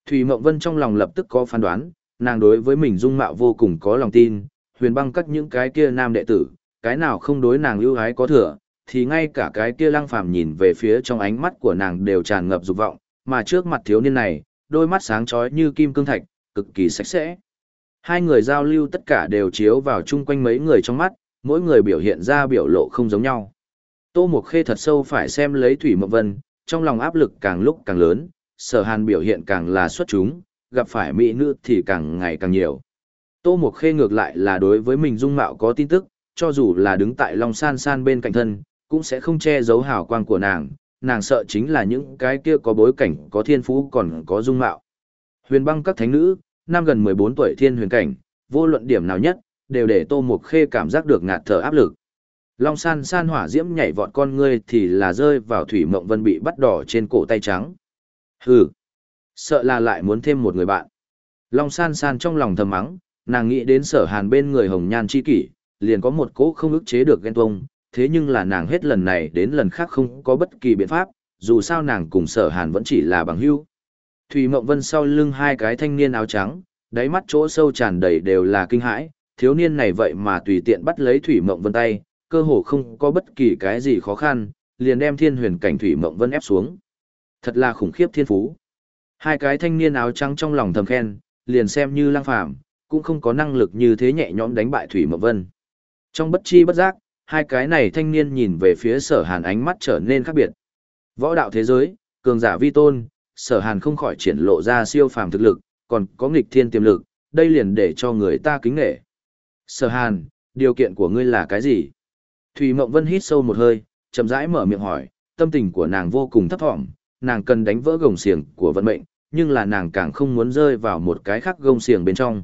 Thủy Mộng Vân trong lòng lập tức có phán đoán, nàng đối với mình dung mạo vô cùng có lòng tin, huyền băng cắt những cái kia nam đệ tử, cái nào không đối nàng ưu ái có thừa, thì ngay cả cái kia lăng phàm nhìn về phía trong ánh mắt của nàng đều tràn ngập dục vọng, mà trước mặt thiếu niên này, đôi mắt sáng chói như kim cương thạch, cực kỳ sạch sẽ. Hai người giao lưu tất cả đều chiếu vào chung quanh mấy người trong mắt, mỗi người biểu hiện ra biểu lộ không giống nhau. Tô Mộc Khê thật sâu phải xem lấy Thủy Mộng Vân, trong lòng áp lực càng lúc càng lớn, sở hàn biểu hiện càng là xuất chúng, gặp phải mỹ nữ thì càng ngày càng nhiều. Tô Mộc Khê ngược lại là đối với mình dung mạo có tin tức, cho dù là đứng tại Long San San bên cạnh thân, cũng sẽ không che giấu hào quang của nàng, nàng sợ chính là những cái kia có bối cảnh, có thiên phú còn có dung mạo. Huyền băng các thánh nữ, năm gần 14 tuổi thiên huyền cảnh, vô luận điểm nào nhất, đều để Tô Mục Khê cảm giác được ngạt thở áp lực. Long san san hỏa diễm nhảy vọt con ngươi thì là rơi vào thủy mộng vân bị bắt đỏ trên cổ tay trắng. Hừ, sợ là lại muốn thêm một người bạn. Long san san trong lòng thầm mắng, nàng nghĩ đến sở hàn bên người hồng nhan chi kỷ, liền có một cỗ không ức chế được ghen tuông, thế nhưng là nàng hết lần này đến lần khác không có bất kỳ biện pháp, dù sao nàng cùng sở hàn vẫn chỉ là bằng hữu. Thủy Mộng Vân sau lưng hai cái thanh niên áo trắng, đáy mắt chỗ sâu tràn đầy đều là kinh hãi, thiếu niên này vậy mà tùy tiện bắt lấy Thủy Mộng Vân tay, cơ hồ không có bất kỳ cái gì khó khăn, liền đem thiên huyền cảnh Thủy Mộng Vân ép xuống. Thật là khủng khiếp thiên phú. Hai cái thanh niên áo trắng trong lòng thầm khen, liền xem như lang phàm, cũng không có năng lực như thế nhẹ nhõm đánh bại Thủy Mộng Vân. Trong bất chi bất giác, hai cái này thanh niên nhìn về phía sở hàn ánh mắt trở nên khác biệt. Võ đạo thế giới, cường giả vi tôn, sở hàn không khỏi triển lộ ra siêu phàm thực lực, còn có nghịch thiên tiềm lực, đây liền để cho người ta kính nghệ. Sở hàn, điều kiện của ngươi là cái gì? Thủy Mộng Vân hít sâu một hơi, chậm rãi mở miệng hỏi, tâm tình của nàng vô cùng thấp thỏm, nàng cần đánh vỡ gồng xiềng của vận mệnh, nhưng là nàng càng không muốn rơi vào một cái khác gông xiềng bên trong.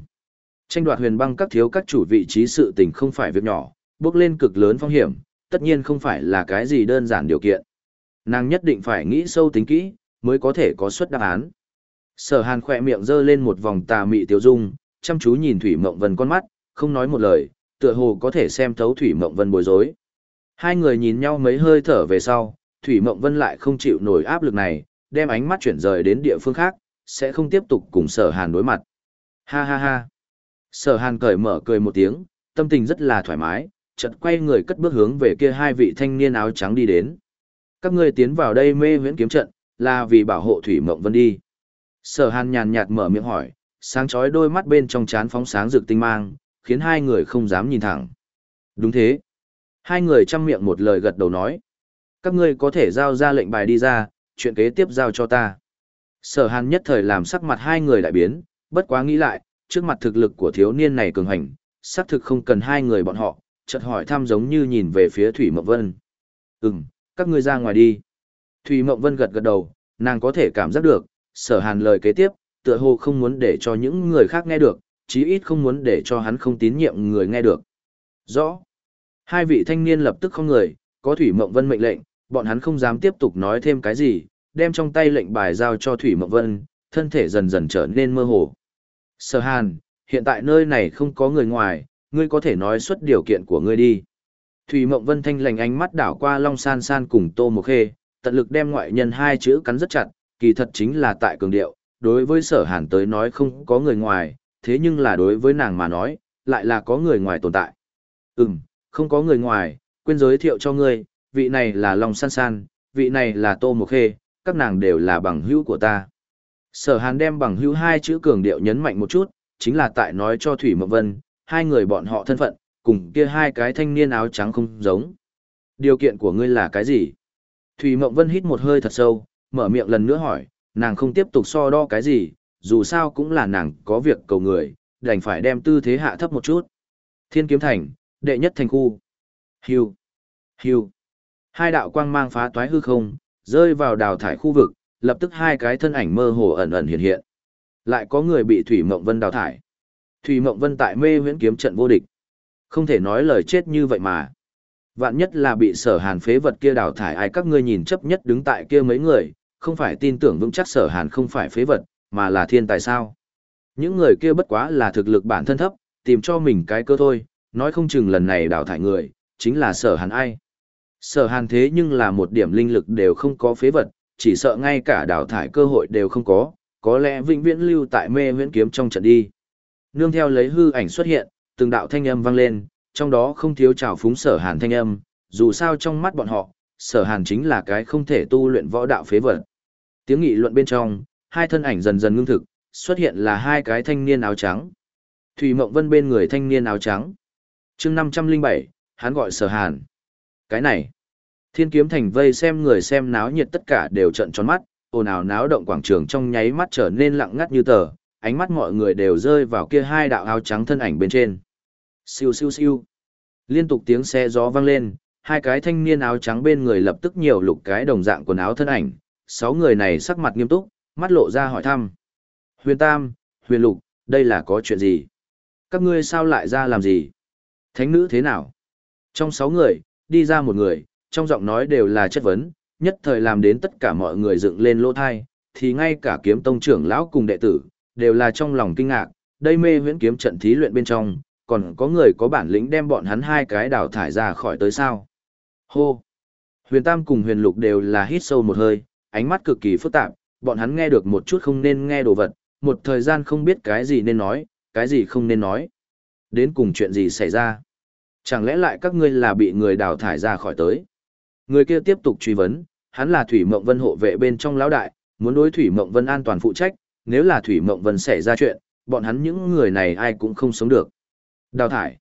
Tranh đoạt huyền băng các thiếu các chủ vị trí sự tình không phải việc nhỏ, bước lên cực lớn phong hiểm, tất nhiên không phải là cái gì đơn giản điều kiện. Nàng nhất định phải nghĩ sâu tính kỹ, mới có thể có suất đáp án. Sở hàn khỏe miệng giơ lên một vòng tà mị tiêu dung, chăm chú nhìn Thủy Mộng Vân con mắt, không nói một lời, tựa hồ có thể xem thấu Thủy Mộng Vân bối rối. Hai người nhìn nhau mấy hơi thở về sau, Thủy Mộng Vân lại không chịu nổi áp lực này, đem ánh mắt chuyển rời đến địa phương khác, sẽ không tiếp tục cùng sở hàn đối mặt. Ha ha ha. Sở hàn cởi mở cười một tiếng, tâm tình rất là thoải mái, chợt quay người cất bước hướng về kia hai vị thanh niên áo trắng đi đến. Các ngươi tiến vào đây mê huyễn kiếm trận, là vì bảo hộ Thủy Mộng Vân đi. Sở hàn nhàn nhạt mở miệng hỏi, sáng chói đôi mắt bên trong chán phóng sáng rực tinh mang, khiến hai người không dám nhìn thẳng. Đúng thế. Hai người chăm miệng một lời gật đầu nói. Các ngươi có thể giao ra lệnh bài đi ra, chuyện kế tiếp giao cho ta. Sở hàn nhất thời làm sắc mặt hai người đại biến, bất quá nghĩ lại, trước mặt thực lực của thiếu niên này cường hành, xác thực không cần hai người bọn họ, chợt hỏi thăm giống như nhìn về phía Thủy Mộng Vân. Ừm, các ngươi ra ngoài đi. Thủy Mộng Vân gật gật đầu, nàng có thể cảm giác được, sở hàn lời kế tiếp, tựa hồ không muốn để cho những người khác nghe được, chí ít không muốn để cho hắn không tín nhiệm người nghe được. Rõ. Hai vị thanh niên lập tức không người, có Thủy Mộng Vân mệnh lệnh, bọn hắn không dám tiếp tục nói thêm cái gì, đem trong tay lệnh bài giao cho Thủy Mộng Vân, thân thể dần dần trở nên mơ hồ. Sở Hàn, hiện tại nơi này không có người ngoài, ngươi có thể nói xuất điều kiện của ngươi đi. Thủy Mộng Vân thanh lành ánh mắt đảo qua Long San San cùng Tô Mộc Khê, tận lực đem ngoại nhân hai chữ cắn rất chặt, kỳ thật chính là tại cường điệu, đối với sở hàn tới nói không có người ngoài, thế nhưng là đối với nàng mà nói, lại là có người ngoài tồn tại. Ừm, không có người ngoài, quên giới thiệu cho ngươi, vị này là Long San San, vị này là Tô Mộc Khê, các nàng đều là bằng hữu của ta. Sở hàn đem bằng hữu hai chữ cường điệu nhấn mạnh một chút, chính là tại nói cho Thủy Mộc Vân, hai người bọn họ thân phận, cùng kia hai cái thanh niên áo trắng không giống. Điều kiện của ngươi là cái gì? Thủy Mộng Vân hít một hơi thật sâu, mở miệng lần nữa hỏi, nàng không tiếp tục so đo cái gì, dù sao cũng là nàng có việc cầu người, đành phải đem tư thế hạ thấp một chút. Thiên kiếm thành, đệ nhất thành khu. Hiu, hiu. Hai đạo quang mang phá toái hư không, rơi vào đào thải khu vực, lập tức hai cái thân ảnh mơ hồ ẩn ẩn hiện hiện. Lại có người bị Thủy Mộng Vân đào thải. Thủy Mộng Vân tại mê huyễn kiếm trận vô địch. Không thể nói lời chết như vậy mà. Vạn nhất là bị sở hàn phế vật kia đào thải ai các ngươi nhìn chấp nhất đứng tại kia mấy người, không phải tin tưởng vững chắc sở hàn không phải phế vật, mà là thiên tài sao. Những người kia bất quá là thực lực bản thân thấp, tìm cho mình cái cơ thôi, nói không chừng lần này đào thải người, chính là sở hàn ai. Sở hàn thế nhưng là một điểm linh lực đều không có phế vật, chỉ sợ ngay cả đào thải cơ hội đều không có, có lẽ vĩnh viễn lưu tại mê viễn kiếm trong trận đi. Nương theo lấy hư ảnh xuất hiện, từng đạo thanh âm vang lên, trong đó không thiếu trào phúng sở hàn thanh âm, dù sao trong mắt bọn họ, sở hàn chính là cái không thể tu luyện võ đạo phế vật. Tiếng nghị luận bên trong, hai thân ảnh dần dần ngưng thực, xuất hiện là hai cái thanh niên áo trắng. Thủy Mộng Vân bên người thanh niên áo trắng. chương 507, hắn gọi sở hàn. Cái này, thiên kiếm thành vây xem người xem náo nhiệt tất cả đều trận tròn mắt, ồn ào náo động quảng trường trong nháy mắt trở nên lặng ngắt như tờ, ánh mắt mọi người đều rơi vào kia hai đạo áo trắng thân ảnh bên trên. Siêu siêu siêu. Liên tục tiếng xe gió vang lên, hai cái thanh niên áo trắng bên người lập tức nhiều lục cái đồng dạng quần áo thân ảnh, sáu người này sắc mặt nghiêm túc, mắt lộ ra hỏi thăm. Huyền Tam, Huyền Lục, đây là có chuyện gì? Các ngươi sao lại ra làm gì? Thánh nữ thế nào? Trong sáu người, đi ra một người, trong giọng nói đều là chất vấn, nhất thời làm đến tất cả mọi người dựng lên lỗ thai, thì ngay cả kiếm tông trưởng lão cùng đệ tử, đều là trong lòng kinh ngạc, đây mê huyễn kiếm trận thí luyện bên trong, còn có người có bản lĩnh đem bọn hắn hai cái đào thải ra khỏi tới sao. Hô! Huyền Tam cùng huyền lục đều là hít sâu một hơi, ánh mắt cực kỳ phức tạp, bọn hắn nghe được một chút không nên nghe đồ vật, một thời gian không biết cái gì nên nói, cái gì không nên nói. Đến cùng chuyện gì xảy ra? Chẳng lẽ lại các ngươi là bị người đào thải ra khỏi tới? Người kia tiếp tục truy vấn, hắn là Thủy Mộng Vân hộ vệ bên trong lão đại, muốn đối Thủy Mộng Vân an toàn phụ trách, nếu là Thủy Mộng Vân xảy ra chuyện, bọn hắn những người này ai cũng không sống được. Đào thải.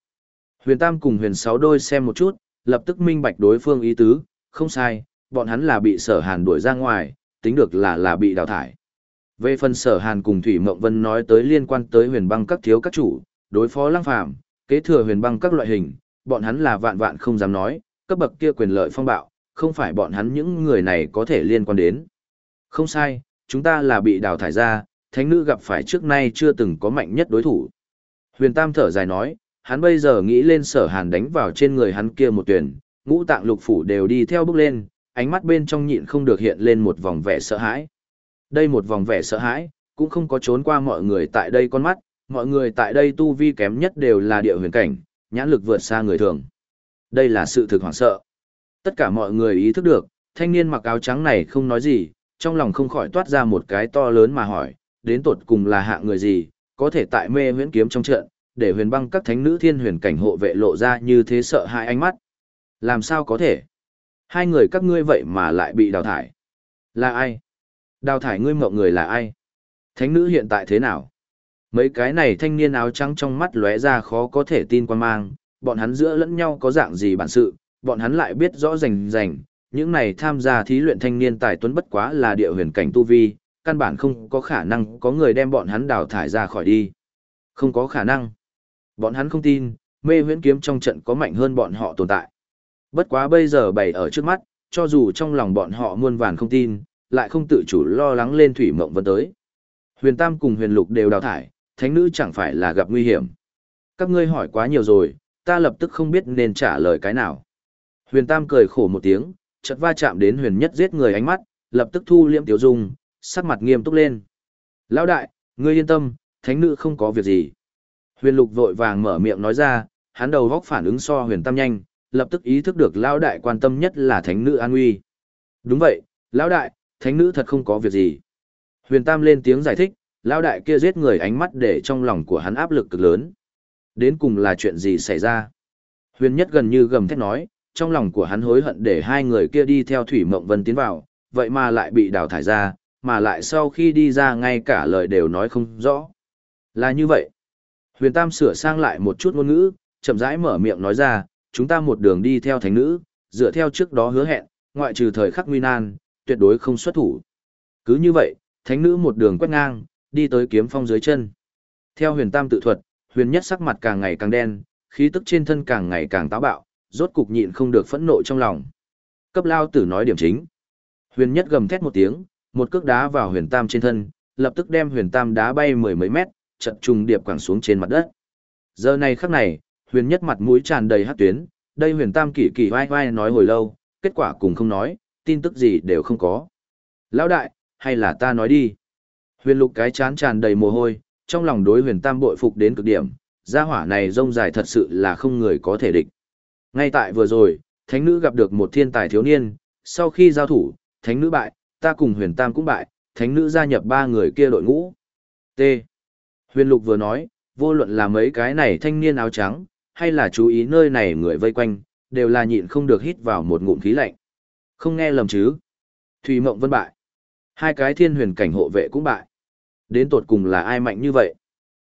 Huyền Tam cùng Huyền Sáu đôi xem một chút, lập tức minh bạch đối phương ý tứ, không sai, bọn hắn là bị sở hàn đuổi ra ngoài, tính được là là bị đào thải. Về phần sở hàn cùng Thủy Mộng Vân nói tới liên quan tới huyền băng các thiếu các chủ, đối phó lăng phàm, kế thừa huyền băng các loại hình, bọn hắn là vạn vạn không dám nói, cấp bậc kia quyền lợi phong bạo, không phải bọn hắn những người này có thể liên quan đến. Không sai, chúng ta là bị đào thải ra, thánh nữ gặp phải trước nay chưa từng có mạnh nhất đối thủ. Huyền Tam thở dài nói, hắn bây giờ nghĩ lên sở hàn đánh vào trên người hắn kia một tuyển, ngũ tạng lục phủ đều đi theo bước lên, ánh mắt bên trong nhịn không được hiện lên một vòng vẻ sợ hãi. Đây một vòng vẻ sợ hãi, cũng không có trốn qua mọi người tại đây con mắt, mọi người tại đây tu vi kém nhất đều là địa huyền cảnh, nhãn lực vượt xa người thường. Đây là sự thực hoảng sợ. Tất cả mọi người ý thức được, thanh niên mặc áo trắng này không nói gì, trong lòng không khỏi toát ra một cái to lớn mà hỏi, đến tột cùng là hạ người gì, có thể tại mê huyễn kiếm trong trận, để huyền băng các thánh nữ thiên huyền cảnh hộ vệ lộ ra như thế sợ hai ánh mắt. Làm sao có thể? Hai người các ngươi vậy mà lại bị đào thải. Là ai? Đào thải ngươi mộng người là ai? Thánh nữ hiện tại thế nào? Mấy cái này thanh niên áo trắng trong mắt lóe ra khó có thể tin quan mang, bọn hắn giữa lẫn nhau có dạng gì bản sự, bọn hắn lại biết rõ rành rành, những này tham gia thí luyện thanh niên tài tuấn bất quá là địa huyền cảnh tu vi, căn bản không có khả năng có người đem bọn hắn đào thải ra khỏi đi. Không có khả năng. Bọn hắn không tin, mê huyễn kiếm trong trận có mạnh hơn bọn họ tồn tại. Bất quá bây giờ bày ở trước mắt, cho dù trong lòng bọn họ muôn vàn không tin, lại không tự chủ lo lắng lên thủy mộng vân tới. Huyền Tam cùng huyền lục đều đào thải, thánh nữ chẳng phải là gặp nguy hiểm. Các ngươi hỏi quá nhiều rồi, ta lập tức không biết nên trả lời cái nào. Huyền Tam cười khổ một tiếng, chợt va chạm đến huyền nhất giết người ánh mắt, lập tức thu liễm tiểu dung, sắc mặt nghiêm túc lên. Lão đại, ngươi yên tâm, thánh nữ không có việc gì. Huyền lục vội vàng mở miệng nói ra, hắn đầu góc phản ứng so huyền tam nhanh, lập tức ý thức được lão đại quan tâm nhất là thánh nữ an nguy. Đúng vậy, lão đại, thánh nữ thật không có việc gì. Huyền tam lên tiếng giải thích, lão đại kia giết người ánh mắt để trong lòng của hắn áp lực cực lớn. Đến cùng là chuyện gì xảy ra? Huyền nhất gần như gầm thét nói, trong lòng của hắn hối hận để hai người kia đi theo Thủy Mộng Vân tiến vào, vậy mà lại bị đào thải ra, mà lại sau khi đi ra ngay cả lời đều nói không rõ. Là như vậy. Huyền Tam sửa sang lại một chút ngôn ngữ, chậm rãi mở miệng nói ra, chúng ta một đường đi theo thánh nữ, dựa theo trước đó hứa hẹn, ngoại trừ thời khắc nguy nan, tuyệt đối không xuất thủ. Cứ như vậy, thánh nữ một đường quét ngang, đi tới kiếm phong dưới chân. Theo huyền tam tự thuật, huyền nhất sắc mặt càng ngày càng đen, khí tức trên thân càng ngày càng táo bạo, rốt cục nhịn không được phẫn nộ trong lòng. Cấp lao tử nói điểm chính. Huyền nhất gầm thét một tiếng, một cước đá vào huyền tam trên thân, lập tức đem huyền tam đá bay mười mấy mét, chật trùng điệp quẳng xuống trên mặt đất. Giờ này khắc này, huyền nhất mặt mũi tràn đầy hát tuyến, đây huyền tam kỳ kỳ vai vai nói hồi lâu, kết quả cùng không nói, tin tức gì đều không có. Lão đại, hay là ta nói đi. Huyền lục cái chán tràn đầy mồ hôi, trong lòng đối huyền tam bội phục đến cực điểm, gia hỏa này rông dài thật sự là không người có thể địch. Ngay tại vừa rồi, thánh nữ gặp được một thiên tài thiếu niên, sau khi giao thủ, thánh nữ bại, ta cùng huyền tam cũng bại, thánh nữ gia nhập ba người kia đội ngũ. T. Huyền lục vừa nói, vô luận là mấy cái này thanh niên áo trắng, hay là chú ý nơi này người vây quanh, đều là nhịn không được hít vào một ngụm khí lạnh. Không nghe lầm chứ. Thủy Mộng Vân bại. Hai cái thiên huyền cảnh hộ vệ cũng bại. Đến tột cùng là ai mạnh như vậy?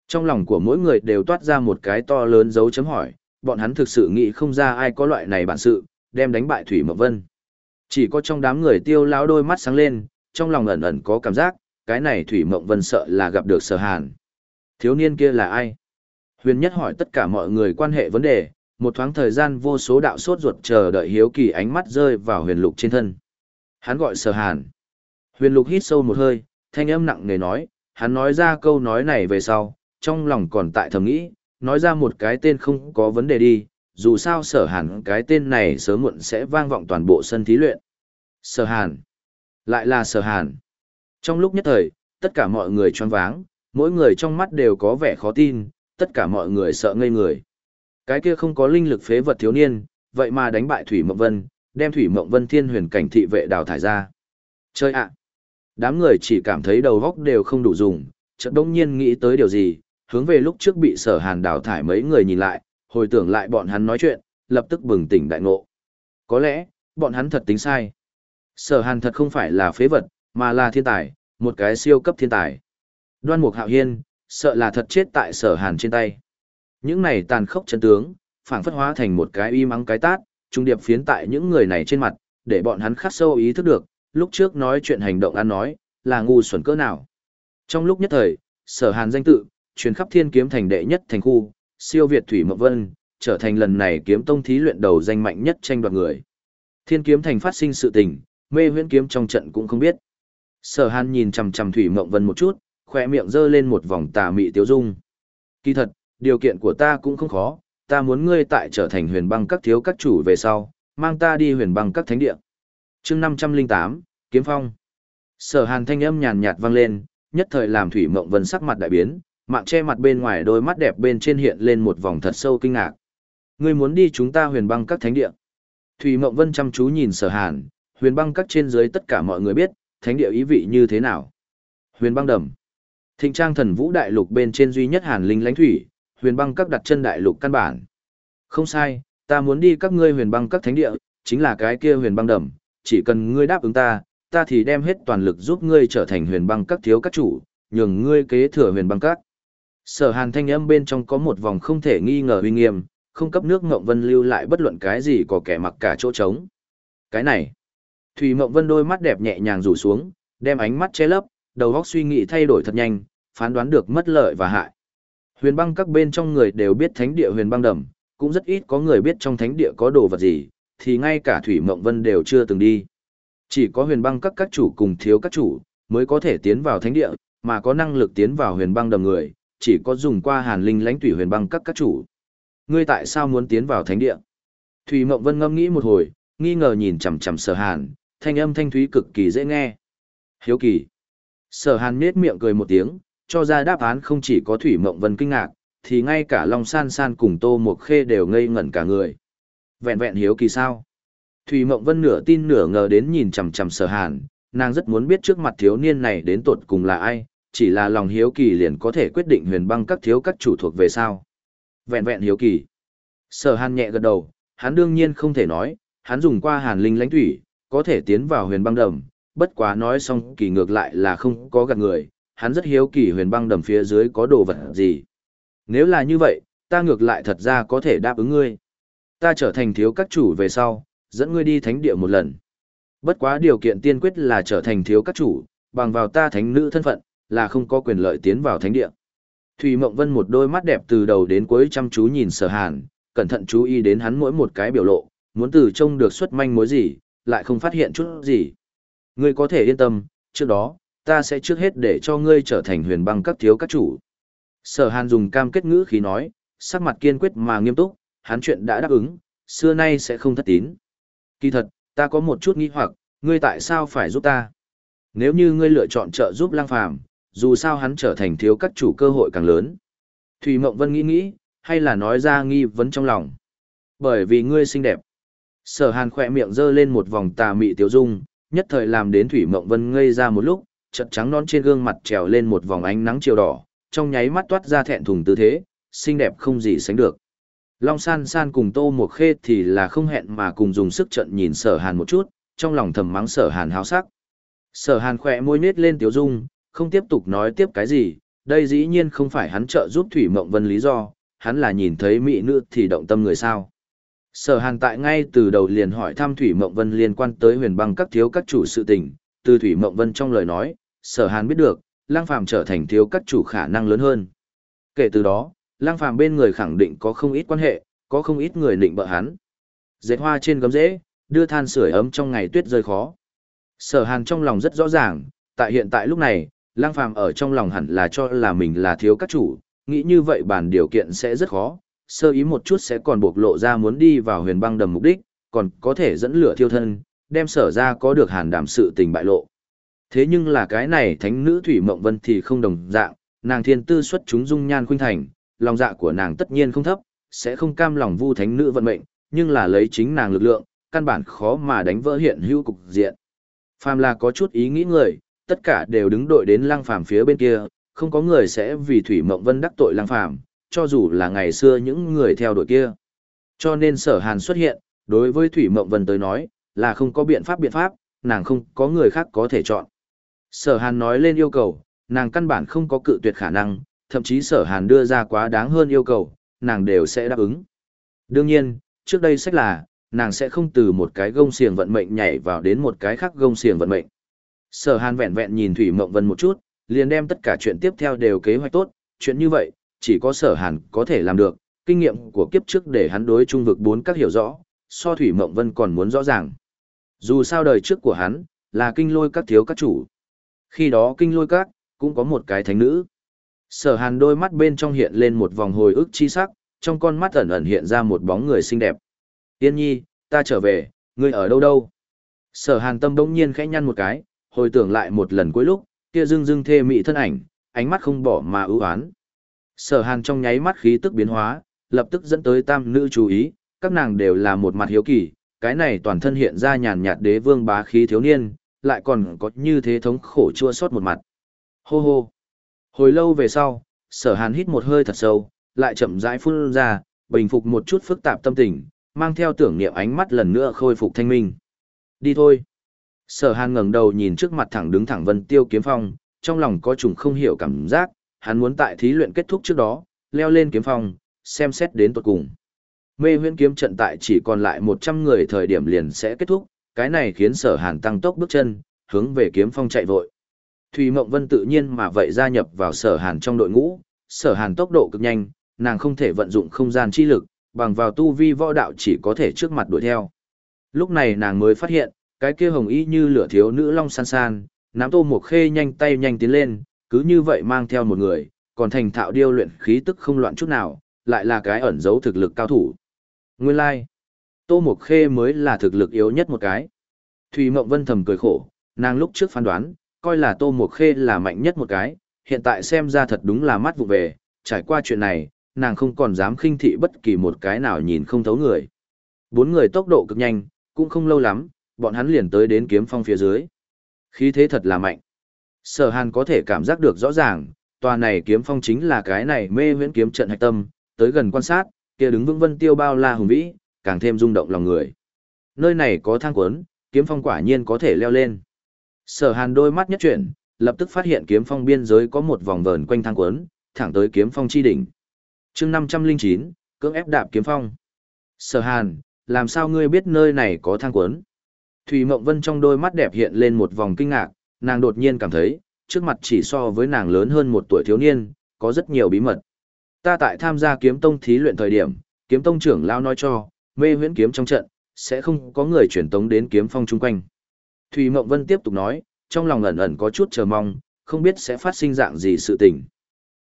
Trong lòng của mỗi người đều toát ra một cái to lớn dấu chấm hỏi, bọn hắn thực sự nghĩ không ra ai có loại này bản sự, đem đánh bại Thủy Mộng Vân. Chỉ có trong đám người tiêu lão đôi mắt sáng lên, trong lòng ẩn ẩn có cảm giác, cái này Thủy Mộng Vân sợ là gặp được sở hàn. Thiếu niên kia là ai? Huyền nhất hỏi tất cả mọi người quan hệ vấn đề, một thoáng thời gian vô số đạo sốt ruột chờ đợi hiếu kỳ ánh mắt rơi vào huyền lục trên thân. Hắn gọi sở hàn. Huyền lục hít sâu một hơi, thanh âm nặng nề nói, hắn nói ra câu nói này về sau, trong lòng còn tại thầm nghĩ, nói ra một cái tên không có vấn đề đi, dù sao sở hàn cái tên này sớm muộn sẽ vang vọng toàn bộ sân thí luyện. Sở hàn. Lại là sở hàn. Trong lúc nhất thời, tất cả mọi người choáng váng, mỗi người trong mắt đều có vẻ khó tin, tất cả mọi người sợ ngây người. Cái kia không có linh lực phế vật thiếu niên, vậy mà đánh bại Thủy Mộng Vân, đem Thủy Mộng Vân thiên huyền cảnh thị vệ đào thải ra. Chơi ạ! À, đám người chỉ cảm thấy đầu góc đều không đủ dùng, chợt đông nhiên nghĩ tới điều gì, hướng về lúc trước bị sở hàn đào thải mấy người nhìn lại, hồi tưởng lại bọn hắn nói chuyện, lập tức bừng tỉnh đại ngộ. Có lẽ, bọn hắn thật tính sai. Sở hàn thật không phải là phế vật, mà là thiên tài, một cái siêu cấp thiên tài. Đoan mục hạo hiên, sợ là thật chết tại sở hàn trên tay. Những này tàn khốc chân tướng, phảng phất hóa thành một cái y mắng cái tát, trung điệp phiến tại những người này trên mặt, để bọn hắn khắc sâu ý thức được, lúc trước nói chuyện hành động ăn nói, là ngu xuẩn cỡ nào. Trong lúc nhất thời, sở hàn danh tự, truyền khắp thiên kiếm thành đệ nhất thành khu, siêu Việt Thủy Mộc Vân, trở thành lần này kiếm tông thí luyện đầu danh mạnh nhất tranh đoạt người. Thiên kiếm thành phát sinh sự tình, mê huyễn kiếm trong trận cũng không biết. Sở hàn nhìn chằm chằm Thủy Mộng Vân một chút, khoe miệng giơ lên một vòng tà mị tiếu dung. Kỳ thật, điều kiện của ta cũng không khó, ta muốn ngươi tại trở thành huyền băng các thiếu các chủ về sau, mang ta đi huyền băng các thánh địa. chương 508, Kiếm Phong. Sở hàn thanh âm nhàn nhạt vang lên, nhất thời làm Thủy Mộng Vân sắc mặt đại biến, mạng che mặt bên ngoài đôi mắt đẹp bên trên hiện lên một vòng thật sâu kinh ngạc. Ngươi muốn đi chúng ta huyền băng các thánh địa. Thủy Mộng Vân chăm chú nhìn sở hàn, huyền băng các trên dưới tất cả mọi người biết, thánh địa ý vị như thế nào. Huyền băng đầm. Thịnh trang thần vũ đại lục bên trên duy nhất hàn linh lãnh thủy, huyền băng các đặt chân đại lục căn bản. Không sai, ta muốn đi các ngươi huyền băng các thánh địa, chính là cái kia huyền băng đầm, chỉ cần ngươi đáp ứng ta, ta thì đem hết toàn lực giúp ngươi trở thành huyền băng các thiếu các chủ, nhường ngươi kế thừa huyền băng các. Sở hàn thanh âm bên trong có một vòng không thể nghi ngờ uy nghiêm, không cấp nước Ngộng Vân lưu lại bất luận cái gì có kẻ mặc cả chỗ trống. Cái này, Thủy Mộng Vân đôi mắt đẹp nhẹ nhàng rủ xuống, đem ánh mắt che lấp, đầu óc suy nghĩ thay đổi thật nhanh, phán đoán được mất lợi và hại. Huyền băng các bên trong người đều biết thánh địa huyền băng đầm, cũng rất ít có người biết trong thánh địa có đồ vật gì, thì ngay cả Thủy Mộng Vân đều chưa từng đi. Chỉ có huyền băng các các chủ cùng thiếu các chủ, mới có thể tiến vào thánh địa, mà có năng lực tiến vào huyền băng đầm người, chỉ có dùng qua hàn linh lãnh thủy huyền băng các các chủ. Ngươi tại sao muốn tiến vào thánh địa? Thủy Mộng Vân ngâm nghĩ một hồi, nghi ngờ nhìn chằm chằm sở hàn, thanh âm thanh thúy cực kỳ dễ nghe. Hiếu kỳ. Sở hàn nết miệng cười một tiếng, cho ra đáp án không chỉ có Thủy Mộng Vân kinh ngạc, thì ngay cả Long San San cùng Tô Mộc Khê đều ngây ngẩn cả người. Vẹn vẹn hiếu kỳ sao? Thủy Mộng Vân nửa tin nửa ngờ đến nhìn chằm chằm Sở Hàn, nàng rất muốn biết trước mặt thiếu niên này đến tột cùng là ai, chỉ là lòng hiếu kỳ liền có thể quyết định huyền băng các thiếu các chủ thuộc về sao. Vẹn vẹn hiếu kỳ. Sở Hàn nhẹ gật đầu, hắn đương nhiên không thể nói, hắn dùng qua Hàn Linh lãnh thủy, có thể tiến vào huyền băng đầm, bất quá nói xong kỳ ngược lại là không có gạt người, hắn rất hiếu kỳ huyền băng đầm phía dưới có đồ vật gì. Nếu là như vậy, ta ngược lại thật ra có thể đáp ứng ngươi. Ta trở thành thiếu các chủ về sau, dẫn ngươi đi thánh địa một lần. Bất quá điều kiện tiên quyết là trở thành thiếu các chủ, bằng vào ta thánh nữ thân phận, là không có quyền lợi tiến vào thánh địa. Thùy Mộng Vân một đôi mắt đẹp từ đầu đến cuối chăm chú nhìn sở hàn, cẩn thận chú ý đến hắn mỗi một cái biểu lộ, muốn từ trông được xuất manh mối gì, lại không phát hiện chút gì. Ngươi có thể yên tâm, trước đó, ta sẽ trước hết để cho ngươi trở thành huyền băng các thiếu các chủ. Sở hàn dùng cam kết ngữ khí nói, sắc mặt kiên quyết mà nghiêm túc, hắn chuyện đã đáp ứng, xưa nay sẽ không thất tín. Kỳ thật, ta có một chút nghi hoặc, ngươi tại sao phải giúp ta? Nếu như ngươi lựa chọn trợ giúp lang phàm, dù sao hắn trở thành thiếu các chủ cơ hội càng lớn. Thủy Mộng Vân nghĩ nghĩ, hay là nói ra nghi vấn trong lòng. Bởi vì ngươi xinh đẹp. Sở hàn khỏe miệng giơ lên một vòng tà mị tiểu dung, nhất thời làm đến Thủy Mộng Vân ngây ra một lúc, chật trắng non trên gương mặt trèo lên một vòng ánh nắng chiều đỏ, trong nháy mắt toát ra thẹn thùng tư thế, xinh đẹp không gì sánh được. Long san san cùng tô một khê thì là không hẹn mà cùng dùng sức trận nhìn sở hàn một chút, trong lòng thầm mắng sở hàn háo sắc. Sở hàn khỏe môi nết lên tiếu dung, không tiếp tục nói tiếp cái gì, đây dĩ nhiên không phải hắn trợ giúp Thủy Mộng Vân lý do, hắn là nhìn thấy mỹ nữ thì động tâm người sao. Sở hàn tại ngay từ đầu liền hỏi thăm Thủy Mộng Vân liên quan tới huyền băng các thiếu các chủ sự tình, từ Thủy Mộng Vân trong lời nói, sở hàn biết được, lang phàm trở thành thiếu các chủ khả năng lớn hơn. Kể từ đó, lang phàm bên người khẳng định có không ít quan hệ, có không ít người định bợ hắn. Dệt hoa trên gấm rễ, đưa than sưởi ấm trong ngày tuyết rơi khó. Sở hàn trong lòng rất rõ ràng, tại hiện tại lúc này, lang phàm ở trong lòng hẳn là cho là mình là thiếu các chủ, nghĩ như vậy bản điều kiện sẽ rất khó, sơ ý một chút sẽ còn bộc lộ ra muốn đi vào huyền băng đầm mục đích, còn có thể dẫn lửa thiêu thân, đem sở ra có được hàn đảm sự tình bại lộ. Thế nhưng là cái này thánh nữ Thủy Mộng Vân thì không đồng dạng, nàng thiên tư xuất chúng dung nhan khuynh thành, lòng dạ của nàng tất nhiên không thấp, sẽ không cam lòng vu thánh nữ vận mệnh, nhưng là lấy chính nàng lực lượng, căn bản khó mà đánh vỡ hiện hữu cục diện. Phàm là có chút ý nghĩ người, tất cả đều đứng đội đến lăng phàm phía bên kia, không có người sẽ vì Thủy Mộng Vân đắc tội lăng phàm, cho dù là ngày xưa những người theo đuổi kia. Cho nên sở hàn xuất hiện, đối với Thủy Mộng Vân tới nói, là không có biện pháp biện pháp, nàng không có người khác có thể chọn. Sở hàn nói lên yêu cầu, nàng căn bản không có cự tuyệt khả năng, thậm chí sở hàn đưa ra quá đáng hơn yêu cầu, nàng đều sẽ đáp ứng. Đương nhiên, trước đây sách là, nàng sẽ không từ một cái gông xiềng vận mệnh nhảy vào đến một cái khác gông xiềng vận mệnh. Sở hàn vẹn vẹn nhìn Thủy Mộng Vân một chút, liền đem tất cả chuyện tiếp theo đều kế hoạch tốt, chuyện như vậy, chỉ có sở hàn có thể làm được, kinh nghiệm của kiếp trước để hắn đối trung vực bốn các hiểu rõ, so Thủy Mộng Vân còn muốn rõ ràng. Dù sao đời trước của hắn, là kinh lôi các thiếu các chủ. Khi đó kinh lôi các, cũng có một cái thánh nữ. Sở hàn đôi mắt bên trong hiện lên một vòng hồi ức chi sắc, trong con mắt ẩn ẩn hiện ra một bóng người xinh đẹp. Tiên nhi, ta trở về, ngươi ở đâu đâu? Sở hàn tâm bỗng nhiên khẽ nhăn một cái, hồi tưởng lại một lần cuối lúc, kia dưng dưng thê mị thân ảnh, ánh mắt không bỏ mà ưu oán. Sở hàn trong nháy mắt khí tức biến hóa, lập tức dẫn tới tam nữ chú ý, các nàng đều là một mặt hiếu kỳ, cái này toàn thân hiện ra nhàn nhạt đế vương bá khí thiếu niên, lại còn có như thế thống khổ chua xót một mặt. Hô hô. Hồi lâu về sau, sở hàn hít một hơi thật sâu, lại chậm rãi phun ra, bình phục một chút phức tạp tâm tình, mang theo tưởng niệm ánh mắt lần nữa khôi phục thanh minh. Đi thôi. Sở hàn ngẩng đầu nhìn trước mặt thẳng đứng thẳng vân tiêu kiếm phong, trong lòng có trùng không hiểu cảm giác, hắn muốn tại thí luyện kết thúc trước đó, leo lên kiếm phong, xem xét đến tuột cùng. Mê huyễn kiếm trận tại chỉ còn lại 100 người thời điểm liền sẽ kết thúc, cái này khiến sở hàn tăng tốc bước chân, hướng về kiếm phong chạy vội. Thủy Mộng Vân tự nhiên mà vậy gia nhập vào sở hàn trong đội ngũ, sở hàn tốc độ cực nhanh, nàng không thể vận dụng không gian chi lực, bằng vào tu vi võ đạo chỉ có thể trước mặt đuổi theo. Lúc này nàng mới phát hiện, cái kia hồng y như lửa thiếu nữ long san san, nắm tô một khê nhanh tay nhanh tiến lên, cứ như vậy mang theo một người, còn thành thạo điêu luyện khí tức không loạn chút nào, lại là cái ẩn giấu thực lực cao thủ. Nguyên lai, like. Tô Mộc Khê mới là thực lực yếu nhất một cái. Thùy Mộng Vân thầm cười khổ, nàng lúc trước phán đoán, coi là Tô Mộc Khê là mạnh nhất một cái, hiện tại xem ra thật đúng là mắt vụ về, trải qua chuyện này, nàng không còn dám khinh thị bất kỳ một cái nào nhìn không thấu người. Bốn người tốc độ cực nhanh, cũng không lâu lắm, bọn hắn liền tới đến kiếm phong phía dưới. Khí thế thật là mạnh. Sở Hàn có thể cảm giác được rõ ràng, tòa này kiếm phong chính là cái này mê huyễn kiếm trận hạch tâm, tới gần quan sát, kia đứng vững vân tiêu bao la hùng vĩ, càng thêm rung động lòng người. Nơi này có thang cuốn, kiếm phong quả nhiên có thể leo lên. Sở Hàn đôi mắt nhất chuyển, lập tức phát hiện kiếm phong biên giới có một vòng vờn quanh thang cuốn, thẳng tới kiếm phong chi đỉnh. Chương 509, cưỡng ép đạp kiếm phong. Sở Hàn, làm sao ngươi biết nơi này có thang cuốn? Thủy Mộng Vân trong đôi mắt đẹp hiện lên một vòng kinh ngạc, nàng đột nhiên cảm thấy, trước mặt chỉ so với nàng lớn hơn một tuổi thiếu niên, có rất nhiều bí mật. Ta tại tham gia kiếm tông thí luyện thời điểm, kiếm tông trưởng lao nói cho, mê huyễn kiếm trong trận, sẽ không có người chuyển tống đến kiếm phong chung quanh. Thủy Mộng Vân tiếp tục nói, trong lòng ẩn ẩn có chút chờ mong, không biết sẽ phát sinh dạng gì sự tình.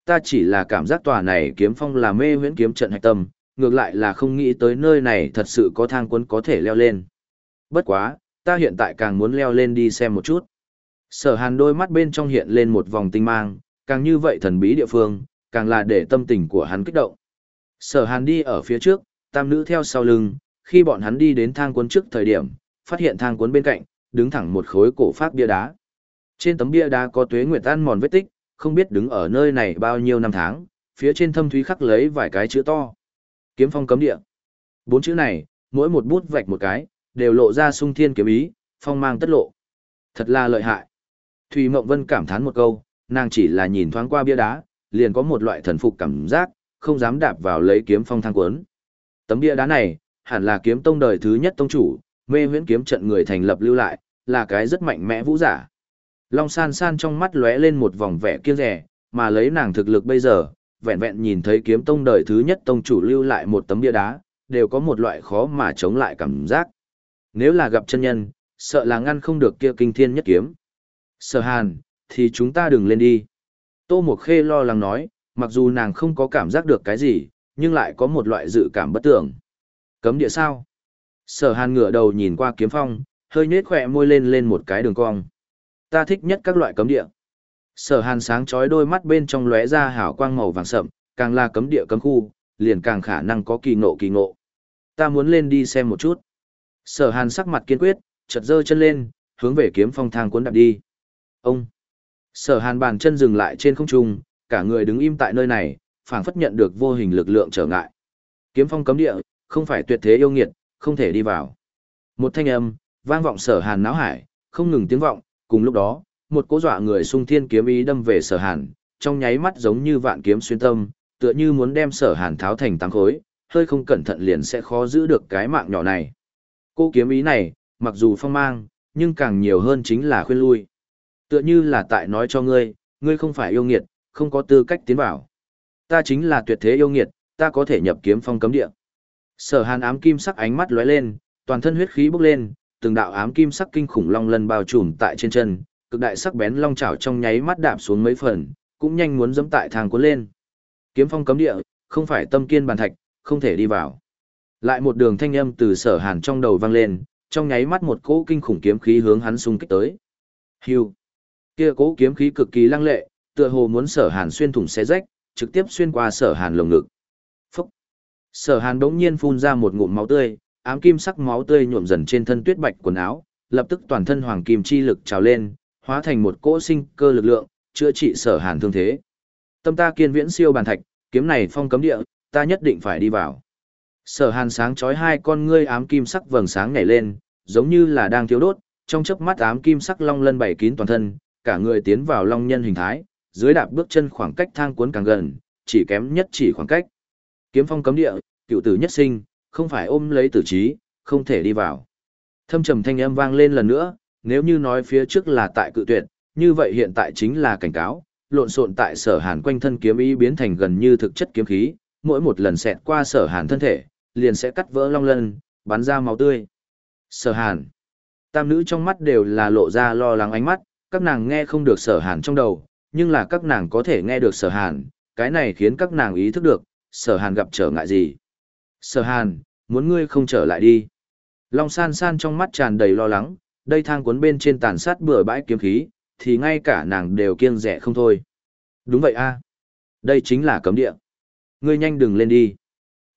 Ta chỉ là cảm giác tòa này kiếm phong là mê huyễn kiếm trận hạch tâm, ngược lại là không nghĩ tới nơi này thật sự có thang quân có thể leo lên. Bất quá, ta hiện tại càng muốn leo lên đi xem một chút. Sở hàn đôi mắt bên trong hiện lên một vòng tinh mang, càng như vậy thần bí địa phương, càng là để tâm tình của hắn kích động. Sở hàn đi ở phía trước, tam nữ theo sau lưng, khi bọn hắn đi đến thang cuốn trước thời điểm, phát hiện thang cuốn bên cạnh, đứng thẳng một khối cổ phát bia đá. Trên tấm bia đá có tuế nguyệt tan mòn vết tích, không biết đứng ở nơi này bao nhiêu năm tháng, phía trên thâm thúy khắc lấy vài cái chữ to. Kiếm phong cấm địa. Bốn chữ này, mỗi một bút vạch một cái, đều lộ ra sung thiên kiếm ý, phong mang tất lộ. Thật là lợi hại. Thùy Mộng Vân cảm thán một câu, nàng chỉ là nhìn thoáng qua bia đá, liền có một loại thần phục cảm giác, không dám đạp vào lấy kiếm phong thang cuốn. Tấm bia đá này, hẳn là kiếm tông đời thứ nhất tông chủ, mê huyễn kiếm trận người thành lập lưu lại, là cái rất mạnh mẽ vũ giả. Long san san trong mắt lóe lên một vòng vẻ kiêng rẻ, mà lấy nàng thực lực bây giờ, vẹn vẹn nhìn thấy kiếm tông đời thứ nhất tông chủ lưu lại một tấm bia đá, đều có một loại khó mà chống lại cảm giác. Nếu là gặp chân nhân, sợ là ngăn không được kia kinh thiên nhất kiếm. Sở hàn, thì chúng ta đừng lên đi. Tô Mộc Khê lo lắng nói, mặc dù nàng không có cảm giác được cái gì, nhưng lại có một loại dự cảm bất tưởng. Cấm địa sao? Sở hàn ngửa đầu nhìn qua kiếm phong, hơi nhếch khỏe môi lên lên một cái đường cong. Ta thích nhất các loại cấm địa. Sở hàn sáng chói đôi mắt bên trong lóe ra hào quang màu vàng sậm, càng là cấm địa cấm khu, liền càng khả năng có kỳ ngộ kỳ ngộ. Ta muốn lên đi xem một chút. Sở hàn sắc mặt kiên quyết, chật dơ chân lên, hướng về kiếm phong thang cuốn đạp đi. Ông! Sở hàn bàn chân dừng lại trên không trung, cả người đứng im tại nơi này, phảng phất nhận được vô hình lực lượng trở ngại. Kiếm phong cấm địa, không phải tuyệt thế yêu nghiệt, không thể đi vào. Một thanh âm, vang vọng sở hàn náo hải, không ngừng tiếng vọng, cùng lúc đó, một cố dọa người sung thiên kiếm ý đâm về sở hàn, trong nháy mắt giống như vạn kiếm xuyên tâm, tựa như muốn đem sở hàn tháo thành tăng khối, hơi không cẩn thận liền sẽ khó giữ được cái mạng nhỏ này. Cô kiếm ý này, mặc dù phong mang, nhưng càng nhiều hơn chính là khuyên lui. Tựa như là tại nói cho ngươi, ngươi không phải yêu nghiệt, không có tư cách tiến vào. Ta chính là tuyệt thế yêu nghiệt, ta có thể nhập kiếm phong cấm địa. Sở Hàn ám kim sắc ánh mắt lóe lên, toàn thân huyết khí bốc lên, từng đạo ám kim sắc kinh khủng long lân bao trùm tại trên chân, cực đại sắc bén long chảo trong nháy mắt đạp xuống mấy phần, cũng nhanh muốn dẫm tại thang cuốn lên. Kiếm phong cấm địa, không phải tâm kiên bàn thạch, không thể đi vào. Lại một đường thanh âm từ Sở Hàn trong đầu vang lên, trong nháy mắt một cỗ kinh khủng kiếm khí hướng hắn xung kích tới. Hưu. Kia cố kiếm khí cực kỳ lăng lệ, tựa hồ muốn Sở Hàn xuyên thủng xé rách, trực tiếp xuyên qua Sở Hàn lồng ngực. Phúc. Sở Hàn đống nhiên phun ra một ngụm máu tươi, ám kim sắc máu tươi nhuộm dần trên thân tuyết bạch quần áo, lập tức toàn thân hoàng kim chi lực trào lên, hóa thành một cỗ sinh cơ lực lượng, chữa trị Sở Hàn thương thế. Tâm ta kiên viễn siêu bàn thạch, kiếm này phong cấm địa, ta nhất định phải đi vào. Sở Hàn sáng chói hai con ngươi ám kim sắc vầng sáng nhảy lên, giống như là đang thiếu đốt, trong chớp mắt ám kim sắc long lân bảy kín toàn thân, cả người tiến vào long nhân hình thái, dưới đạp bước chân khoảng cách thang cuốn càng gần, chỉ kém nhất chỉ khoảng cách. Kiếm phong cấm địa, cựu tử nhất sinh, không phải ôm lấy tử trí, không thể đi vào. Thâm trầm thanh âm vang lên lần nữa, nếu như nói phía trước là tại cự tuyệt, như vậy hiện tại chính là cảnh cáo, lộn xộn tại sở hàn quanh thân kiếm ý biến thành gần như thực chất kiếm khí, mỗi một lần xẹt qua sở hàn thân thể, liền sẽ cắt vỡ long lân, bắn ra máu tươi. Sở hàn. Tam nữ trong mắt đều là lộ ra lo lắng ánh mắt, các nàng nghe không được sở hàn trong đầu, nhưng là các nàng có thể nghe được sở hàn, cái này khiến các nàng ý thức được, sở hàn gặp trở ngại gì. Sở hàn, muốn ngươi không trở lại đi. Long san san trong mắt tràn đầy lo lắng, đây thang cuốn bên trên tàn sát bừa bãi kiếm khí, thì ngay cả nàng đều kiêng rẻ không thôi. Đúng vậy a Đây chính là cấm địa. Ngươi nhanh đừng lên đi.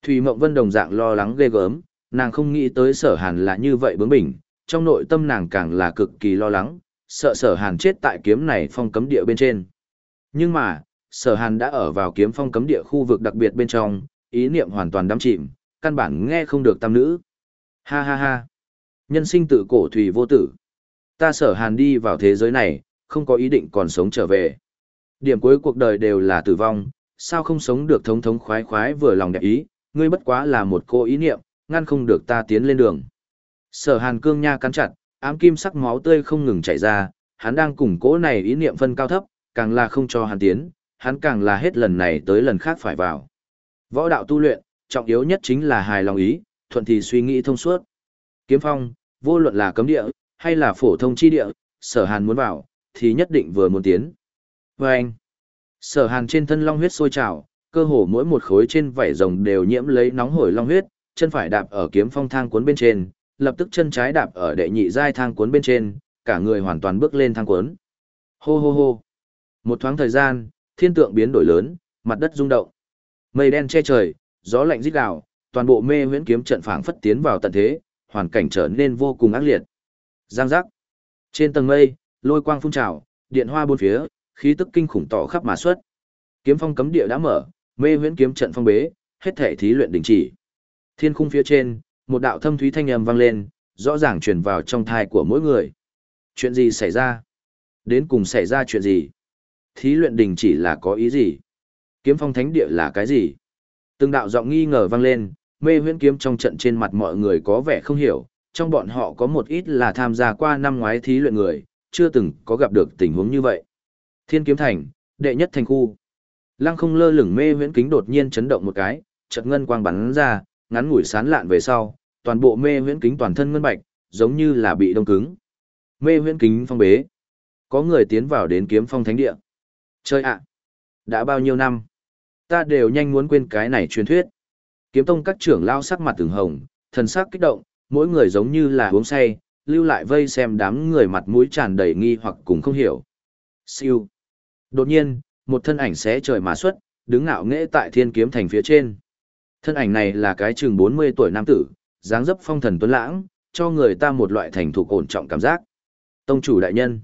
Thủy Mộng Vân đồng dạng lo lắng ghê gớm, nàng không nghĩ tới sở hàn là như vậy bướng bỉnh, trong nội tâm nàng càng là cực kỳ lo lắng, sợ sở hàn chết tại kiếm này phong cấm địa bên trên. Nhưng mà, sở hàn đã ở vào kiếm phong cấm địa khu vực đặc biệt bên trong, ý niệm hoàn toàn đắm chìm, căn bản nghe không được tam nữ. Ha ha ha. Nhân sinh tự cổ thủy vô tử. Ta sở hàn đi vào thế giới này, không có ý định còn sống trở về. Điểm cuối cuộc đời đều là tử vong, sao không sống được thống thống khoái khoái vừa lòng đẹp ý, ngươi bất quá là một cô ý niệm, ngăn không được ta tiến lên đường. Sở hàn cương nha cắn chặt, ám kim sắc máu tươi không ngừng chảy ra, hắn đang củng cố này ý niệm phân cao thấp, càng là không cho hắn tiến, hắn càng là hết lần này tới lần khác phải vào. Võ đạo tu luyện, trọng yếu nhất chính là hài lòng ý, thuận thì suy nghĩ thông suốt. Kiếm phong, vô luận là cấm địa, hay là phổ thông chi địa, sở hàn muốn vào, thì nhất định vừa muốn tiến. Và anh, sở hàn trên thân long huyết sôi trào, cơ hồ mỗi một khối trên vảy rồng đều nhiễm lấy nóng hổi long huyết, chân phải đạp ở kiếm phong thang cuốn bên trên, lập tức chân trái đạp ở đệ nhị giai thang cuốn bên trên, cả người hoàn toàn bước lên thang cuốn. Hô hô hô. Một thoáng thời gian, thiên tượng biến đổi lớn, mặt đất rung động. Mây đen che trời, gió lạnh rít gào, toàn bộ mê huyễn kiếm trận phảng phất tiến vào tận thế, hoàn cảnh trở nên vô cùng ác liệt. Giang giác. Trên tầng mây, lôi quang phun trào, điện hoa bốn phía, khí tức kinh khủng tỏ khắp mà xuất. Kiếm phong cấm địa đã mở, mê huyễn kiếm trận phong bế, hết thể thí luyện đình chỉ. Thiên khung phía trên, một đạo thâm thúy thanh âm vang lên, rõ ràng truyền vào trong thai của mỗi người. Chuyện gì xảy ra? Đến cùng xảy ra chuyện gì? Thí luyện đình chỉ là có ý gì? Kiếm phong thánh địa là cái gì? Từng đạo giọng nghi ngờ vang lên, mê huyễn kiếm trong trận trên mặt mọi người có vẻ không hiểu, trong bọn họ có một ít là tham gia qua năm ngoái thí luyện người, chưa từng có gặp được tình huống như vậy. Thiên kiếm thành, đệ nhất thành khu. Lăng không lơ lửng mê huyễn kính đột nhiên chấn động một cái, chợt ngân quang bắn ra, ngắn ngủi sán lạn về sau, toàn bộ mê huyễn kính toàn thân ngân bạch, giống như là bị đông cứng. Mê huyễn kính phong bế. Có người tiến vào đến kiếm phong thánh địa. Chơi ạ! đã bao nhiêu năm? Ta đều nhanh muốn quên cái này truyền thuyết. Kiếm tông các trưởng lao sắc mặt từng hồng, thần sắc kích động, mỗi người giống như là uống say, lưu lại vây xem đám người mặt mũi tràn đầy nghi hoặc cùng không hiểu. Siêu. Đột nhiên, một thân ảnh xé trời mà xuất, đứng ngạo nghễ tại thiên kiếm thành phía trên. Thân ảnh này là cái chừng 40 tuổi nam tử, dáng dấp phong thần tuấn lãng, cho người ta một loại thành thục ổn trọng cảm giác. Tông chủ đại nhân.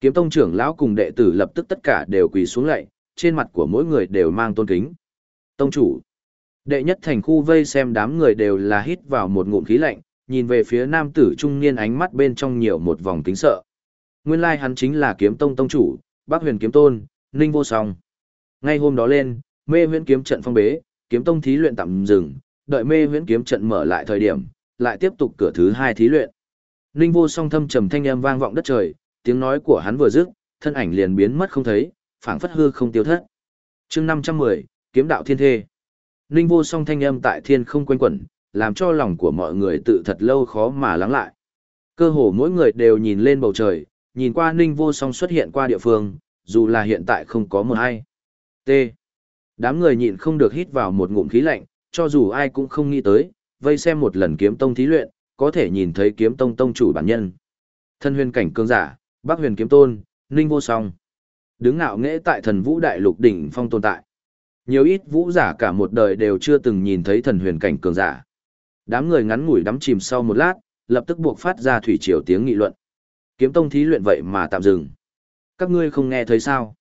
Kiếm tông trưởng lão cùng đệ tử lập tức tất cả đều quỳ xuống lạy, trên mặt của mỗi người đều mang tôn kính. Tông chủ. Đệ nhất thành khu vây xem đám người đều là hít vào một ngụm khí lạnh, nhìn về phía nam tử trung niên ánh mắt bên trong nhiều một vòng kính sợ. Nguyên lai hắn chính là kiếm tông tông chủ, bác huyền kiếm tôn, ninh vô song. Ngay hôm đó lên, mê huyễn kiếm trận phong bế, kiếm tông thí luyện tạm dừng, đợi mê huyễn kiếm trận mở lại thời điểm, lại tiếp tục cửa thứ hai thí luyện. Ninh vô song thâm trầm thanh âm vang vọng đất trời, tiếng nói của hắn vừa dứt, thân ảnh liền biến mất không thấy, phảng phất hư không tiêu thất. Chương 510, kiếm đạo thiên thê. Ninh vô song thanh âm tại thiên không quanh quẩn, làm cho lòng của mọi người tự thật lâu khó mà lắng lại. Cơ hồ mỗi người đều nhìn lên bầu trời, nhìn qua ninh vô song xuất hiện qua địa phương, dù là hiện tại không có một ai. T. Đám người nhịn không được hít vào một ngụm khí lạnh, cho dù ai cũng không nghĩ tới, vây xem một lần kiếm tông thí luyện, có thể nhìn thấy kiếm tông tông chủ bản nhân. Thân huyền cảnh cương giả, bác huyền kiếm tôn, ninh vô song. Đứng ngạo nghễ tại thần vũ đại lục đỉnh phong tồn tại. Nhiều ít vũ giả cả một đời đều chưa từng nhìn thấy thần huyền cảnh cường giả. Đám người ngắn ngủi đắm chìm sau một lát, lập tức buộc phát ra thủy triều tiếng nghị luận. Kiếm tông thí luyện vậy mà tạm dừng. Các ngươi không nghe thấy sao?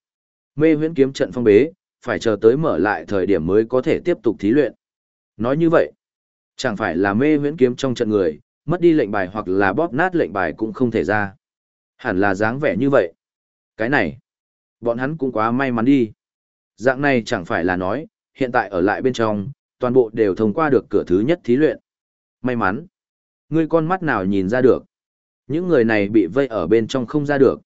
Mê huyễn kiếm trận phong bế, phải chờ tới mở lại thời điểm mới có thể tiếp tục thí luyện. Nói như vậy, chẳng phải là mê huyễn kiếm trong trận người, mất đi lệnh bài hoặc là bóp nát lệnh bài cũng không thể ra. Hẳn là dáng vẻ như vậy. Cái này, bọn hắn cũng quá may mắn đi. Dạng này chẳng phải là nói, hiện tại ở lại bên trong, toàn bộ đều thông qua được cửa thứ nhất thí luyện. May mắn. Ngươi con mắt nào nhìn ra được. Những người này bị vây ở bên trong không ra được.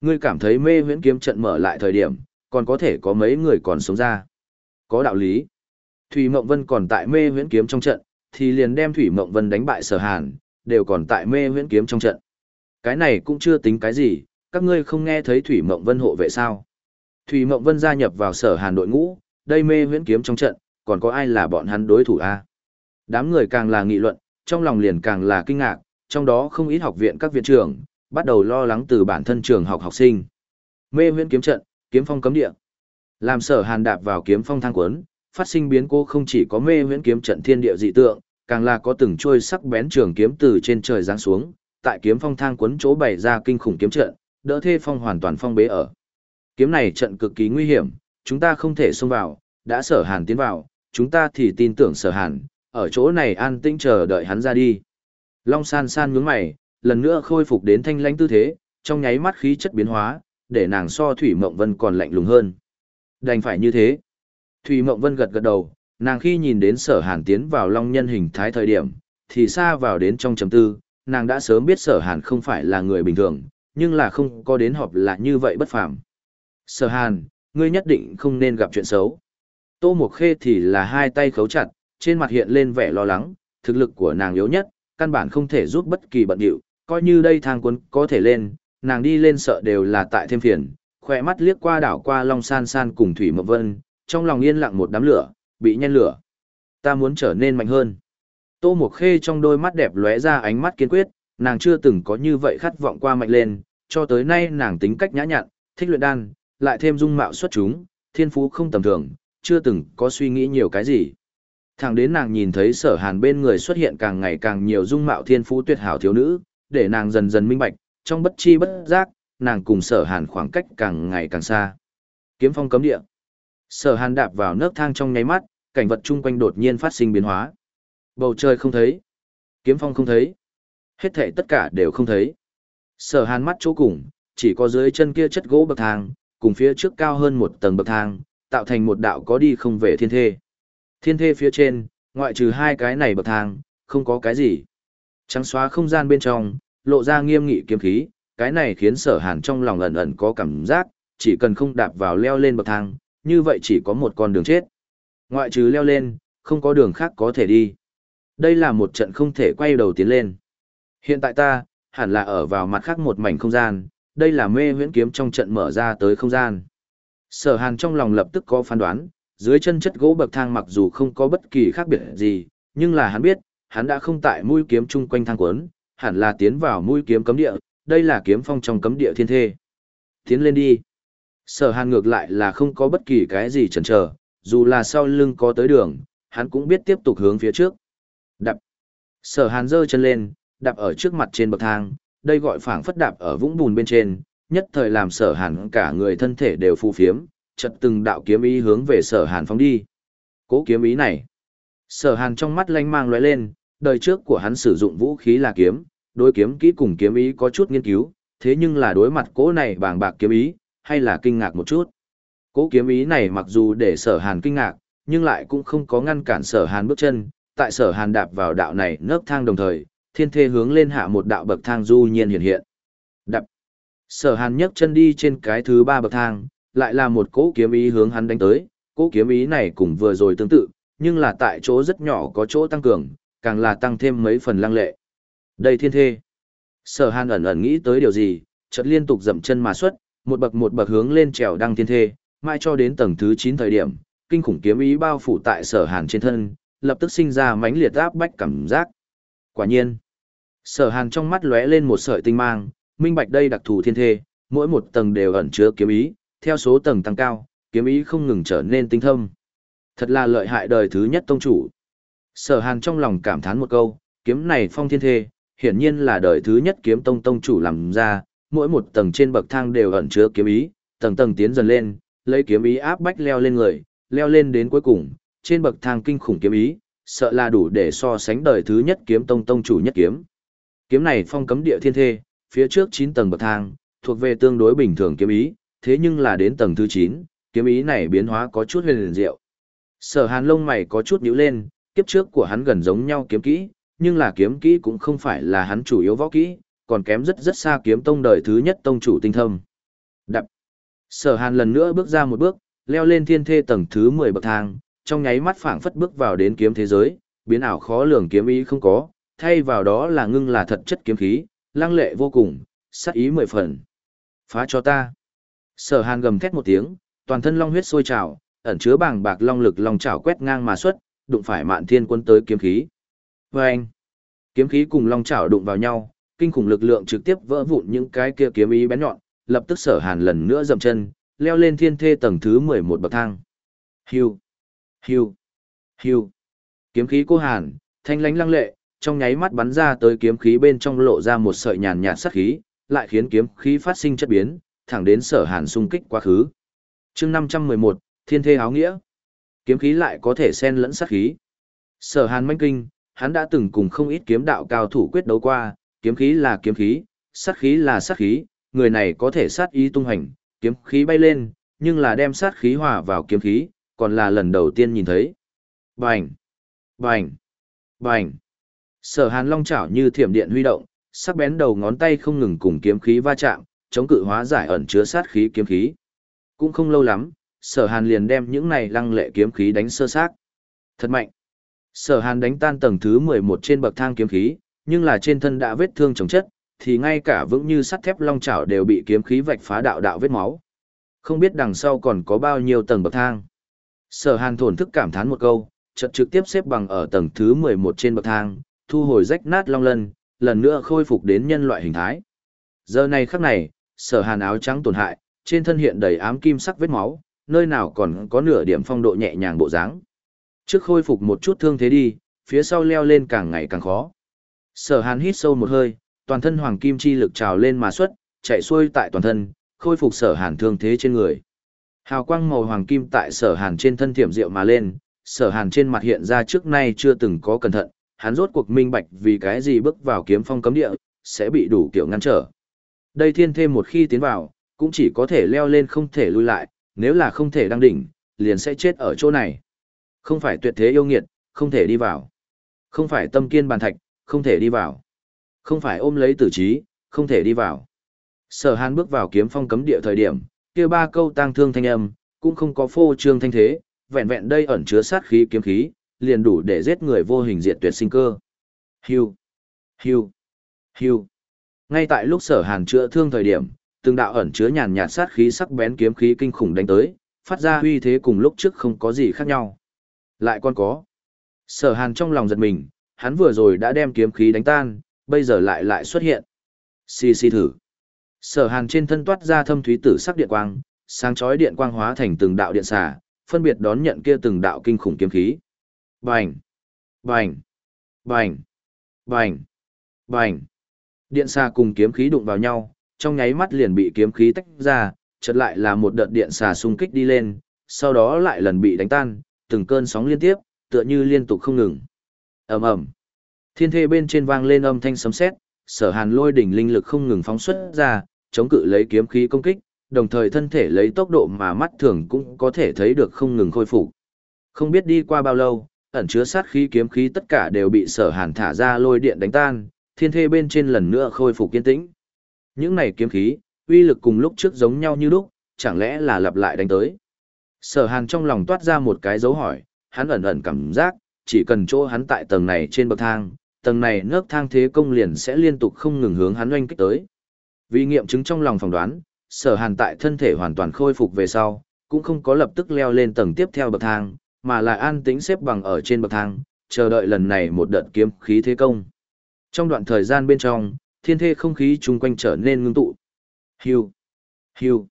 Ngươi cảm thấy mê huyễn kiếm trận mở lại thời điểm, còn có thể có mấy người còn sống ra. Có đạo lý. Thủy Mộng Vân còn tại mê huyễn kiếm trong trận, thì liền đem Thủy Mộng Vân đánh bại sở hàn, đều còn tại mê huyễn kiếm trong trận. Cái này cũng chưa tính cái gì, các ngươi không nghe thấy Thủy Mộng Vân hộ vệ sao. Thủy Mộng Vân gia nhập vào sở hàn đội ngũ, đây mê huyễn kiếm trong trận, còn có ai là bọn hắn đối thủ a? Đám người càng là nghị luận, trong lòng liền càng là kinh ngạc, trong đó không ít học viện các viện trưởng, bắt đầu lo lắng từ bản thân trường học học sinh. Mê huyễn kiếm trận, kiếm phong cấm địa. Làm sở hàn đạp vào kiếm phong thang quấn, phát sinh biến cố không chỉ có mê huyễn kiếm trận thiên địa dị tượng, càng là có từng trôi sắc bén trường kiếm từ trên trời giáng xuống, tại kiếm phong thang quấn chỗ bày ra kinh khủng kiếm trận, đỡ thê phong hoàn toàn phong bế ở. Kiếm này trận cực kỳ nguy hiểm, chúng ta không thể xông vào, đã sở hàn tiến vào, chúng ta thì tin tưởng sở hàn, ở chỗ này an tĩnh chờ đợi hắn ra đi. Long san san nhướng mày, lần nữa khôi phục đến thanh lãnh tư thế, trong nháy mắt khí chất biến hóa, để nàng so Thủy Mộng Vân còn lạnh lùng hơn. Đành phải như thế. Thủy Mộng Vân gật gật đầu, nàng khi nhìn đến sở hàn tiến vào long nhân hình thái thời điểm, thì xa vào đến trong chấm tư, nàng đã sớm biết sở hàn không phải là người bình thường, nhưng là không có đến họp là như vậy bất phàm. Sở hàn, ngươi nhất định không nên gặp chuyện xấu. Tô Mộc Khê thì là hai tay khấu chặt, trên mặt hiện lên vẻ lo lắng, thực lực của nàng yếu nhất, căn bản không thể giúp bất kỳ bận điệu, coi như đây thang cuốn có thể lên, nàng đi lên sợ đều là tại thêm phiền, khỏe mắt liếc qua đảo qua Long San San cùng Thủy Mộng Vân, trong lòng yên lặng một đám lửa, bị nhen lửa. Ta muốn trở nên mạnh hơn. Tô Mộc Khê trong đôi mắt đẹp lóe ra ánh mắt kiên quyết, nàng chưa từng có như vậy khát vọng qua mạnh lên, cho tới nay nàng tính cách nhã nhặn, thích luyện đan, lại thêm dung mạo xuất chúng, thiên phú không tầm thường, chưa từng có suy nghĩ nhiều cái gì. Thẳng đến nàng nhìn thấy sở hàn bên người xuất hiện càng ngày càng nhiều dung mạo thiên phú tuyệt hảo thiếu nữ, để nàng dần dần minh bạch, trong bất chi bất giác, nàng cùng sở hàn khoảng cách càng ngày càng xa. Kiếm phong cấm địa. Sở hàn đạp vào nấc thang trong nháy mắt, cảnh vật chung quanh đột nhiên phát sinh biến hóa. Bầu trời không thấy. Kiếm phong không thấy. Hết thảy tất cả đều không thấy. Sở hàn mắt chỗ cùng, chỉ có dưới chân kia chất gỗ bậc thang, cùng phía trước cao hơn một tầng bậc thang, tạo thành một đạo có đi không về thiên thê. Thiên thê phía trên, ngoại trừ hai cái này bậc thang, không có cái gì. Trắng xóa không gian bên trong, lộ ra nghiêm nghị kiếm khí, cái này khiến sở hàn trong lòng ẩn ẩn có cảm giác, chỉ cần không đạp vào leo lên bậc thang, như vậy chỉ có một con đường chết. Ngoại trừ leo lên, không có đường khác có thể đi. Đây là một trận không thể quay đầu tiến lên. Hiện tại ta, hẳn là ở vào mặt khác một mảnh không gian, đây là mê huyễn kiếm trong trận mở ra tới không gian. Sở hàn trong lòng lập tức có phán đoán, dưới chân chất gỗ bậc thang mặc dù không có bất kỳ khác biệt gì, nhưng là hắn biết, hắn đã không tại mũi kiếm chung quanh thang cuốn, hẳn là tiến vào mũi kiếm cấm địa, đây là kiếm phong trong cấm địa thiên thê. Tiến lên đi. Sở hàn ngược lại là không có bất kỳ cái gì chần chờ, dù là sau lưng có tới đường, hắn cũng biết tiếp tục hướng phía trước. Đạp. Sở hàn giơ chân lên, đạp ở trước mặt trên bậc thang, đây gọi phảng phất đạp ở vũng bùn bên trên, nhất thời làm sở hàn cả người thân thể đều phù phiếm, chật từng đạo kiếm ý hướng về sở hàn phóng đi. Cố kiếm ý này. Sở hàn trong mắt lanh mang lóe lên, đời trước của hắn sử dụng vũ khí là kiếm, đối kiếm kỹ cùng kiếm ý có chút nghiên cứu, thế nhưng là đối mặt cố này bàng bạc kiếm ý, hay là kinh ngạc một chút. Cố kiếm ý này mặc dù để sở hàn kinh ngạc, nhưng lại cũng không có ngăn cản sở hàn bước chân, tại sở hàn đạp vào đạo này nấp thang đồng thời, thiên thê hướng lên hạ một đạo bậc thang du nhiên hiện hiện. Đập. Sở hàn nhấc chân đi trên cái thứ ba bậc thang, lại là một cỗ kiếm ý hướng hắn đánh tới, cỗ kiếm ý này cũng vừa rồi tương tự, nhưng là tại chỗ rất nhỏ có chỗ tăng cường, càng là tăng thêm mấy phần lăng lệ. Đây thiên thê. Sở hàn ẩn ẩn nghĩ tới điều gì, chợt liên tục dậm chân mà xuất, một bậc một bậc hướng lên trèo đăng thiên thê, mai cho đến tầng thứ 9 thời điểm, kinh khủng kiếm ý bao phủ tại sở hàn trên thân, lập tức sinh ra mãnh liệt áp bách cảm giác. Quả nhiên, sở hàn trong mắt lóe lên một sợi tinh mang, minh bạch đây đặc thù thiên thê, mỗi một tầng đều ẩn chứa kiếm ý, theo số tầng tăng cao, kiếm ý không ngừng trở nên tinh thâm. Thật là lợi hại đời thứ nhất tông chủ. Sở hàn trong lòng cảm thán một câu, kiếm này phong thiên thê, hiển nhiên là đời thứ nhất kiếm tông tông chủ làm ra, mỗi một tầng trên bậc thang đều ẩn chứa kiếm ý, tầng tầng tiến dần lên, lấy kiếm ý áp bách leo lên người, leo lên đến cuối cùng, trên bậc thang kinh khủng kiếm ý, sợ là đủ để so sánh đời thứ nhất kiếm tông tông chủ nhất kiếm. Kiếm này phong cấm địa thiên thê, phía trước 9 tầng bậc thang, thuộc về tương đối bình thường kiếm ý, thế nhưng là đến tầng thứ 9, kiếm ý này biến hóa có chút huyền diệu. Sở Hàn lông mày có chút nhíu lên, kiếp trước của hắn gần giống nhau kiếm kỹ, nhưng là kiếm kỹ cũng không phải là hắn chủ yếu võ kỹ, còn kém rất rất xa kiếm tông đời thứ nhất tông chủ tinh thâm. Đập. Sở Hàn lần nữa bước ra một bước, leo lên thiên thê tầng thứ 10 bậc thang, trong nháy mắt phảng phất bước vào đến kiếm thế giới, biến ảo khó lường kiếm ý không có, thay vào đó là ngưng là thật chất kiếm khí, lăng lệ vô cùng, sát ý mười phần. Phá cho ta. Sở Hàn gầm thét một tiếng, toàn thân long huyết sôi trào, ẩn chứa bàng bạc long lực long trảo quét ngang mà xuất, đụng phải Mạn Thiên Quân tới kiếm khí. Oeng! Kiếm khí cùng long chảo đụng vào nhau, kinh khủng lực lượng trực tiếp vỡ vụn những cái kia kiếm ý bén nhọn, lập tức Sở Hàn lần nữa dậm chân, leo lên thiên thê tầng thứ 11 bậc thang. Hưu! Hưu! Hưu! Kiếm khí cô Hàn, thanh lãnh lăng lệ, trong nháy mắt bắn ra tới kiếm khí bên trong lộ ra một sợi nhàn nhạt sát khí, lại khiến kiếm khí phát sinh chất biến, thẳng đến Sở Hàn xung kích quá khứ. Chương 511, Thiên Thê áo nghĩa. Kiếm khí lại có thể xen lẫn sát khí. Sở Hàn manh kinh, hắn đã từng cùng không ít kiếm đạo cao thủ quyết đấu qua, kiếm khí là kiếm khí, sát khí là sát khí, người này có thể sát ý tung hành, kiếm khí bay lên, nhưng là đem sát khí hòa vào kiếm khí, còn là lần đầu tiên nhìn thấy. Bành! Bành! Bành! Sở Hàn Long chảo như thiểm điện huy động, sắc bén đầu ngón tay không ngừng cùng kiếm khí va chạm, chống cự hóa giải ẩn chứa sát khí kiếm khí. Cũng không lâu lắm, Sở Hàn liền đem những này lăng lệ kiếm khí đánh sơ sát. Thật mạnh. Sở Hàn đánh tan tầng thứ 11 trên bậc thang kiếm khí, nhưng là trên thân đã vết thương chồng chất, thì ngay cả vững như sắt thép long chảo đều bị kiếm khí vạch phá đạo đạo vết máu. Không biết đằng sau còn có bao nhiêu tầng bậc thang. Sở Hàn thổn thức cảm thán một câu, chợt trực tiếp xếp bằng ở tầng thứ 11 trên bậc thang, thu hồi rách nát long lân, lần nữa khôi phục đến nhân loại hình thái. Giờ này khắc này, Sở Hàn áo trắng tổn hại, trên thân hiện đầy ám kim sắc vết máu, nơi nào còn có nửa điểm phong độ nhẹ nhàng bộ dáng. Trước khôi phục một chút thương thế đi, phía sau leo lên càng ngày càng khó. Sở hàn hít sâu một hơi, toàn thân hoàng kim chi lực trào lên mà xuất, chạy xuôi tại toàn thân, khôi phục sở hàn thương thế trên người. Hào quang màu hoàng kim tại sở hàn trên thân thiểm diệu mà lên, sở hàn trên mặt hiện ra trước nay chưa từng có cẩn thận, hắn rốt cuộc minh bạch vì cái gì bước vào kiếm phong cấm địa, sẽ bị đủ kiểu ngăn trở. Đây thiên thêm một khi tiến vào, cũng chỉ có thể leo lên không thể lui lại, nếu là không thể đăng đỉnh, liền sẽ chết ở chỗ này. Không phải tuyệt thế yêu nghiệt, không thể đi vào. Không phải tâm kiên bàn thạch, không thể đi vào. Không phải ôm lấy tử trí, không thể đi vào. Sở Hàn bước vào kiếm phong cấm địa thời điểm, kia ba câu tang thương thanh âm, cũng không có phô trương thanh thế, vẹn vẹn đây ẩn chứa sát khí kiếm khí, liền đủ để giết người vô hình diệt tuyệt sinh cơ. Hưu, hưu, hưu. Ngay tại lúc Sở Hàn chữa thương thời điểm, từng đạo ẩn chứa nhàn nhạt sát khí sắc bén kiếm khí kinh khủng đánh tới, phát ra uy thế cùng lúc trước không có gì khác nhau. Lại còn có. Sở Hàn trong lòng giật mình, hắn vừa rồi đã đem kiếm khí đánh tan, bây giờ lại lại xuất hiện. Xì xì thử. Sở Hàn trên thân toát ra thâm thúy tử sắc điện quang, sáng chói điện quang hóa thành từng đạo điện xà, phân biệt đón nhận kia từng đạo kinh khủng kiếm khí. Bành! Bành! Bành! Bành! Bành! Điện xà cùng kiếm khí đụng vào nhau, trong nháy mắt liền bị kiếm khí tách ra, chợt lại là một đợt điện xà xung kích đi lên, sau đó lại lần bị đánh tan, từng cơn sóng liên tiếp, tựa như liên tục không ngừng. Ầm ầm. Thiên thê bên trên vang lên âm thanh sấm sét, Sở Hàn lôi đỉnh linh lực không ngừng phóng xuất ra, chống cự lấy kiếm khí công kích, đồng thời thân thể lấy tốc độ mà mắt thường cũng có thể thấy được không ngừng khôi phục. Không biết đi qua bao lâu, ẩn chứa sát khí kiếm khí tất cả đều bị Sở Hàn thả ra lôi điện đánh tan, thiên thê bên trên lần nữa khôi phục kiên tĩnh. Những này kiếm khí, uy lực cùng lúc trước giống nhau như lúc, chẳng lẽ là lặp lại đánh tới. Sở Hàn trong lòng toát ra một cái dấu hỏi, hắn ẩn ẩn cảm giác, chỉ cần chỗ hắn tại tầng này trên bậc thang, tầng này nước thang thế công liền sẽ liên tục không ngừng hướng hắn oanh kích tới. Vì nghiệm chứng trong lòng phỏng đoán, sở hàn tại thân thể hoàn toàn khôi phục về sau, cũng không có lập tức leo lên tầng tiếp theo bậc thang, mà là an tĩnh xếp bằng ở trên bậc thang, chờ đợi lần này một đợt kiếm khí thế công. Trong đoạn thời gian bên trong, thiên thê không khí chung quanh trở nên ngưng tụ. Hiu, hiu,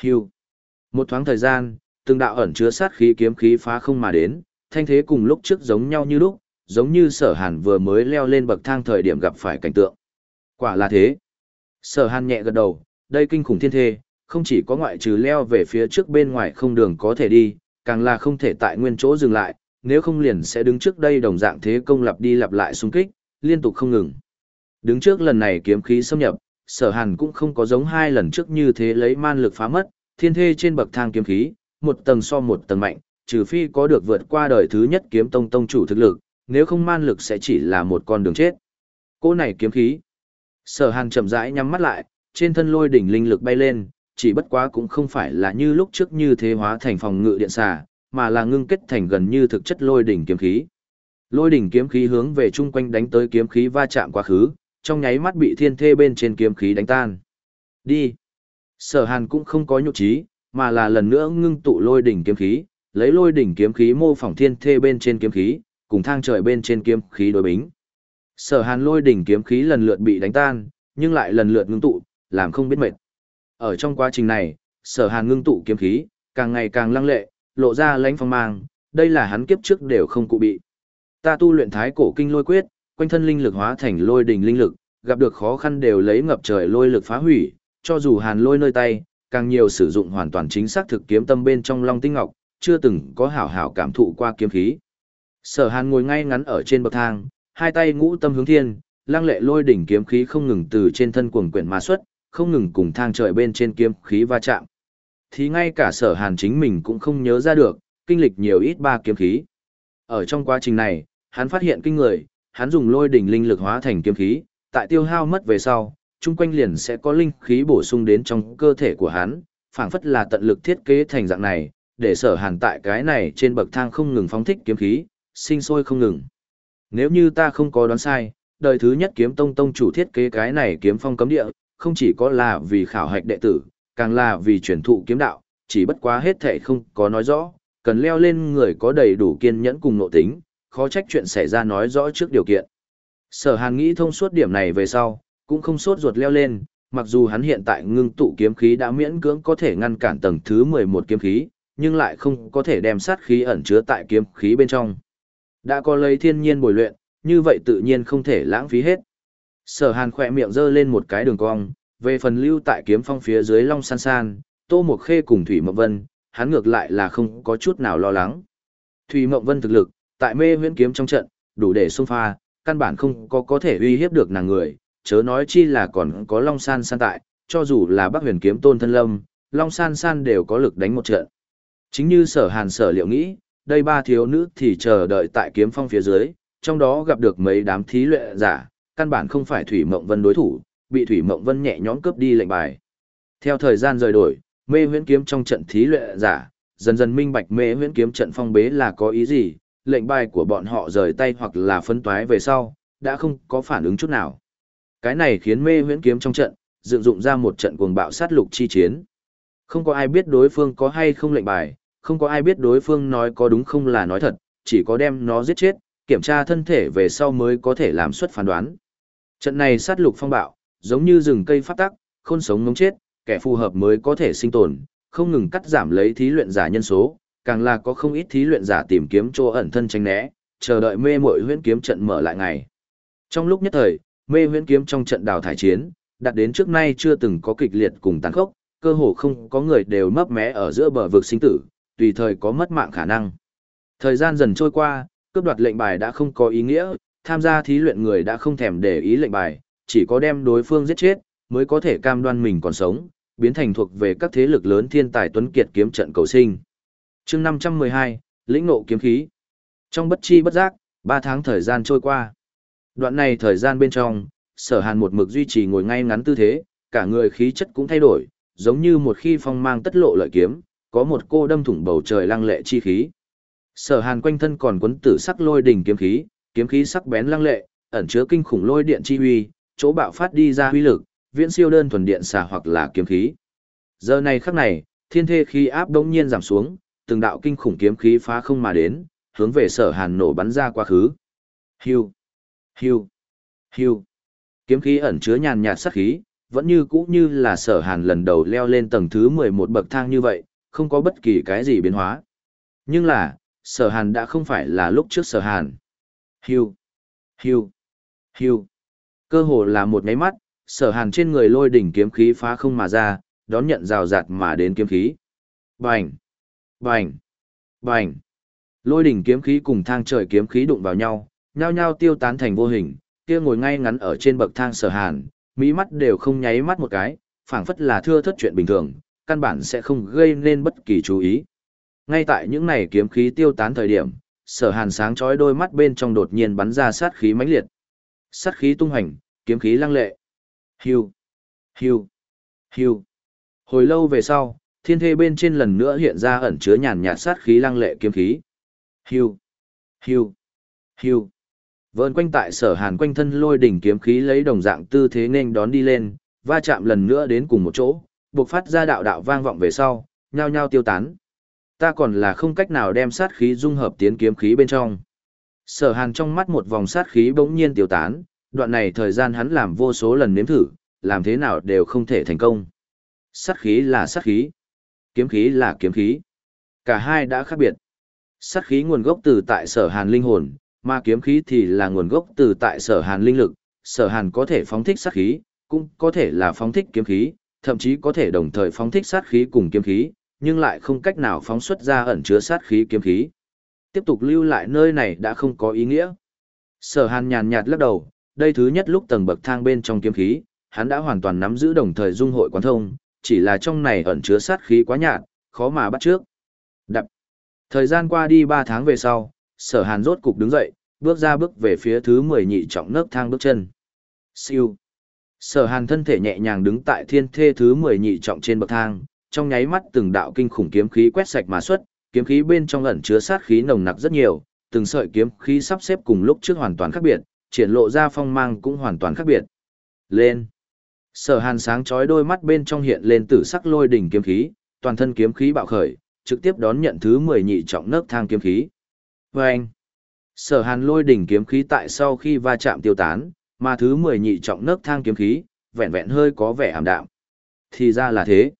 hiu. Một thoáng thời gian, từng đạo ẩn chứa sát khí kiếm khí phá không mà đến, thanh thế cùng lúc trước giống nhau như lúc, giống như sở hàn vừa mới leo lên bậc thang thời điểm gặp phải cảnh tượng. Quả là thế. Sở hàn nhẹ gật đầu, đây kinh khủng thiên thế, không chỉ có ngoại trừ leo về phía trước bên ngoài không đường có thể đi, càng là không thể tại nguyên chỗ dừng lại, nếu không liền sẽ đứng trước đây đồng dạng thế công lặp đi lặp lại xung kích, liên tục không ngừng. Đứng trước lần này kiếm khí xâm nhập, sở hàn cũng không có giống hai lần trước như thế lấy man lực phá mất, thiên thê trên bậc thang kiếm khí, một tầng so một tầng mạnh, trừ phi có được vượt qua đời thứ nhất kiếm tông tông chủ thực lực, nếu không man lực sẽ chỉ là một con đường chết. Cô này kiếm khí. Sở Hàn chậm rãi nhắm mắt lại, trên thân lôi đỉnh linh lực bay lên, chỉ bất quá cũng không phải là như lúc trước như thế hóa thành phòng ngự điện xà, mà là ngưng kết thành gần như thực chất lôi đỉnh kiếm khí. Lôi đỉnh kiếm khí hướng về chung quanh đánh tới kiếm khí va chạm quá khứ, trong nháy mắt bị thiên thê bên trên kiếm khí đánh tan. Đi. Sở Hàn cũng không có nhục trí, mà là lần nữa ngưng tụ lôi đỉnh kiếm khí, lấy lôi đỉnh kiếm khí mô phỏng thiên thê bên trên kiếm khí, cùng thang trời bên trên kiếm khí đối bính. Sở Hàn lôi đỉnh kiếm khí lần lượt bị đánh tan, nhưng lại lần lượt ngưng tụ, làm không biết mệt. Ở trong quá trình này, Sở Hàn ngưng tụ kiếm khí, càng ngày càng lăng lệ, lộ ra lãnh phong mang, đây là hắn kiếp trước đều không cụ bị. Ta tu luyện thái cổ kinh lôi quyết, quanh thân linh lực hóa thành lôi đỉnh linh lực, gặp được khó khăn đều lấy ngập trời lôi lực phá hủy, cho dù Hàn lôi nơi tay, càng nhiều sử dụng hoàn toàn chính xác thực kiếm tâm bên trong long tinh ngọc, chưa từng có hảo hảo cảm thụ qua kiếm khí. Sở Hàn ngồi ngay ngắn ở trên bậc thang, hai tay ngũ tâm hướng thiên, lăng lệ lôi đỉnh kiếm khí không ngừng từ trên thân cuồng quyển mà xuất, không ngừng cùng thang trời bên trên kiếm khí va chạm. Thì ngay cả Sở Hàn chính mình cũng không nhớ ra được, kinh lịch nhiều ít ba kiếm khí. Ở trong quá trình này, hắn phát hiện kinh người, hắn dùng lôi đỉnh linh lực hóa thành kiếm khí, tại tiêu hao mất về sau, chung quanh liền sẽ có linh khí bổ sung đến trong cơ thể của hắn, phảng phất là tận lực thiết kế thành dạng này, để sở hàn tại cái này trên bậc thang không ngừng phóng thích kiếm khí, sinh sôi không ngừng. Nếu như ta không có đoán sai, đời thứ nhất kiếm tông tông chủ thiết kế cái này kiếm phong cấm địa, không chỉ có là vì khảo hạch đệ tử, càng là vì truyền thụ kiếm đạo, chỉ bất quá hết thể không có nói rõ, cần leo lên người có đầy đủ kiên nhẫn cùng nội tính, khó trách chuyện xảy ra nói rõ trước điều kiện. Sở Hàn nghĩ thông suốt điểm này về sau, cũng không sốt ruột leo lên, mặc dù hắn hiện tại ngưng tụ kiếm khí đã miễn cưỡng có thể ngăn cản tầng thứ 11 kiếm khí, nhưng lại không có thể đem sát khí ẩn chứa tại kiếm khí bên trong. Đã có lấy thiên nhiên bồi luyện, như vậy tự nhiên không thể lãng phí hết. Sở Hàn khỏe miệng giơ lên một cái đường cong, về phần lưu tại kiếm phong phía dưới Long San San, Tô Mộc Khê cùng Thủy Mộng Vân, hắn ngược lại là không có chút nào lo lắng. Thủy Mộng Vân thực lực, tại mê huyễn kiếm trong trận, đủ để xung pha, căn bản không có có thể uy hiếp được nàng người, chớ nói chi là còn có Long San San tại, cho dù là Bắc Huyền kiếm Tôn Thân Lâm, Long San San đều có lực đánh một trận. Chính như Sở Hàn sở liệu nghĩ, đây ba thiếu nữ thì chờ đợi tại kiếm phong phía dưới, trong đó gặp được mấy đám thí luyện giả, căn bản không phải Thủy Mộng Vân đối thủ, bị Thủy Mộng Vân nhẹ nhõm cướp đi lệnh bài. Theo thời gian rời đổi, mê huyễn kiếm trong trận thí luyện giả, dần dần minh bạch mê huyễn kiếm trận phong bế là có ý gì, lệnh bài của bọn họ rời tay hoặc là phân toái về sau, đã không có phản ứng chút nào. Cái này khiến mê huyễn kiếm trong trận, dựng dụng ra một trận cuồng bạo sát lục chi chiến. Không có ai biết đối phương có hay không lệnh bài, không có ai biết đối phương nói có đúng không là nói thật, chỉ có đem nó giết chết, kiểm tra thân thể về sau mới có thể làm xuất phán đoán. Trận này sát lục phong bạo, giống như rừng cây phát tắc, khôn sống ngống chết, kẻ phù hợp mới có thể sinh tồn, không ngừng cắt giảm lấy thí luyện giả nhân số, càng là có không ít thí luyện giả tìm kiếm chỗ ẩn thân tránh né, chờ đợi mê muội huyễn kiếm trận mở lại ngày. Trong lúc nhất thời, mê huyễn kiếm trong trận đào thải chiến, đạt đến trước nay chưa từng có kịch liệt cùng tàn khốc, cơ hồ không có người đều mấp mé ở giữa bờ vực sinh tử, tùy thời có mất mạng khả năng. Thời gian dần trôi qua, cướp đoạt lệnh bài đã không có ý nghĩa, tham gia thí luyện người đã không thèm để ý lệnh bài, chỉ có đem đối phương giết chết, mới có thể cam đoan mình còn sống, biến thành thuộc về các thế lực lớn thiên tài tuấn kiệt kiếm trận cầu sinh. chương 512, lĩnh ngộ kiếm khí. Trong bất chi bất giác, 3 tháng thời gian trôi qua. Đoạn này thời gian bên trong, sở hàn một mực duy trì ngồi ngay ngắn tư thế, cả người khí chất cũng thay đổi, giống như một khi phong mang tất lộ lợi kiếm, có một cô đâm thủng bầu trời lăng lệ chi khí. Sở Hàn quanh thân còn quấn tử sắc lôi đỉnh kiếm khí, kiếm khí sắc bén lăng lệ, ẩn chứa kinh khủng lôi điện chi uy, chỗ bạo phát đi ra uy lực, viễn siêu đơn thuần điện xà hoặc là kiếm khí. Giờ này khắc này, thiên thê khí áp đống nhiên giảm xuống, từng đạo kinh khủng kiếm khí phá không mà đến, hướng về Sở Hàn nổ bắn ra quá khứ. Hưu, hưu, hưu. Kiếm khí ẩn chứa nhàn nhạt sát khí, vẫn như cũ như là Sở Hàn lần đầu leo lên tầng thứ 11 bậc thang như vậy, không có bất kỳ cái gì biến hóa. Nhưng là, sở hàn đã không phải là lúc trước sở hàn. Hiu, hiu, hiu. Cơ hồ là một nháy mắt, sở hàn trên người lôi đỉnh kiếm khí phá không mà ra, đón nhận rào rạt mà đến kiếm khí. Bành, bành, bành. Lôi đỉnh kiếm khí cùng thang trời kiếm khí đụng vào nhau, nhao nhao tiêu tán thành vô hình, kia ngồi ngay ngắn ở trên bậc thang sở hàn, mỹ mắt đều không nháy mắt một cái, phảng phất là thưa thất chuyện bình thường, căn bản sẽ không gây nên bất kỳ chú ý. Ngay tại những này kiếm khí tiêu tán thời điểm, sở hàn sáng chói đôi mắt bên trong đột nhiên bắn ra sát khí mãnh liệt. Sát khí tung hành, kiếm khí lăng lệ. Hiu, hiu, hiu. Hồi lâu về sau, thiên thê bên trên lần nữa hiện ra ẩn chứa nhàn nhạt sát khí lăng lệ kiếm khí. Hiu, hiu, hiu. Vờn quanh tại sở hàn quanh thân lôi đỉnh kiếm khí lấy đồng dạng tư thế nên đón đi lên, va chạm lần nữa đến cùng một chỗ, buộc phát ra đạo đạo vang vọng về sau, nhao nhao tiêu tán. Ta còn là không cách nào đem sát khí dung hợp tiến kiếm khí bên trong. Sở hàn trong mắt một vòng sát khí bỗng nhiên tiêu tán, đoạn này thời gian hắn làm vô số lần nếm thử, làm thế nào đều không thể thành công. Sát khí là sát khí, kiếm khí là kiếm khí. Cả hai đã khác biệt. Sát khí nguồn gốc từ tại sở hàn linh hồn, mà kiếm khí thì là nguồn gốc từ tại sở hàn linh lực. Sở hàn có thể phóng thích sát khí, cũng có thể là phóng thích kiếm khí, thậm chí có thể đồng thời phóng thích sát khí cùng kiếm khí, nhưng lại không cách nào phóng xuất ra ẩn chứa sát khí kiếm khí. Tiếp tục lưu lại nơi này đã không có ý nghĩa. Sở Hàn nhàn nhạt lắc đầu, đây thứ nhất lúc tầng bậc thang bên trong kiếm khí, hắn đã hoàn toàn nắm giữ đồng thời dung hội quán thông, chỉ là trong này ẩn chứa sát khí quá nhạt, khó mà bắt trước. Đập. Thời gian qua đi 3 tháng về sau, Sở Hàn rốt cục đứng dậy, bước ra bước về phía thứ 10 nhị trọng nấc thang bước chân. Siêu. Sở hàn thân thể nhẹ nhàng đứng tại thiên thê thứ 10 nhị trọng trên bậc thang, trong nháy mắt từng đạo kinh khủng kiếm khí quét sạch mà xuất, kiếm khí bên trong ẩn chứa sát khí nồng nặc rất nhiều, từng sợi kiếm khí sắp xếp cùng lúc trước hoàn toàn khác biệt, triển lộ ra phong mang cũng hoàn toàn khác biệt. Lên. Sở hàn sáng chói đôi mắt bên trong hiện lên tử sắc lôi đỉnh kiếm khí, toàn thân kiếm khí bạo khởi, trực tiếp đón nhận thứ 10 nhị trọng nấc thang kiếm khí anh. Sở hàn lôi đỉnh kiếm khí tại sau khi va chạm tiêu tán, mà thứ mười nhị trọng nấc thang kiếm khí, vẹn vẹn hơi có vẻ ảm đạm. Thì ra là thế.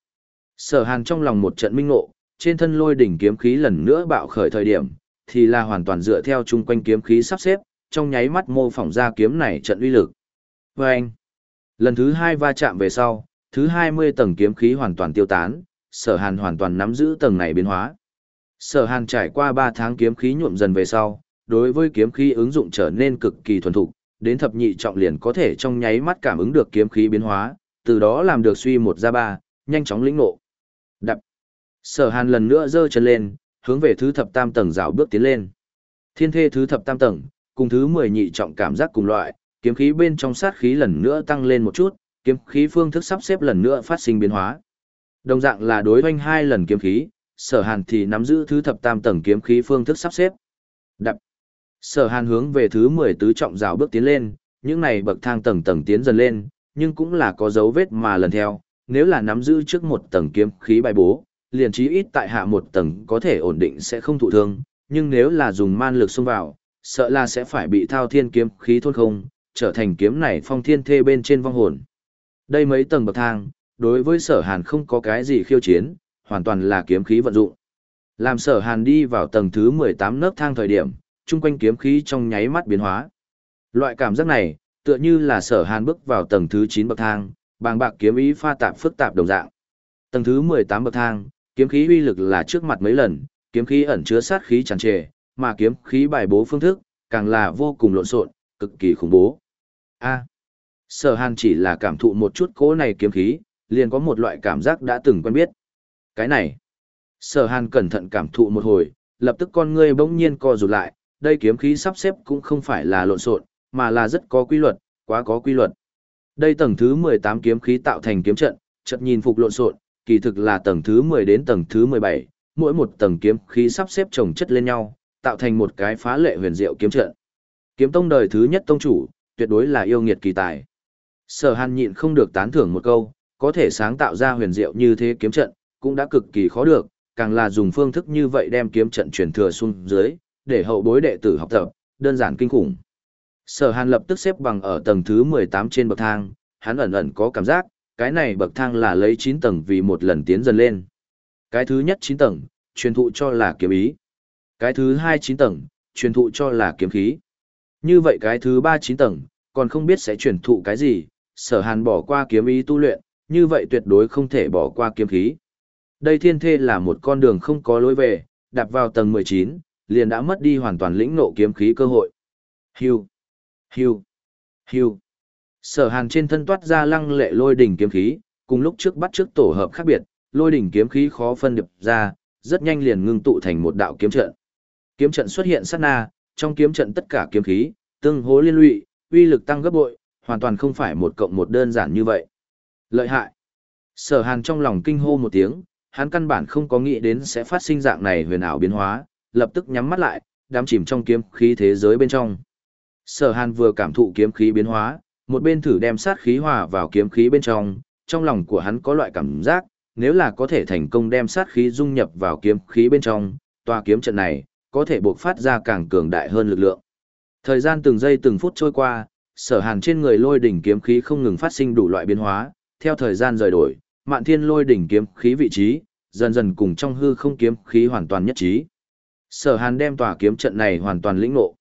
Sở hàn trong lòng một trận minh ngộ, trên thân lôi đỉnh kiếm khí lần nữa bạo khởi thời điểm, thì là hoàn toàn dựa theo chung quanh kiếm khí sắp xếp, trong nháy mắt mô phỏng ra kiếm này trận uy lực. Và anh, lần thứ hai va chạm về sau, thứ 20 tầng kiếm khí hoàn toàn tiêu tán, sở hàn hoàn toàn nắm giữ tầng này biến hóa. Sở hàn trải qua 3 tháng kiếm khí nhuộm dần về sau, đối với kiếm khí ứng dụng trở nên cực kỳ thuần thục, đến thập nhị trọng liền có thể trong nháy mắt cảm ứng được kiếm khí biến hóa, từ đó làm được suy một ra ba, nhanh chóng lĩnh ngộ. Đập. Sở Hàn lần nữa giơ chân lên, hướng về thứ thập tam tầng rào bước tiến lên. Thiên thê thứ thập tam tầng, cùng thứ 10 nhị trọng cảm giác cùng loại, kiếm khí bên trong sát khí lần nữa tăng lên một chút, kiếm khí phương thức sắp xếp lần nữa phát sinh biến hóa. Đồng dạng là đối hoanh hai lần kiếm khí, sở hàn thì nắm giữ thứ thập tam tầng kiếm khí phương thức sắp xếp. Đập. Sở hàn hướng về thứ 10 tứ trọng rào bước tiến lên, những này bậc thang tầng tầng tiến dần lên, nhưng cũng là có dấu vết mà lần theo, nếu là nắm giữ trước một tầng kiếm khí bài bố, liền chí ít tại hạ một tầng có thể ổn định sẽ không thụ thương, nhưng nếu là dùng man lực xông vào, sợ là sẽ phải bị thao thiên kiếm khí thôn không, trở thành kiếm này phong thiên thê bên trên vong hồn. Đây mấy tầng bậc thang, đối với sở hàn không có cái gì khiêu chiến, hoàn toàn là kiếm khí vận dụng. Làm sở hàn đi vào tầng thứ 18 nấc thang thời điểm, chung quanh kiếm khí trong nháy mắt biến hóa. Loại cảm giác này, tựa như là sở hàn bước vào tầng thứ 9 bậc thang, bàng bạc kiếm ý pha tạp phức tạp đồng dạng. Tầng thứ 18 bậc thang, kiếm khí uy lực là trước mặt mấy lần, kiếm khí ẩn chứa sát khí tràn trề, mà kiếm khí bài bố phương thức, càng là vô cùng lộn xộn, cực kỳ khủng bố. A. sở Hàn chỉ là cảm thụ một chút cỗ này kiếm khí, liền có một loại cảm giác đã từng quen biết. Cái này. Sở Hàn cẩn thận cảm thụ một hồi, lập tức con ngươi bỗng nhiên co rụt lại, đây kiếm khí sắp xếp cũng không phải là lộn xộn, mà là rất có quy luật, quá có quy luật. Đây tầng thứ 18 kiếm khí tạo thành kiếm trận, chợt nhìn phục lộn xộn, kỳ thực là tầng thứ 10 đến tầng thứ 17, mỗi một tầng kiếm khí sắp xếp chồng chất lên nhau, tạo thành một cái phá lệ huyền diệu kiếm trận. Kiếm tông đời thứ nhất tông chủ, tuyệt đối là yêu nghiệt kỳ tài. Sở Hàn nhịn không được tán thưởng một câu, có thể sáng tạo ra huyền diệu như thế kiếm trận, cũng đã cực kỳ khó được, càng là dùng phương thức như vậy đem kiếm trận truyền thừa xuống dưới, để hậu bối đệ tử học tập, đơn giản kinh khủng. Sở Hàn lập tức xếp bằng ở tầng thứ 18 trên bậc thang, hắn ẩn ẩn có cảm giác, cái này bậc thang là lấy 9 tầng vì một lần tiến dần lên. Cái thứ nhất 9 tầng, truyền thụ cho là kiếm ý. Cái thứ hai 9 tầng, truyền thụ cho là kiếm khí. Như vậy cái thứ ba 9 tầng, còn không biết sẽ truyền thụ cái gì, sở hàn bỏ qua kiếm ý tu luyện, như vậy tuyệt đối không thể bỏ qua kiếm khí. Đây thiên thê là một con đường không có lối về, đạp vào tầng 19, liền đã mất đi hoàn toàn lĩnh nộ kiếm khí cơ hội. Hưu, hưu, hưu. Sở Hàn trên thân toát ra lăng lệ lôi đỉnh kiếm khí, cùng lúc trước bắt trước tổ hợp khác biệt, lôi đỉnh kiếm khí khó phân điệp ra, rất nhanh liền ngưng tụ thành một đạo kiếm trận. Kiếm trận xuất hiện sát na, trong kiếm trận tất cả kiếm khí, tương hố liên lụy, uy lực tăng gấp bội, hoàn toàn không phải một cộng một đơn giản như vậy. Lợi hại. Sở Hàn trong lòng kinh hô một tiếng, hắn căn bản không có nghĩ đến sẽ phát sinh dạng này huyền ảo biến hóa, lập tức nhắm mắt lại, đắm chìm trong kiếm khí thế giới bên trong. Sở Hàn vừa cảm thụ kiếm khí biến hóa, một bên thử đem sát khí hòa vào kiếm khí bên trong, trong lòng của hắn có loại cảm giác, nếu là có thể thành công đem sát khí dung nhập vào kiếm khí bên trong, tòa kiếm trận này có thể bộc phát ra càng cường đại hơn lực lượng. Thời gian từng giây từng phút trôi qua, sở hàn trên người lôi đỉnh kiếm khí không ngừng phát sinh đủ loại biến hóa, theo thời gian rời đổi, mạn thiên lôi đỉnh kiếm khí vị trí, dần dần cùng trong hư không kiếm khí hoàn toàn nhất trí. Sở hàn đem tòa kiếm trận này hoàn toàn lĩnh ngộ.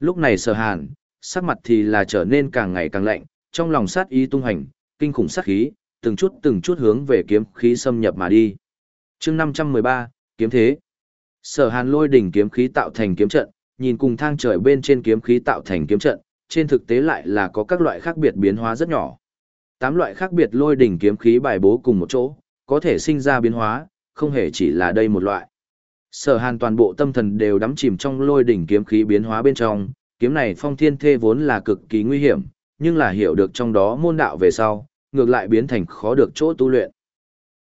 Lúc này sở hàn, sắc mặt thì là trở nên càng ngày càng lạnh, trong lòng sát ý tung hành, kinh khủng sát khí, từng chút từng chút hướng về kiếm khí xâm nhập mà đi. chương 513, kiếm thế. Sở hàn lôi đỉnh kiếm khí tạo thành kiếm trận, nhìn cùng thang trời bên trên kiếm khí tạo thành kiếm trận, trên thực tế lại là có các loại khác biệt biến hóa rất nhỏ. Tám loại khác biệt lôi đỉnh kiếm khí bài bố cùng một chỗ, có thể sinh ra biến hóa, không hề chỉ là đây một loại. Sở hàn toàn bộ tâm thần đều đắm chìm trong lôi đỉnh kiếm khí biến hóa bên trong, kiếm này phong thiên thê vốn là cực kỳ nguy hiểm, nhưng là hiểu được trong đó môn đạo về sau, ngược lại biến thành khó được chỗ tu luyện.